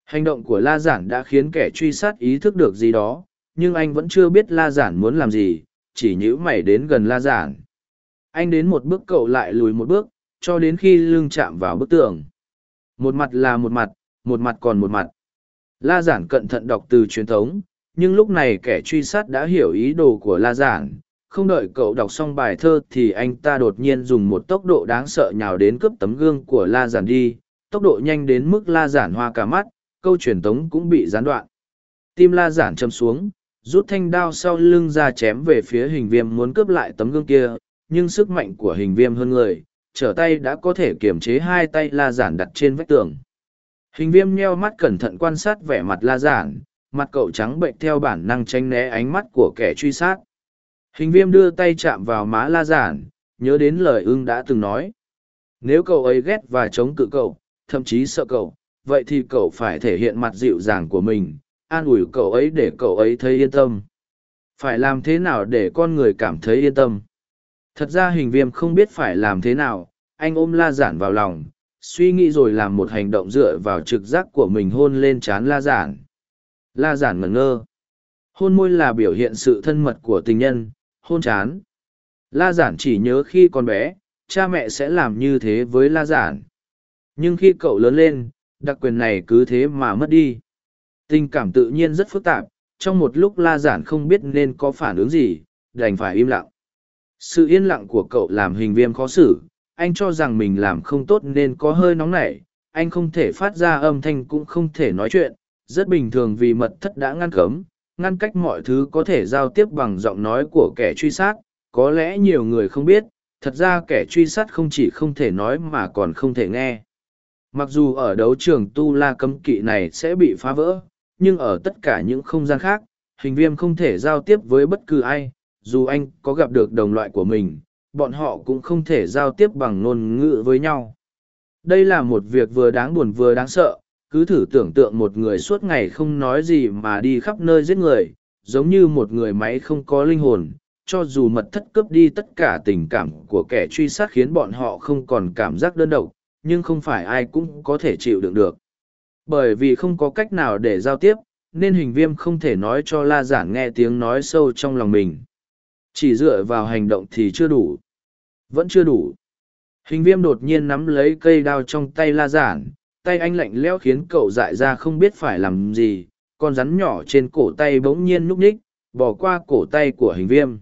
Hành động của la giản đã khiến kẻ truy sát ý thức được gì đó, nhưng anh vẫn chưa biết la giản muốn làm gì chỉ nhữ mày đến gần la giản. Anh đến một bước, cậu lại lùi một bước, cho đến khi lưng chạm vào bức tường. Một mặt là một mặt một mặt còn một mặt. La giản cẩn thận đọc từ truyền thống, nhưng lúc này kẻ truy sát đã hiểu ý đồ của la giản. Không đợi cậu đọc xong bài thơ thì anh ta đột nhiên dùng một tốc độ đáng sợ nhào đến cướp tấm gương của la giản đi. Tốc độ nhanh đến mức la giản hoa cả mắt, câu truyền tống cũng bị gián đoạn. Tim la giản châm xuống rút thanh đao sau lưng ra chém về phía hình viêm muốn cướp lại tấm gương kia, nhưng sức mạnh của hình viêm hơn người, trở tay đã có thể kiềm chế hai tay la giản đặt trên vách tường. Hình viêm nheo mắt cẩn thận quan sát vẻ mặt la giản, mặt cậu trắng bệnh theo bản năng tranh né ánh mắt của kẻ truy sát. Hình viêm đưa tay chạm vào má la giản, nhớ đến lời ưng đã từng nói. Nếu cậu ấy ghét và chống cự cậu, thậm chí sợ cậu, vậy thì cậu phải thể hiện mặt dịu dàng của mình an ủi cậu ấy để cậu ấy thấy yên tâm. Phải làm thế nào để con người cảm thấy yên tâm? Thật ra hình viêm không biết phải làm thế nào, anh ôm la giản vào lòng, suy nghĩ rồi làm một hành động dựa vào trực giác của mình hôn lên trán la giản. La giản ngẩn ngơ. Hôn môi là biểu hiện sự thân mật của tình nhân, hôn chán la giản chỉ nhớ khi còn bé, cha mẹ sẽ làm như thế với la giản. Nhưng khi cậu lớn lên, đặc quyền này cứ thế mà mất đi tình cảm tự nhiên rất phức tạp trong một lúc la giản không biết nên có phản ứng gì đành phải im lặng sự yên lặng của cậu làm hình viêm khó xử anh cho rằng mình làm không tốt nên có hơi nóng nảy anh không thể phát ra âm thanh cũng không thể nói chuyện, rất bình thường vì mật thất đã ngăn cấm, ngăn cách mọi thứ có thể giao tiếp bằng giọng nói của kẻ truy sát, có lẽ nhiều người không biết, thật ra kẻ truy sát không chỉ không thể nói mà còn không thể nghe. Mặc dù ở đấu trường tu la cấm kỵ này sẽ bị phá vỡ, nhưng ở tất cả những không gian khác, hình viêm không thể giao tiếp với bất cứ ai, dù anh có gặp được đồng loại của mình, bọn họ cũng không thể giao tiếp bằng ngôn ngữ với nhau. Đây là một việc vừa đáng buồn vừa đáng sợ, cứ thử tưởng tượng một người suốt ngày không nói gì mà đi khắp nơi giết người, giống như một người máy không có linh hồn, cho dù mật thất cướp đi tất cả tình cảm của kẻ truy sát khiến bọn họ không còn cảm giác đơn độc, nhưng không phải ai cũng có thể chịu đựng được. Bởi vì không có cách nào để giao tiếp, nên hình viêm không thể nói cho la giản nghe tiếng nói sâu trong lòng mình. Chỉ dựa vào hành động thì chưa đủ. Vẫn chưa đủ. Hình viêm đột nhiên nắm lấy cây đao trong tay la giản, tay anh lạnh lẽo khiến cậu dại ra không biết phải làm gì, con rắn nhỏ trên cổ tay bỗng nhiên núp ních, bỏ qua cổ tay của hình viêm.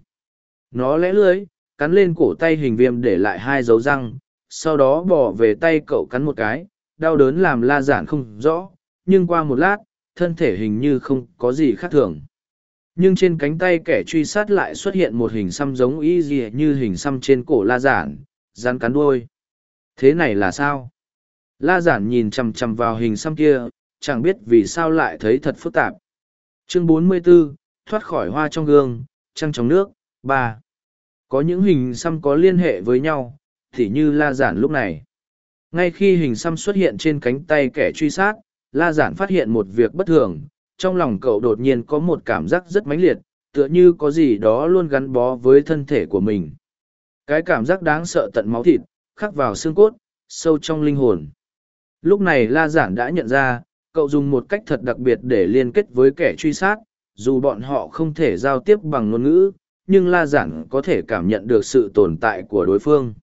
Nó lẽ lưới, cắn lên cổ tay hình viêm để lại hai dấu răng, sau đó bỏ về tay cậu cắn một cái, đau đớn làm la giản không rõ, nhưng qua một lát, thân thể hình như không có gì khác thường. Nhưng trên cánh tay kẻ truy sát lại xuất hiện một hình xăm giống y gì như hình xăm trên cổ la giản, rắn cắn đuôi. Thế này là sao? La giản nhìn chằm chằm vào hình xăm kia, chẳng biết vì sao lại thấy thật phức tạp. Chương 44, thoát khỏi hoa trong gương, trăng trong nước, ba. Có những hình xăm có liên hệ với nhau, thì như la giản lúc này. Ngay khi hình xăm xuất hiện trên cánh tay kẻ truy sát, la giản phát hiện một việc bất thường, trong lòng cậu đột nhiên có một cảm giác rất mãnh liệt, tựa như có gì đó luôn gắn bó với thân thể của mình. Cái cảm giác đáng sợ tận máu thịt, khắc vào xương cốt, sâu trong linh hồn. Lúc này La Giản đã nhận ra, cậu dùng một cách thật đặc biệt để liên kết với kẻ truy sát, dù bọn họ không thể giao tiếp bằng ngôn ngữ, nhưng La Giản có thể cảm nhận được sự tồn tại của đối phương.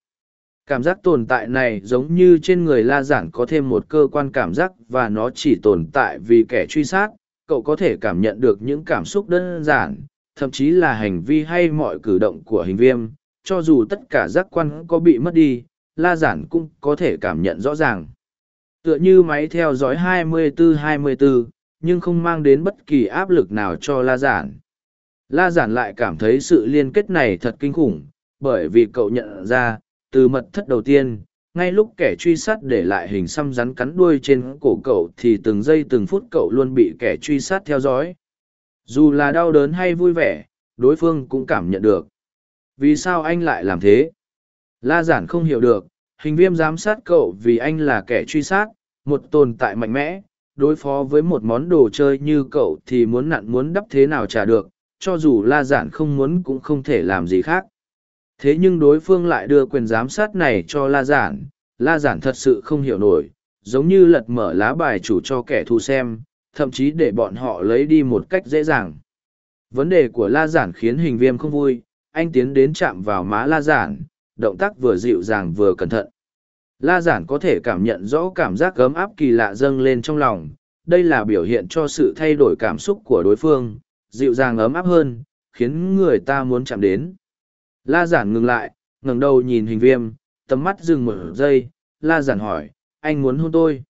Cảm giác tồn tại này giống như trên người La Giản có thêm một cơ quan cảm giác và nó chỉ tồn tại vì kẻ truy sát, cậu có thể cảm nhận được những cảm xúc đơn giản, thậm chí là hành vi hay mọi cử động của hình viêm, cho dù tất cả giác quan có bị mất đi, La Giản cũng có thể cảm nhận rõ ràng. Tựa như máy theo dõi 24-24, nhưng không mang đến bất kỳ áp lực nào cho La Giản. La Giản lại cảm thấy sự liên kết này thật kinh khủng, bởi vì cậu nhận ra, từ mật thất đầu tiên, ngay lúc kẻ truy sát để lại hình xăm rắn cắn đuôi trên cổ cậu thì từng giây từng phút cậu luôn bị kẻ truy sát theo dõi. Dù là đau đớn hay vui vẻ, đối phương cũng cảm nhận được. Vì sao anh lại làm thế? La Giản không hiểu được, hình viêm giám sát cậu vì anh là kẻ truy sát một tồn tại mạnh mẽ đối phó với một món đồ chơi như cậu thì muốn nặn muốn đắp thế nào trả được cho dù la giản không muốn cũng không thể làm gì khác thế nhưng đối phương lại đưa quyền giám sát này cho la giản la giản thật sự không hiểu nổi giống như lật mở lá bài chủ cho kẻ thù xem thậm chí để bọn họ lấy đi một cách dễ dàng vấn đề của la giản khiến hình viêm không vui anh tiến đến chạm vào má la giản động tác vừa dịu dàng vừa cẩn thận. La giản có thể cảm nhận rõ cảm giác gấm áp kỳ lạ dâng lên trong lòng, đây là biểu hiện cho sự thay đổi cảm xúc của đối phương, dịu dàng ấm áp hơn, khiến người ta muốn chạm đến. La giản ngừng lại, ngẩng đầu nhìn hình viêm, tầm mắt dừng một giây, la giản hỏi, anh muốn hôn tôi.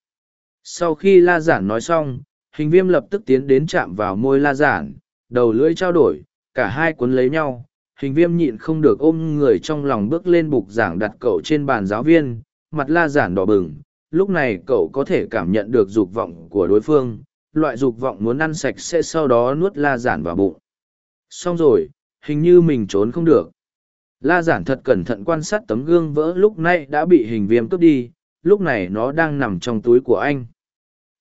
Sau khi la giản nói xong, hình viêm lập tức tiến đến chạm vào môi la giản, đầu lưỡi trao đổi, cả hai cuốn lấy nhau, hình viêm nhịn không được ôm người trong lòng bước lên bục giảng đặt cậu trên bàn giáo viên. Mặt la giản đỏ bừng lúc này cậu có thể cảm nhận được dục vọng của đối phương. Loại dục vọng muốn ăn sạch sẽ sau đó nuốt la giản vào bụng. Xong rồi hình như mình trốn không được la giản thật cẩn thận quan sát tấm gương vỡ lúc nay đã bị hình viêm cướp đi lúc này nó đang nằm trong túi của anh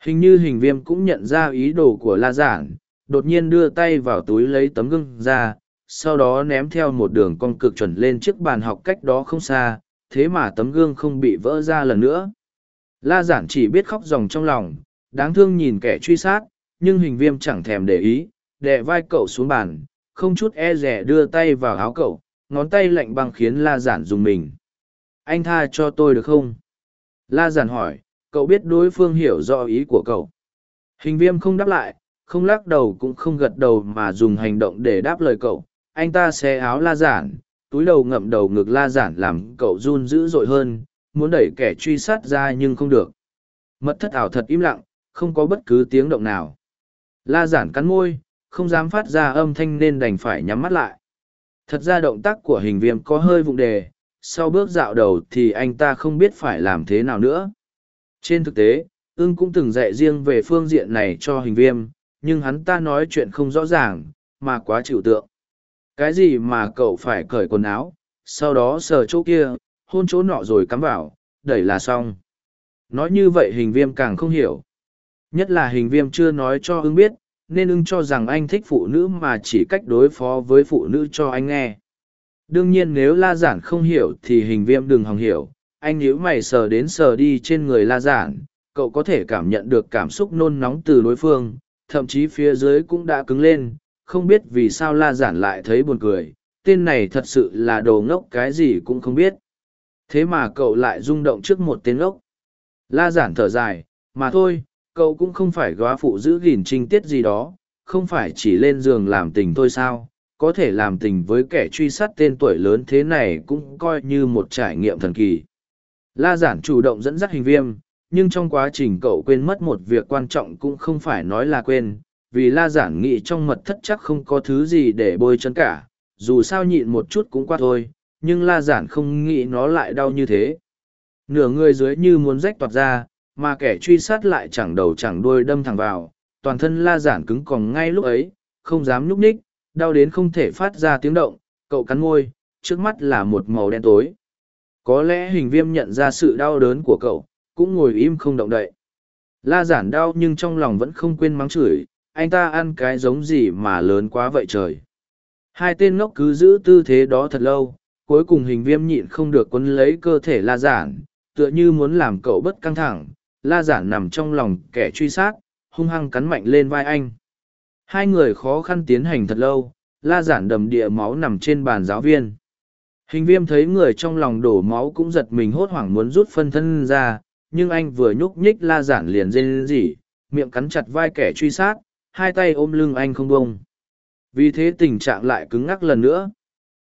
hình như hình viêm cũng nhận ra ý đồ của la giản đột nhiên đưa tay vào túi lấy tấm gương ra sau đó ném theo một đường cong cực chuẩn lên chiếc bàn học cách đó không xa, thế mà tấm gương không bị vỡ ra lần nữa. La giản chỉ biết khóc ròng trong lòng, đáng thương nhìn kẻ truy sát, nhưng hình viêm chẳng thèm để ý, đè vai cậu xuống bàn, không chút e rẻ đưa tay vào áo cậu, ngón tay lạnh băng khiến la giản dùng mình. Anh tha cho tôi được không? La giản hỏi, cậu biết đối phương hiểu rõ ý của cậu. Hình viêm không đáp lại, không lắc đầu cũng không gật đầu mà dùng hành động để đáp lời cậu, anh ta xé áo la giản, túi đầu ngậm đầu ngực la giản làm cậu run dữ dội hơn, muốn đẩy kẻ truy sát ra nhưng không được. Mật thất ảo thật im lặng, không có bất cứ tiếng động nào. La giản cắn môi, không dám phát ra âm thanh nên đành phải nhắm mắt lại. Thật ra động tác của hình viêm có hơi vụng đề, sau bước dạo đầu thì anh ta không biết phải làm thế nào nữa. Trên thực tế, ưng cũng từng dạy riêng về phương diện này cho hình viêm, nhưng hắn ta nói chuyện không rõ ràng, mà quá chịu tượng. Cái gì mà cậu phải cởi quần áo, sau đó sờ chỗ kia, hôn chỗ nọ rồi cắm vào, đẩy là xong. Nói như vậy hình viêm càng không hiểu. Nhất là hình viêm chưa nói cho ưng biết, nên ưng cho rằng anh thích phụ nữ mà chỉ cách đối phó với phụ nữ cho anh nghe. Đương nhiên nếu la giản không hiểu thì hình viêm đừng hòng hiểu, anh nhíu mày sờ đến sờ đi trên người la giản, cậu có thể cảm nhận được cảm xúc nôn nóng từ đối phương, thậm chí phía dưới cũng đã cứng lên, không biết vì sao la giản lại thấy buồn cười, tên này thật sự là đồ ngốc cái gì cũng không biết. Thế mà cậu lại rung động trước một tên ngốc. La giản thở dài, mà thôi, cậu cũng không phải góa phụ giữ gìn trinh tiết gì đó, không phải chỉ lên giường làm tình thôi sao, có thể làm tình với kẻ truy sát tên tuổi lớn thế này cũng coi như một trải nghiệm thần kỳ. La giản chủ động dẫn dắt hình viêm, nhưng trong quá trình cậu quên mất một việc quan trọng cũng không phải nói là quên, vì la giản nghĩ trong mật thất chắc không có thứ gì để bôi chân cả, dù sao nhịn một chút cũng qua thôi, nhưng la giản không nghĩ nó lại đau như thế. Nửa người dưới như muốn rách toạt ra, mà kẻ truy sát lại chẳng đầu chẳng đuôi đâm thẳng vào, toàn thân la giản cứng còn ngay lúc ấy, không dám nhúc nhích, đau đến không thể phát ra tiếng động, cậu cắn môi, trước mắt là một màu đen tối. Có lẽ hình viêm nhận ra sự đau đớn của cậu, cũng ngồi im không động đậy. La giản đau nhưng trong lòng vẫn không quên mắng chửi, anh ta ăn cái giống gì mà lớn quá vậy trời. Hai tên ngốc cứ giữ tư thế đó thật lâu, cuối cùng hình viêm nhịn không được quấn lấy cơ thể la giản, tựa như muốn làm cậu bất căng thẳng, la giản nằm trong lòng kẻ truy sát, hung hăng cắn mạnh lên vai anh. Hai người khó khăn tiến hành thật lâu, la giản đầm địa máu nằm trên bàn giáo viên. Hình viêm thấy người trong lòng đổ máu cũng giật mình hốt hoảng muốn rút phân thân ra, nhưng anh vừa nhúc nhích la giản liền rên rỉ, miệng cắn chặt vai kẻ truy sát, hai tay ôm lưng anh không bông. Vì thế tình trạng lại cứng ngắc lần nữa.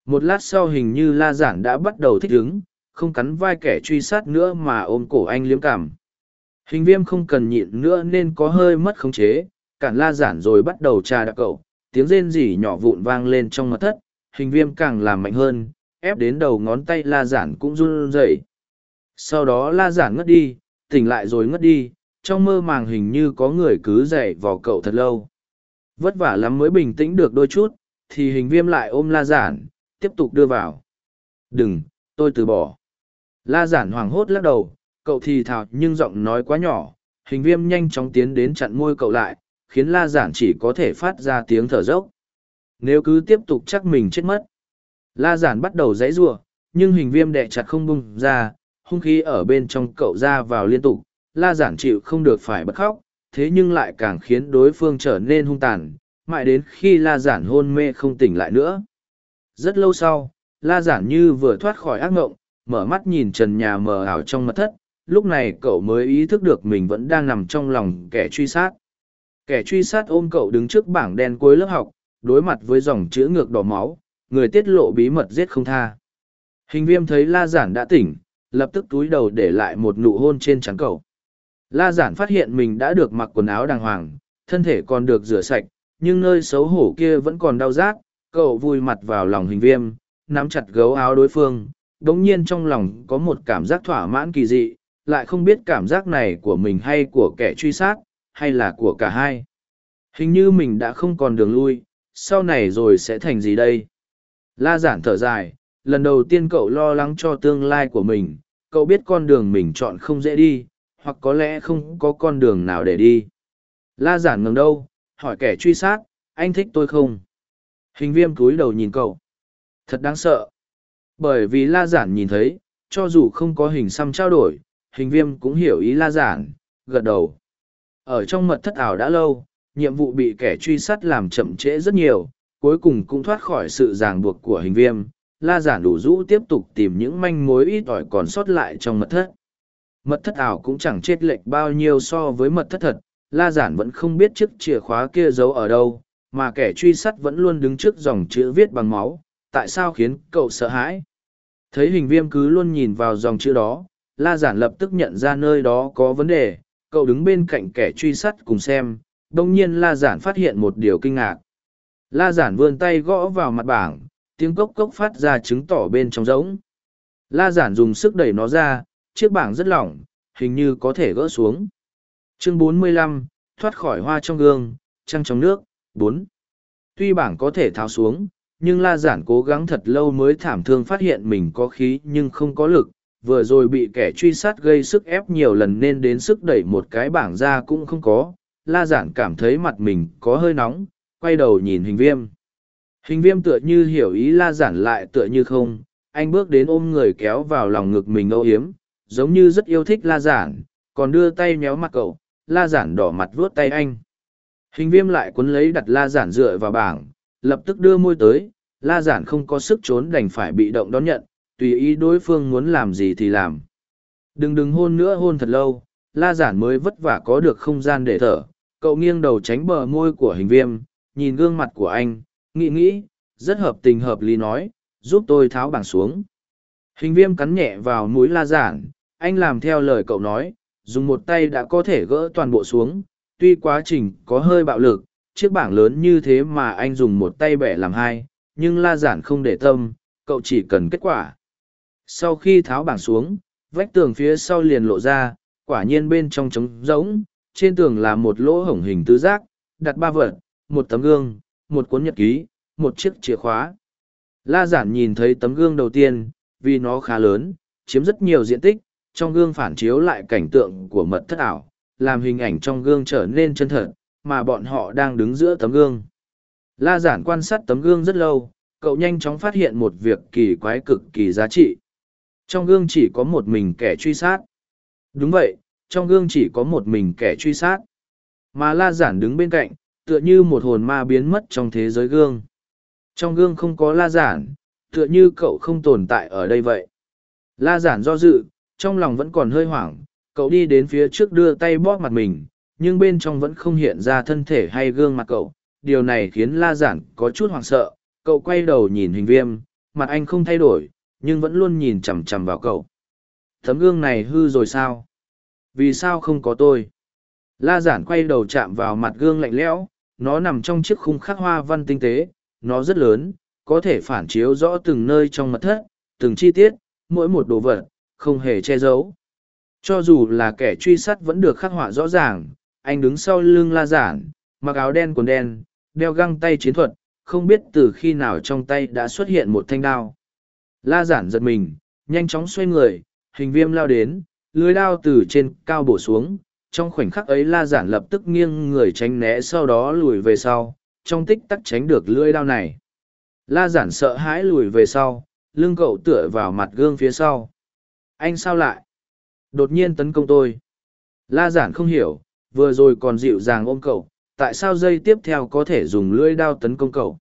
Một lát sau hình như la giản đã bắt đầu thích ứng, không cắn vai kẻ truy sát nữa mà ôm cổ anh liếm cảm. Hình viêm không cần nhịn nữa nên có hơi mất khống chế, cản la giản rồi bắt đầu trà đạp cậu, tiếng rên rỉ nhỏ vụn vang lên trong mật thất, hình viêm càng làm mạnh hơn, ép đến đầu ngón tay la giản cũng run rẩy. Sau đó la giản ngất đi, tỉnh lại rồi ngất đi, trong mơ màng hình như có người cứ dậy vào cậu thật lâu. Vất vả lắm mới bình tĩnh được đôi chút, thì hình viêm lại ôm la giản, tiếp tục đưa vào. Đừng, tôi từ bỏ. La giản hoảng hốt lắc đầu, cậu thì thào nhưng giọng nói quá nhỏ, hình viêm nhanh chóng tiến đến chặn môi cậu lại, khiến la giản chỉ có thể phát ra tiếng thở dốc. Nếu cứ tiếp tục chắc mình chết mất. La giản bắt đầu dãy giụa nhưng hình viêm đè chặt không bung ra, hung khí ở bên trong cậu ra vào liên tục, la giản chịu không được phải bật khóc, thế nhưng lại càng khiến đối phương trở nên hung tàn, mãi đến khi la giản hôn mê không tỉnh lại nữa. Rất lâu sau, la giản như vừa thoát khỏi ác ngộng, mở mắt nhìn trần nhà mờ ảo trong mật thất, lúc này cậu mới ý thức được mình vẫn đang nằm trong lòng kẻ truy sát. Kẻ truy sát ôm cậu đứng trước bảng đen cuối lớp học, đối mặt với dòng chữ ngược đỏ máu, người tiết lộ bí mật giết không tha. Hình viêm thấy la giản đã tỉnh, lập tức túi đầu để lại một nụ hôn trên trán cậu. La giản phát hiện mình đã được mặc quần áo đàng hoàng, thân thể còn được rửa sạch, nhưng nơi xấu hổ kia vẫn còn đau rát, cậu vui mặt vào lòng hình viêm, nắm chặt gấu áo đối phương, đống nhiên trong lòng có một cảm giác thỏa mãn kỳ dị, lại không biết cảm giác này của mình hay của kẻ truy sát, hay là của cả hai. Hình như mình đã không còn đường lui, sau này rồi sẽ thành gì đây? La giản thở dài, lần đầu tiên cậu lo lắng cho tương lai của mình, cậu biết con đường mình chọn không dễ đi, hoặc có lẽ không có con đường nào để đi. La giản ngừng đâu, hỏi kẻ truy sát, anh thích tôi không? Hình viêm cúi đầu nhìn cậu. Thật đáng sợ. Bởi vì la giản nhìn thấy, cho dù không có hình xăm trao đổi, hình viêm cũng hiểu ý la giản, gật đầu. Ở trong mật thất ảo đã lâu, nhiệm vụ bị kẻ truy sát làm chậm trễ rất nhiều, cuối cùng cũng thoát khỏi sự ràng buộc của hình viêm. La giản đủ rũ tiếp tục tìm những manh mối ít ỏi còn sót lại trong mật thất. Mật thất ảo cũng chẳng chết lệch bao nhiêu so với mật thất thật, la giản vẫn không biết chiếc chìa khóa kia giấu ở đâu, mà kẻ truy sát vẫn luôn đứng trước dòng chữ viết bằng máu, tại sao khiến cậu sợ hãi? Thấy hình viêm cứ luôn nhìn vào dòng chữ đó, la giản lập tức nhận ra nơi đó có vấn đề, cậu đứng bên cạnh kẻ truy sát cùng xem, đông nhiên la giản phát hiện một điều kinh ngạc. La giản vươn tay gõ vào mặt bảng, tiếng cốc cốc phát ra chứng tỏ bên trong rỗng. La giản dùng sức đẩy nó ra, chiếc bảng rất lỏng, hình như có thể gỡ xuống. Chương 45, thoát khỏi hoa trong gương, trăng trong nước, 4. Tuy bảng có thể tháo xuống, nhưng La giản cố gắng thật lâu mới thảm thương phát hiện mình có khí nhưng không có lực. Vừa rồi bị kẻ truy sát gây sức ép nhiều lần nên đến sức đẩy một cái bảng ra cũng không có. La giản cảm thấy mặt mình có hơi nóng, quay đầu nhìn hình viêm. Hình viêm tựa như hiểu ý la giản lại tựa như không, anh bước đến ôm người kéo vào lòng ngực mình âu hiếm, giống như rất yêu thích la giản, còn đưa tay méo mặt cậu, la giản đỏ mặt vuốt tay anh. Hình viêm lại cuốn lấy đặt la giản dựa vào bảng, lập tức đưa môi tới, la giản không có sức trốn đành phải bị động đón nhận, tùy ý đối phương muốn làm gì thì làm. Đừng đừng hôn nữa hôn thật lâu, la giản mới vất vả có được không gian để thở, cậu nghiêng đầu tránh bờ môi của hình viêm, nhìn gương mặt của anh, nghĩ nghĩ, rất hợp tình hợp lý nói, giúp tôi tháo bảng xuống. Hình viêm cắn nhẹ vào mũi la giản, anh làm theo lời cậu nói, dùng một tay đã có thể gỡ toàn bộ xuống, tuy quá trình có hơi bạo lực, chiếc bảng lớn như thế mà anh dùng một tay bẻ làm hai, nhưng la giản không để tâm, cậu chỉ cần kết quả. Sau khi tháo bảng xuống, vách tường phía sau liền lộ ra, quả nhiên bên trong trống rỗng, trên tường là một lỗ hổng hình tứ giác, đặt ba vật, một tấm gương, một cuốn nhật ký, một chiếc chìa khóa. La giản nhìn thấy tấm gương đầu tiên, vì nó khá lớn, chiếm rất nhiều diện tích, trong gương phản chiếu lại cảnh tượng của mật thất ảo, làm hình ảnh trong gương trở nên chân thật, mà bọn họ đang đứng giữa tấm gương. La giản quan sát tấm gương rất lâu, cậu nhanh chóng phát hiện một việc kỳ quái cực kỳ giá trị. Trong gương chỉ có một mình kẻ truy sát. Đúng vậy, trong gương chỉ có một mình kẻ truy sát. Mà la giản đứng bên cạnh, tựa như một hồn ma biến mất trong thế giới gương. Trong gương không có la giản, tựa như cậu không tồn tại ở đây vậy. La giản do dự, trong lòng vẫn còn hơi hoảng, cậu đi đến phía trước đưa tay bóp mặt mình, nhưng bên trong vẫn không hiện ra thân thể hay gương mặt cậu. Điều này khiến la giản có chút hoảng sợ, cậu quay đầu nhìn hình viêm, mặt anh không thay đổi, nhưng vẫn luôn nhìn chằm chằm vào cậu. Tấm gương này hư rồi sao? Vì sao không có tôi? La giản quay đầu chạm vào mặt gương lạnh lẽo, nó nằm trong chiếc khung khắc hoa văn tinh tế, nó rất lớn, có thể phản chiếu rõ từng nơi trong mật thất, từng chi tiết, mỗi một đồ vật, không hề che giấu. Cho dù là kẻ truy sát vẫn được khắc họa rõ ràng, anh đứng sau lưng la giản, mặc áo đen quần đen, đeo găng tay chiến thuật, không biết từ khi nào trong tay đã xuất hiện một thanh đao. La giản giật mình, nhanh chóng xoay người, hình viêm lao đến, lưới đao từ trên cao bổ xuống, trong khoảnh khắc ấy la giản lập tức nghiêng người tránh né sau đó lùi về sau, trong tích tắc tránh được lưỡi đao này. La giản sợ hãi lùi về sau, lưng cậu tựa vào mặt gương phía sau. Anh sao lại? Đột nhiên tấn công tôi. La giản không hiểu, vừa rồi còn dịu dàng ôm cậu, tại sao dây tiếp theo có thể dùng lưỡi đao tấn công cậu?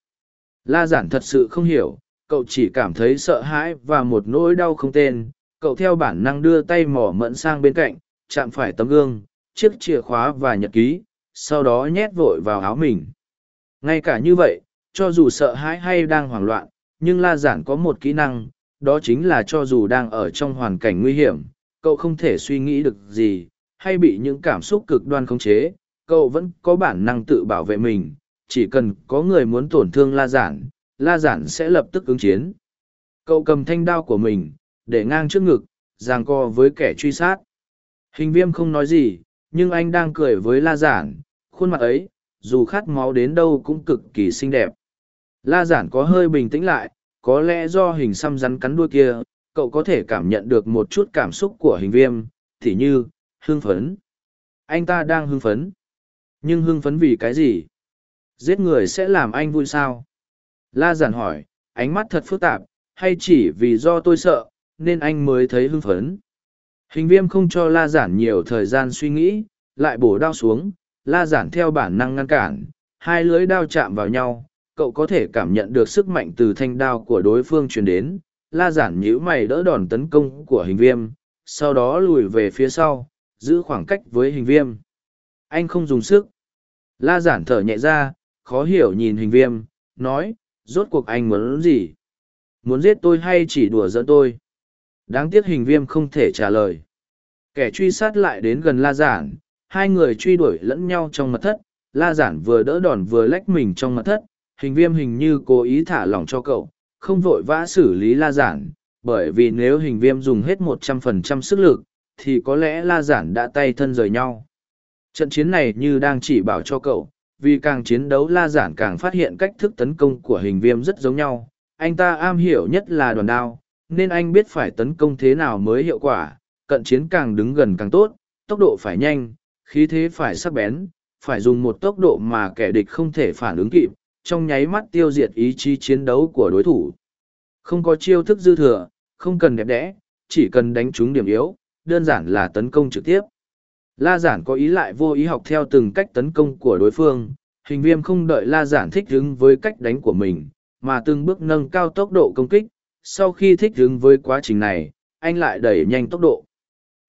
La giản thật sự không hiểu, cậu chỉ cảm thấy sợ hãi và một nỗi đau không tên. Cậu theo bản năng đưa tay mỏ mẫn sang bên cạnh, chạm phải tấm gương, chiếc chìa khóa và nhật ký, sau đó nhét vội vào áo mình. Ngay cả như vậy, cho dù sợ hãi hay đang hoảng loạn, nhưng La Giản có một kỹ năng, đó chính là cho dù đang ở trong hoàn cảnh nguy hiểm, cậu không thể suy nghĩ được gì, hay bị những cảm xúc cực đoan khống chế, cậu vẫn có bản năng tự bảo vệ mình, chỉ cần có người muốn tổn thương La Giản, La Giản sẽ lập tức ứng chiến. Cậu cầm thanh đao của mình, để ngang trước ngực, giằng co với kẻ truy sát. Hình viêm không nói gì, nhưng anh đang cười với La Giản, khuôn mặt ấy, dù khát máu đến đâu cũng cực kỳ xinh đẹp. La giản có hơi bình tĩnh lại, có lẽ do hình xăm rắn cắn đuôi kia, cậu có thể cảm nhận được một chút cảm xúc của hình viêm, thì như, hưng phấn. Anh ta đang hưng phấn. Nhưng hưng phấn vì cái gì? Giết người sẽ làm anh vui sao? La giản hỏi, ánh mắt thật phức tạp, hay chỉ vì do tôi sợ, nên anh mới thấy hưng phấn? Hình viêm không cho la giản nhiều thời gian suy nghĩ, lại bổ đao xuống, la giản theo bản năng ngăn cản, hai lưỡi đao chạm vào nhau, cậu có thể cảm nhận được sức mạnh từ thanh đao của đối phương truyền đến, la giản nhíu mày đỡ đòn tấn công của hình viêm, sau đó lùi về phía sau, giữ khoảng cách với hình viêm. Anh không dùng sức. La giản thở nhẹ ra, khó hiểu nhìn hình viêm, nói, rốt cuộc anh muốn gì? Muốn giết tôi hay chỉ đùa giỡn tôi? Đáng tiếc hình viêm không thể trả lời. Kẻ truy sát lại đến gần la giản, hai người truy đuổi lẫn nhau trong mật thất, la giản vừa đỡ đòn vừa lách mình trong mật thất, hình viêm hình như cố ý thả lỏng cho cậu, không vội vã xử lý la giản, bởi vì nếu hình viêm dùng hết một trăm phần trăm sức lực, thì có lẽ la giản đã tay thân rời nhau. Trận chiến này như đang chỉ bảo cho cậu, vì càng chiến đấu la giản càng phát hiện cách thức tấn công của hình viêm rất giống nhau. Anh ta am hiểu nhất là đoàn đao, nên anh biết phải tấn công thế nào mới hiệu quả, cận chiến càng đứng gần càng tốt, tốc độ phải nhanh, khí thế phải sắc bén, phải dùng một tốc độ mà kẻ địch không thể phản ứng kịp, trong nháy mắt tiêu diệt ý chí chiến đấu của đối thủ. Không có chiêu thức dư thừa, không cần đẹp đẽ, chỉ cần đánh trúng điểm yếu, đơn giản là tấn công trực tiếp. La giản có ý lại vô ý học theo từng cách tấn công của đối phương, hình viêm không đợi la giản thích ứng với cách đánh của mình, mà từng bước nâng cao tốc độ công kích, sau khi thích ứng với quá trình này, anh lại đẩy nhanh tốc độ.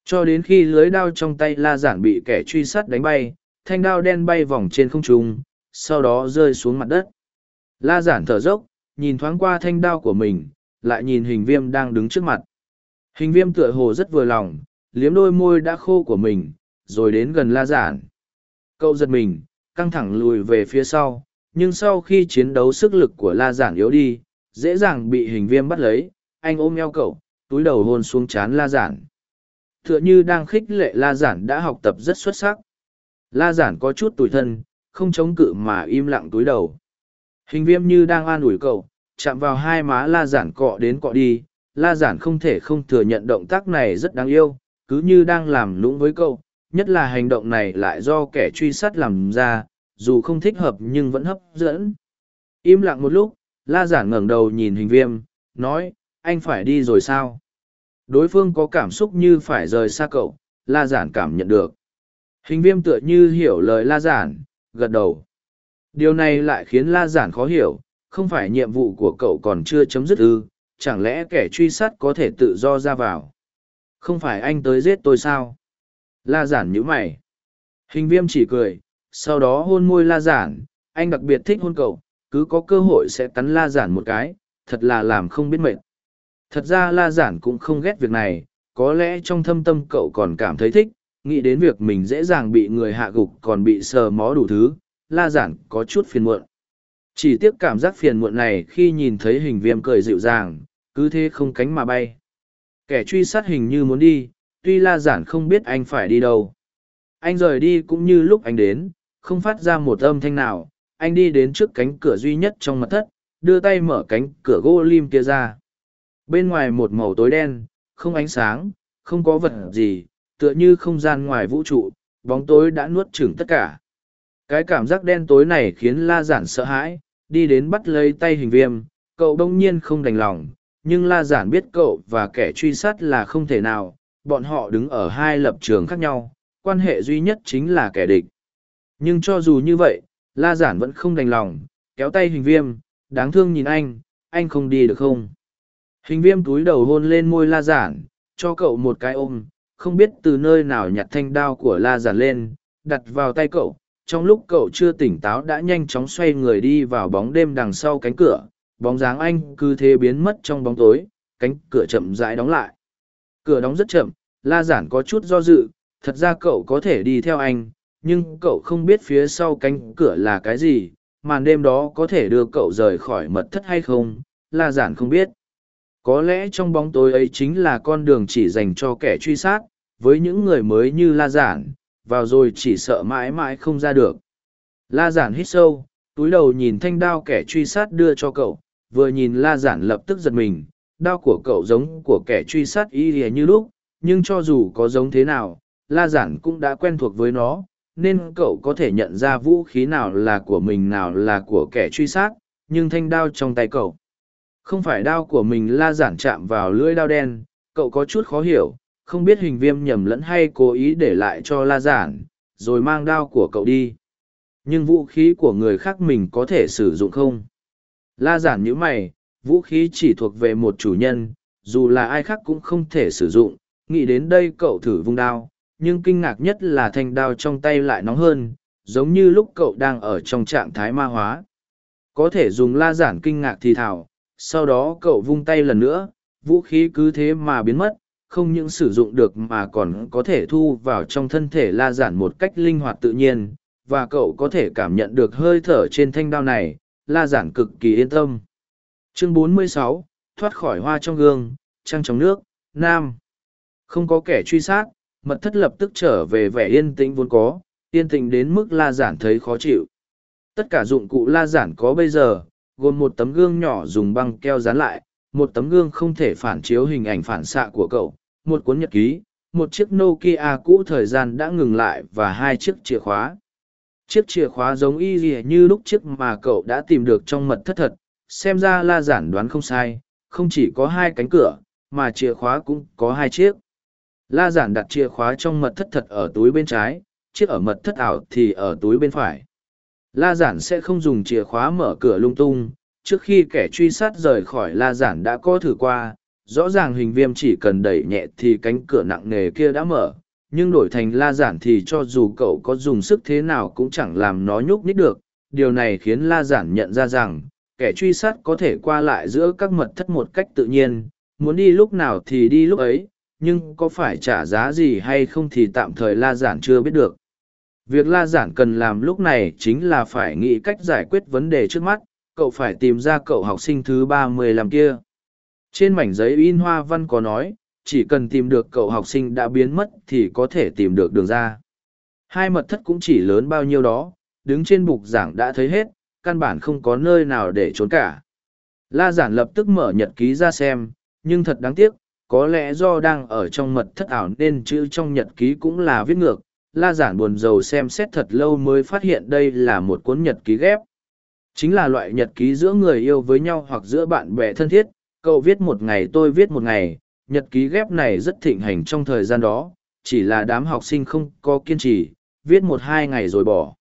Cho đến khi lưới đao trong tay la giản bị kẻ truy sát đánh bay, thanh đao đen bay vòng trên không trung, sau đó rơi xuống mặt đất. La giản thở dốc, nhìn thoáng qua thanh đao của mình, lại nhìn hình viêm đang đứng trước mặt. Hình viêm tựa hồ rất vừa lòng, liếm đôi môi đã khô của mình, rồi đến gần la giản. Cậu giật mình, căng thẳng lùi về phía sau, nhưng sau khi chiến đấu sức lực của la giản yếu đi, dễ dàng bị hình viêm bắt lấy, anh ôm eo cậu, túi đầu hôn xuống chán la giản. Tựa như đang khích lệ la giản đã học tập rất xuất sắc. La giản có chút tủi thân, không chống cự mà im lặng túi đầu. Hình viêm như đang an ủi cậu, chạm vào hai má la giản cọ đến cọ đi, la giản không thể không thừa nhận động tác này rất đáng yêu, cứ như đang làm lũng với cậu, nhất là hành động này lại do kẻ truy sát làm ra, dù không thích hợp nhưng vẫn hấp dẫn. Im lặng một lúc, la giản ngẩng đầu nhìn hình viêm, nói, anh phải đi rồi sao? Đối phương có cảm xúc như phải rời xa cậu, la giản cảm nhận được. Hình viêm tựa như hiểu lời la giản, gật đầu. Điều này lại khiến la giản khó hiểu, không phải nhiệm vụ của cậu còn chưa chấm dứt ư, chẳng lẽ kẻ truy sát có thể tự do ra vào? Không phải anh tới giết tôi sao? La giản nhíu mày. Hình viêm chỉ cười, sau đó hôn môi la giản, anh đặc biệt thích hôn cậu, cứ có cơ hội sẽ cắn la giản một cái, thật là làm không biết mệt. Thật ra la giản cũng không ghét việc này, có lẽ trong thâm tâm cậu còn cảm thấy thích, nghĩ đến việc mình dễ dàng bị người hạ gục còn bị sờ mó đủ thứ, la giản có chút phiền muộn. Chỉ tiếc cảm giác phiền muộn này khi nhìn thấy hình viêm cười dịu dàng, cứ thế không cánh mà bay. Kẻ truy sát hình như muốn đi, tuy la giản không biết anh phải đi đâu. Anh rời đi cũng như lúc anh đến, không phát ra một âm thanh nào, anh đi đến trước cánh cửa duy nhất trong mật thất, đưa tay mở cánh cửa gỗ lim kia ra. Bên ngoài một màu tối đen, không ánh sáng, không có vật gì, tựa như không gian ngoài vũ trụ, bóng tối đã nuốt chửng tất cả. Cái cảm giác đen tối này khiến La Giản sợ hãi, đi đến bắt lấy tay hình viêm, cậu đông nhiên không đành lòng, nhưng La Giản biết cậu và kẻ truy sát là không thể nào, bọn họ đứng ở hai lập trường khác nhau, quan hệ duy nhất chính là kẻ địch. Nhưng cho dù như vậy, La Giản vẫn không đành lòng, kéo tay hình viêm, đáng thương nhìn anh, anh không đi được không? Hình viêm túi đầu hôn lên môi La Giản, cho cậu một cái ôm, không biết từ nơi nào nhặt thanh đao của La Giản lên, đặt vào tay cậu. Trong lúc cậu chưa tỉnh táo đã nhanh chóng xoay người đi vào bóng đêm đằng sau cánh cửa, bóng dáng anh cứ thế biến mất trong bóng tối, cánh cửa chậm rãi đóng lại. Cửa đóng rất chậm, La Giản có chút do dự, thật ra cậu có thể đi theo anh, nhưng cậu không biết phía sau cánh cửa là cái gì, màn đêm đó có thể đưa cậu rời khỏi mật thất hay không, La Giản không biết. Có lẽ trong bóng tối ấy chính là con đường chỉ dành cho kẻ truy sát, với những người mới như La Giản, vào rồi chỉ sợ mãi mãi không ra được. La Giản hít sâu, túi đầu nhìn thanh đao kẻ truy sát đưa cho cậu, vừa nhìn La Giản lập tức giật mình, đao của cậu giống của kẻ truy sát y như lúc, nhưng cho dù có giống thế nào, La Giản cũng đã quen thuộc với nó, nên cậu có thể nhận ra vũ khí nào là của mình nào là của kẻ truy sát, nhưng thanh đao trong tay cậu. Không phải đao của mình La Giản chạm vào lưỡi đao đen, cậu có chút khó hiểu, không biết hình viêm nhầm lẫn hay cố ý để lại cho La Giản, rồi mang đao của cậu đi. Nhưng vũ khí của người khác mình có thể sử dụng không? La Giản nhíu mày, vũ khí chỉ thuộc về một chủ nhân, dù là ai khác cũng không thể sử dụng, nghĩ đến đây cậu thử vung đao, nhưng kinh ngạc nhất là thanh đao trong tay lại nóng hơn, giống như lúc cậu đang ở trong trạng thái ma hóa. Có thể dùng la giản kinh ngạc thì thảo, sau đó cậu vung tay lần nữa, vũ khí cứ thế mà biến mất, không những sử dụng được mà còn có thể thu vào trong thân thể la giản một cách linh hoạt tự nhiên, và cậu có thể cảm nhận được hơi thở trên thanh đao này, la giản cực kỳ yên tâm. Chương 46, thoát khỏi hoa trong gương, trăng trong nước, Nam. Không có kẻ truy sát, mật thất lập tức trở về vẻ yên tĩnh vốn có, yên tĩnh đến mức la giản thấy khó chịu. Tất cả dụng cụ la giản có bây giờ, gồm một tấm gương nhỏ dùng băng keo dán lại, một tấm gương không thể phản chiếu hình ảnh phản xạ của cậu, một cuốn nhật ký, một chiếc Nokia cũ thời gian đã ngừng lại và hai chiếc chìa khóa. Chiếc chìa khóa giống y như lúc chiếc mà cậu đã tìm được trong mật thất thật, xem ra la giản đoán không sai, không chỉ có hai cánh cửa, mà chìa khóa cũng có hai chiếc. La giản đặt chìa khóa trong mật thất thật ở túi bên trái, chiếc ở mật thất ảo thì ở túi bên phải. La giản sẽ không dùng chìa khóa mở cửa lung tung, trước khi kẻ truy sát rời khỏi la giản đã có thử qua, rõ ràng hình viêm chỉ cần đẩy nhẹ thì cánh cửa nặng nề kia đã mở, nhưng đổi thành la giản thì cho dù cậu có dùng sức thế nào cũng chẳng làm nó nhúc nhích được. Điều này khiến la giản nhận ra rằng, kẻ truy sát có thể qua lại giữa các mật thất một cách tự nhiên, muốn đi lúc nào thì đi lúc ấy, nhưng có phải trả giá gì hay không thì tạm thời la giản chưa biết được. Việc la giản cần làm lúc này chính là phải nghĩ cách giải quyết vấn đề trước mắt, cậu phải tìm ra cậu học sinh thứ ba mươi làm kia. Trên mảnh giấy in hoa văn có nói, chỉ cần tìm được cậu học sinh đã biến mất thì có thể tìm được đường ra. Hai mật thất cũng chỉ lớn bao nhiêu đó, đứng trên bục giảng đã thấy hết, căn bản không có nơi nào để trốn cả. La giản lập tức mở nhật ký ra xem, nhưng thật đáng tiếc, có lẽ do đang ở trong mật thất ảo nên chữ trong nhật ký cũng là viết ngược. La giản buồn rầu xem xét thật lâu mới phát hiện đây là một cuốn nhật ký ghép. Chính là loại nhật ký giữa người yêu với nhau hoặc giữa bạn bè thân thiết, cậu viết một ngày tôi viết một ngày, nhật ký ghép này rất thịnh hành trong thời gian đó, chỉ là đám học sinh không có kiên trì, viết một hai ngày rồi bỏ.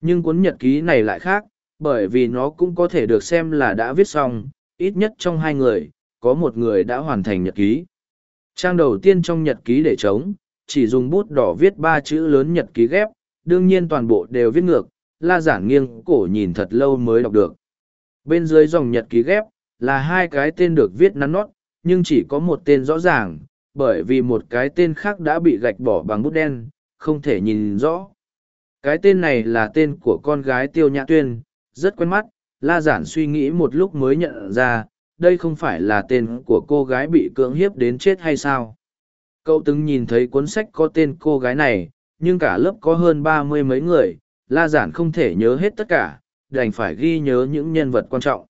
Nhưng cuốn nhật ký này lại khác, bởi vì nó cũng có thể được xem là đã viết xong, ít nhất trong hai người, có một người đã hoàn thành nhật ký. Trang đầu tiên trong nhật ký để trống, chỉ dùng bút đỏ viết ba chữ lớn nhật ký ghép, đương nhiên toàn bộ đều viết ngược, la giản nghiêng cổ nhìn thật lâu mới đọc được. Bên dưới dòng nhật ký ghép, là hai cái tên được viết nắn nót, nhưng chỉ có một tên rõ ràng, bởi vì một cái tên khác đã bị gạch bỏ bằng bút đen, không thể nhìn rõ. Cái tên này là tên của con gái Tiêu Nhã Tuyên, rất quen mắt, La Giản suy nghĩ một lúc mới nhận ra, đây không phải là tên của cô gái bị cưỡng hiếp đến chết hay sao. Cậu từng nhìn thấy cuốn sách có tên cô gái này, nhưng cả lớp có hơn ba mươi mấy người, La Giản không thể nhớ hết tất cả, đành phải ghi nhớ những nhân vật quan trọng.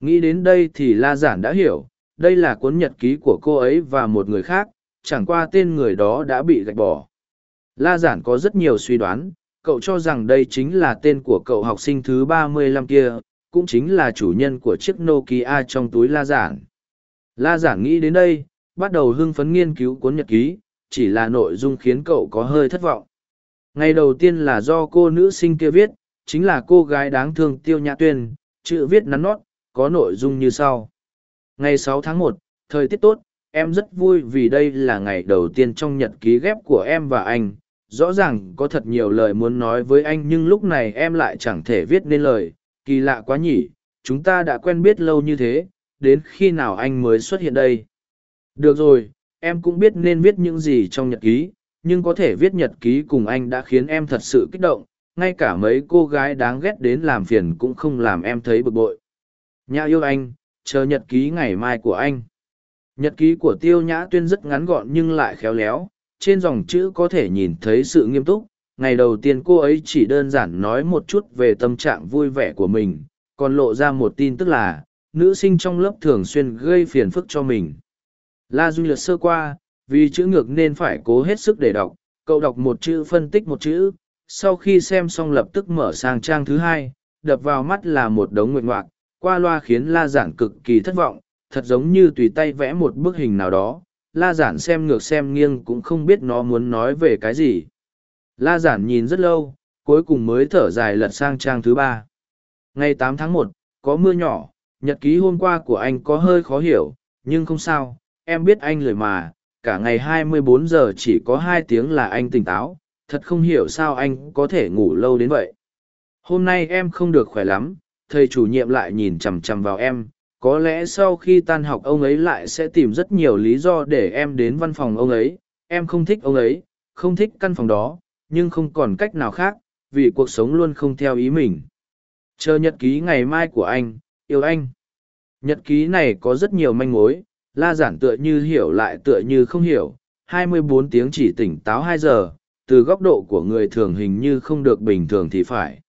Nghĩ đến đây thì La Giản đã hiểu, đây là cuốn nhật ký của cô ấy và một người khác, chẳng qua tên người đó đã bị gạch bỏ. La Giản có rất nhiều suy đoán, cậu cho rằng đây chính là tên của cậu học sinh thứ ba mươi lăm kia, cũng chính là chủ nhân của chiếc Nokia trong túi La Giản. La Giản nghĩ đến đây, bắt đầu hưng phấn nghiên cứu cuốn nhật ký, chỉ là nội dung khiến cậu có hơi thất vọng. Ngày đầu tiên là do cô nữ sinh kia viết, chính là cô gái đáng thương Tiêu Nhã Tuyên, chữ viết nắn nót, có nội dung như sau. Ngày 6 tháng 1, thời tiết tốt, em rất vui vì đây là ngày đầu tiên trong nhật ký ghép của em và anh. Rõ ràng có thật nhiều lời muốn nói với anh nhưng lúc này em lại chẳng thể viết nên lời, kỳ lạ quá nhỉ, chúng ta đã quen biết lâu như thế, đến khi nào anh mới xuất hiện đây. Được rồi, em cũng biết nên viết những gì trong nhật ký, nhưng có thể viết nhật ký cùng anh đã khiến em thật sự kích động, ngay cả mấy cô gái đáng ghét đến làm phiền cũng không làm em thấy bực bội. nhã yêu anh, chờ nhật ký ngày mai của anh. Nhật ký của Tiêu Nhã Tuyên rất ngắn gọn nhưng lại khéo léo, trên dòng chữ có thể nhìn thấy sự nghiêm túc. Ngày đầu tiên cô ấy chỉ đơn giản nói một chút về tâm trạng vui vẻ của mình, còn lộ ra một tin tức là, nữ sinh trong lớp thường xuyên gây phiền phức cho mình. La Duy lượt sơ qua, vì chữ ngược nên phải cố hết sức để đọc, cậu đọc một chữ phân tích một chữ, sau khi xem xong lập tức mở sang trang thứ hai, đập vào mắt là một đống nguyện ngoạc, qua loa khiến la giản cực kỳ thất vọng, thật giống như tùy tay vẽ một bức hình nào đó, la giản xem ngược xem nghiêng cũng không biết nó muốn nói về cái gì. La giản nhìn rất lâu, cuối cùng mới thở dài lật sang trang thứ ba. Ngày 8 tháng 1, có mưa nhỏ, nhật ký hôm qua của anh có hơi khó hiểu, nhưng không sao, em biết anh lười mà, cả ngày 24 giờ chỉ có hai tiếng là anh tỉnh táo, thật không hiểu sao anh có thể ngủ lâu đến vậy. Hôm nay em không được khỏe lắm, thầy chủ nhiệm lại nhìn chằm chằm vào em có lẽ sau khi tan học ông ấy lại sẽ tìm rất nhiều lý do để em đến văn phòng ông ấy. Em không thích ông ấy, không thích căn phòng đó, nhưng không còn cách nào khác, vì cuộc sống luôn không theo ý mình. Chờ nhật ký ngày mai của anh, yêu anh. Nhật ký này có rất nhiều manh mối, la giản tựa như hiểu lại tựa như không hiểu. 24 tiếng chỉ tỉnh táo 2 giờ, từ góc độ của người thường hình như không được bình thường thì phải.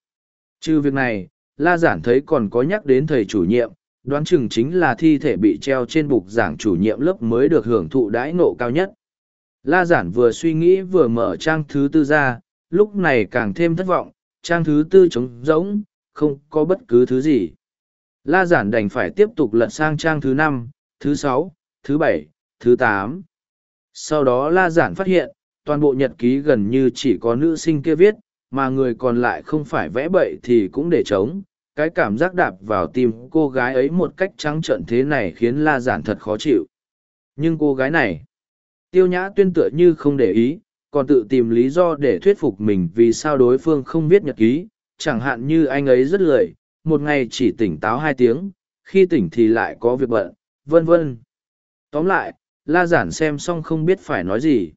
Trừ việc này, la giản thấy còn có nhắc đến thầy chủ nhiệm đoán chừng chính là thi thể bị treo trên bục giảng chủ nhiệm lớp mới được hưởng thụ đãi nộ cao nhất. La giản vừa suy nghĩ vừa mở trang thứ tư ra, lúc này càng thêm thất vọng, trang thứ tư trống rỗng, không có bất cứ thứ gì. La giản đành phải tiếp tục lật sang trang thứ năm, thứ sáu, thứ bảy, thứ tám. Sau đó la giản phát hiện, toàn bộ nhật ký gần như chỉ có nữ sinh kia viết, mà người còn lại không phải vẽ bậy thì cũng để trống cái cảm giác đạp vào tim cô gái ấy một cách trắng trợn thế này khiến la giản thật khó chịu. Nhưng cô gái này, tiêu nhã tuyên tựa như không để ý, còn tự tìm lý do để thuyết phục mình vì sao đối phương không viết nhật ký, chẳng hạn như anh ấy rất lười, một ngày chỉ tỉnh táo hai tiếng, khi tỉnh thì lại có việc bận, vân vân. Tóm lại, la giản xem xong không biết phải nói gì.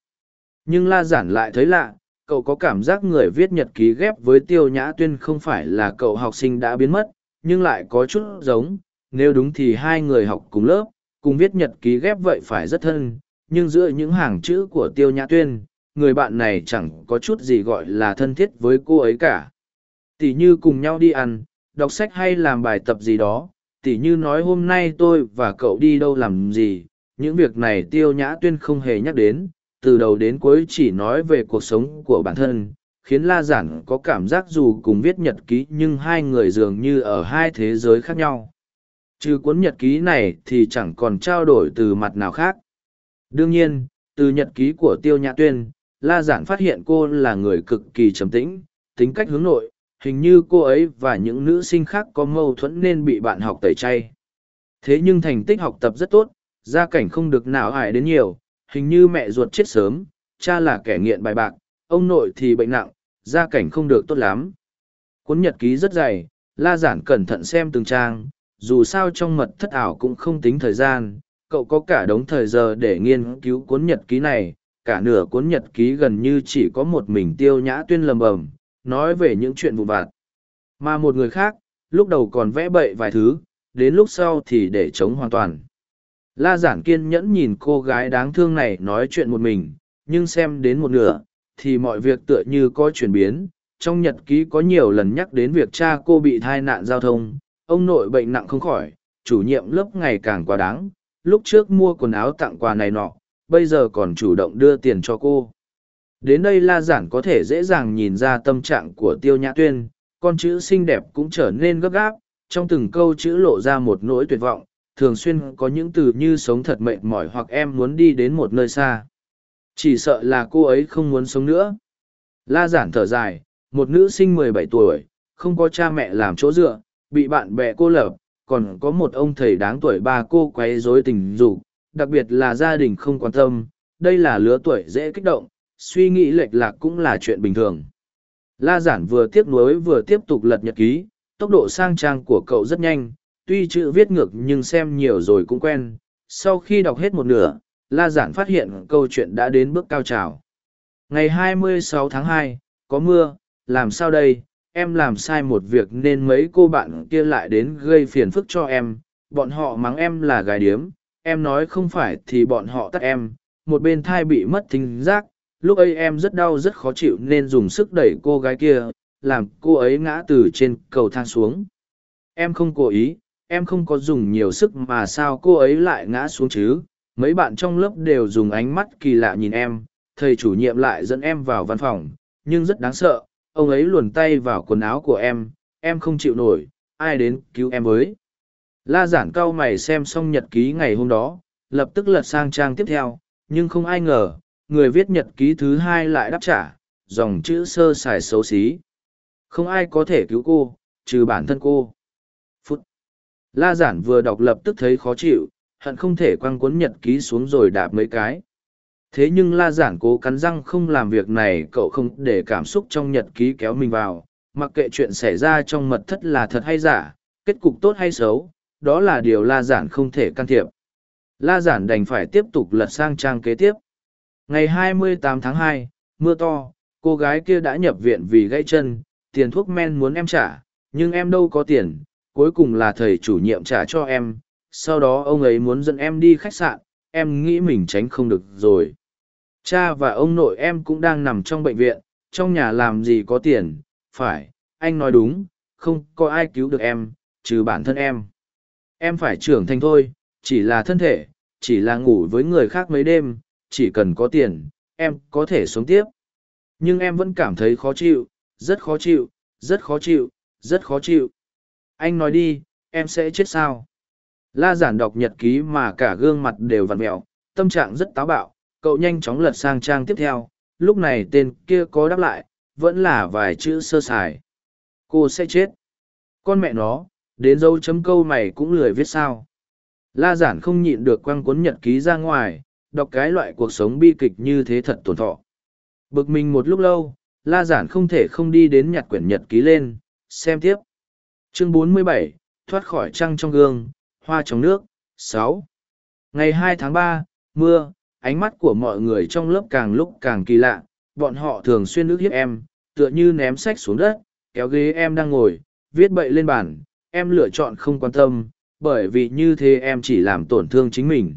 Nhưng la giản lại thấy lạ cậu có cảm giác người viết nhật ký ghép với tiêu nhã tuyên không phải là cậu học sinh đã biến mất, nhưng lại có chút giống. Nếu đúng thì hai người học cùng lớp, cùng viết nhật ký ghép vậy phải rất thân, nhưng giữa những hàng chữ của tiêu nhã tuyên, người bạn này chẳng có chút gì gọi là thân thiết với cô ấy cả. Tỉ như cùng nhau đi ăn, đọc sách hay làm bài tập gì đó, tỉ như nói hôm nay tôi và cậu đi đâu làm gì, những việc này tiêu nhã tuyên không hề nhắc đến từ đầu đến cuối chỉ nói về cuộc sống của bản thân, khiến la giản có cảm giác dù cùng viết nhật ký nhưng hai người dường như ở hai thế giới khác nhau. Trừ cuốn nhật ký này thì chẳng còn trao đổi từ mặt nào khác. Đương nhiên, từ nhật ký của tiêu nhã tuyên, la giản phát hiện cô là người cực kỳ trầm tĩnh, tính cách hướng nội, hình như cô ấy và những nữ sinh khác có mâu thuẫn nên bị bạn học tẩy chay. Thế nhưng thành tích học tập rất tốt, gia cảnh không được nào hại đến nhiều hình như mẹ ruột chết sớm, cha là kẻ nghiện bài bạc, ông nội thì bệnh nặng, gia cảnh không được tốt lắm. Cuốn nhật ký rất dày, la giản cẩn thận xem từng trang, dù sao trong mật thất ảo cũng không tính thời gian, cậu có cả đống thời giờ để nghiên cứu cuốn nhật ký này, cả nửa cuốn nhật ký gần như chỉ có một mình tiêu nhã tuyên lầm bầm, nói về những chuyện vụn vặt. Mà một người khác, lúc đầu còn vẽ bậy vài thứ, đến lúc sau thì để chống hoàn toàn la giản kiên nhẫn nhìn cô gái đáng thương này nói chuyện một mình, nhưng xem đến một nửa, thì mọi việc tựa như có chuyển biến. Trong nhật ký có nhiều lần nhắc đến việc cha cô bị thai nạn giao thông, ông nội bệnh nặng không khỏi, chủ nhiệm lớp ngày càng quá đáng. Lúc trước mua quần áo tặng quà này nọ, bây giờ còn chủ động đưa tiền cho cô. Đến đây la giản có thể dễ dàng nhìn ra tâm trạng của tiêu nhã tuyên, con chữ xinh đẹp cũng trở nên gấp gáp, trong từng câu chữ lộ ra một nỗi tuyệt vọng thường xuyên có những từ như sống thật mệt mỏi hoặc em muốn đi đến một nơi xa. Chỉ sợ là cô ấy không muốn sống nữa. La giản thở dài, một nữ sinh mười bảy tuổi, không có cha mẹ làm chỗ dựa, bị bạn bè cô lập, còn có một ông thầy đáng tuổi ba cô quấy rối tình dục, đặc biệt là gia đình không quan tâm, đây là lứa tuổi dễ kích động, suy nghĩ lệch lạc cũng là chuyện bình thường. La giản vừa tiếc nuối vừa tiếp tục lật nhật ký, tốc độ sang trang của cậu rất nhanh tuy chữ viết ngược nhưng xem nhiều rồi cũng quen. Sau khi đọc hết một nửa la giản phát hiện câu chuyện đã đến bước cao trào. Ngày 26 tháng 2, có mưa làm sao đây? Em làm sai một việc nên mấy cô bạn kia lại đến gây phiền phức cho em. Bọn họ mắng em là gái điếm em nói không phải thì bọn họ tắt em. Một bên thai bị mất thính giác lúc ấy em rất đau rất khó chịu nên dùng sức đẩy cô gái kia làm cô ấy ngã từ trên cầu thang xuống. Em không cố ý em không có dùng nhiều sức mà sao cô ấy lại ngã xuống chứ? Mấy bạn trong lớp đều dùng ánh mắt kỳ lạ nhìn em, thầy chủ nhiệm lại dẫn em vào văn phòng, nhưng rất đáng sợ, ông ấy luồn tay vào quần áo của em em không chịu nổi, ai đến cứu em với? La giản cau mày xem xong nhật ký ngày hôm đó, lập tức lật sang trang tiếp theo, nhưng không ai ngờ, người viết nhật ký thứ hai lại đáp trả, dòng chữ sơ sài xấu xí. Không ai có thể cứu cô, trừ bản thân cô la giản vừa đọc lập tức thấy khó chịu hận không thể quăng cuốn nhật ký xuống rồi đạp mấy cái thế nhưng la giản cố cắn răng không làm việc này cậu không để cảm xúc trong nhật ký kéo mình vào mặc kệ chuyện xảy ra trong mật thất là thật hay giả kết cục tốt hay xấu đó là điều la giản không thể can thiệp. La giản đành phải tiếp tục lật sang trang kế tiếp. Ngày 28 tháng 2, mưa to, cô gái kia đã nhập viện vì gãy chân, tiền thuốc men muốn em trả, nhưng em đâu có tiền, cuối cùng là thầy chủ nhiệm trả cho em, sau đó ông ấy muốn dẫn em đi khách sạn, em nghĩ mình tránh không được rồi. Cha và ông nội em cũng đang nằm trong bệnh viện, trong nhà làm gì có tiền, phải, anh nói đúng, không có ai cứu được em, trừ bản thân em. Em phải trưởng thành thôi, chỉ là thân thể, chỉ là ngủ với người khác mấy đêm, chỉ cần có tiền, em có thể sống tiếp. Nhưng em vẫn cảm thấy khó chịu, rất khó chịu, rất khó chịu, rất khó chịu. Anh nói đi, em sẽ chết sao? La giản đọc nhật ký mà cả gương mặt đều vặn mẹo, tâm trạng rất táo bạo, cậu nhanh chóng lật sang trang tiếp theo, lúc này tên kia có đáp lại, vẫn là vài chữ sơ sài. Cô sẽ chết. Con mẹ nó, đến dấu chấm câu mày cũng lười viết sao. La giản không nhịn được quăng cuốn nhật ký ra ngoài, đọc cái loại cuộc sống bi kịch như thế thật tổn thọ. Bực mình một lúc lâu, la giản không thể không đi đến nhặt quyển nhật ký lên, xem tiếp. Chương 47, thoát khỏi trăng trong gương, hoa trong nước, sáu Ngày hai tháng ba mưa, ánh mắt của mọi người trong lớp càng lúc càng kỳ lạ, bọn họ thường xuyên ước hiếp em, tựa như ném sách xuống đất, kéo ghế em đang ngồi, viết bậy lên bàn, em lựa chọn không quan tâm, bởi vì như thế em chỉ làm tổn thương chính mình.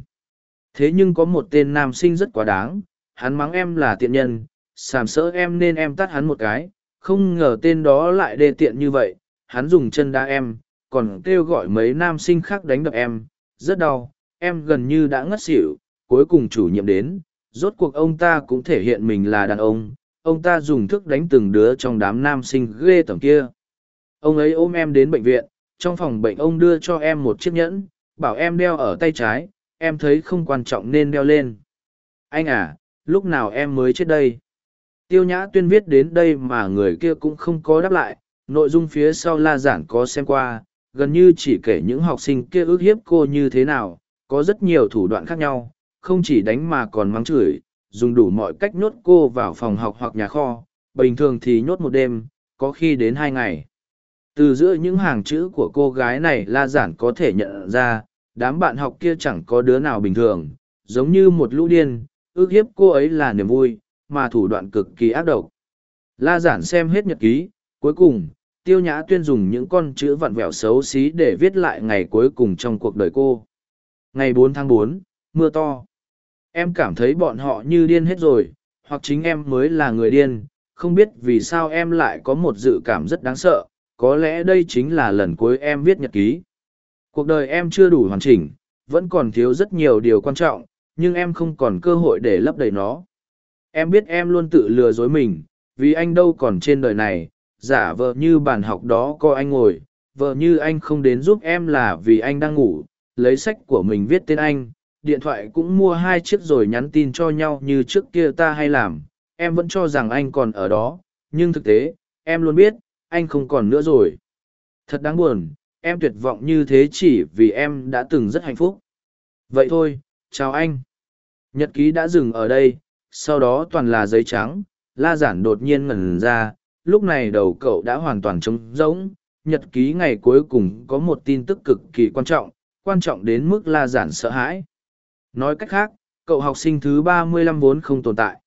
Thế nhưng có một tên nam sinh rất quá đáng, hắn mắng em là tiện nhân, sàm sỡ em nên em tắt hắn một cái, không ngờ tên đó lại đê tiện như vậy, hắn dùng chân đá em, còn kêu gọi mấy nam sinh khác đánh đập em, rất đau, em gần như đã ngất xỉu, cuối cùng chủ nhiệm đến, rốt cuộc ông ta cũng thể hiện mình là đàn ông, ông ta dùng thức đánh từng đứa trong đám nam sinh ghê tầm kia. Ông ấy ôm em đến bệnh viện, trong phòng bệnh ông đưa cho em một chiếc nhẫn, bảo em đeo ở tay trái, em thấy không quan trọng nên đeo lên. Anh à, lúc nào em mới chết đây? Tiêu nhã tuyên viết đến đây mà người kia cũng không có đáp lại, nội dung phía sau la giản có xem qua, gần như chỉ kể những học sinh kia ước hiếp cô như thế nào, có rất nhiều thủ đoạn khác nhau, không chỉ đánh mà còn mắng chửi, dùng đủ mọi cách nhốt cô vào phòng học hoặc nhà kho, bình thường thì nhốt một đêm, có khi đến hai ngày. Từ giữa những hàng chữ của cô gái này la giản có thể nhận ra, đám bạn học kia chẳng có đứa nào bình thường, giống như một lũ điên, ước hiếp cô ấy là niềm vui, mà thủ đoạn cực kỳ ác độc. La giản xem hết nhật ký, cuối cùng, tiêu nhã tuyên dùng những con chữ vặn vẹo xấu xí để viết lại ngày cuối cùng trong cuộc đời cô. Ngày 4 tháng 4, mưa to. Em cảm thấy bọn họ như điên hết rồi, hoặc chính em mới là người điên, không biết vì sao em lại có một dự cảm rất đáng sợ, có lẽ đây chính là lần cuối em viết nhật ký. Cuộc đời em chưa đủ hoàn chỉnh, vẫn còn thiếu rất nhiều điều quan trọng, nhưng em không còn cơ hội để lấp đầy nó. Em biết em luôn tự lừa dối mình, vì anh đâu còn trên đời này, giả vờ như bàn học đó có anh ngồi, vợ như anh không đến giúp em là vì anh đang ngủ, lấy sách của mình viết tên anh, điện thoại cũng mua hai chiếc rồi nhắn tin cho nhau như trước kia ta hay làm, em vẫn cho rằng anh còn ở đó, nhưng thực tế, em luôn biết, anh không còn nữa rồi. Thật đáng buồn, em tuyệt vọng như thế chỉ vì em đã từng rất hạnh phúc. Vậy thôi, chào anh. Nhật ký đã dừng ở đây, sau đó toàn là giấy trắng, la giản đột nhiên ngẩn ra, lúc này đầu cậu đã hoàn toàn trống rỗng. Nhật ký ngày cuối cùng có một tin tức cực kỳ quan trọng, quan trọng đến mức la giản sợ hãi. Nói cách khác, cậu học sinh thứ ba mươi lăm vốn không tồn tại.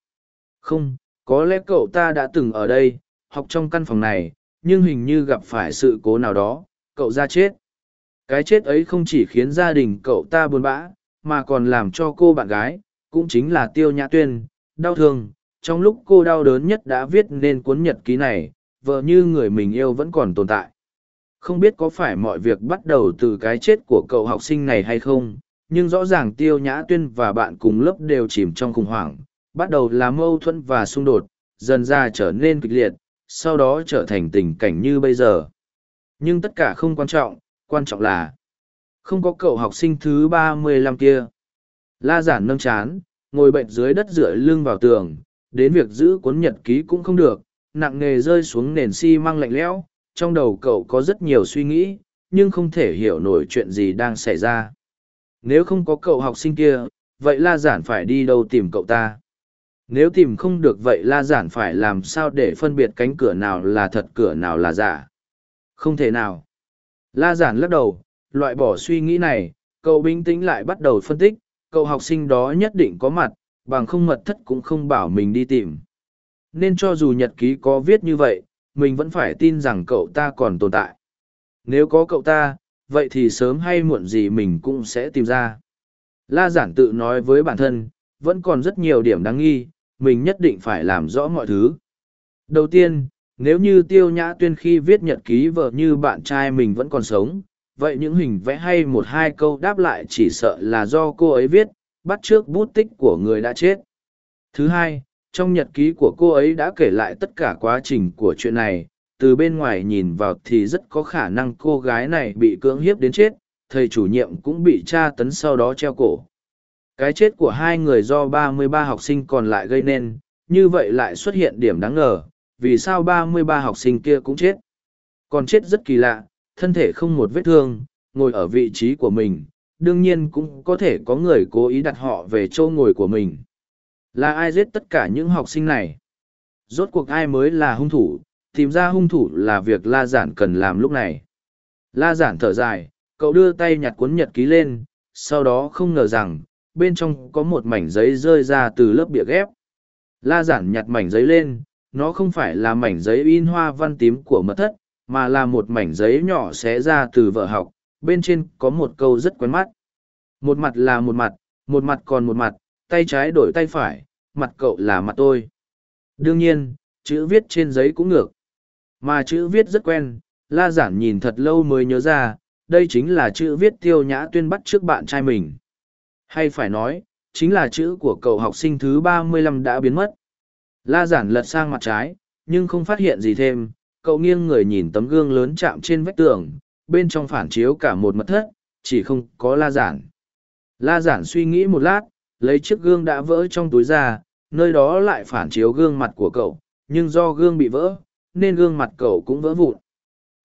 Không, có lẽ cậu ta đã từng ở đây, học trong căn phòng này, nhưng hình như gặp phải sự cố nào đó, cậu ra chết. Cái chết ấy không chỉ khiến gia đình cậu ta buồn bã, mà còn làm cho cô bạn gái, cũng chính là Tiêu Nhã Tuyên, đau thương. Trong lúc cô đau đớn nhất đã viết nên cuốn nhật ký này, vợ như người mình yêu vẫn còn tồn tại. Không biết có phải mọi việc bắt đầu từ cái chết của cậu học sinh này hay không, nhưng rõ ràng Tiêu Nhã Tuyên và bạn cùng lớp đều chìm trong khủng hoảng, bắt đầu là mâu thuẫn và xung đột, dần ra trở nên kịch liệt, sau đó trở thành tình cảnh như bây giờ. Nhưng tất cả không quan trọng, quan trọng là không có cậu học sinh thứ ba mươi lăm kia. La giản nâng chán, ngồi bệnh dưới đất dựa lưng vào tường, đến việc giữ cuốn nhật ký cũng không được, nặng nề rơi xuống nền xi lạnh lẽo, trong đầu cậu có rất nhiều suy nghĩ, nhưng không thể hiểu nổi chuyện gì đang xảy ra. Nếu không có cậu học sinh kia, vậy La giản phải đi đâu tìm cậu ta? Nếu tìm không được vậy La giản phải làm sao để phân biệt cánh cửa nào là thật cửa nào là giả? Không thể nào. La giản lắc đầu, loại bỏ suy nghĩ này, cậu bình tĩnh lại bắt đầu phân tích, cậu học sinh đó nhất định có mặt, bằng không mật thất cũng không bảo mình đi tìm. Nên cho dù nhật ký có viết như vậy, mình vẫn phải tin rằng cậu ta còn tồn tại. Nếu có cậu ta, vậy thì sớm hay muộn gì mình cũng sẽ tìm ra. La giản tự nói với bản thân, vẫn còn rất nhiều điểm đáng nghi, mình nhất định phải làm rõ mọi thứ. Đầu tiên, nếu như tiêu nhã tuyên khi viết nhật ký vợ như bạn trai mình vẫn còn sống, vậy những hình vẽ hay một hai câu đáp lại chỉ sợ là do cô ấy viết, bắt trước bút tích của người đã chết. Thứ hai, trong nhật ký của cô ấy đã kể lại tất cả quá trình của chuyện này, từ bên ngoài nhìn vào thì rất có khả năng cô gái này bị cưỡng hiếp đến chết, thầy chủ nhiệm cũng bị tra tấn sau đó treo cổ. Cái chết của hai người do 33 học sinh còn lại gây nên, như vậy lại xuất hiện điểm đáng ngờ, vì sao 33 học sinh kia cũng chết. Còn chết rất kỳ lạ, thân thể không một vết thương, ngồi ở vị trí của mình, đương nhiên cũng có thể có người cố ý đặt họ về chỗ ngồi của mình. Là ai giết tất cả những học sinh này? Rốt cuộc ai mới là hung thủ, tìm ra hung thủ là việc La Giản cần làm lúc này. La Giản thở dài, cậu đưa tay nhặt cuốn nhật ký lên, sau đó không ngờ rằng, bên trong có một mảnh giấy rơi ra từ lớp bìa ghép. La Giản nhặt mảnh giấy lên, nó không phải là mảnh giấy in hoa văn tím của mật thất, mà là một mảnh giấy nhỏ xé ra từ vợ học, bên trên có một câu rất quen mắt. Một mặt là một mặt, một mặt còn một mặt, tay trái đổi tay phải, mặt cậu là mặt tôi. Đương nhiên, chữ viết trên giấy cũng ngược. Mà chữ viết rất quen, la giản nhìn thật lâu mới nhớ ra, đây chính là chữ viết tiêu nhã tuyên bắt trước bạn trai mình. Hay phải nói, chính là chữ của cậu học sinh thứ ba mươi lăm đã biến mất. La giản lật sang mặt trái, nhưng không phát hiện gì thêm, cậu nghiêng người nhìn tấm gương lớn chạm trên vách tường, bên trong phản chiếu cả một mật thất, chỉ không có la giản. La giản suy nghĩ một lát, lấy chiếc gương đã vỡ trong túi ra, nơi đó lại phản chiếu gương mặt của cậu, nhưng do gương bị vỡ, nên gương mặt cậu cũng vỡ vụn.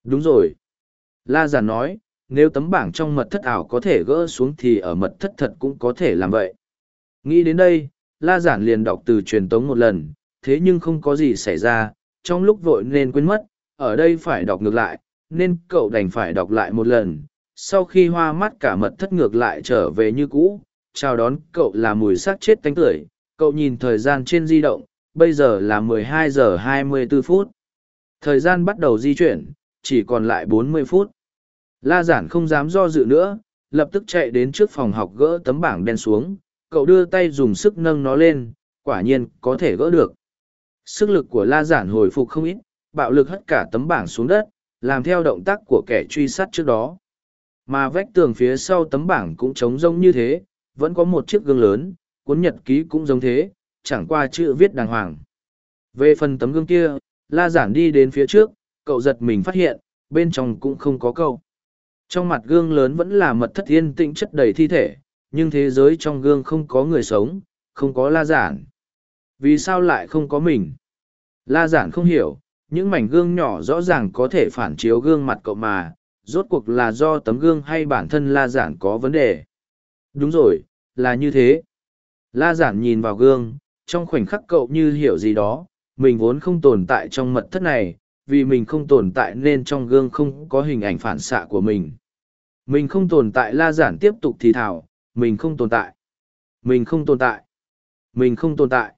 Đúng rồi. La giản nói, nếu tấm bảng trong mật thất ảo có thể gỡ xuống thì ở mật thất thật cũng có thể làm vậy. Nghĩ đến đây, La giản liền đọc từ truyền tống một lần, thế nhưng không có gì xảy ra, trong lúc vội nên quên mất, ở đây phải đọc ngược lại, nên cậu đành phải đọc lại một lần. Sau khi hoa mắt cả mật thất ngược lại trở về như cũ, chào đón cậu là mùi xác chết tánh tưởi, cậu nhìn thời gian trên di động, bây giờ là 12 giờ 24 phút. Thời gian bắt đầu di chuyển, chỉ còn lại 40 phút. La giản không dám do dự nữa, lập tức chạy đến trước phòng học gỡ tấm bảng đen xuống, cậu đưa tay dùng sức nâng nó lên, quả nhiên có thể gỡ được. Sức lực của la giản hồi phục không ít, bạo lực hất cả tấm bảng xuống đất, làm theo động tác của kẻ truy sát trước đó. Mà vách tường phía sau tấm bảng cũng trống rông như thế, vẫn có một chiếc gương lớn, cuốn nhật ký cũng giống thế, chẳng qua chữ viết đàng hoàng. Về phần tấm gương kia, la giản đi đến phía trước, cậu giật mình phát hiện, bên trong cũng không có câu. Trong mặt gương lớn vẫn là mật thất yên tĩnh chất đầy thi thể, nhưng thế giới trong gương không có người sống, không có la giản. Vì sao lại không có mình? La giản không hiểu, những mảnh gương nhỏ rõ ràng có thể phản chiếu gương mặt cậu mà, rốt cuộc là do tấm gương hay bản thân la giản có vấn đề. Đúng rồi, là như thế. La giản nhìn vào gương, trong khoảnh khắc cậu như hiểu gì đó, mình vốn không tồn tại trong mật thất này, vì mình không tồn tại nên trong gương không có hình ảnh phản xạ của mình. Mình không tồn tại la giản tiếp tục thì thảo, mình không tồn tại. Mình không tồn tại. Mình không tồn tại.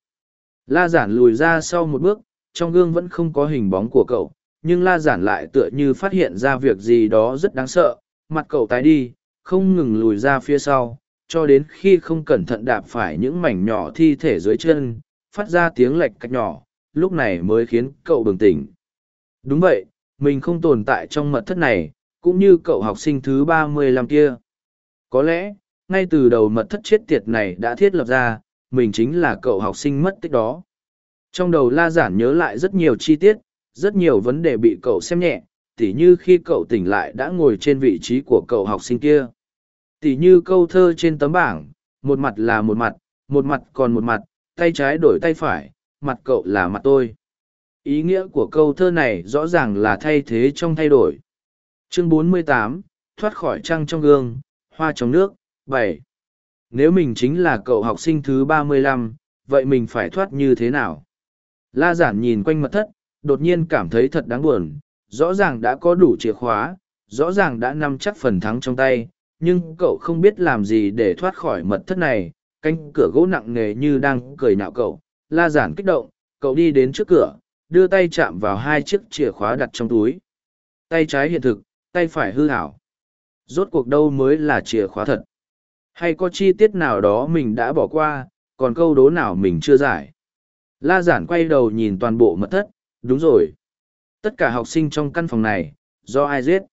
La giản lùi ra sau một bước, trong gương vẫn không có hình bóng của cậu, nhưng la giản lại tựa như phát hiện ra việc gì đó rất đáng sợ, mặt cậu tái đi, không ngừng lùi ra phía sau, cho đến khi không cẩn thận đạp phải những mảnh nhỏ thi thể dưới chân, phát ra tiếng lệch cách nhỏ, lúc này mới khiến cậu bừng tỉnh. Đúng vậy, mình không tồn tại trong mật thất này, cũng như cậu học sinh thứ ba mươi lăm kia. Có lẽ, ngay từ đầu mật thất chết tiệt này đã thiết lập ra, mình chính là cậu học sinh mất tích đó. Trong đầu La Giản nhớ lại rất nhiều chi tiết, rất nhiều vấn đề bị cậu xem nhẹ, tỉ như khi cậu tỉnh lại đã ngồi trên vị trí của cậu học sinh kia. Tỉ như câu thơ trên tấm bảng, một mặt là một mặt, một mặt còn một mặt, tay trái đổi tay phải, mặt cậu là mặt tôi. Ý nghĩa của câu thơ này rõ ràng là thay thế trong thay đổi. Chương 48, thoát khỏi trăng trong gương, hoa trong nước, 7. Nếu mình chính là cậu học sinh thứ 35, vậy mình phải thoát như thế nào? La giản nhìn quanh mật thất, đột nhiên cảm thấy thật đáng buồn, rõ ràng đã có đủ chìa khóa, rõ ràng đã nắm chắc phần thắng trong tay, nhưng cậu không biết làm gì để thoát khỏi mật thất này, cánh cửa gỗ nặng nề như đang cười nhạo cậu, la giản kích động, cậu đi đến trước cửa, đưa tay chạm vào hai chiếc chìa khóa đặt trong túi. Tay trái hiện thực, tay phải hư hảo. Rốt cuộc đâu mới là chìa khóa thật? Hay có chi tiết nào đó mình đã bỏ qua, còn câu đố nào mình chưa giải? La giản quay đầu nhìn toàn bộ mật thất, đúng rồi. Tất cả học sinh trong căn phòng này, do ai giết?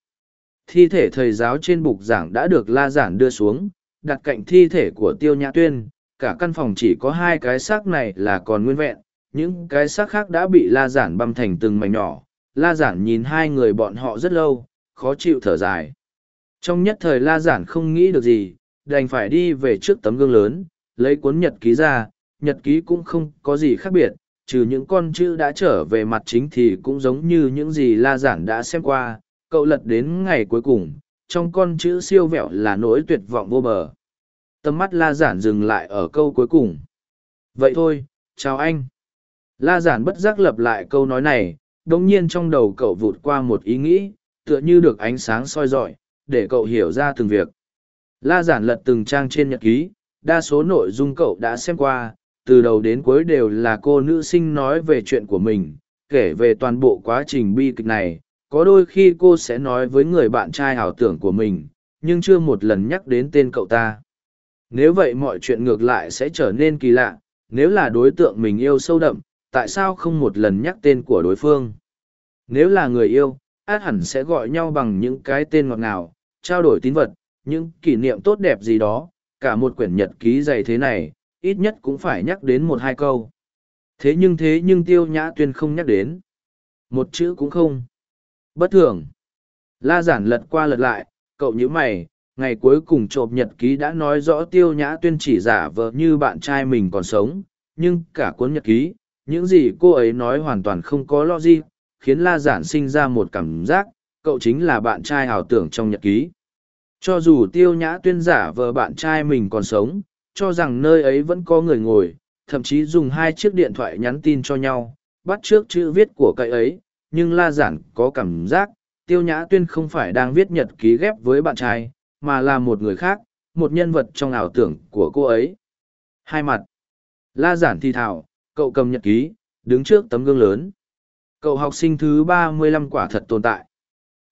Thi thể thầy giáo trên bục giảng đã được la giản đưa xuống, đặt cạnh thi thể của tiêu nhã tuyên. Cả căn phòng chỉ có hai cái xác này là còn nguyên vẹn, những cái xác khác đã bị la giản băm thành từng mảnh nhỏ. La giản nhìn hai người bọn họ rất lâu, khó chịu thở dài. Trong nhất thời la giản không nghĩ được gì, đành phải đi về trước tấm gương lớn, lấy cuốn nhật ký ra, nhật ký cũng không có gì khác biệt, trừ những con chữ đã trở về mặt chính thì cũng giống như những gì la giản đã xem qua, cậu lật đến ngày cuối cùng, trong con chữ siêu vẹo là nỗi tuyệt vọng vô bờ. Tầm mắt la giản dừng lại ở câu cuối cùng. Vậy thôi, chào anh. La giản bất giác lập lại câu nói này, đồng nhiên trong đầu cậu vụt qua một ý nghĩ, tựa như được ánh sáng soi rọi, để cậu hiểu ra từng việc. La giản lật từng trang trên nhật ký, đa số nội dung cậu đã xem qua, từ đầu đến cuối đều là cô nữ sinh nói về chuyện của mình, kể về toàn bộ quá trình bi kịch này. Có đôi khi cô sẽ nói với người bạn trai ảo tưởng của mình, nhưng chưa một lần nhắc đến tên cậu ta. Nếu vậy mọi chuyện ngược lại sẽ trở nên kỳ lạ, nếu là đối tượng mình yêu sâu đậm, tại sao không một lần nhắc tên của đối phương? Nếu là người yêu, át hẳn sẽ gọi nhau bằng những cái tên ngọt ngào, trao đổi tín vật, những kỷ niệm tốt đẹp gì đó, cả một quyển nhật ký dày thế này, ít nhất cũng phải nhắc đến một hai câu. Thế nhưng thế nhưng tiêu nhã tuyên không nhắc đến. Một chữ cũng không. Bất thường. La giản lật qua lật lại, cậu như mày, ngày cuối cùng trộm nhật ký đã nói rõ tiêu nhã tuyên chỉ giả vờ như bạn trai mình còn sống, nhưng cả cuốn nhật ký, những gì cô ấy nói hoàn toàn không có logic, khiến La giản sinh ra một cảm giác, cậu chính là bạn trai ảo tưởng trong nhật ký. Cho dù tiêu nhã tuyên giả vờ bạn trai mình còn sống, cho rằng nơi ấy vẫn có người ngồi, thậm chí dùng hai chiếc điện thoại nhắn tin cho nhau, bắt trước chữ viết của cậy ấy, nhưng la giản có cảm giác, tiêu nhã tuyên không phải đang viết nhật ký ghép với bạn trai, mà là một người khác, một nhân vật trong ảo tưởng của cô ấy. Hai mặt. La giản thì thảo, cậu cầm nhật ký, đứng trước tấm gương lớn. Cậu học sinh thứ ba mươi lăm quả thật tồn tại.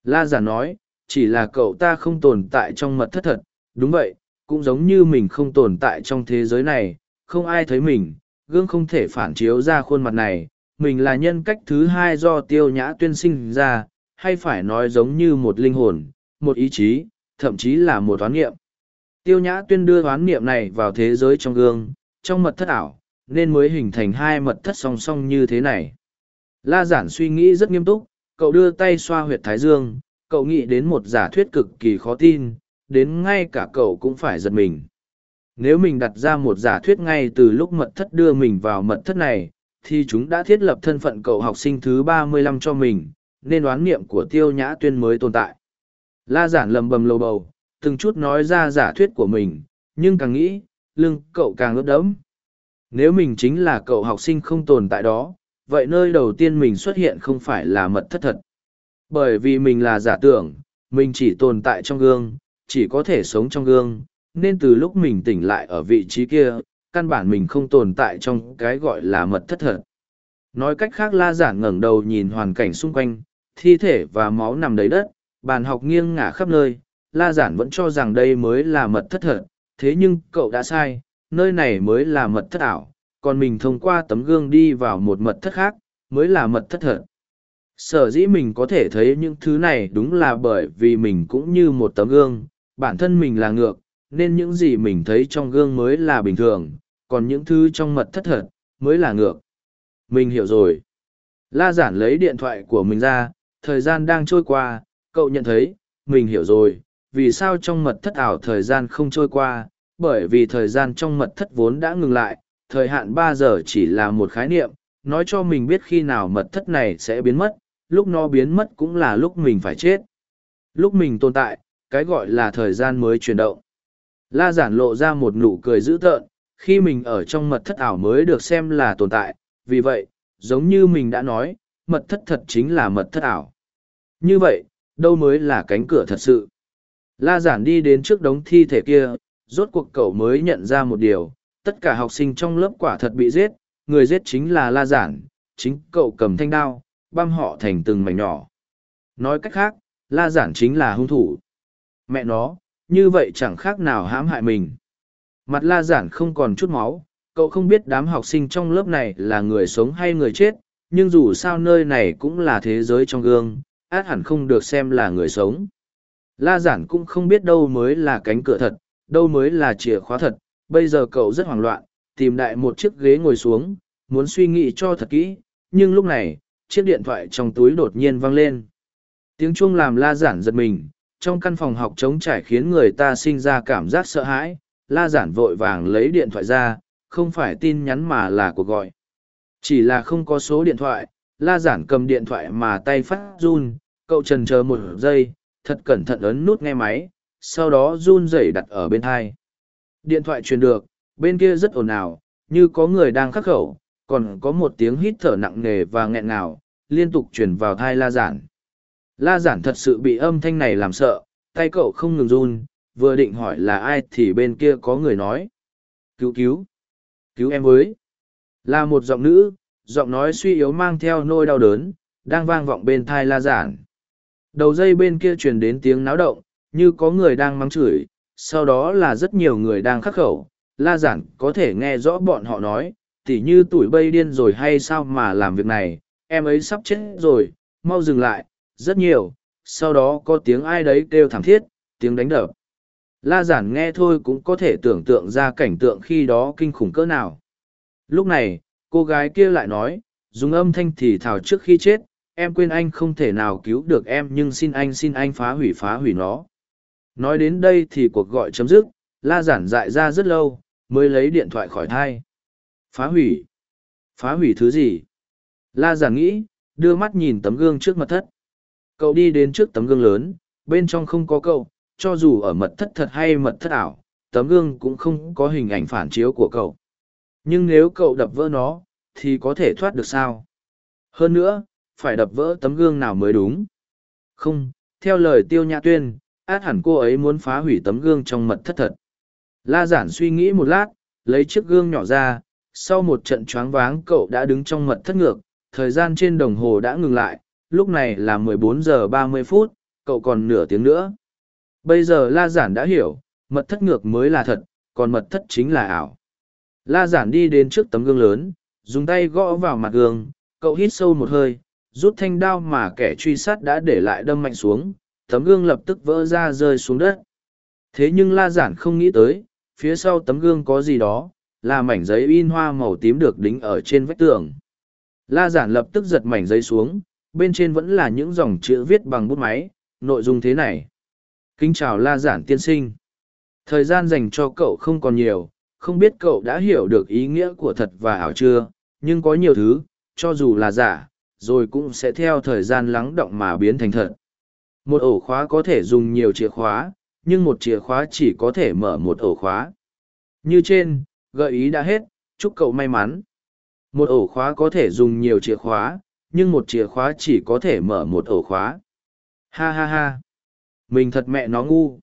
La giản nói, chỉ là cậu ta không tồn tại trong mật thất thật, đúng vậy, cũng giống như mình không tồn tại trong thế giới này, không ai thấy mình, gương không thể phản chiếu ra khuôn mặt này, mình là nhân cách thứ hai do tiêu nhã tuyên sinh ra, hay phải nói giống như một linh hồn, một ý chí, thậm chí là một toán niệm. Tiêu nhã tuyên đưa toán niệm này vào thế giới trong gương, trong mật thất ảo, nên mới hình thành hai mật thất song song như thế này. La giản suy nghĩ rất nghiêm túc, cậu đưa tay xoa huyệt thái dương, cậu nghĩ đến một giả thuyết cực kỳ khó tin, đến ngay cả cậu cũng phải giật mình. Nếu mình đặt ra một giả thuyết ngay từ lúc mật thất đưa mình vào mật thất này, thì chúng đã thiết lập thân phận cậu học sinh thứ ba mươi lăm cho mình, nên đoán niệm của tiêu nhã tuyên mới tồn tại. La giản lầm bầm lầu bầu, từng chút nói ra giả thuyết của mình, nhưng càng nghĩ, lưng cậu càng ướt đẫm. Nếu mình chính là cậu học sinh không tồn tại đó, vậy nơi đầu tiên mình xuất hiện không phải là mật thất thật. Bởi vì mình là giả tưởng, mình chỉ tồn tại trong gương, chỉ có thể sống trong gương, nên từ lúc mình tỉnh lại ở vị trí kia, căn bản mình không tồn tại trong cái gọi là mật thất thật. Nói cách khác la giản ngẩng đầu nhìn hoàn cảnh xung quanh, thi thể và máu nằm đầy đất, bàn học nghiêng ngả khắp nơi, la giản vẫn cho rằng đây mới là mật thất thật, thế nhưng cậu đã sai, nơi này mới là mật thất ảo, còn mình thông qua tấm gương đi vào một mật thất khác, mới là mật thất thật. Sở dĩ mình có thể thấy những thứ này đúng là bởi vì mình cũng như một tấm gương, bản thân mình là ngược, nên những gì mình thấy trong gương mới là bình thường, còn những thứ trong mật thất thật, mới là ngược. Mình hiểu rồi. La giản lấy điện thoại của mình ra, thời gian đang trôi qua, cậu nhận thấy, mình hiểu rồi, vì sao trong mật thất ảo thời gian không trôi qua, bởi vì thời gian trong mật thất vốn đã ngừng lại, thời hạn ba giờ chỉ là một khái niệm, nói cho mình biết khi nào mật thất này sẽ biến mất, lúc nó biến mất cũng là lúc mình phải chết. Lúc mình tồn tại, cái gọi là thời gian mới chuyển động. La giản lộ ra một nụ cười dữ tợn, khi mình ở trong mật thất ảo mới được xem là tồn tại, vì vậy, giống như mình đã nói, mật thất thật chính là mật thất ảo. Như vậy, đâu mới là cánh cửa thật sự. La giản đi đến trước đống thi thể kia, rốt cuộc cậu mới nhận ra một điều, tất cả học sinh trong lớp quả thật bị giết, người giết chính là La giản, chính cậu cầm thanh đao, băm họ thành từng mảnh nhỏ. Nói cách khác, La giản chính là hung thủ. Mẹ nó, như vậy chẳng khác nào hãm hại mình. Mặt La giản không còn chút máu, cậu không biết đám học sinh trong lớp này là người sống hay người chết, nhưng dù sao nơi này cũng là thế giới trong gương, át hẳn không được xem là người sống. La giản cũng không biết đâu mới là cánh cửa thật, đâu mới là chìa khóa thật, bây giờ cậu rất hoảng loạn, tìm đại một chiếc ghế ngồi xuống, muốn suy nghĩ cho thật kỹ, nhưng lúc này, chiếc điện thoại trong túi đột nhiên vang lên. Tiếng chuông làm la giản giật mình, trong căn phòng học trống trải khiến người ta sinh ra cảm giác sợ hãi, la giản vội vàng lấy điện thoại ra, không phải tin nhắn mà là cuộc gọi. Chỉ là không có số điện thoại, la giản cầm điện thoại mà tay phát run, cậu trần chờ một giây, thật cẩn thận ấn nút nghe máy, sau đó run rẩy đặt ở bên thai Điện thoại truyền được, bên kia rất ồn ào, như có người đang khắc khẩu, còn có một tiếng hít thở nặng nề và nghẹn ngào, liên tục truyền vào thai la giản. La giản thật sự bị âm thanh này làm sợ, tay cậu không ngừng run, vừa định hỏi là ai thì bên kia có người nói. Cứu cứu! Cứu em với! Là một giọng nữ, giọng nói suy yếu mang theo nỗi đau đớn, đang vang vọng bên thai la giản. Đầu dây bên kia truyền đến tiếng náo động, như có người đang mắng chửi, sau đó là rất nhiều người đang khắc khẩu. La giản có thể nghe rõ bọn họ nói, tỉ như tuổi bay điên rồi hay sao mà làm việc này, em ấy sắp chết rồi, mau dừng lại, rất nhiều, sau đó có tiếng ai đấy kêu thảm thiết, tiếng đánh đập. La giản nghe thôi cũng có thể tưởng tượng ra cảnh tượng khi đó kinh khủng cỡ nào. Lúc này, cô gái kia lại nói, dùng âm thanh thì thào trước khi chết, em quên anh không thể nào cứu được em nhưng xin anh xin anh phá hủy phá hủy nó. Nói đến đây thì cuộc gọi chấm dứt, la giản dại ra rất lâu, mới lấy điện thoại khỏi thai. Phá hủy? Phá hủy thứ gì? La giản nghĩ, đưa mắt nhìn tấm gương trước mặt thất. Cậu đi đến trước tấm gương lớn, bên trong không có cậu, cho dù ở mật thất thật hay mật thất ảo, tấm gương cũng không có hình ảnh phản chiếu của cậu. Nhưng nếu cậu đập vỡ nó, thì có thể thoát được sao? Hơn nữa, phải đập vỡ tấm gương nào mới đúng? Không, theo lời tiêu nhã tuyên, át hẳn cô ấy muốn phá hủy tấm gương trong mật thất thật. La giản suy nghĩ một lát, lấy chiếc gương nhỏ ra, sau một trận choáng váng cậu đã đứng trong mật thất ngược, thời gian trên đồng hồ đã ngừng lại, lúc này là 14 giờ 30 phút, cậu còn nửa tiếng nữa. Bây giờ La Giản đã hiểu, mật thất ngược mới là thật, còn mật thất chính là ảo. La Giản đi đến trước tấm gương lớn, dùng tay gõ vào mặt gương, cậu hít sâu một hơi, rút thanh đao mà kẻ truy sát đã để lại đâm mạnh xuống, tấm gương lập tức vỡ ra rơi xuống đất. Thế nhưng La Giản không nghĩ tới, phía sau tấm gương có gì đó, là mảnh giấy in hoa màu tím được đính ở trên vách tường. La Giản lập tức giật mảnh giấy xuống, bên trên vẫn là những dòng chữ viết bằng bút máy, nội dung thế này. Kính chào La Giản tiên sinh. Thời gian dành cho cậu không còn nhiều, không biết cậu đã hiểu được ý nghĩa của thật và ảo chưa, nhưng có nhiều thứ, cho dù là giả, rồi cũng sẽ theo thời gian lắng động mà biến thành thật. Một ổ khóa có thể dùng nhiều chìa khóa, nhưng một chìa khóa chỉ có thể mở một ổ khóa. Như trên, gợi ý đã hết, chúc cậu may mắn. Một ổ khóa có thể dùng nhiều chìa khóa, nhưng một chìa khóa chỉ có thể mở một ổ khóa. Ha ha ha. Mình thật mẹ nó ngu.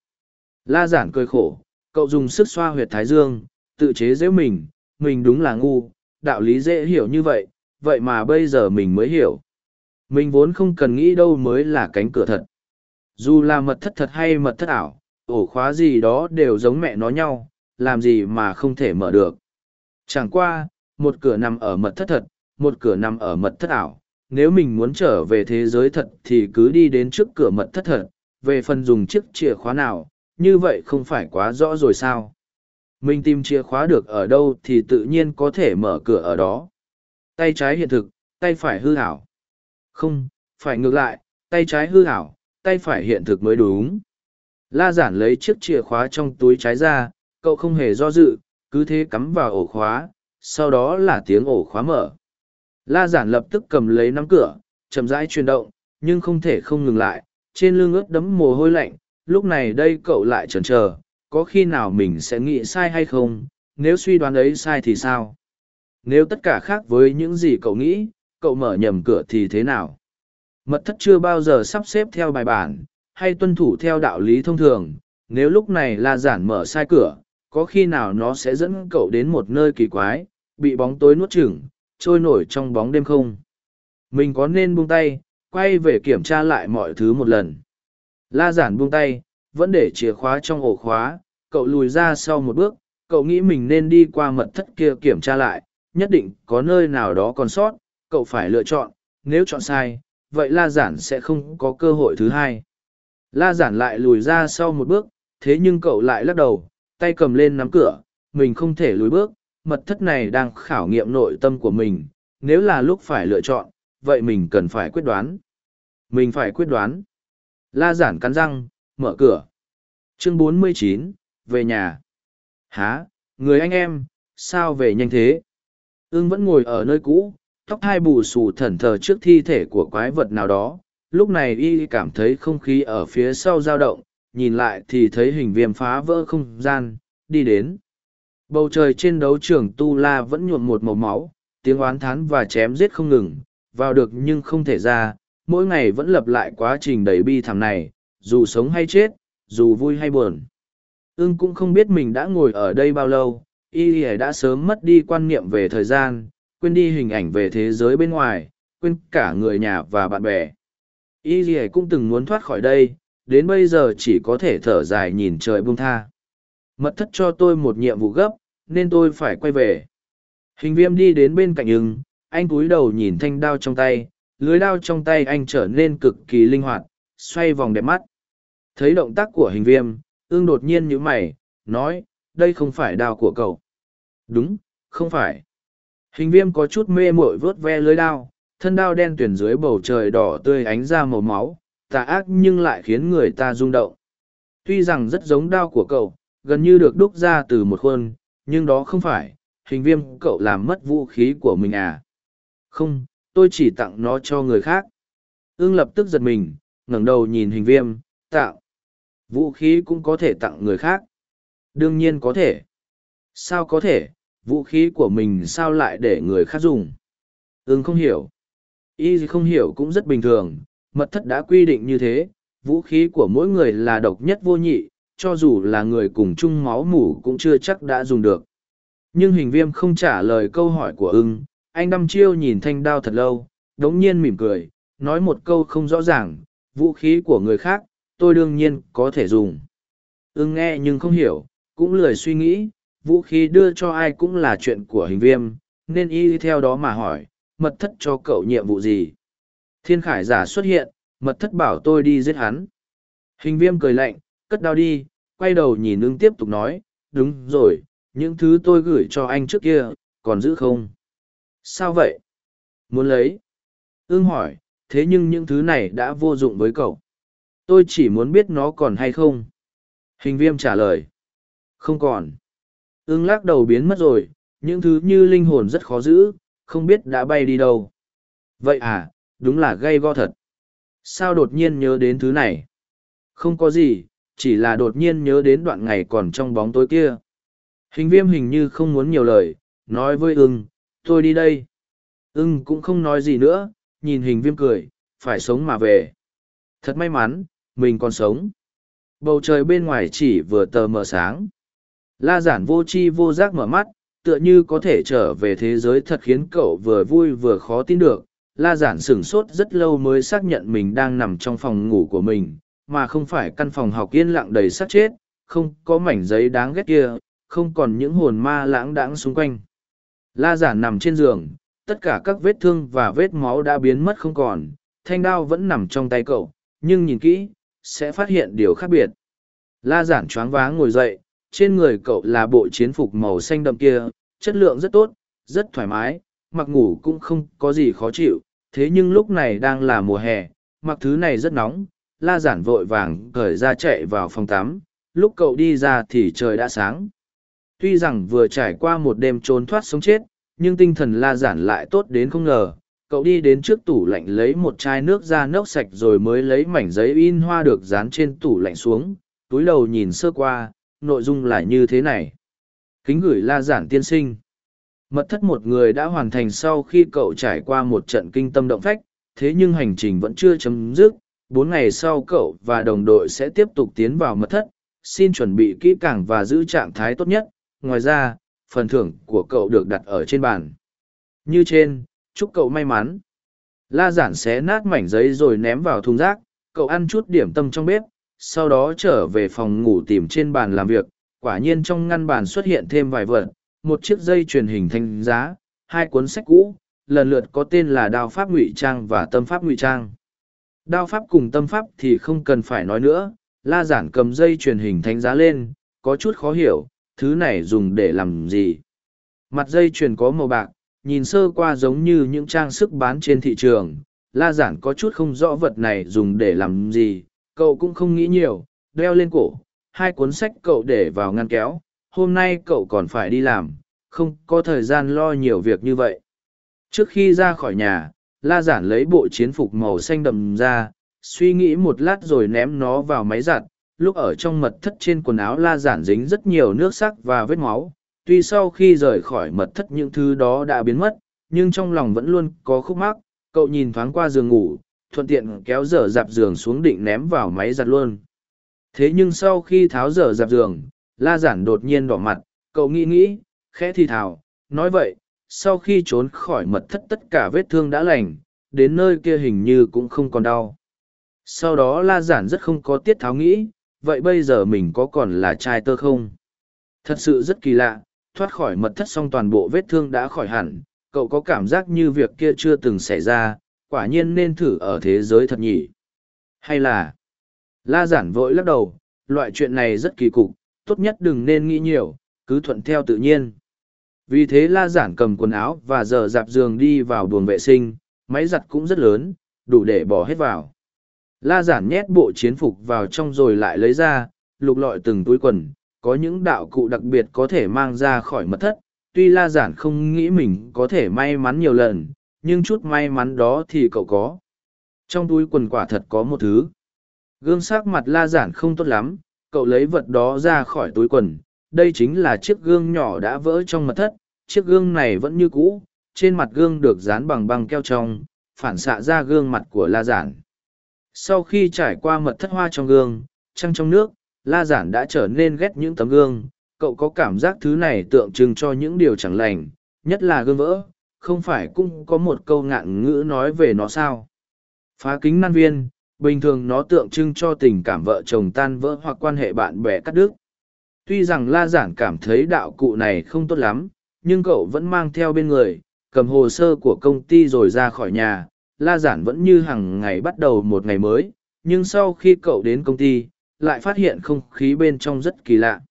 La giản cười khổ, cậu dùng sức xoa huyệt thái dương, tự chế giễu mình, mình đúng là ngu, đạo lý dễ hiểu như vậy, vậy mà bây giờ mình mới hiểu. Mình vốn không cần nghĩ đâu mới là cánh cửa thật. Dù là mật thất thật hay mật thất ảo, ổ khóa gì đó đều giống mẹ nó nhau, làm gì mà không thể mở được. Chẳng qua, một cửa nằm ở mật thất thật, một cửa nằm ở mật thất ảo. Nếu mình muốn trở về thế giới thật thì cứ đi đến trước cửa mật thất thật, về phần dùng chiếc chìa khóa nào, như vậy không phải quá rõ rồi sao? Mình tìm chìa khóa được ở đâu thì tự nhiên có thể mở cửa ở đó. Tay trái hiện thực, tay phải hư hảo. Không, phải ngược lại, tay trái hư hảo, tay phải hiện thực mới đúng. La giản lấy chiếc chìa khóa trong túi trái ra, cậu không hề do dự, cứ thế cắm vào ổ khóa, sau đó là tiếng ổ khóa mở. La giản lập tức cầm lấy nắm cửa, chậm rãi chuyển động, nhưng không thể không ngừng lại, trên lưng ướt đẫm mồ hôi lạnh, lúc này đây cậu lại chần chờ, có khi nào mình sẽ nghĩ sai hay không, nếu suy đoán ấy sai thì sao? Nếu tất cả khác với những gì cậu nghĩ, cậu mở nhầm cửa thì thế nào? Mật thất chưa bao giờ sắp xếp theo bài bản, hay tuân thủ theo đạo lý thông thường, nếu lúc này la giản mở sai cửa, có khi nào nó sẽ dẫn cậu đến một nơi kỳ quái, bị bóng tối nuốt chửng, trôi nổi trong bóng đêm không? Mình có nên buông tay, quay về kiểm tra lại mọi thứ một lần. La giản buông tay, vẫn để chìa khóa trong ổ khóa, cậu lùi ra sau một bước, cậu nghĩ mình nên đi qua mật thất kia kiểm tra lại, nhất định có nơi nào đó còn sót, cậu phải lựa chọn, nếu chọn sai, vậy la giản sẽ không có cơ hội thứ hai. La giản lại lùi ra sau một bước, thế nhưng cậu lại lắc đầu, tay cầm lên nắm cửa, mình không thể lùi bước, mật thất này đang khảo nghiệm nội tâm của mình, nếu là lúc phải lựa chọn, vậy mình cần phải quyết đoán. Mình phải quyết đoán. La giản cắn răng, mở cửa. Chương 49, về nhà. Hả, người anh em, sao về nhanh thế? Ưng vẫn ngồi ở nơi cũ, tóc hai bù xù thẩn thờ trước thi thể của quái vật nào đó. Lúc này y cảm thấy không khí ở phía sau dao động, nhìn lại thì thấy hình viêm phá vỡ không gian, đi đến. Bầu trời trên đấu trường Tu La vẫn nhuộm một màu máu, tiếng oán thán và chém giết không ngừng, vào được nhưng không thể ra, mỗi ngày vẫn lặp lại quá trình đầy bi thảm này, dù sống hay chết, dù vui hay buồn. Ưng cũng không biết mình đã ngồi ở đây bao lâu, y đã sớm mất đi quan niệm về thời gian, quên đi hình ảnh về thế giới bên ngoài, quên cả người nhà và bạn bè. Y cũng từng muốn thoát khỏi đây, đến bây giờ chỉ có thể thở dài nhìn trời buông tha. Mật thất cho tôi một nhiệm vụ gấp, nên tôi phải quay về. Hình viêm đi đến bên cạnh ưng, anh cúi đầu nhìn thanh đao trong tay, lưới đao trong tay anh trở nên cực kỳ linh hoạt, xoay vòng đẹp mắt. Thấy động tác của hình viêm, ương đột nhiên như mày, nói, đây không phải đao của cậu. Đúng, không phải. Hình viêm có chút mê mội vớt ve lưới đao, thân đao đen tuyển dưới bầu trời đỏ tươi ánh ra màu máu, tà ác nhưng lại khiến người ta rung động. Tuy rằng rất giống đao của cậu, gần như được đúc ra từ một khuôn, nhưng đó không phải, hình viêm cậu làm mất vũ khí của mình à. Không, tôi chỉ tặng nó cho người khác. Ương lập tức giật mình, ngẩng đầu nhìn hình viêm, tặng. Vũ khí cũng có thể tặng người khác. Đương nhiên có thể. Sao có thể, vũ khí của mình sao lại để người khác dùng? Ưng không hiểu. Y không hiểu cũng rất bình thường, mật thất đã quy định như thế, vũ khí của mỗi người là độc nhất vô nhị, cho dù là người cùng chung máu mủ cũng chưa chắc đã dùng được. Nhưng hình viêm không trả lời câu hỏi của ưng, anh đăm chiêu nhìn thanh đao thật lâu, đống nhiên mỉm cười, nói một câu không rõ ràng, vũ khí của người khác, tôi đương nhiên có thể dùng. Ưng nghe nhưng không hiểu, cũng lười suy nghĩ, vũ khí đưa cho ai cũng là chuyện của hình viêm, nên y theo đó mà hỏi, mật thất cho cậu nhiệm vụ gì. Thiên khải giả xuất hiện, mật thất bảo tôi đi giết hắn. Hình viêm cười lạnh, cất đao đi, quay đầu nhìn ưng tiếp tục nói, đúng rồi, những thứ tôi gửi cho anh trước kia, còn giữ không? Sao vậy? Muốn lấy? Ưng hỏi, thế nhưng những thứ này đã vô dụng với cậu. Tôi chỉ muốn biết nó còn hay không. Hình viêm trả lời. Không còn. Ưng lắc đầu biến mất rồi, những thứ như linh hồn rất khó giữ, không biết đã bay đi đâu. Vậy à, đúng là gây go thật. Sao đột nhiên nhớ đến thứ này? Không có gì, chỉ là đột nhiên nhớ đến đoạn ngày còn trong bóng tối kia. Hình viêm hình như không muốn nhiều lời, nói với ưng, tôi đi đây. Ưng cũng không nói gì nữa, nhìn hình viêm cười, phải sống mà về. Thật may mắn, mình còn sống. Bầu trời bên ngoài chỉ vừa tờ mờ sáng. La giản vô chi vô giác mở mắt, tựa như có thể trở về thế giới thật khiến cậu vừa vui vừa khó tin được. La giản sửng sốt rất lâu mới xác nhận mình đang nằm trong phòng ngủ của mình, mà không phải căn phòng học yên lặng đầy sát chết, không có mảnh giấy đáng ghét kia, không còn những hồn ma lãng đãng xung quanh. La giản nằm trên giường, tất cả các vết thương và vết máu đã biến mất không còn, thanh đao vẫn nằm trong tay cậu, nhưng nhìn kỹ, sẽ phát hiện điều khác biệt. La giản choáng váng ngồi dậy, trên người cậu là bộ chiến phục màu xanh đậm kia, chất lượng rất tốt, rất thoải mái, mặc ngủ cũng không có gì khó chịu, thế nhưng lúc này đang là mùa hè, mặc thứ này rất nóng, la giản vội vàng cởi ra chạy vào phòng tắm, lúc cậu đi ra thì trời đã sáng. Tuy rằng vừa trải qua một đêm trốn thoát sống chết, nhưng tinh thần la giản lại tốt đến không ngờ. Cậu đi đến trước tủ lạnh lấy một chai nước ra nốc sạch rồi mới lấy mảnh giấy in hoa được dán trên tủ lạnh xuống, túi đầu nhìn sơ qua, nội dung là như thế này. Kính gửi la giản tiên sinh. Mật thất một người đã hoàn thành sau khi cậu trải qua một trận kinh tâm động phách, thế nhưng hành trình vẫn chưa chấm dứt. Bốn ngày sau cậu và đồng đội sẽ tiếp tục tiến vào mật thất, xin chuẩn bị kỹ càng và giữ trạng thái tốt nhất. Ngoài ra, phần thưởng của cậu được đặt ở trên bàn. Như trên, chúc cậu may mắn. La giản xé nát mảnh giấy rồi ném vào thùng rác, cậu ăn chút điểm tâm trong bếp, sau đó trở về phòng ngủ tìm trên bàn làm việc. Quả nhiên trong ngăn bàn xuất hiện thêm vài vật, một chiếc dây truyền hình thanh giá, hai cuốn sách cũ, lần lượt có tên là Đao Pháp Ngụy Trang và Tâm Pháp Ngụy Trang. Đao Pháp cùng Tâm Pháp thì không cần phải nói nữa, La Giản cầm dây truyền hình thánh giá lên, có chút khó hiểu, thứ này dùng để làm gì. Mặt dây truyền có màu bạc, nhìn sơ qua giống như những trang sức bán trên thị trường. La giản có chút không rõ vật này dùng để làm gì, cậu cũng không nghĩ nhiều, đeo lên cổ, hai cuốn sách cậu để vào ngăn kéo, hôm nay cậu còn phải đi làm, không có thời gian lo nhiều việc như vậy. Trước khi ra khỏi nhà, La giản lấy bộ chiến phục màu xanh đậm ra, suy nghĩ một lát rồi ném nó vào máy giặt, lúc ở trong mật thất trên quần áo La giản dính rất nhiều nước sắc và vết máu, tuy sau khi rời khỏi mật thất những thứ đó đã biến mất nhưng trong lòng vẫn luôn có khúc mắc. Cậu nhìn thoáng qua giường ngủ thuận tiện kéo dở dạp giường xuống định ném vào máy giặt luôn. Thế nhưng sau khi tháo dở dạp giường la giản đột nhiên đỏ mặt. Cậu nghĩ nghĩ khẽ thì thào nói vậy sau khi trốn khỏi mật thất tất cả vết thương đã lành đến nơi kia hình như cũng không còn đau sau đó la giản rất không có tiết tháo nghĩ vậy bây giờ mình có còn là trai tơ không thật sự rất kỳ lạ thoát khỏi mật thất xong toàn bộ vết thương đã khỏi hẳn, cậu có cảm giác như việc kia chưa từng xảy ra, quả nhiên nên thử ở thế giới thật nhỉ. Hay là, la giản vội lắc đầu, loại chuyện này rất kỳ cục, tốt nhất đừng nên nghĩ nhiều, cứ thuận theo tự nhiên. Vì thế la giản cầm quần áo và giờ dạp giường đi vào buồng vệ sinh, máy giặt cũng rất lớn, đủ để bỏ hết vào. La giản nhét bộ chiến phục vào trong rồi lại lấy ra, lục lọi từng túi quần, có những đạo cụ đặc biệt có thể mang ra khỏi mật thất. Tuy la giản không nghĩ mình có thể may mắn nhiều lần nhưng chút may mắn đó thì cậu có. Trong túi quần quả thật có một thứ. Gương sắc mặt la giản không tốt lắm cậu lấy vật đó ra khỏi túi quần. Đây chính là chiếc gương nhỏ đã vỡ trong mật thất chiếc gương này vẫn như cũ trên mặt gương được dán bằng băng keo trong phản xạ ra gương mặt của la giản sau khi trải qua mật thất hoa trong gương trăng trong nước la giản đã trở nên ghét những tấm gương, cậu có cảm giác thứ này tượng trưng cho những điều chẳng lành, nhất là gương vỡ, không phải cũng có một câu ngạn ngữ nói về nó sao. Phá kính nan viên, bình thường nó tượng trưng cho tình cảm vợ chồng tan vỡ hoặc quan hệ bạn bè cắt đứt. Tuy rằng la giản cảm thấy đạo cụ này không tốt lắm, nhưng cậu vẫn mang theo bên người, cầm hồ sơ của công ty rồi ra khỏi nhà. La giản vẫn như hàng ngày bắt đầu một ngày mới, nhưng sau khi cậu đến công ty, lại phát hiện không khí bên trong rất kỳ lạ.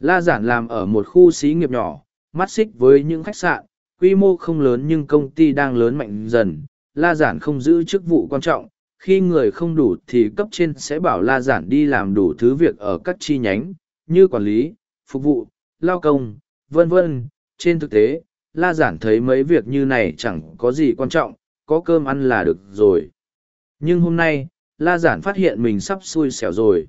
La giản làm ở một khu xí nghiệp nhỏ, mắt xích với những khách sạn, quy mô không lớn nhưng công ty đang lớn mạnh dần. La giản không giữ chức vụ quan trọng, khi người không đủ thì cấp trên sẽ bảo La giản đi làm đủ thứ việc ở các chi nhánh, như quản lý, phục vụ, lao công, vân vân. Trên thực tế, La giản thấy mấy việc như này chẳng có gì quan trọng, có cơm ăn là được rồi. Nhưng hôm nay, La giản phát hiện mình sắp xui xẻo rồi.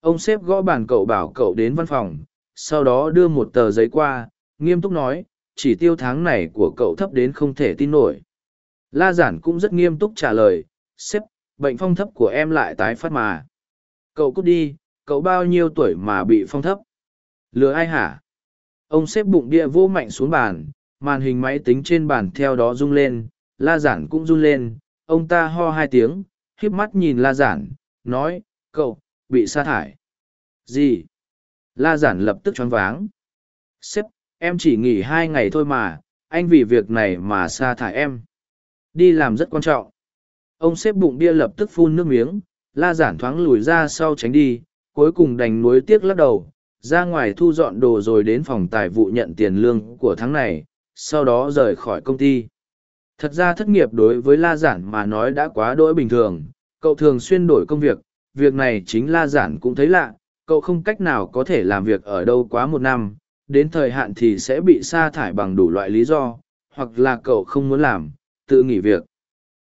Ông sếp gõ bàn cậu bảo cậu đến văn phòng sau đó đưa một tờ giấy qua nghiêm túc nói chỉ tiêu tháng này của cậu thấp đến không thể tin nổi. La giản cũng rất nghiêm túc trả lời sếp bệnh phong thấp của em lại tái phát mà. Cậu cút đi cậu bao nhiêu tuổi mà bị phong thấp? Lừa ai hả? Ông xếp bụng bia vô mạnh xuống bàn màn hình máy tính trên bàn theo đó rung lên la giản cũng run lên ông ta ho hai tiếng híp mắt nhìn la giản nói cậu bị sa thải. Gì? La giản lập tức choáng váng. Sếp, em chỉ nghỉ hai ngày thôi mà, anh vì việc này mà sa thải em. Đi làm rất quan trọng. Ông sếp bụng bia lập tức phun nước miếng, la giản thoáng lùi ra sau tránh đi, cuối cùng đành nuối tiếc lắc đầu, ra ngoài thu dọn đồ rồi đến phòng tài vụ nhận tiền lương của tháng này, sau đó rời khỏi công ty. Thật ra thất nghiệp đối với la giản mà nói đã quá đỗi bình thường, cậu thường xuyên đổi công việc, việc này chính la giản cũng thấy lạ, cậu không cách nào có thể làm việc ở đâu quá một năm, đến thời hạn thì sẽ bị sa thải bằng đủ loại lý do, hoặc là cậu không muốn làm, tự nghỉ việc.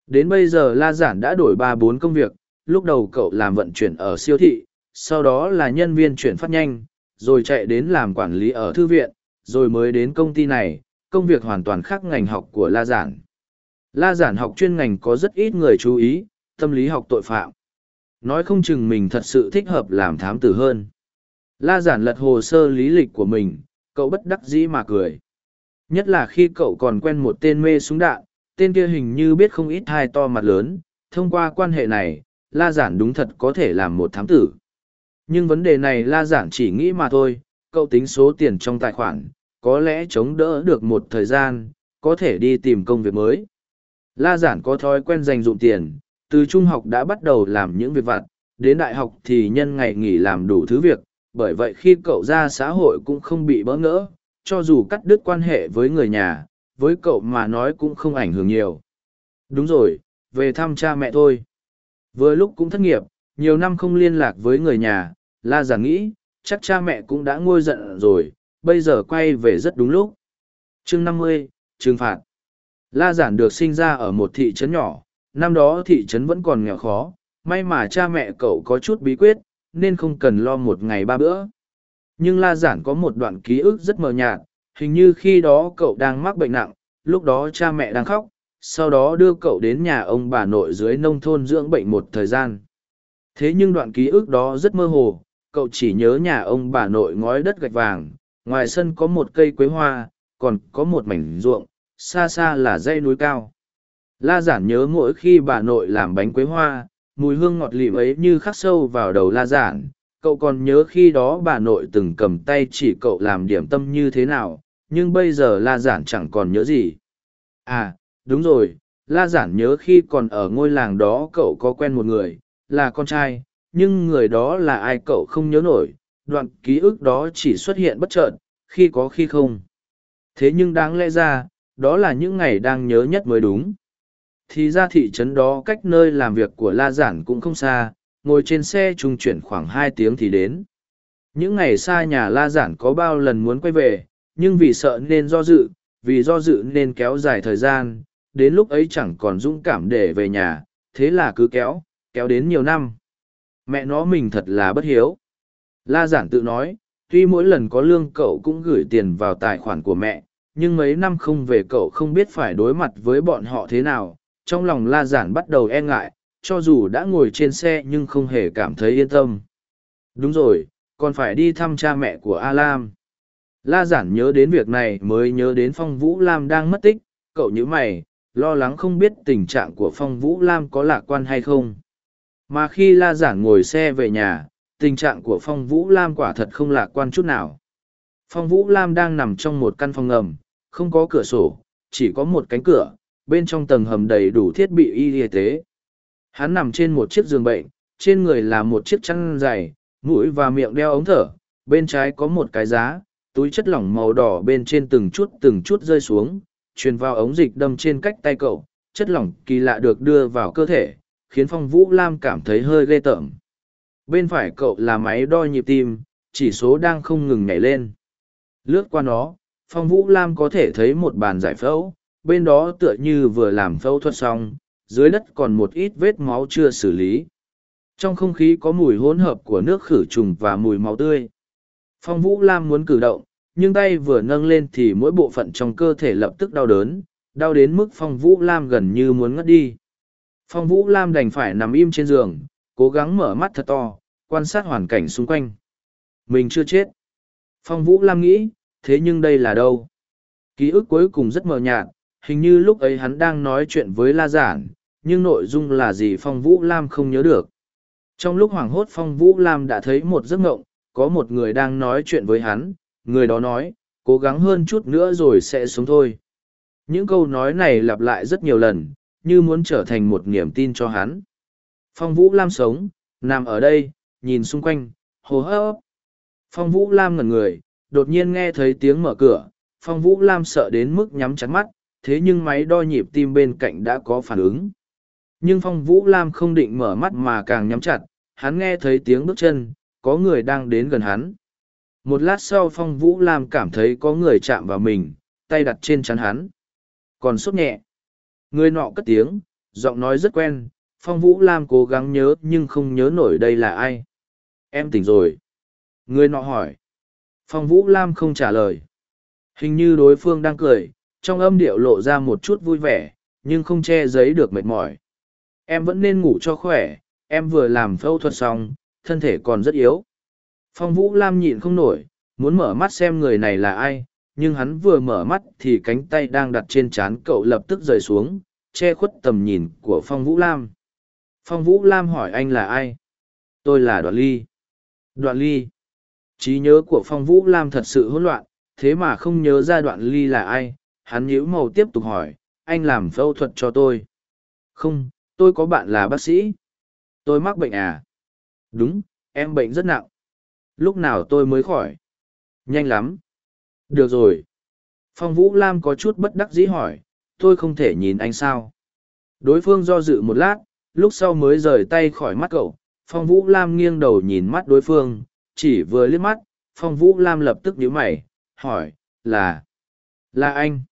Đến bây giờ la giản đã đổi ba bốn công việc, lúc đầu cậu làm vận chuyển ở siêu thị, sau đó là nhân viên chuyển phát nhanh, rồi chạy đến làm quản lý ở thư viện, rồi mới đến công ty này, công việc hoàn toàn khác ngành học của la giản. La giản học chuyên ngành có rất ít người chú ý, tâm lý học tội phạm. Nói không chừng mình thật sự thích hợp làm thám tử hơn. La giản lật hồ sơ lý lịch của mình, cậu bất đắc dĩ mà cười. Nhất là khi cậu còn quen một tên mê súng đạn, tên kia hình như biết không ít hai to mặt lớn, thông qua quan hệ này, La giản đúng thật có thể làm một thám tử. Nhưng vấn đề này La giản chỉ nghĩ mà thôi, cậu tính số tiền trong tài khoản, có lẽ chống đỡ được một thời gian, có thể đi tìm công việc mới. La giản có thói quen dành dụng tiền, từ trung học đã bắt đầu làm những việc vặt, đến đại học thì nhân ngày nghỉ làm đủ thứ việc, bởi vậy khi cậu ra xã hội cũng không bị bỡ ngỡ, cho dù cắt đứt quan hệ với người nhà, với cậu mà nói cũng không ảnh hưởng nhiều. Đúng rồi, về thăm cha mẹ thôi. Vừa lúc cũng thất nghiệp, nhiều năm không liên lạc với người nhà, La giản nghĩ, chắc cha mẹ cũng đã ngôi giận rồi, bây giờ quay về rất đúng lúc. chương năm mươi, trừng phạt. La giản được sinh ra ở một thị trấn nhỏ, năm đó thị trấn vẫn còn nghèo khó, may mà cha mẹ cậu có chút bí quyết, nên không cần lo một ngày ba bữa. Nhưng La giản có một đoạn ký ức rất mờ nhạt, hình như khi đó cậu đang mắc bệnh nặng, lúc đó cha mẹ đang khóc, sau đó đưa cậu đến nhà ông bà nội dưới nông thôn dưỡng bệnh một thời gian. Thế nhưng đoạn ký ức đó rất mơ hồ, cậu chỉ nhớ nhà ông bà nội ngói đất gạch vàng, ngoài sân có một cây quế hoa, còn có một mảnh ruộng, xa xa là dãy núi cao. La giản nhớ mỗi khi bà nội làm bánh quế hoa, mùi hương ngọt lịm ấy như khắc sâu vào đầu la giản. Cậu còn nhớ khi đó bà nội từng cầm tay chỉ cậu làm điểm tâm như thế nào, nhưng bây giờ la giản chẳng còn nhớ gì. À, đúng rồi, la giản nhớ khi còn ở ngôi làng đó cậu có quen một người, là con trai, nhưng người đó là ai cậu không nhớ nổi, đoạn ký ức đó chỉ xuất hiện bất chợt, khi có khi không. Thế nhưng đáng lẽ ra, đó là những ngày đang nhớ nhất mới đúng. Thì ra thị trấn đó cách nơi làm việc của La Giản cũng không xa, ngồi trên xe trung chuyển khoảng hai tiếng thì đến. Những ngày xa nhà La Giản có bao lần muốn quay về, nhưng vì sợ nên do dự, vì do dự nên kéo dài thời gian, đến lúc ấy chẳng còn dũng cảm để về nhà, thế là cứ kéo, kéo đến nhiều năm. Mẹ nó mình thật là bất hiếu. La Giản tự nói, tuy mỗi lần có lương cậu cũng gửi tiền vào tài khoản của mẹ, nhưng mấy năm không về cậu không biết phải đối mặt với bọn họ thế nào, trong lòng la giản bắt đầu e ngại, cho dù đã ngồi trên xe nhưng không hề cảm thấy yên tâm. Đúng rồi, còn phải đi thăm cha mẹ của A Lam. La giản nhớ đến việc này mới nhớ đến Phong Vũ Lam đang mất tích, cậu như mày, lo lắng không biết tình trạng của Phong Vũ Lam có lạc quan hay không. Mà khi La giản ngồi xe về nhà, tình trạng của Phong Vũ Lam quả thật không lạc quan chút nào. Phong Vũ Lam đang nằm trong một căn phòng ngầm, không có cửa sổ, chỉ có một cánh cửa, bên trong tầng hầm đầy đủ thiết bị y y tế. Hắn nằm trên một chiếc giường bệnh, trên người là một chiếc chăn dày, mũi và miệng đeo ống thở, bên trái có một cái giá, túi chất lỏng màu đỏ bên trên từng chút từng chút rơi xuống, truyền vào ống dịch đâm trên cách tay cậu, chất lỏng kỳ lạ được đưa vào cơ thể, khiến Phong Vũ Lam cảm thấy hơi ghê tởm. Bên phải cậu là máy đo nhịp tim, chỉ số đang không ngừng nhảy lên. Lướt qua nó, Phong Vũ Lam có thể thấy một bàn giải phẫu, bên đó tựa như vừa làm phẫu thuật xong, dưới đất còn một ít vết máu chưa xử lý. Trong không khí có mùi hỗn hợp của nước khử trùng và mùi máu tươi. Phong Vũ Lam muốn cử động, nhưng tay vừa nâng lên thì mỗi bộ phận trong cơ thể lập tức đau đớn, đau đến mức Phong Vũ Lam gần như muốn ngất đi. Phong Vũ Lam đành phải nằm im trên giường, cố gắng mở mắt thật to, quan sát hoàn cảnh xung quanh. Mình chưa chết. Phong Vũ Lam nghĩ, thế nhưng đây là đâu? Ký ức cuối cùng rất mờ nhạt, hình như lúc ấy hắn đang nói chuyện với La Giản, nhưng nội dung là gì Phong Vũ Lam không nhớ được. Trong lúc hoảng hốt Phong Vũ Lam đã thấy một giấc ngộng, có một người đang nói chuyện với hắn, người đó nói, cố gắng hơn chút nữa rồi sẽ sống thôi. Những câu nói này lặp lại rất nhiều lần, như muốn trở thành một niềm tin cho hắn. Phong Vũ Lam sống, nằm ở đây, nhìn xung quanh, hồ hấp. Phong Vũ Lam ngẩn người, đột nhiên nghe thấy tiếng mở cửa, Phong Vũ Lam sợ đến mức nhắm chặt mắt, thế nhưng máy đo nhịp tim bên cạnh đã có phản ứng. Nhưng Phong Vũ Lam không định mở mắt mà càng nhắm chặt, hắn nghe thấy tiếng bước chân, có người đang đến gần hắn. Một lát sau Phong Vũ Lam cảm thấy có người chạm vào mình, tay đặt trên chắn hắn. Còn sốt nhẹ. Người nọ cất tiếng, giọng nói rất quen, Phong Vũ Lam cố gắng nhớ nhưng không nhớ nổi đây là ai. Em tỉnh rồi. Người nọ hỏi. Phong Vũ Lam không trả lời. Hình như đối phương đang cười, trong âm điệu lộ ra một chút vui vẻ, nhưng không che giấy được mệt mỏi. Em vẫn nên ngủ cho khỏe, em vừa làm phẫu thuật xong, thân thể còn rất yếu. Phong Vũ Lam nhịn không nổi, muốn mở mắt xem người này là ai, nhưng hắn vừa mở mắt thì cánh tay đang đặt trên trán cậu lập tức rời xuống, che khuất tầm nhìn của Phong Vũ Lam. Phong Vũ Lam hỏi anh là ai? Tôi là Đoạn Ly. Đoạn Ly. trí nhớ của Phong Vũ Lam thật sự hỗn loạn, thế mà không nhớ ra Đoạn Ly là ai. Hắn nhíu màu tiếp tục hỏi, anh làm phẫu thuật cho tôi. Không, tôi có bạn là bác sĩ. Tôi mắc bệnh à? Đúng, em bệnh rất nặng. Lúc nào tôi mới khỏi? Nhanh lắm. Được rồi. Phong Vũ Lam có chút bất đắc dĩ hỏi, tôi không thể nhìn anh sao? Đối phương do dự một lát, lúc sau mới rời tay khỏi mắt cậu. Phong Vũ Lam nghiêng đầu nhìn mắt đối phương, chỉ vừa liếc mắt, Phong Vũ Lam lập tức nhíu mày, hỏi, là, là anh.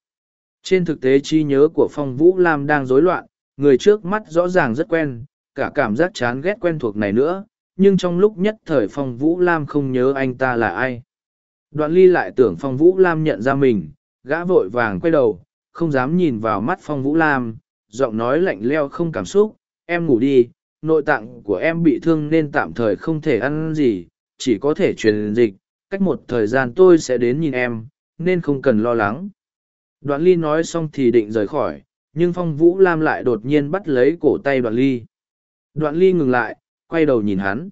Trên thực tế trí nhớ của Phong Vũ Lam đang rối loạn, người trước mắt rõ ràng rất quen, cả cảm giác chán ghét quen thuộc này nữa, nhưng trong lúc nhất thời Phong Vũ Lam không nhớ anh ta là ai. Đoạn ly lại tưởng Phong Vũ Lam nhận ra mình, gã vội vàng quay đầu, không dám nhìn vào mắt Phong Vũ Lam, giọng nói lạnh leo không cảm xúc, em ngủ đi, nội tạng của em bị thương nên tạm thời không thể ăn gì, chỉ có thể truyền dịch, cách một thời gian tôi sẽ đến nhìn em, nên không cần lo lắng. Đoạn ly nói xong thì định rời khỏi, nhưng Phong Vũ Lam lại đột nhiên bắt lấy cổ tay đoạn ly. Đoạn ly ngừng lại, quay đầu nhìn hắn.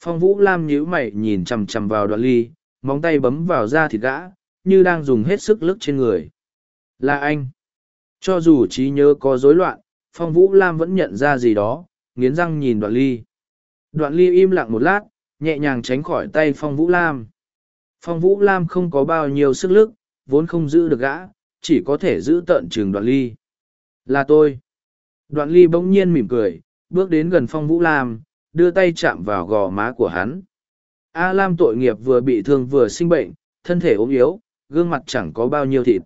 Phong Vũ Lam nhíu mày nhìn chằm chằm vào đoạn ly, móng tay bấm vào da thịt gã, như đang dùng hết sức lực trên người. Là anh. Cho dù trí nhớ có rối loạn, Phong Vũ Lam vẫn nhận ra gì đó, nghiến răng nhìn đoạn ly. Đoạn ly im lặng một lát, nhẹ nhàng tránh khỏi tay Phong Vũ Lam. Phong Vũ Lam không có bao nhiêu sức lực, vốn không giữ được gã, chỉ có thể giữ tận trường đoạn ly. Là tôi. Đoạn ly bỗng nhiên mỉm cười, bước đến gần Phong Vũ Lam, đưa tay chạm vào gò má của hắn. A Lam tội nghiệp vừa bị thương vừa sinh bệnh, thân thể ốm yếu, gương mặt chẳng có bao nhiêu thịt.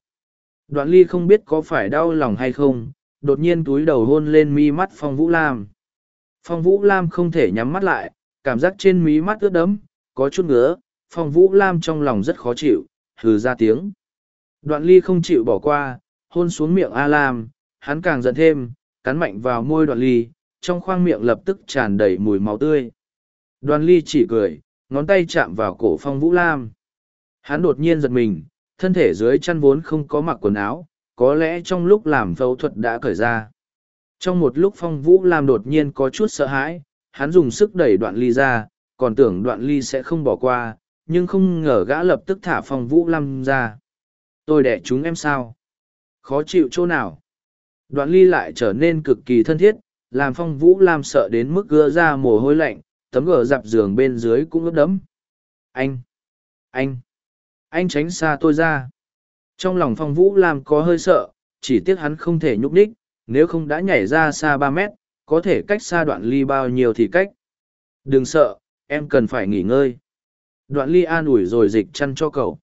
Đoạn ly không biết có phải đau lòng hay không, đột nhiên túi đầu hôn lên mi mắt Phong Vũ Lam. Phong Vũ Lam không thể nhắm mắt lại, cảm giác trên mí mắt ướt đẫm, có chút ngứa, Phong Vũ Lam trong lòng rất khó chịu, hừ ra tiếng. Đoạn ly không chịu bỏ qua, hôn xuống miệng A Lam, hắn càng giận thêm, cắn mạnh vào môi đoạn ly, trong khoang miệng lập tức tràn đầy mùi máu tươi. Đoàn ly chỉ cười, ngón tay chạm vào cổ phong vũ lam. Hắn đột nhiên giật mình, thân thể dưới chăn vốn không có mặc quần áo, có lẽ trong lúc làm phẫu thuật đã cởi ra. Trong một lúc phong vũ lam đột nhiên có chút sợ hãi, hắn dùng sức đẩy đoạn ly ra, còn tưởng đoạn ly sẽ không bỏ qua, nhưng không ngờ gã lập tức thả phong vũ lam ra. Tôi đẻ chúng em sao? Khó chịu chỗ nào? Đoạn ly lại trở nên cực kỳ thân thiết, làm phong vũ lam sợ đến mức gỡ ra mồ hôi lạnh, tấm gờ dạp giường bên dưới cũng ướt đẫm. Anh! Anh! Anh tránh xa tôi ra. Trong lòng phong vũ lam có hơi sợ, chỉ tiếc hắn không thể nhúc ních nếu không đã nhảy ra xa ba mét, có thể cách xa đoạn ly bao nhiêu thì cách. Đừng sợ, em cần phải nghỉ ngơi. Đoạn ly an ủi rồi dịch chăn cho cậu.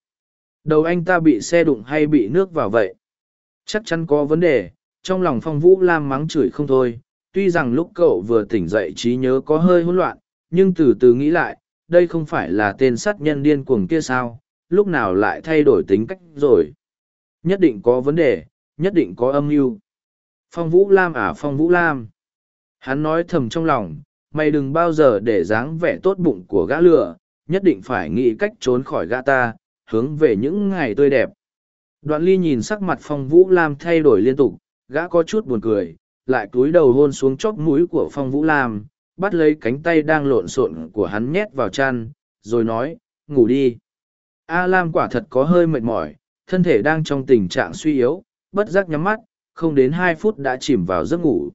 Đầu anh ta bị xe đụng hay bị nước vào vậy? Chắc chắn có vấn đề, trong lòng phong vũ lam mắng chửi không thôi. Tuy rằng lúc cậu vừa tỉnh dậy trí nhớ có hơi hỗn loạn, nhưng từ từ nghĩ lại, đây không phải là tên sát nhân điên cuồng kia sao, lúc nào lại thay đổi tính cách rồi. Nhất định có vấn đề, nhất định có âm mưu. Phong Vũ Lam à Phong Vũ Lam. Hắn nói thầm trong lòng, mày đừng bao giờ để dáng vẻ tốt bụng của gã lửa, nhất định phải nghĩ cách trốn khỏi gã ta, hướng về những ngày tươi đẹp. Đoạn ly nhìn sắc mặt Phong Vũ Lam thay đổi liên tục, gã có chút buồn cười, lại cúi đầu hôn xuống chóp mũi của Phong Vũ Lam, bắt lấy cánh tay đang lộn xộn của hắn nhét vào chăn, rồi nói, ngủ đi. A Lam quả thật có hơi mệt mỏi, thân thể đang trong tình trạng suy yếu, bất giác nhắm mắt, không đến hai phút đã chìm vào giấc ngủ.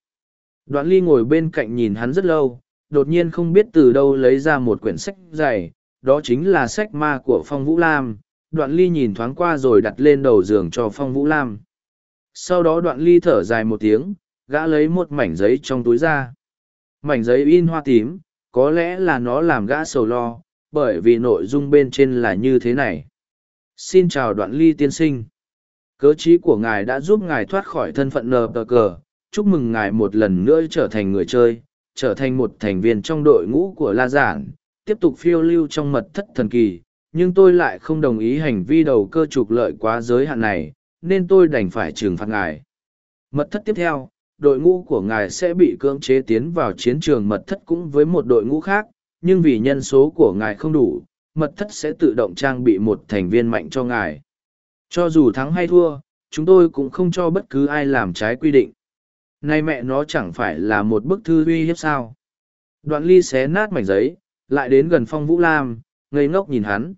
Đoạn ly ngồi bên cạnh nhìn hắn rất lâu, đột nhiên không biết từ đâu lấy ra một quyển sách dày, đó chính là sách ma của Phong Vũ Lam. Đoạn ly nhìn thoáng qua rồi đặt lên đầu giường cho Phong Vũ Lam. Sau đó đoạn ly thở dài một tiếng, gã lấy một mảnh giấy trong túi ra mảnh giấy in hoa tím có lẽ là nó làm gã sầu lo bởi vì nội dung bên trên là như thế này. Xin chào đoạn ly tiên sinh. Cớ trí của ngài đã giúp ngài thoát khỏi thân phận nờ tờ cờ. Chúc mừng ngài một lần nữa trở thành người chơi trở thành một thành viên trong đội ngũ của la giản. Tiếp tục phiêu lưu trong mật thất thần kỳ nhưng tôi lại không đồng ý hành vi đầu cơ trục lợi quá giới hạn này nên tôi đành phải trừng phạt ngài. Mật thất tiếp theo, đội ngũ của ngài sẽ bị cưỡng chế tiến vào chiến trường mật thất cũng với một đội ngũ khác, nhưng vì nhân số của ngài không đủ, mật thất sẽ tự động trang bị một thành viên mạnh cho ngài. Cho dù thắng hay thua, chúng tôi cũng không cho bất cứ ai làm trái quy định. Nay mẹ nó chẳng phải là một bức thư uy hiếp sao. Đoạn ly xé nát mảnh giấy, lại đến gần phong vũ lam, ngây ngốc nhìn hắn.